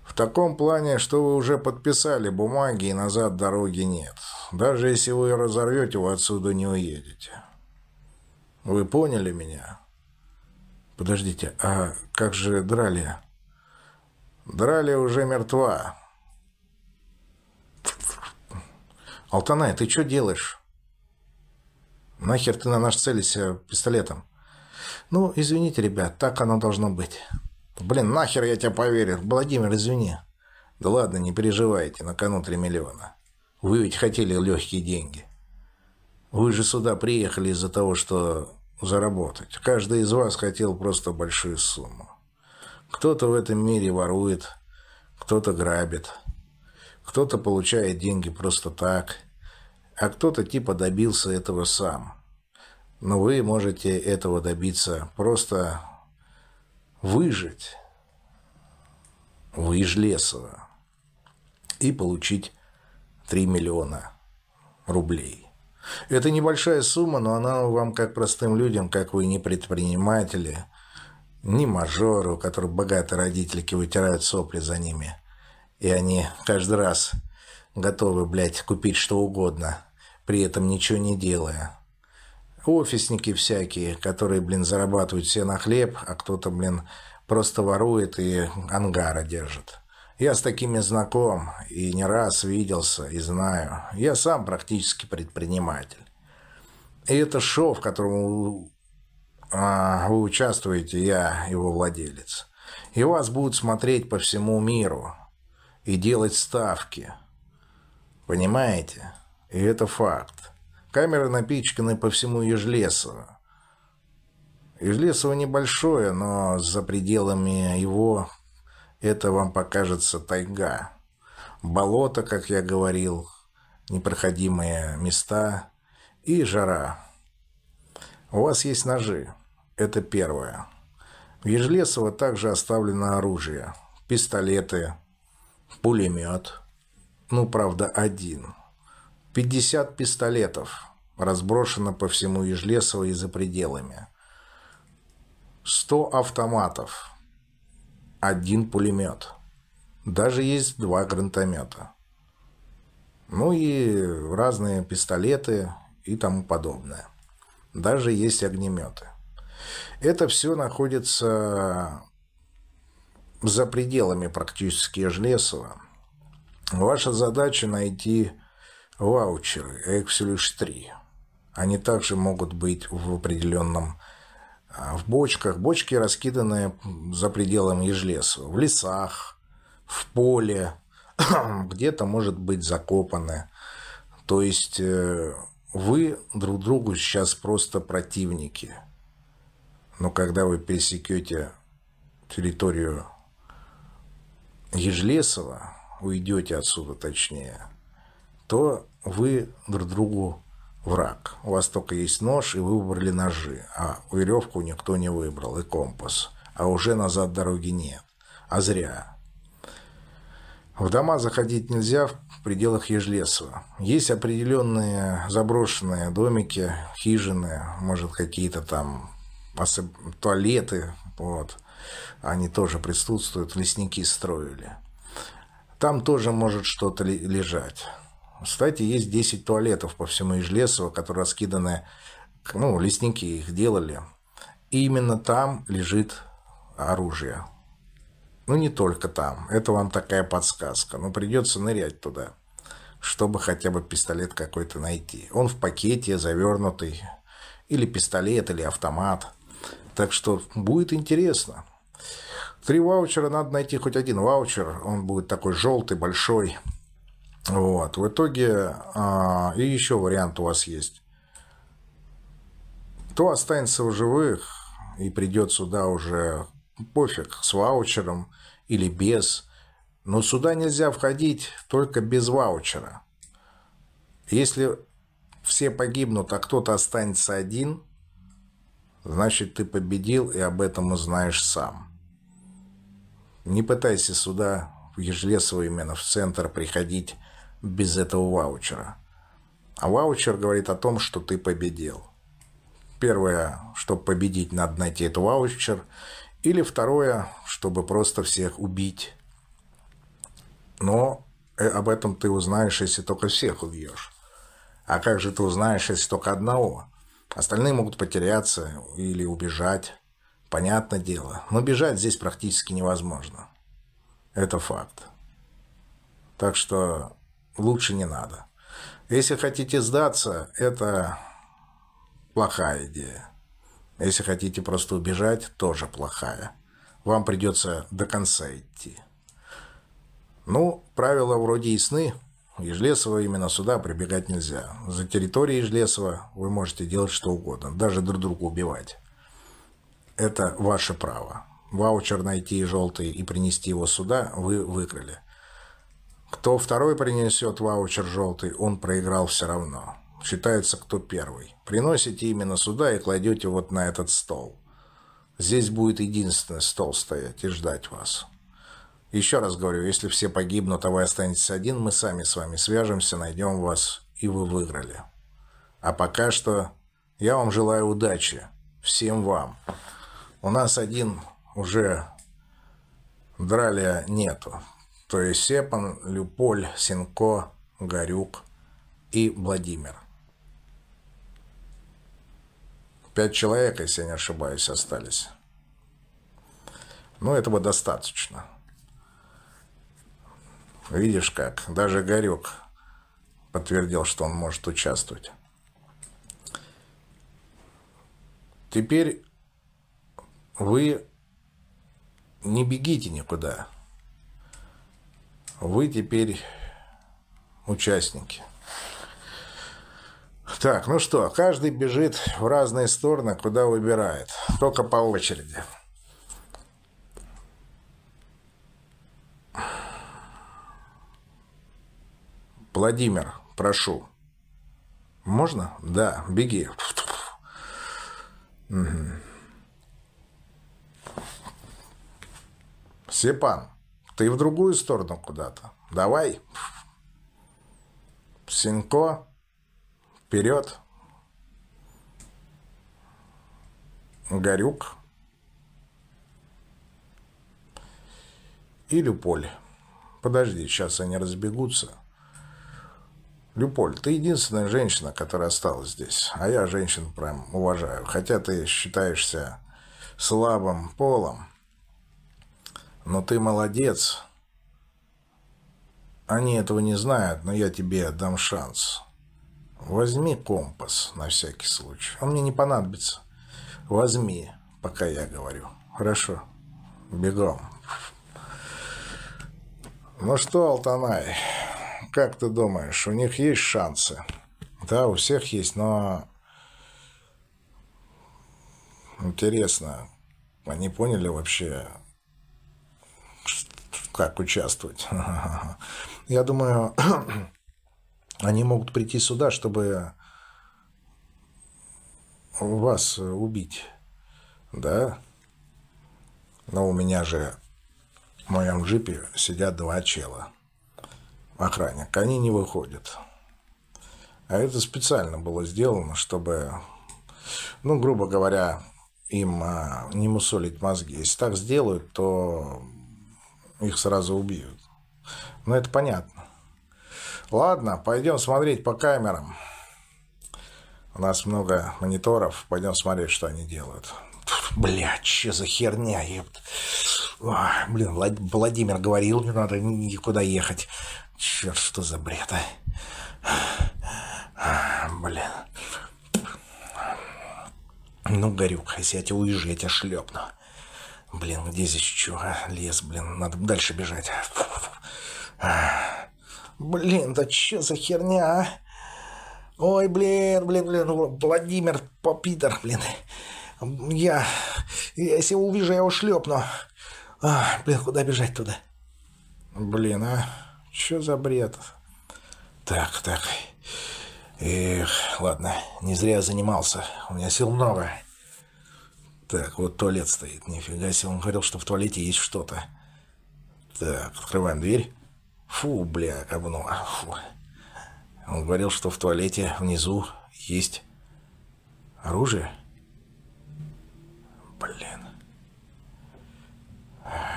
В таком плане, что вы уже подписали бумаги и назад дороги нет. Даже если вы разорвете, вы отсюда не уедете. Вы поняли меня? Подождите, а как же Дралия? Дралия уже мертва. Алтанай, ты что делаешь? Нахер ты на наш целишься пистолетом? Ну, извините, ребят, так оно должно быть. Блин, нахер я тебя поверил. Владимир, извини. Да ладно, не переживайте, на кону 3 миллиона. Вы ведь хотели легкие деньги. Вы же сюда приехали из-за того, что заработать. Каждый из вас хотел просто большую сумму. Кто-то в этом мире ворует, кто-то грабит, кто-то получает деньги просто так – а кто-то типа добился этого сам. Но вы можете этого добиться просто выжить в Ижлесово и получить 3 миллиона рублей. Это небольшая сумма, но она вам, как простым людям, как вы не предприниматели, не мажоры, у которых богатые родители вытирают сопли за ними, и они каждый раз готовы, блядь, купить что угодно – при этом ничего не делая. Офисники всякие, которые, блин, зарабатывают все на хлеб, а кто-то, блин, просто ворует и ангара держит. Я с такими знаком и не раз виделся и знаю. Я сам практически предприниматель. И это шоу, в котором а, вы участвуете, я его владелец. И вас будут смотреть по всему миру и делать ставки. Понимаете? И это факт. Камеры напичканы по всему Ежлесово. Ежлесово небольшое, но за пределами его это вам покажется тайга. Болото, как я говорил, непроходимые места и жара. У вас есть ножи. Это первое. В Ежлесово также оставлено оружие. Пистолеты, пулемет. Ну, правда, один. 50 пистолетов разброшено по всему Ежлесово и за пределами. 100 автоматов. Один пулемет. Даже есть два гранатомета. Ну и разные пистолеты и тому подобное. Даже есть огнеметы. Это все находится за пределами практически Ежлесова. Ваша задача найти ваучеры, их всего лишь три. Они также могут быть в определенном а, в бочках. Бочки раскиданы за пределами Ежлесова. В лесах, в поле, где-то, может быть, закопаны. То есть э, вы друг другу сейчас просто противники – но когда вы пересекете территорию Ежлесова, уйдете отсюда точнее, то вы друг другу враг. У вас только есть нож, и вы выбрали ножи, а веревку никто не выбрал, и компас. А уже назад дороги нет. А зря. В дома заходить нельзя в пределах Ежлесова. Есть определенные заброшенные домики, хижины, может, какие-то там туалеты, вот, они тоже присутствуют, лесники строили. Там тоже может что-то лежать. Кстати, есть 10 туалетов по всему Ижлесово, которые раскиданы, ну, лесники их делали. И именно там лежит оружие. Ну, не только там. Это вам такая подсказка. Но придется нырять туда, чтобы хотя бы пистолет какой-то найти. Он в пакете, завернутый. Или пистолет, или автомат – так что будет интересно. Три ваучера надо найти хоть один ваучер. Он будет такой желтый, большой. Вот. В итоге а, и еще вариант у вас есть. Кто останется в живых и придет сюда уже пофиг, с ваучером или без. Но сюда нельзя входить только без ваучера. Если все погибнут, а кто-то останется один – значит ты победил и об этом узнаешь сам. Не пытайся сюда, в Ежлесово именно, в центр приходить без этого ваучера. А ваучер говорит о том, что ты победил. Первое, чтобы победить, надо найти этот ваучер. Или второе, чтобы просто всех убить. Но э, об этом ты узнаешь, если только всех убьешь. А как же ты узнаешь, если только одного? Остальные могут потеряться или убежать. Понятное дело. Но бежать здесь практически невозможно. Это факт. Так что лучше не надо. Если хотите сдаться, это плохая идея. Если хотите просто убежать, тоже плохая. Вам придется до конца идти. Ну, правила вроде ясны. Ежлесова именно сюда прибегать нельзя. За территорией Ежлесова вы можете делать что угодно, даже друг друга убивать. Это ваше право. Ваучер найти желтый и принести его сюда вы выиграли. Кто второй принесет ваучер желтый, он проиграл все равно. Считается, кто первый. Приносите именно сюда и кладете вот на этот стол. Здесь будет единственный стол стоять и ждать вас. Еще раз говорю, если все погибнут, а вы останетесь один, мы сами с вами свяжемся, найдем вас, и вы выиграли. А пока что я вам желаю удачи. Всем вам. У нас один уже Драля нету. То есть Сепан, Люполь, Синко, Горюк и Владимир. Пять человек, если я не ошибаюсь, остались. Ну, этого достаточно. Видишь как, даже Горюк подтвердил, что он может участвовать. Теперь вы не бегите никуда. Вы теперь участники. Так, ну что, каждый бежит в разные стороны, куда выбирает. Только по очереди. Владимир, прошу. Можно? Да, беги. Угу. Степан, ты в другую сторону куда-то. Давай. Синько, вперед. Горюк. И Люполь. Подожди, сейчас они разбегутся. Люполь, ты единственная женщина, которая осталась здесь. А я женщин прям уважаю. Хотя ты считаешься слабым полом. Но ты молодец. Они этого не знают, но я тебе дам шанс. Возьми компас на всякий случай. Он мне не понадобится. Возьми, пока я говорю. Хорошо. Бегом. Ну что, Алтанай, как ты думаешь, у них есть шансы? Да, у всех есть, но... Интересно, они поняли вообще, как участвовать? Я думаю, они могут прийти сюда, чтобы вас убить. Да? Но у меня же в моем джипе сидят два чела охранник, они не выходят. А это специально было сделано, чтобы, ну, грубо говоря, им а, не мусолить мозги. Если так сделают, то их сразу убьют. Но это понятно. Ладно, пойдем смотреть по камерам. У нас много мониторов. Пойдем смотреть, что они делают. Блядь, что за херня, ебт. Ой, блин, Владимир говорил, не надо никуда ехать. Черт, что за бред, а? Блин. Ну, Горюк, если я тебя увижу, я тебя шлепну. Блин, где здесь что? А? Лес, блин, надо дальше бежать. Блин, да что за херня, а? Ой, блин, блин, блин, Владимир Попитер, блин. Я, если увижу, я его шлепну. А, блин, куда бежать туда? Блин, а? Что за бред? Так, так. Эх, ладно, не зря занимался. У меня сил много. Так, вот туалет стоит. Нифига себе, он говорил, что в туалете есть что-то. Так, открываем дверь. Фу, бля, говно. Фу. Он говорил, что в туалете внизу есть оружие. Блин.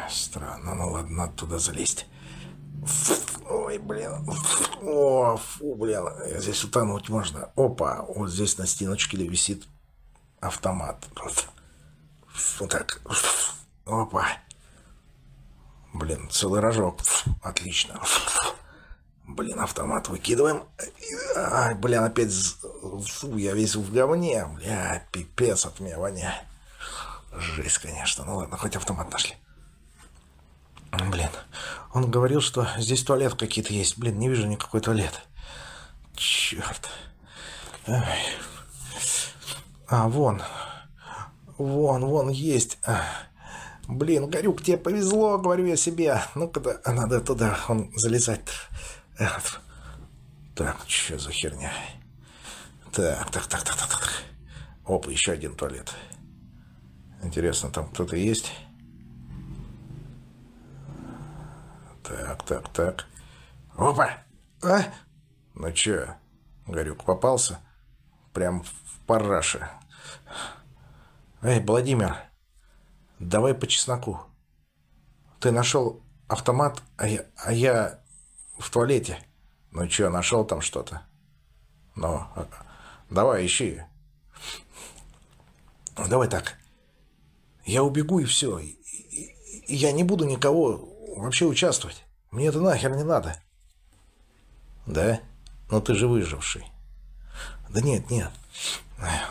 Странно, ну ладно, надо туда залезть. Ой, блин. О, фу, блин. Здесь утонуть можно. Опа, вот здесь на стеночке висит автомат. Вот, вот так. Опа. Блин, целый рожок. Отлично. Блин, автомат выкидываем. Ай, блин, опять... Фу, я весь в говне. Бля, пипец от меня воняет. Жесть, конечно. Ну ладно, хоть автомат нашли. Блин, он говорил, что здесь туалет какие-то есть. Блин, не вижу никакой туалет. Черт. Ай. А, вон. Вон, вон есть. Блин, Горюк, тебе повезло, говорю я себе. Ну-ка, надо туда он залезать. Так, что за херня? Так, так, так, так, так, так. Опа, еще один туалет. Интересно, там кто-то есть? Так, так, так. Опа! А? Ну чё, Горюк попался? Прям в параше. Эй, Владимир, давай по чесноку. Ты нашел автомат, а я, а я в туалете. Ну чё, нашел там что-то? Ну, давай, ищи. Давай так. Я убегу и все. Я не буду никого вообще участвовать. Мне это нахер не надо. Да? Но ты же выживший. Да нет, нет.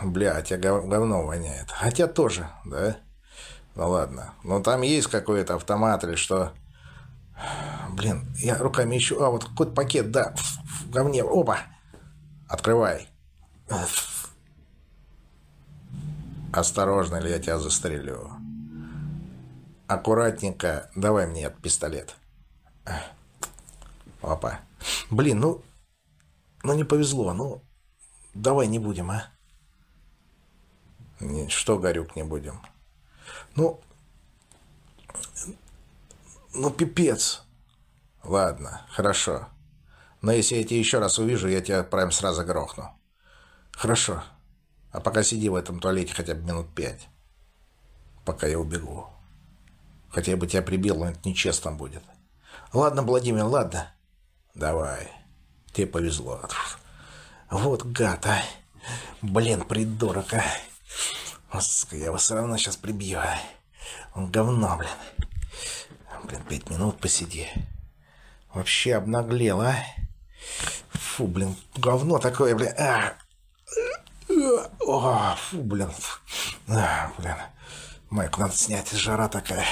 Бля, а тебя говно воняет. Хотя тоже, да? Ну ладно. Но там есть какой-то автомат или что? Блин, я руками ищу. А, вот какой-то пакет, да. В говне. Опа. Открывай. Осторожно, или я тебя застрелю. Аккуратненько. Давай мне этот пистолет. Опа. Блин, ну... Ну не повезло. Ну, давай не будем, а? Что, Горюк, не будем? Ну... Ну, пипец. Ладно, хорошо. Но если я тебя еще раз увижу, я тебя прям сразу грохну. Хорошо. А пока сиди в этом туалете хотя бы минут пять. Пока я убегу. Хотя бы тебя прибил, но это нечестно будет. Ладно, Владимир, ладно. Давай. Тебе повезло. Вот гад, а. Блин, придурок, а. Господи, я его все равно сейчас прибью, а. Он говно, блин. Блин, пять минут посиди. Вообще обнаглел, а. Фу, блин, говно такое, блин. А. О, фу, блин. А, блин. Майку надо снять, жара такая.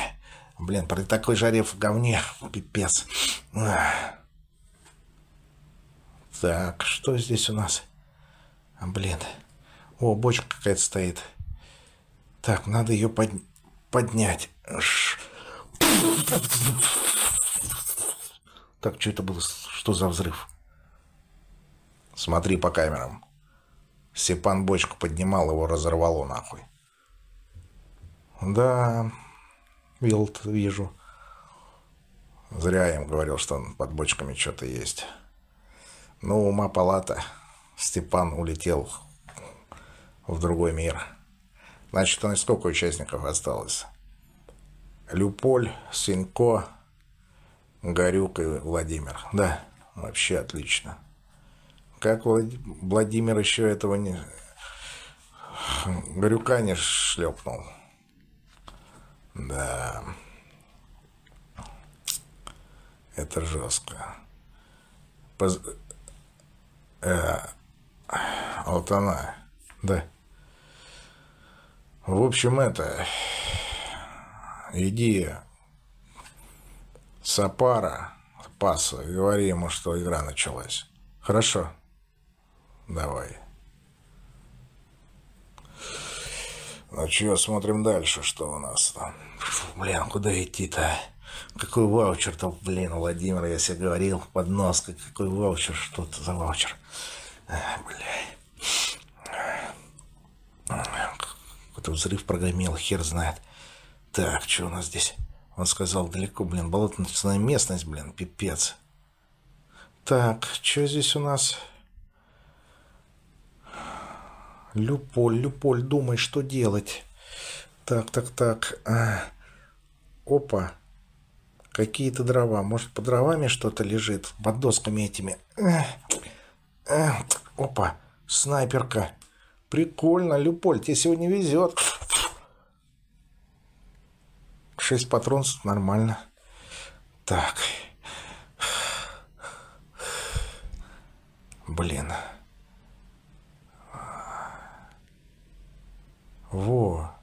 Блин, при такой жаре в говне, пипец. А. Так, что здесь у нас? Блин. О, бочка какая-то стоит. Так, надо ее под... поднять. Так, что это было? Что за взрыв? Смотри по камерам. Степан бочку поднимал, его разорвало нахуй. Да, Вилт вижу. Зря я им говорил, что он под бочками что-то есть. Ну, ума палата. Степан улетел в другой мир. Значит, у нас сколько участников осталось? Люполь, Синько, Горюк и Владимир. Да, вообще отлично. Как Владимир еще этого не... Горюка не шлепнул. Да. Это жестко. Поз... Э, Алтана. Да. В общем, это... Иди Сапара, Паса, говори ему, что игра началась. Хорошо? Давай. Ну что, смотрим дальше, что у нас там. Фу, блин, куда идти-то? Какой ваучер-то, блин, Владимир, я себе говорил, под нос, какой ваучер, что это за ваучер? Бля. Какой-то взрыв прогремел, хер знает. Так, что у нас здесь? Он сказал, далеко, блин, болотная местность, блин, пипец. Так, что здесь у нас? Люполь, Люполь, думай, что делать. Так, так, так. А. Опа. Какие-то дрова. Может, под дровами что-то лежит? Под досками этими. А. А. Опа. Снайперка. Прикольно, Люполь, тебе сегодня везет. Шесть патронов, нормально. Так. Блин. Во.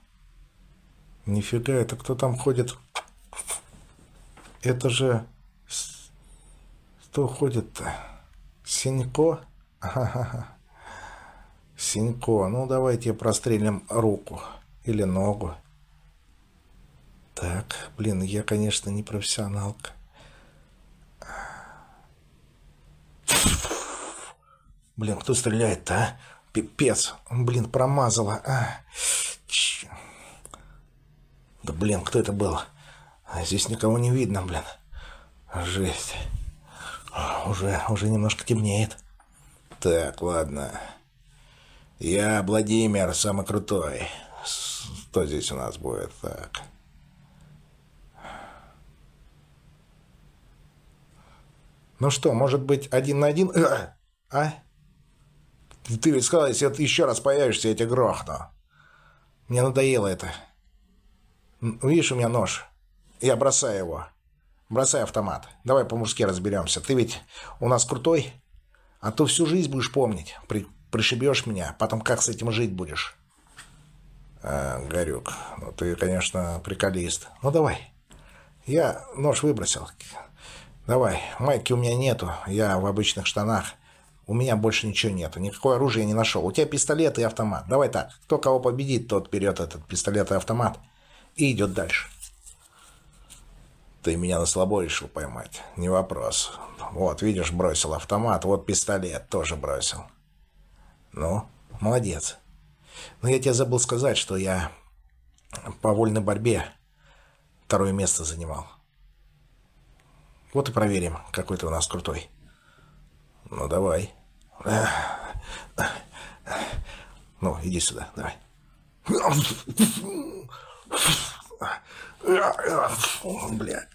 Нифига, это кто там ходит? Это же... Кто ходит-то? Синько? Ага. Синько. Ну, давайте прострелим руку. Или ногу. Так, блин, я, конечно, не профессионалка. Блин, кто стреляет-то, а? Пипец. Блин, промазала. А. Да блин, кто это был? А здесь никого не видно, блин. Жесть. Уже, уже немножко темнеет. Так, ладно. Я Владимир, самый крутой. Что здесь у нас будет? Так. Ну что, может быть, один на один? А? Ты ведь сказал, если ты еще раз появишься, я тебя грохну. Мне надоело это. Видишь, у меня нож. Я бросаю его. Бросай автомат. Давай по-мужски разберемся. Ты ведь у нас крутой, а то всю жизнь будешь помнить. Пришибешь меня, потом как с этим жить будешь? А, Горюк, ну ты, конечно, приколист. Ну давай. Я нож выбросил. Давай, майки у меня нету. Я в обычных штанах. У меня больше ничего нету. Никакое оружие я не нашел. У тебя пистолет и автомат. Давай так. Кто кого победит, тот берет этот пистолет и автомат и идет дальше. Ты меня на слабо решил поймать. Не вопрос. Вот, видишь, бросил автомат. Вот пистолет тоже бросил. Ну, молодец. Но я тебе забыл сказать, что я по вольной борьбе второе место занимал. Вот и проверим, какой ты у нас крутой. Ну, давай. Ну, иди сюда, давай. Бля.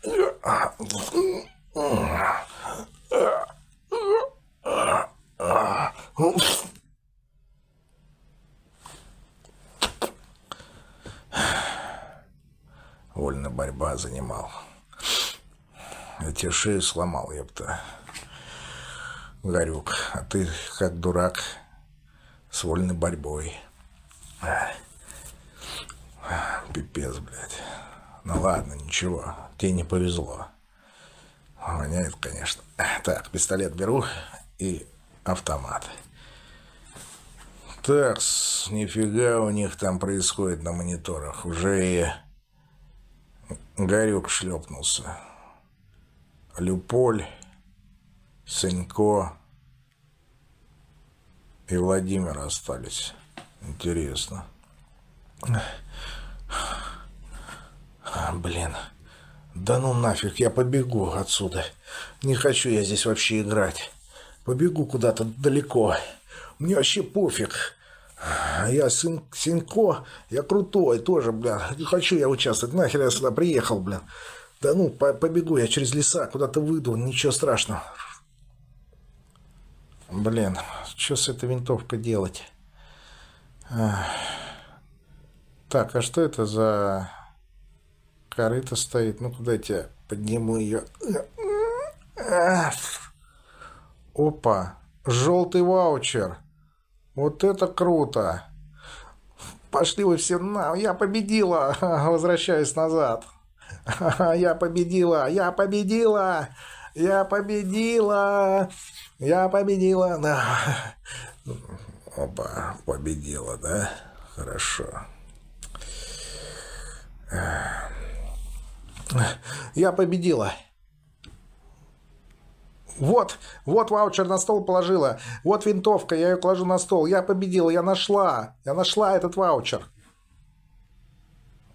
Вольно борьба занимал. Я тебе шею сломал, ёпта. Горюк, а ты как дурак с вольной борьбой. Пипец, блядь. Ну ладно, ничего, тебе не повезло. Воняет, конечно. Так, пистолет беру и автомат. Так, нифига у них там происходит на мониторах. Уже и Горюк шлепнулся. Люполь, Санько и Владимир остались. Интересно. Блин. Да ну нафиг, я побегу отсюда. Не хочу я здесь вообще играть. Побегу куда-то далеко. Мне вообще пофиг. Я сын Синько, я крутой тоже, блин. Не хочу я участвовать. Нахер я сюда приехал, блин. Да ну, по побегу я через леса, куда-то выйду, ничего страшного. Блин, что с этой винтовкой делать? Так, а что это за корыто стоит. Ну, куда я тебя подниму ее? Опа, желтый ваучер. Вот это круто. Пошли вы все на, я победила. Возвращаюсь назад. Я победила, я победила, я победила, я победила. Да. Опа, победила, да? Хорошо. Я победила. Вот, вот ваучер на стол положила. Вот винтовка, я ее кладу на стол. Я победила, я нашла. Я нашла этот ваучер.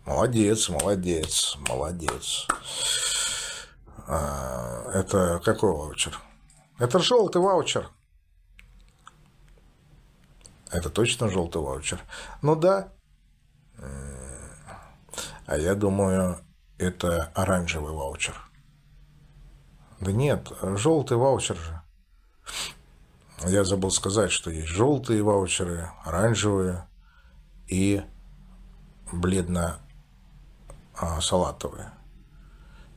Молодец, молодец, молодец. А, это какой ваучер? Это желтый ваучер. Это точно желтый ваучер? Ну да. А я думаю, это оранжевый ваучер. Да нет, желтый ваучер же. Я забыл сказать, что есть желтые ваучеры, оранжевые и бледно-салатовые.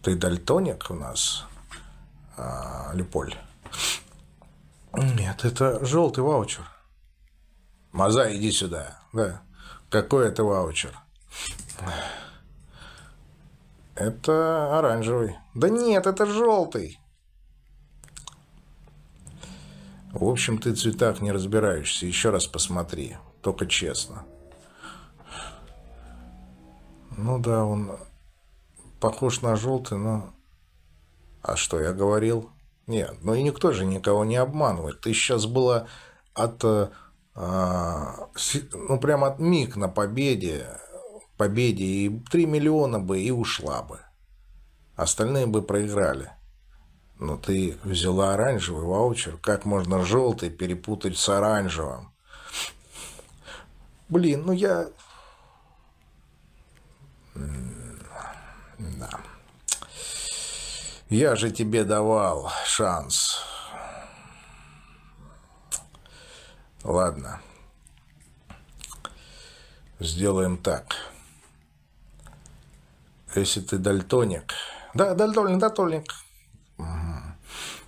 Ты дальтоник у нас, а, Леполь? Нет, это желтый ваучер. Маза, иди сюда. Да. Какой это ваучер? Это оранжевый. Да нет, это желтый. В общем, ты в цветах не разбираешься. Еще раз посмотри. Только честно. Ну да, он похож на желтый, но... А что, я говорил? Нет, ну и никто же никого не обманывает. Ты сейчас была от... А, ну, прям от миг на победе победе, и 3 миллиона бы и ушла бы. Остальные бы проиграли. Но ты взяла оранжевый ваучер. Как можно желтый перепутать с оранжевым? Блин, ну я... Да. Я же тебе давал шанс. Ладно. Сделаем так. Если ты дальтоник... Да, дальтоник, дальтоник.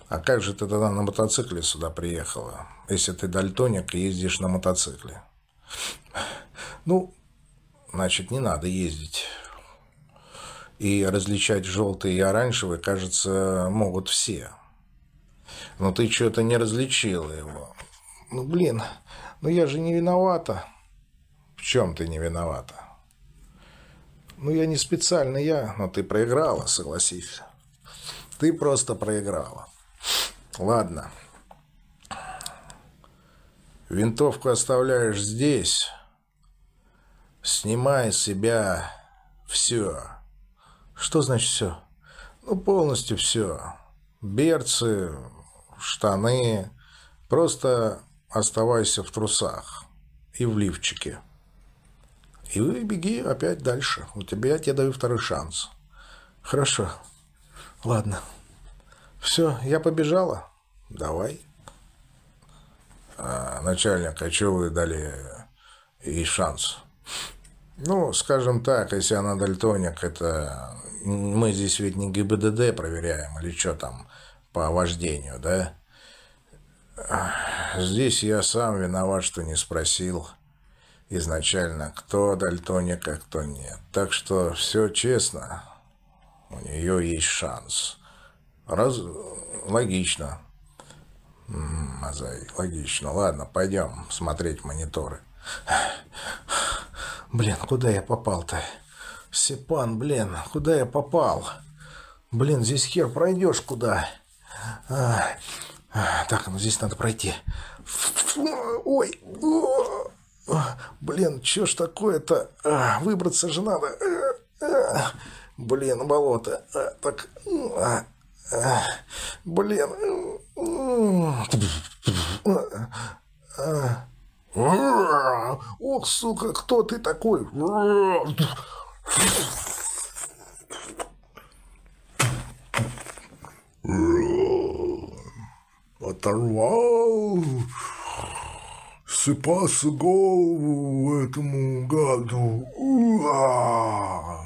А как же ты тогда на мотоцикле сюда приехала? Если ты дальтоник и ездишь на мотоцикле. Ну, значит, не надо ездить. И различать желтый и оранжевый, кажется, могут все. Но ты что-то не различила его. Ну, блин, ну я же не виновата. В чем ты не виновата? Ну, я не специально, я... Но ты проиграла, согласись. Ты просто проиграла. Ладно. Винтовку оставляешь здесь. Снимай с себя все. Что значит все? Ну, полностью все. Берцы, штаны. Просто оставайся в трусах и в лифчике. И вы беги опять дальше. У тебя я тебе даю второй шанс. Хорошо. Ладно. Все, я побежала. Давай. А, начальник, а что вы дали ей шанс? Ну, скажем так, если она дальтоник, это мы здесь ведь не ГИБДД проверяем или что там по вождению, да? Здесь я сам виноват, что не спросил изначально, кто дальтоник, а кто нет. Так что все честно, у нее есть шанс. Раз... Логично. Мазай, логично. Ладно, пойдем смотреть мониторы. Блин, куда я попал-то? Сепан, блин, куда я попал? Блин, здесь хер пройдешь куда? А, а, так, ну здесь надо пройти. Ой, блин, что ж такое-то? А, выбраться же надо. А, а, блин, болото. А, так, а, а, блин. Ох, сука, кто ты такой? Оторвал сыпался голову этому гаду. Уа!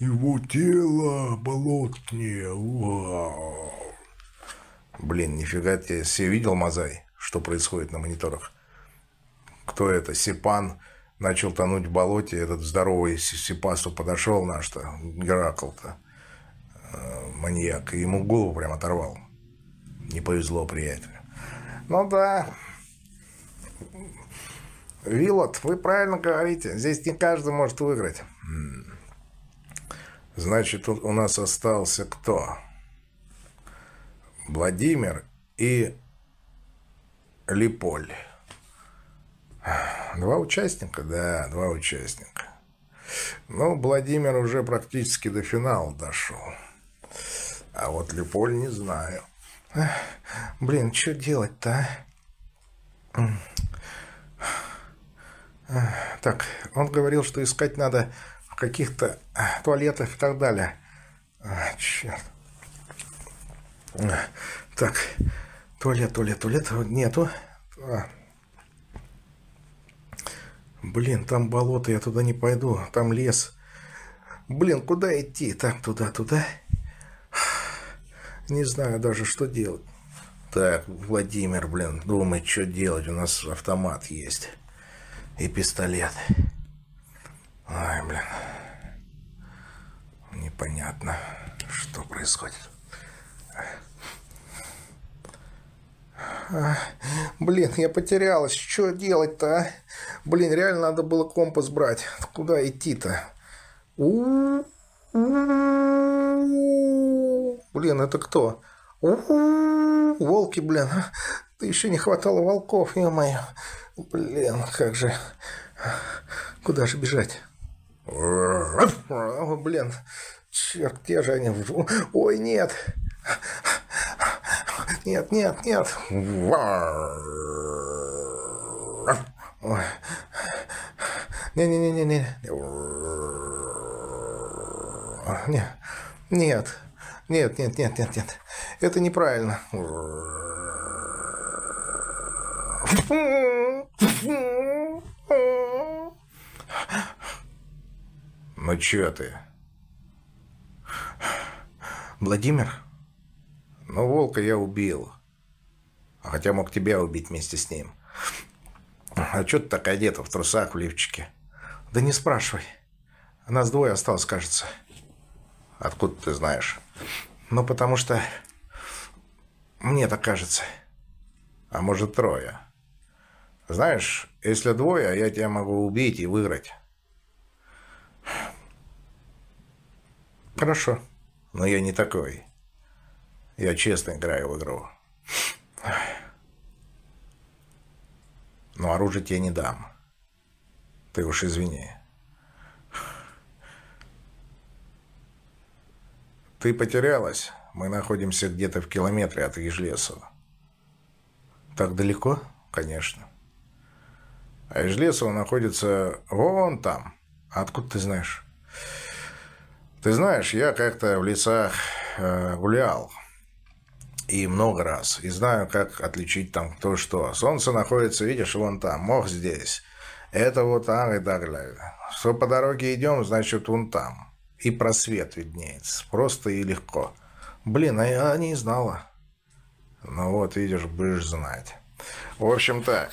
Его тело болотнее. Уа! Блин, нифига тебе. Все видел, Мазай, что происходит на мониторах? Кто это? Сипан начал тонуть в болоте. Этот здоровый Сипасу подошел наш-то, Геракл-то, э, маньяк, и ему голову прям оторвал. Не повезло приятелю. Ну да, Вилот, вы правильно говорите. Здесь не каждый может выиграть. Значит, у нас остался кто? Владимир и Липоль. Два участника? Да, два участника. Ну, Владимир уже практически до финала дошел. А вот Липоль не знаю. Блин, что делать-то, а? Так, он говорил, что искать надо в каких-то туалетах и так далее. А, черт. Так, туалет, туалет, туалет нету. А. Блин, там болото, я туда не пойду, там лес. Блин, куда идти? Так, туда, туда. Не знаю даже, что делать. Так, Владимир, блин, думает, что делать. У нас автомат есть и пистолет. Ай, блин. Непонятно, что происходит. А, блин, я потерялась. Что делать-то, а? Блин, реально надо было компас брать. Куда идти-то? Блин, это кто? Волки, блин. Да еще не хватало волков, ё-моё. Блин, как же... Куда же бежать? Блин, черт, где же они? Ой, нет. Нет, нет, нет. Не-не-не-не-не. Нет, нет, нет, нет, нет, нет, нет. Это неправильно. Ну чё ты? Владимир? Ну, волка я убил. Хотя мог тебя убить вместе с ним. А чё ты так одета в трусах, в лифчике? Да не спрашивай. Нас двое осталось, кажется. Откуда ты знаешь? Ну, потому что... Мне так кажется. А может, трое? Знаешь, если двое, я тебя могу убить и выиграть. Хорошо. Но я не такой. Я честно играю в игру. Но оружие тебе не дам. Ты уж извини. Ты потерялась. Мы находимся где-то в километре от Ежлесова. Так далеко? Конечно. А Ижлесово находится вон там. Откуда ты знаешь? Ты знаешь, я как-то в лесах э, гулял. И много раз. И знаю, как отличить там кто что. Солнце находится, видишь, вон там. Мох здесь. Это вот там и так далее. Что по дороге идем, значит, вон там. И просвет виднеется. Просто и легко. Блин, а я не знала. Ну вот, видишь, будешь знать. В общем так.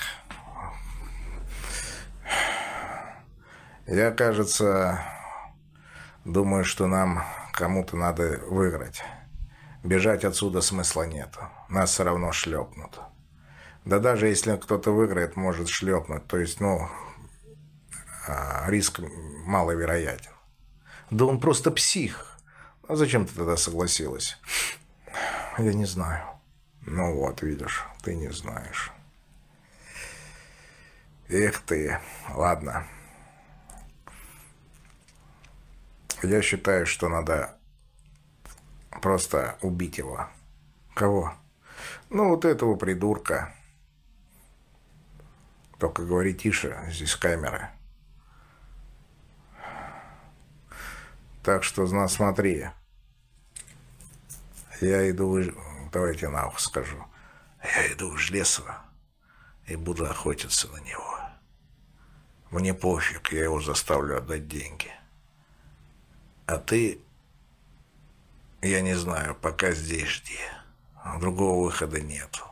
Я, кажется, думаю, что нам кому-то надо выиграть. Бежать отсюда смысла нету. Нас все равно шлепнут. Да даже если кто-то выиграет, может шлепнуть. То есть, ну, а, риск маловероятен. Да он просто псих. А зачем ты тогда согласилась? Я не знаю. Ну вот, видишь, ты не знаешь. Эх ты. Ладно. Я считаю, что надо просто убить его. Кого? Ну, вот этого придурка. Только говори тише, здесь камеры. Так что, смотри. Я иду, давайте на ухо скажу. Я иду в Жлесово и буду охотиться на него. Мне пофиг, я его заставлю отдать деньги. А ты, я не знаю, пока здесь жди. Другого выхода нету.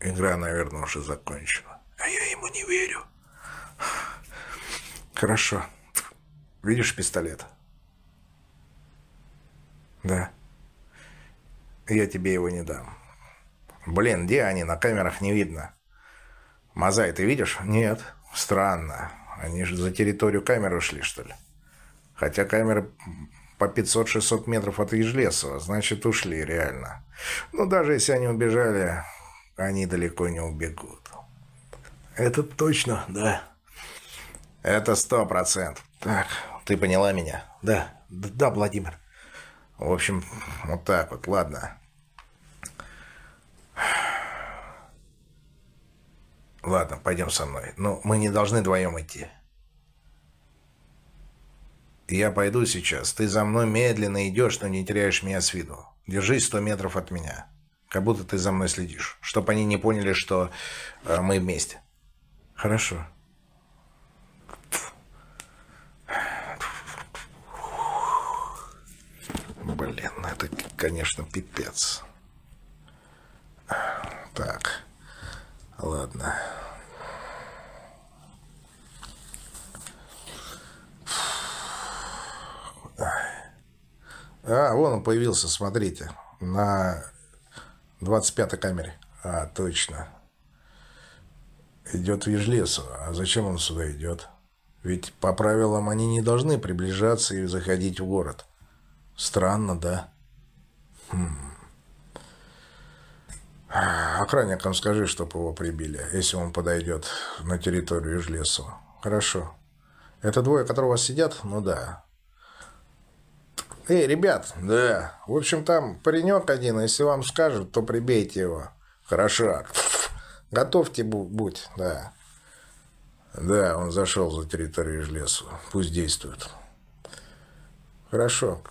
Игра, наверное, уже закончена. А я ему не верю. Хорошо. Видишь пистолет? Да. Я тебе его не дам. Блин, где они? На камерах не видно. Мазай, ты видишь? Нет. Странно. Они же за территорию камеры ушли, что ли? Хотя камеры по 500-600 метров от Ежлесова, значит, ушли реально. Но даже если они убежали, они далеко не убегут. Это точно, да. Это сто процентов. Так, ты поняла меня? Да, да, Владимир. В общем, вот так вот, ладно. Ладно, пойдем со мной. Но мы не должны вдвоем идти. Я пойду сейчас. Ты за мной медленно идешь, но не теряешь меня с виду. Держись сто метров от меня. Как будто ты за мной следишь. Чтоб они не поняли, что э, мы вместе. Хорошо. Блин, это, конечно, пипец. Так, ладно. А, вон он появился, смотрите. На 25-й камере. А, точно. Идет в Ежлесово. А зачем он сюда идет? Ведь по правилам они не должны приближаться и заходить в город. Странно, да? Хм. Охранникам скажи, чтоб его прибили, если он подойдет на территорию Ежлесова. Хорошо. Это двое, которые у вас сидят? Ну да. Эй, ребят, да. В общем, там паренек один, если вам скажут, то прибейте его. Хорошо. Готовьте будь, да. Да, он зашел за территорию Ежлесова. Пусть действует. Хорошо.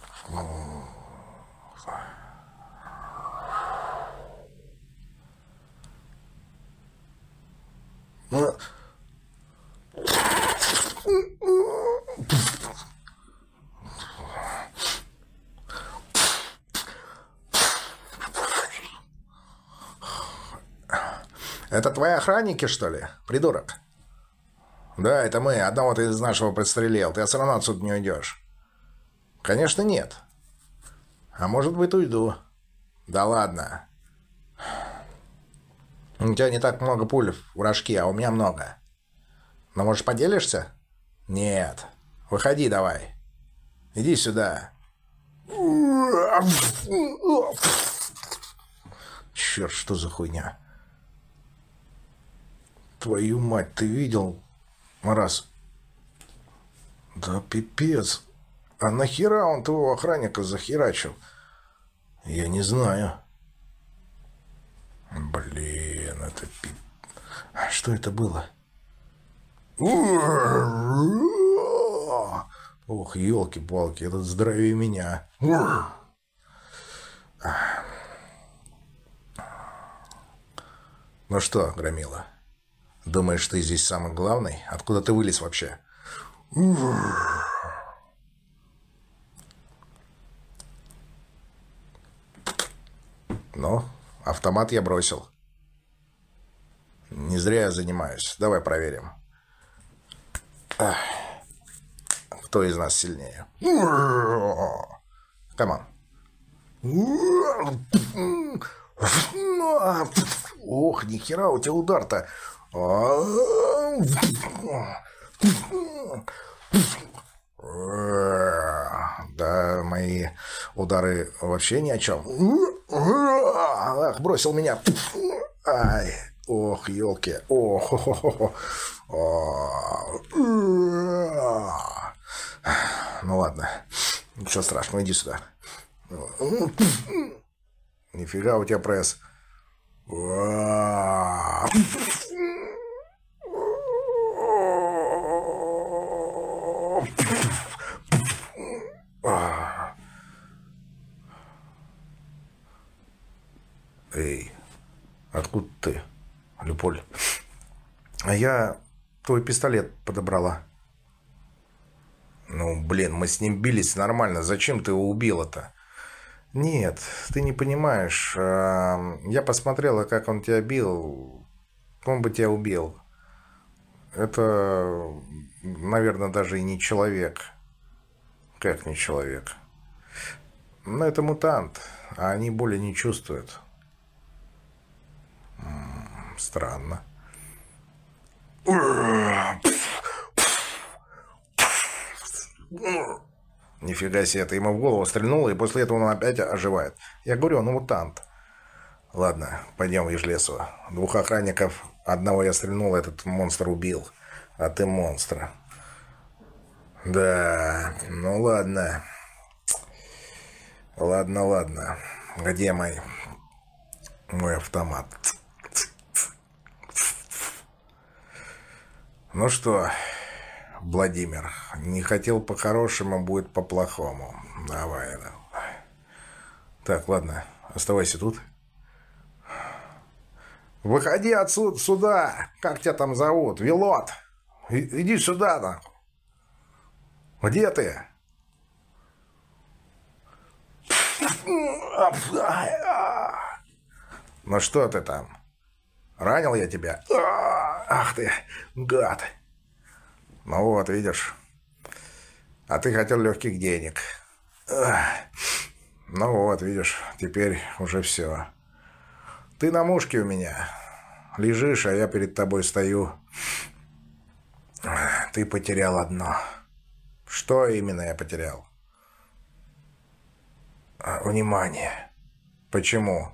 Это твои охранники, что ли, придурок? Да, это мы. Одного ты из нашего подстрелил. Ты все равно отсюда не уйдешь. Конечно, нет. А может быть, уйду. Да ладно. У тебя не так много пуль в рожке, а у меня много. Но, может, поделишься? Нет. Выходи давай. Иди сюда. Черт, что за хуйня? Твою мать, ты видел, Раз. Да пипец. А нахера он твоего охранника захерачил? Я не знаю. Блин, это пип... А что это было? Ох, елки-палки, этот здоровее меня. Ну что, Громила, думаешь, ты здесь самый главный? Откуда ты вылез вообще? Ну, автомат я бросил. Не зря я занимаюсь. Давай проверим. Кто из нас сильнее? Come on. Ох, нихера у тебя удар-то. Да, мои удары вообще ни о чем. Ах, бросил меня. Ай, ох, елки. Ох, Ну ладно. Ничего страшного, иди сюда. Нифига у тебя пресс. Эй, откуда ты, Люполь? А я твой пистолет подобрала. Ну, блин, мы с ним бились нормально. Зачем ты его убила-то? Нет, ты не понимаешь. А, я посмотрела, как он тебя бил. Он бы тебя убил. Это, наверное, даже и не человек. Как не человек? Но это мутант, а они боли не чувствуют. Странно. Нифига себе, это ему в голову стрельнуло, и после этого он опять оживает. Я говорю, он мутант. Ладно, пойдем в лесу. Двух охранников, одного я стрельнул, этот монстр убил. А ты монстра. Да, ну ладно. Ладно, ладно. Где мой, мой автомат? Ну что, Владимир, не хотел по-хорошему, будет по-плохому. Давай, давай. Так, ладно, оставайся тут. Выходи отсюда, сюда. Как тебя там зовут? Вилот. Иди сюда, нахуй. Где ты? Ну что ты там? Ранил я тебя? Ах ты, гад. Ну вот, видишь. А ты хотел легких денег. Ну вот, видишь, теперь уже все. Ты на мушке у меня. Лежишь, а я перед тобой стою. Ты потерял одно. Что именно я потерял? Внимание. Почему?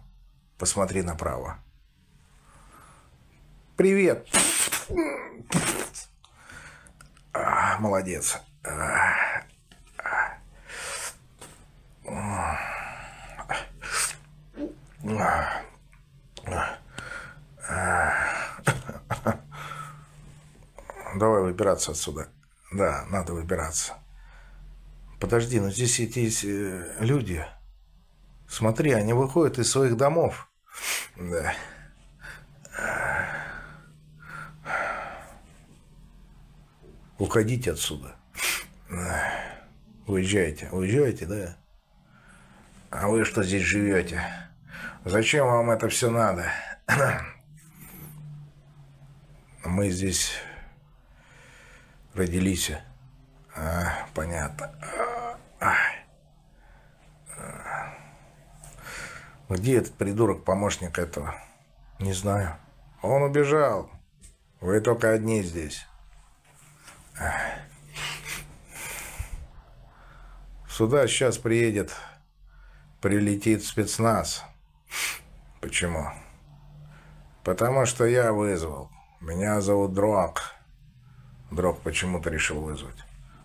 Посмотри направо. Привет. А, молодец. Давай выбираться отсюда. Да, надо выбираться. Подожди, но здесь эти э, люди. Смотри, они выходят из своих домов. Да. Уходите отсюда. Уезжайте. Уезжайте, да? А вы что здесь живете? Зачем вам это все надо? Мы здесь родились. А, понятно. А, а. Где этот придурок, помощник этого? Не знаю. Он убежал. Вы только одни здесь. Сюда сейчас приедет, прилетит спецназ. Почему? Потому что я вызвал. Меня зовут Дрог. Дрог почему-то решил вызвать.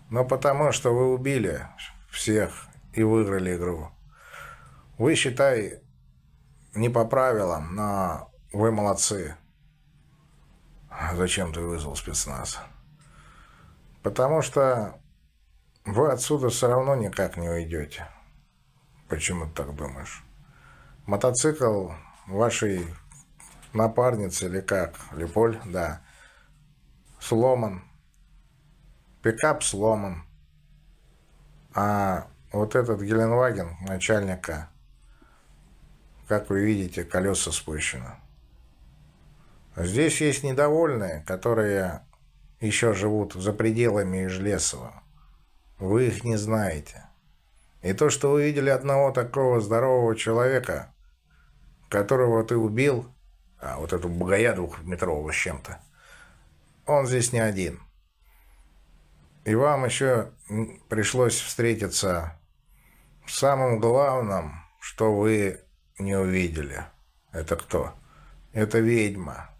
Но потому что вы убили всех и выиграли игру. Вы, считай, не по правилам, но вы молодцы. Зачем ты вызвал спецназ? Потому что вы отсюда все равно никак не уйдете. Почему ты так думаешь? Мотоцикл вашей напарницы или как? Леполь, да. Сломан. Пикап сломан. А вот этот Геленваген, начальника, как вы видите, колеса спущены. Здесь есть недовольные, которые еще живут за пределами Ижлесова. Вы их не знаете. И то, что вы видели одного такого здорового человека, которого ты убил, а вот эту бугая двухметрового с чем-то, он здесь не один. И вам еще пришлось встретиться с самым главным, что вы не увидели. Это кто? Это ведьма.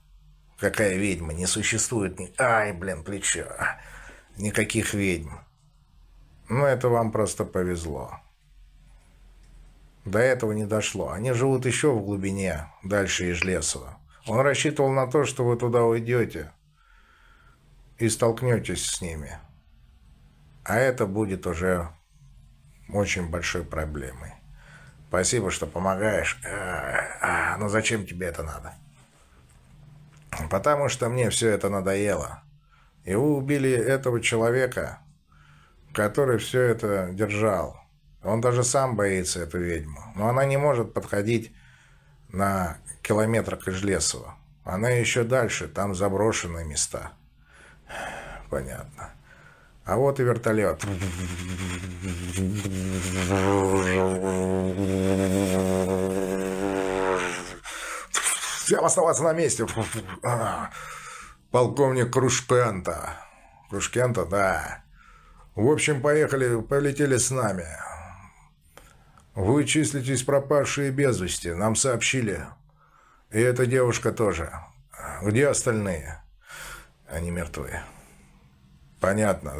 Какая ведьма? Не существует ни... Ай, блин, плечо. Никаких ведьм. Ну, это вам просто повезло. До этого не дошло. Они живут еще в глубине, дальше Ижлесова. Он рассчитывал на то, что вы туда уйдете и столкнетесь с ними. А это будет уже очень большой проблемой. Спасибо, что помогаешь. А, а, но зачем тебе это надо? Потому что мне все это надоело. И вы убили этого человека, который все это держал. Он даже сам боится эту ведьму. Но она не может подходить на километр к Ижлесово. Она еще дальше, там заброшенные места. Понятно. А вот и вертолет. Всем оставаться на месте. Полковник Крушкента. Крушкента, да. В общем, поехали, полетели с нами. Вы числитесь пропавшие без вести, нам сообщили. И эта девушка тоже. Где остальные? Они мертвые. Понятно.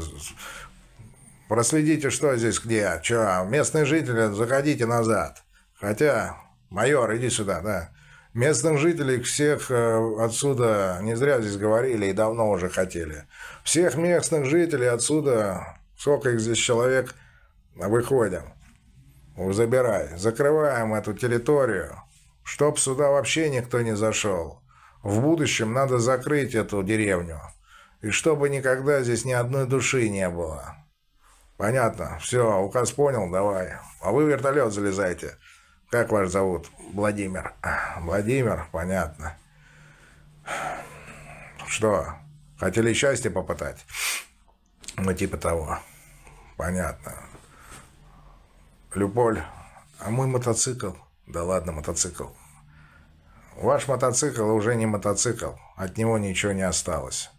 Проследите, что здесь где. Че, местные жители, заходите назад. Хотя, майор, иди сюда, да. Местных жителей всех э, отсюда, не зря здесь говорили и давно уже хотели. Всех местных жителей отсюда Сколько их здесь человек? Выходим. Забирай. Закрываем эту территорию, чтоб сюда вообще никто не зашел. В будущем надо закрыть эту деревню. И чтобы никогда здесь ни одной души не было. Понятно. Все, указ понял, давай. А вы в вертолет залезайте. Как вас зовут? Владимир. Владимир, понятно. Что, хотели счастье попытать? Ну, типа того. Понятно. Люполь, а мой мотоцикл? Да ладно, мотоцикл. Ваш мотоцикл уже не мотоцикл. От него ничего не осталось.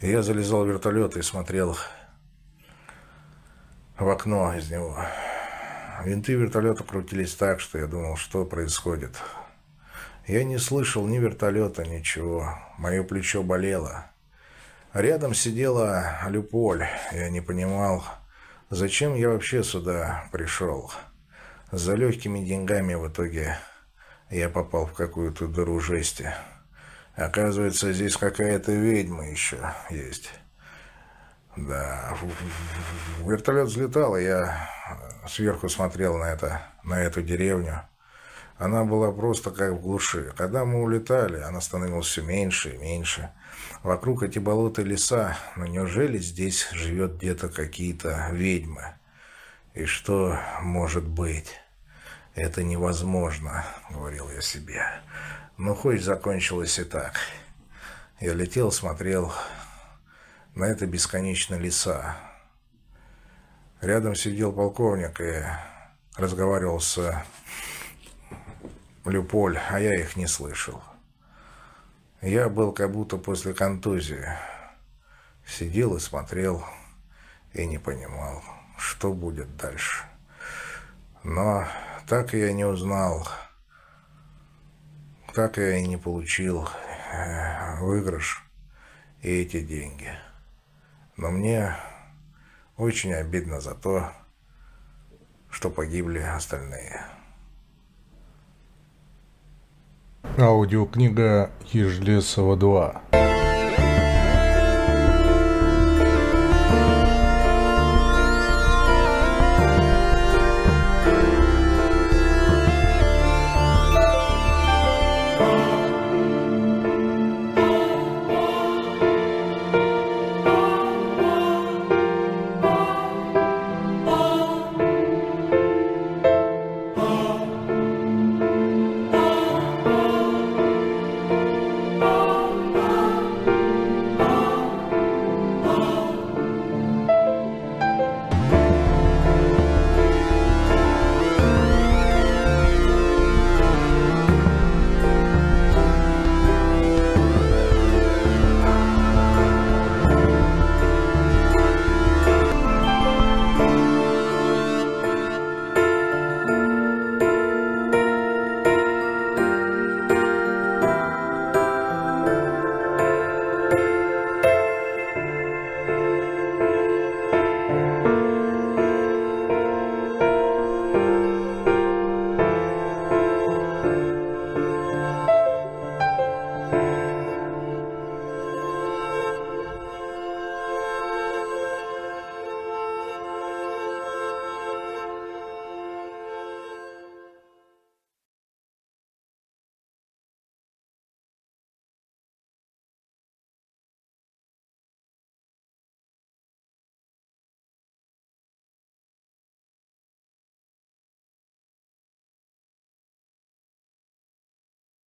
Я залезал в вертолет и смотрел в окно из него. Винты вертолета крутились так, что я думал, что происходит. Я не слышал ни вертолета, ничего. Мое плечо болело. Рядом сидела Люполь. Я не понимал, зачем я вообще сюда пришел. За легкими деньгами в итоге я попал в какую-то дыру жести. Оказывается, здесь какая-то ведьма еще есть. Да, вертолет взлетал, и я сверху смотрел на это, на эту деревню. Она была просто как в глуши. Когда мы улетали, она становилась все меньше и меньше. Вокруг эти болота леса. Но неужели здесь живет где-то какие-то ведьмы? И что может быть? Это невозможно, говорил я себе. Ну, хоть закончилось и так. Я летел, смотрел на это бесконечные леса. Рядом сидел полковник и разговаривал с Люполь, а я их не слышал. Я был как будто после контузии. Сидел и смотрел, и не понимал, что будет дальше. Но так я не узнал, так я и не получил э, выигрыш и эти деньги. Но мне очень обидно за то, что погибли остальные. Аудиокнига Ежлесова 2